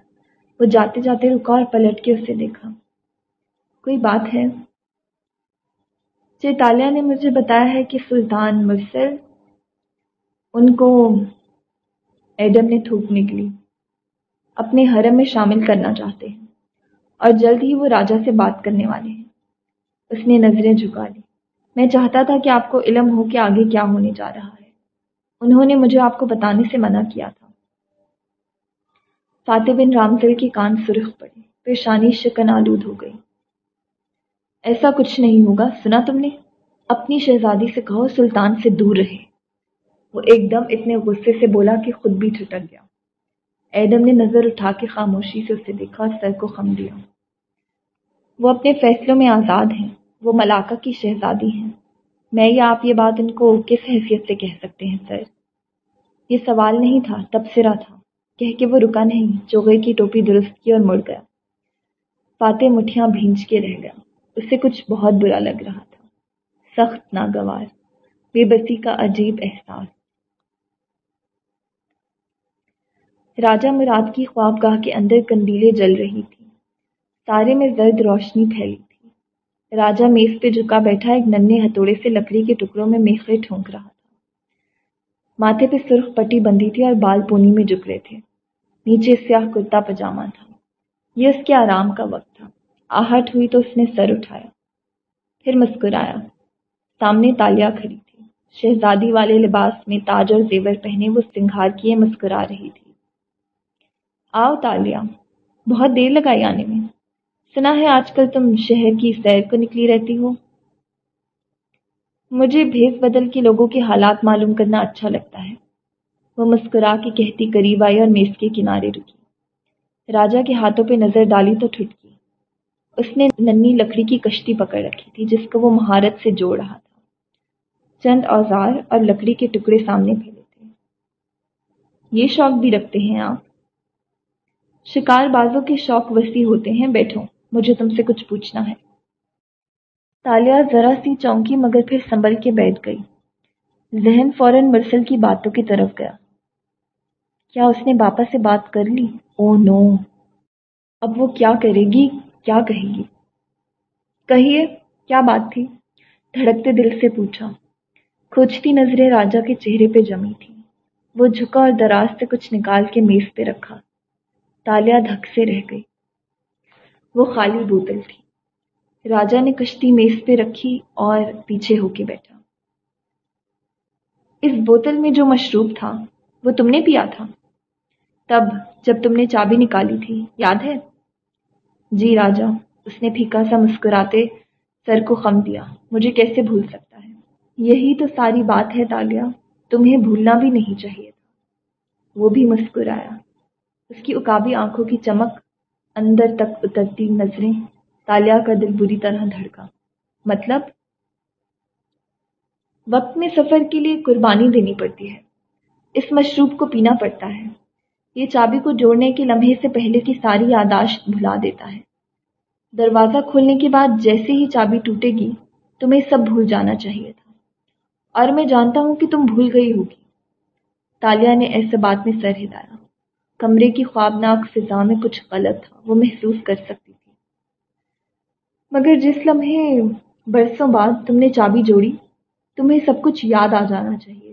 وہ جاتے جاتے رکا اور پلٹ کے اسے دیکھا۔ کوئی بات ہے؟ جی، چیتالیہ نے مجھے بتایا ہے کہ سلطان مرسل ان کو ایڈم نے تھوک نکلی اپنے حرم میں شامل کرنا چاہتے ہیں اور جلد ہی وہ راجا سے بات کرنے والے ہیں۔ اس نے نظریں جھکا لی میں چاہتا تھا کہ آپ کو علم ہو کہ آگے کیا ہونے جا رہا ہے۔ انہوں نے مجھے آپ کو بتانے سے منع کیا تھا۔ فاتح بن رامزل کے کان سرخ پڑے پیشانی شکن آلود ہو گئی۔ ایسا کچھ نہیں ہوگا۔ سنا تم نے؟ اپنی شہزادی سے کہو سلطان سے دور رہے۔ وہ ایک دم اتنے غصے سے بولا کہ خود بھی ٹھٹک گیا۔ ایڈم نے نظر اٹھا کے خاموشی سے اسے دیکھا اور سر کو خم دیا۔ وہ اپنے فیصلوں میں آزاد ہیں۔ وہ ملاقہ کی شہزادی ہیں۔ میں یا آپ یہ بات ان کو کس حیثیت سے کہہ سکتے ہیں، سر؟ یہ سوال نہیں تھا، تبصرہ تھا۔ کہہ کے وہ رکا نہیں، چوغے کی ٹوپی درست کی اور مڑ گیا۔ فاتح مٹھیاں بھینج کے رہ گیا۔ اسے کچھ بہت برا لگ رہا تھا۔ سخت ناگوار، بے بسی کا عجیب احساس۔ راجہ مراد کی خوابگاہ کے اندر کندیلیں جل رہی تھی سارے میں زرد روشنی پھیلی تھی۔ راجا میز پہ جھکا بیٹھا، ایک ننے ہتھوڑے سے لکڑی کے ٹکڑوں میں میخے ٹھونک رہا تھا۔ ماتھے پہ سرخ پٹی بندی تھی اور بال پونی میں جھک رہے تھے۔ نیچے سیاہ کرتا پجامہ تھا۔ یہ اس کے آرام کا وقت تھا۔ آہٹ ہوئی تو اس نے سر اٹھایا، پھر مسکرایا۔ سامنے تالیا کھڑی تھی۔ شہزادی والے لباس میں تاج اور زیور پہنے وہ سنگھار کیے مسکرا رہی تھی۔ آؤ تالیا، بہت دیر لگائی آنے میں۔ سنا ہے آج کل تم شہر کی سیر کو نکلی رہتی ہو۔ مجھے بھیس بدل کے لوگوں کے حالات معلوم کرنا اچھا لگتا ہے۔ وہ مسکرا کے کہتی قریب آئی اور میز کے کنارے رکی۔ راجا کے ہاتھوں پہ نظر ڈالی تو ٹھٹکی۔ اس نے ننی لکڑی کی کشتی پکڑ رکھی تھی، جس کو وہ مہارت سے جوڑ رہا تھا۔ چند اوزار اور لکڑی کے ٹکڑے سامنے پھیلے تھے۔ یہ شوق بھی رکھتے ہیں آپ۔ شکار بازوں کے شوق وسیع ہوتے ہیں۔ بیٹھو، مجھے تم سے کچھ پوچھنا ہے۔ تالیہ ذرا سی چونکی مگر پھر سنبھل کے بیٹھ گئی۔ ذہن فوراً مرسل کی باتوں کی طرف گیا۔ کیا اس نے باپا سے بات کر لی؟ او نو۔ اب وہ کیا کرے گی؟ کیا کہے گی؟ کہیے، کیا بات تھی؟ دھڑکتے دل سے پوچھا۔ کھوجتی نظریں راجا کے چہرے پہ جمی تھی وہ جھکا اور دراز سے کچھ نکال کے میز پہ رکھا۔ تالیا دھک سے رہ گئی۔ وہ خالی بوتل تھی۔ راجا نے کشتی میز پہ رکھی اور پیچھے ہو کے بیٹھا۔ اس بوتل میں جو مشروب تھا، وہ تم نے پیا تھا؟ تب جب تم نے چابی نکالی تھی، یاد ہے؟ جی راجا، اس نے پھیکا سا مسکراتے سر کو خم دیا۔ مجھے کیسے بھول سکتا ہے؟ یہی تو ساری بات ہے تالیہ، تمہیں بھولنا بھی نہیں چاہیے تھا۔ وہ بھی مسکرایا۔ اس کی اکابی آنکھوں کی چمک اندر تک اترتی نظریں تالیا کا دل بری طرح دھڑکا۔ مطلب؟ وقت میں سفر کے لیے قربانی دینی پڑتی ہے۔ اس مشروب کو پینا پڑتا ہے۔ یہ چابی کو جوڑنے کے لمحے سے پہلے کی ساری یاداشت بھلا دیتا ہے۔ دروازہ کھولنے کے بعد جیسے ہی چابی ٹوٹے گی، تمہیں سب بھول جانا چاہیے تھا۔ اور میں جانتا ہوں کہ تم بھول گئی ہوگی۔ تالیا نے ایسے بات میں سر ہلایا۔ کمرے کی خوابناک فضا میں کچھ غلط تھا، وہ محسوس کر سکتی تھی۔ مگر جس لمحے برسوں بعد تم نے چابی جوڑی، تمہیں سب کچھ یاد آ جانا چاہیے۔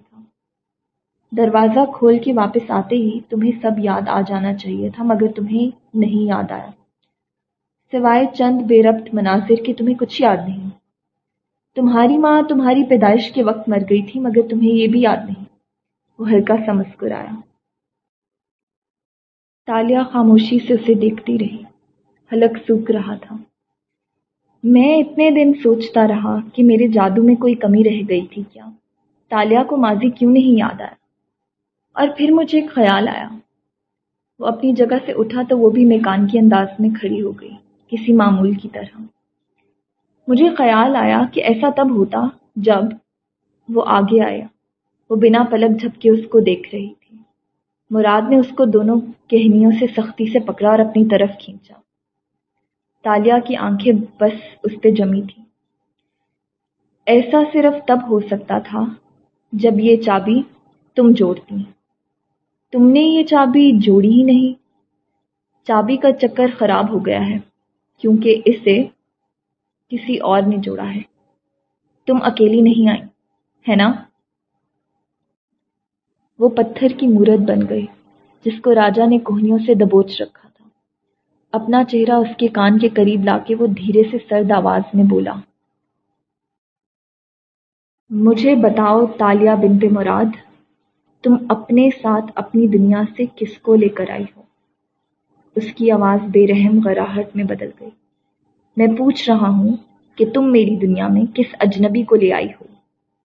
دروازہ کھول کے واپس آتے ہی تمہیں سب یاد آ جانا چاہیے تھا، مگر تمہیں نہیں یاد آیا۔ سوائے چند بے ربط مناظر کے تمہیں کچھ یاد نہیں۔ تمہاری ماں تمہاری پیدائش کے وقت مر گئی تھی، مگر تمہیں یہ بھی یاد نہیں۔ وہ ہلکا سا مسکرایا۔ تالیا خاموشی سے اسے دیکھتی رہی۔ حلق سوکھ رہا تھا۔ میں اتنے دن سوچتا رہا کہ میرے جادو میں کوئی کمی رہ گئی تھی کیا؟ تالیا کو ماضی کیوں نہیں یاد آیا؟ اور پھر مجھے ایک خیال آیا۔ وہ اپنی جگہ سے اٹھا تو وہ بھی میکان کے انداز میں کھڑی ہو گئی، کسی معمول کی طرح۔ مجھے خیال آیا کہ ایسا تب ہوتا جب وہ آگے آیا۔ وہ بنا پلک جھپکے اس کو دیکھ رہی تھی۔ مراد نے اس کو دونوں کہنیوں سے سختی سے پکڑا اور اپنی طرف کھینچا۔ تالیا کی آنکھیں بس اس پہ جمی تھی ایسا صرف تب ہو سکتا تھا جب یہ چابی تم جوڑتی۔ تم نے یہ چابی جوڑی ہی نہیں۔ چابی کا چکر خراب ہو گیا ہے، کیونکہ اسے کسی اور نے جوڑا ہے۔ تم اکیلی نہیں آئی، ہے نا؟ وہ پتھر کی مورت بن گئی، جس کو راجا نے کوہنیوں سے دبوچ رکھا تھا۔ اپنا چہرہ اس کے کان کے قریب لا کے وہ دھیرے سے سرد آواز میں بولا، مجھے بتاؤ تالیا بنت مراد؟ تم اپنے ساتھ اپنی دنیا سے کس کو لے کر آئی ہو؟ اس کی آواز بے رحم غراہٹ میں بدل گئی۔ میں پوچھ رہا ہوں کہ تم میری دنیا میں کس اجنبی کو لے آئی ہو؟